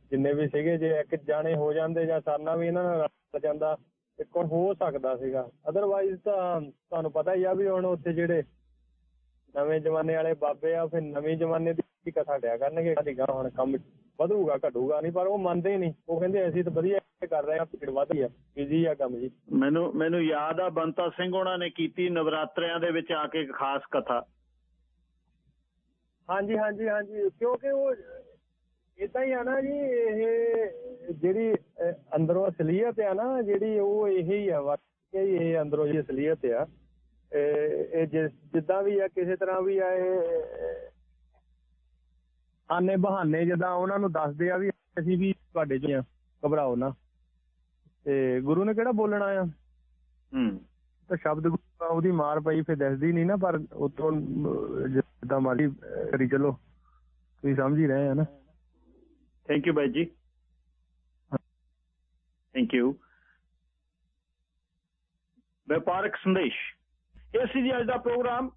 ਜਿੰਨੇ ਵੀ ਸੀਗੇ ਜੇ ਇੱਕ ਜਾਣੇ ਹੋ ਜਾਂਦੇ ਜਾਂ ਸਰਨਾ ਵੀ ਇਹਨਾਂ ਨਾਲ ਰਲ ਜਾਂਦਾ ਤੇ ਕੋਈ ਹੋ ਸਕਦਾ ਸੀਗਾ? ਅਦਰਵਾਈਜ਼ ਤਾਂ ਤੁਹਾਨੂੰ ਪਤਾ ਹੀ ਆ ਵੀ ਹੁਣ ਉੱਥੇ ਜਿਹੜੇ ਨਵੇਂ ਜ਼ਮਾਨੇ ਵਾਲੇ ਬਾਬੇ ਆ ਫਿਰ ਨਵੇਂ ਜ਼ਮਾਨੇ ਦੀ ਕਥਾ ਡਿਆ ਕਰਨਗੇ। ਸਾਡੀਗਾ ਹੁਣ ਕੰਮ ਵਧੂਗਾ ਘਟੂਗਾ ਨਹੀਂ ਪਰ ਉਹ ਮੰਨਦੇ ਨਹੀਂ। ਉਹ ਕਹਿੰਦੇ ਅਸੀਂ ਤਾਂ ਵਧੀਆ ਕਰ ਰਹੇ ਆ ਭੀੜ ਵੱਧ ਗਈ ਆ ਬਿਜ਼ੀ ਆ ਕੰਮ ਜੀ। ਮੈਨੂੰ ਮੈਨੂੰ ਯਾਦ ਆ ਬੰਤਾ ਸਿੰਘ ਉਹਨਾਂ ਨੇ ਕੀਤੀ ਨਵਰਾਤਰਿਆਂ ਦੇ ਵਿੱਚ ਆ ਕੇ ਇੱਕ ਖਾਸ ਕਥਾ। ਹਾਂਜੀ ਹਾਂਜੀ ਹਾਂਜੀ ਕਿਉਂਕਿ ਉਹ ਇਦਾਂ ਹੀ ਆ ਨਾ ਜੀ ਇਹ ਜਿਹੜੀ ਅੰਦਰੋਂ ਅਸਲੀਅਤ ਆ ਨਾ ਜਿਹੜੀ ਉਹ ਇਹ ਹੀ ਆ ਵਾਕਿਆ ਹੀ ਇਹ ਅੰਦਰੋਂ ਜੀ ਅਸਲੀਅਤ ਆ। ਇਹ ਜਿੱਦਾਂ ਵੀ ਆ ਕਿਸੇ ਤਰ੍ਹਾਂ ਵੀ ਆ ਇਹ ਆਨੇ ਬਹਾਨੇ ਜਿੱਦਾਂ ਉਹਨਾਂ ਨੂੰ ਦੱਸਦੇ ਆ ਵੀ ਅਸੀਂ ਵੀ ਤੁਹਾਡੇ ਚ ਘਬਰਾਓ ਨਾ। ਤੇ ਗੁਰੂ ਨੇ ਕਿਹੜਾ ਬੋਲਣਾ ਆ? ਹੂੰ। ਤਾਂ ਸ਼ਬਦ ਉਹਦੀ ਮਾਰ ਪਈ ਫਿਰ ਦਿਸਦੀ ਨਹੀਂ ਨਾ ਪਰ ਉਤੋਂ ਜਿੱਦਾਂ ਮਾਰੀ ਕਰੀ ਚਲੋ। ਤੁਸੀਂ ਸਮਝ ਹੀ ਰਹੇ ਆ ਨਾ। ਥੈਂਕ ਯੂ ਬਾਈ ਜੀ। ਥੈਂਕ ਯੂ ਵਪਾਰਕ ਸੰਦੇਸ਼। ਇਹ ਸੀ ਜੀ ਅੱਜ ਦਾ ਪ੍ਰੋਗਰਾਮ।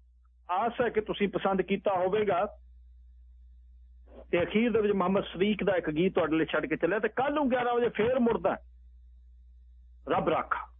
ਆਸ ਹੈ ਕਿ ਤੁਸੀਂ ਪਸੰਦ ਕੀਤਾ ਹੋਵੇਗਾ। ਤੇ ਅਖੀਰ ਦੇ ਵਿੱਚ ਮੁਹੰਮਦ ਸਦੀਕ ਦਾ ਇੱਕ ਗੀਤ ਤੁਹਾਡੇ ਲਈ ਛੱਡ ਕੇ ਚੱਲਿਆ। ਤੇ ਕੱਲ ਨੂੰ 11 ਵਜੇ ਫੇਰ ਮੁੜਦਾ ਰੱਬ ਰਾਖਾ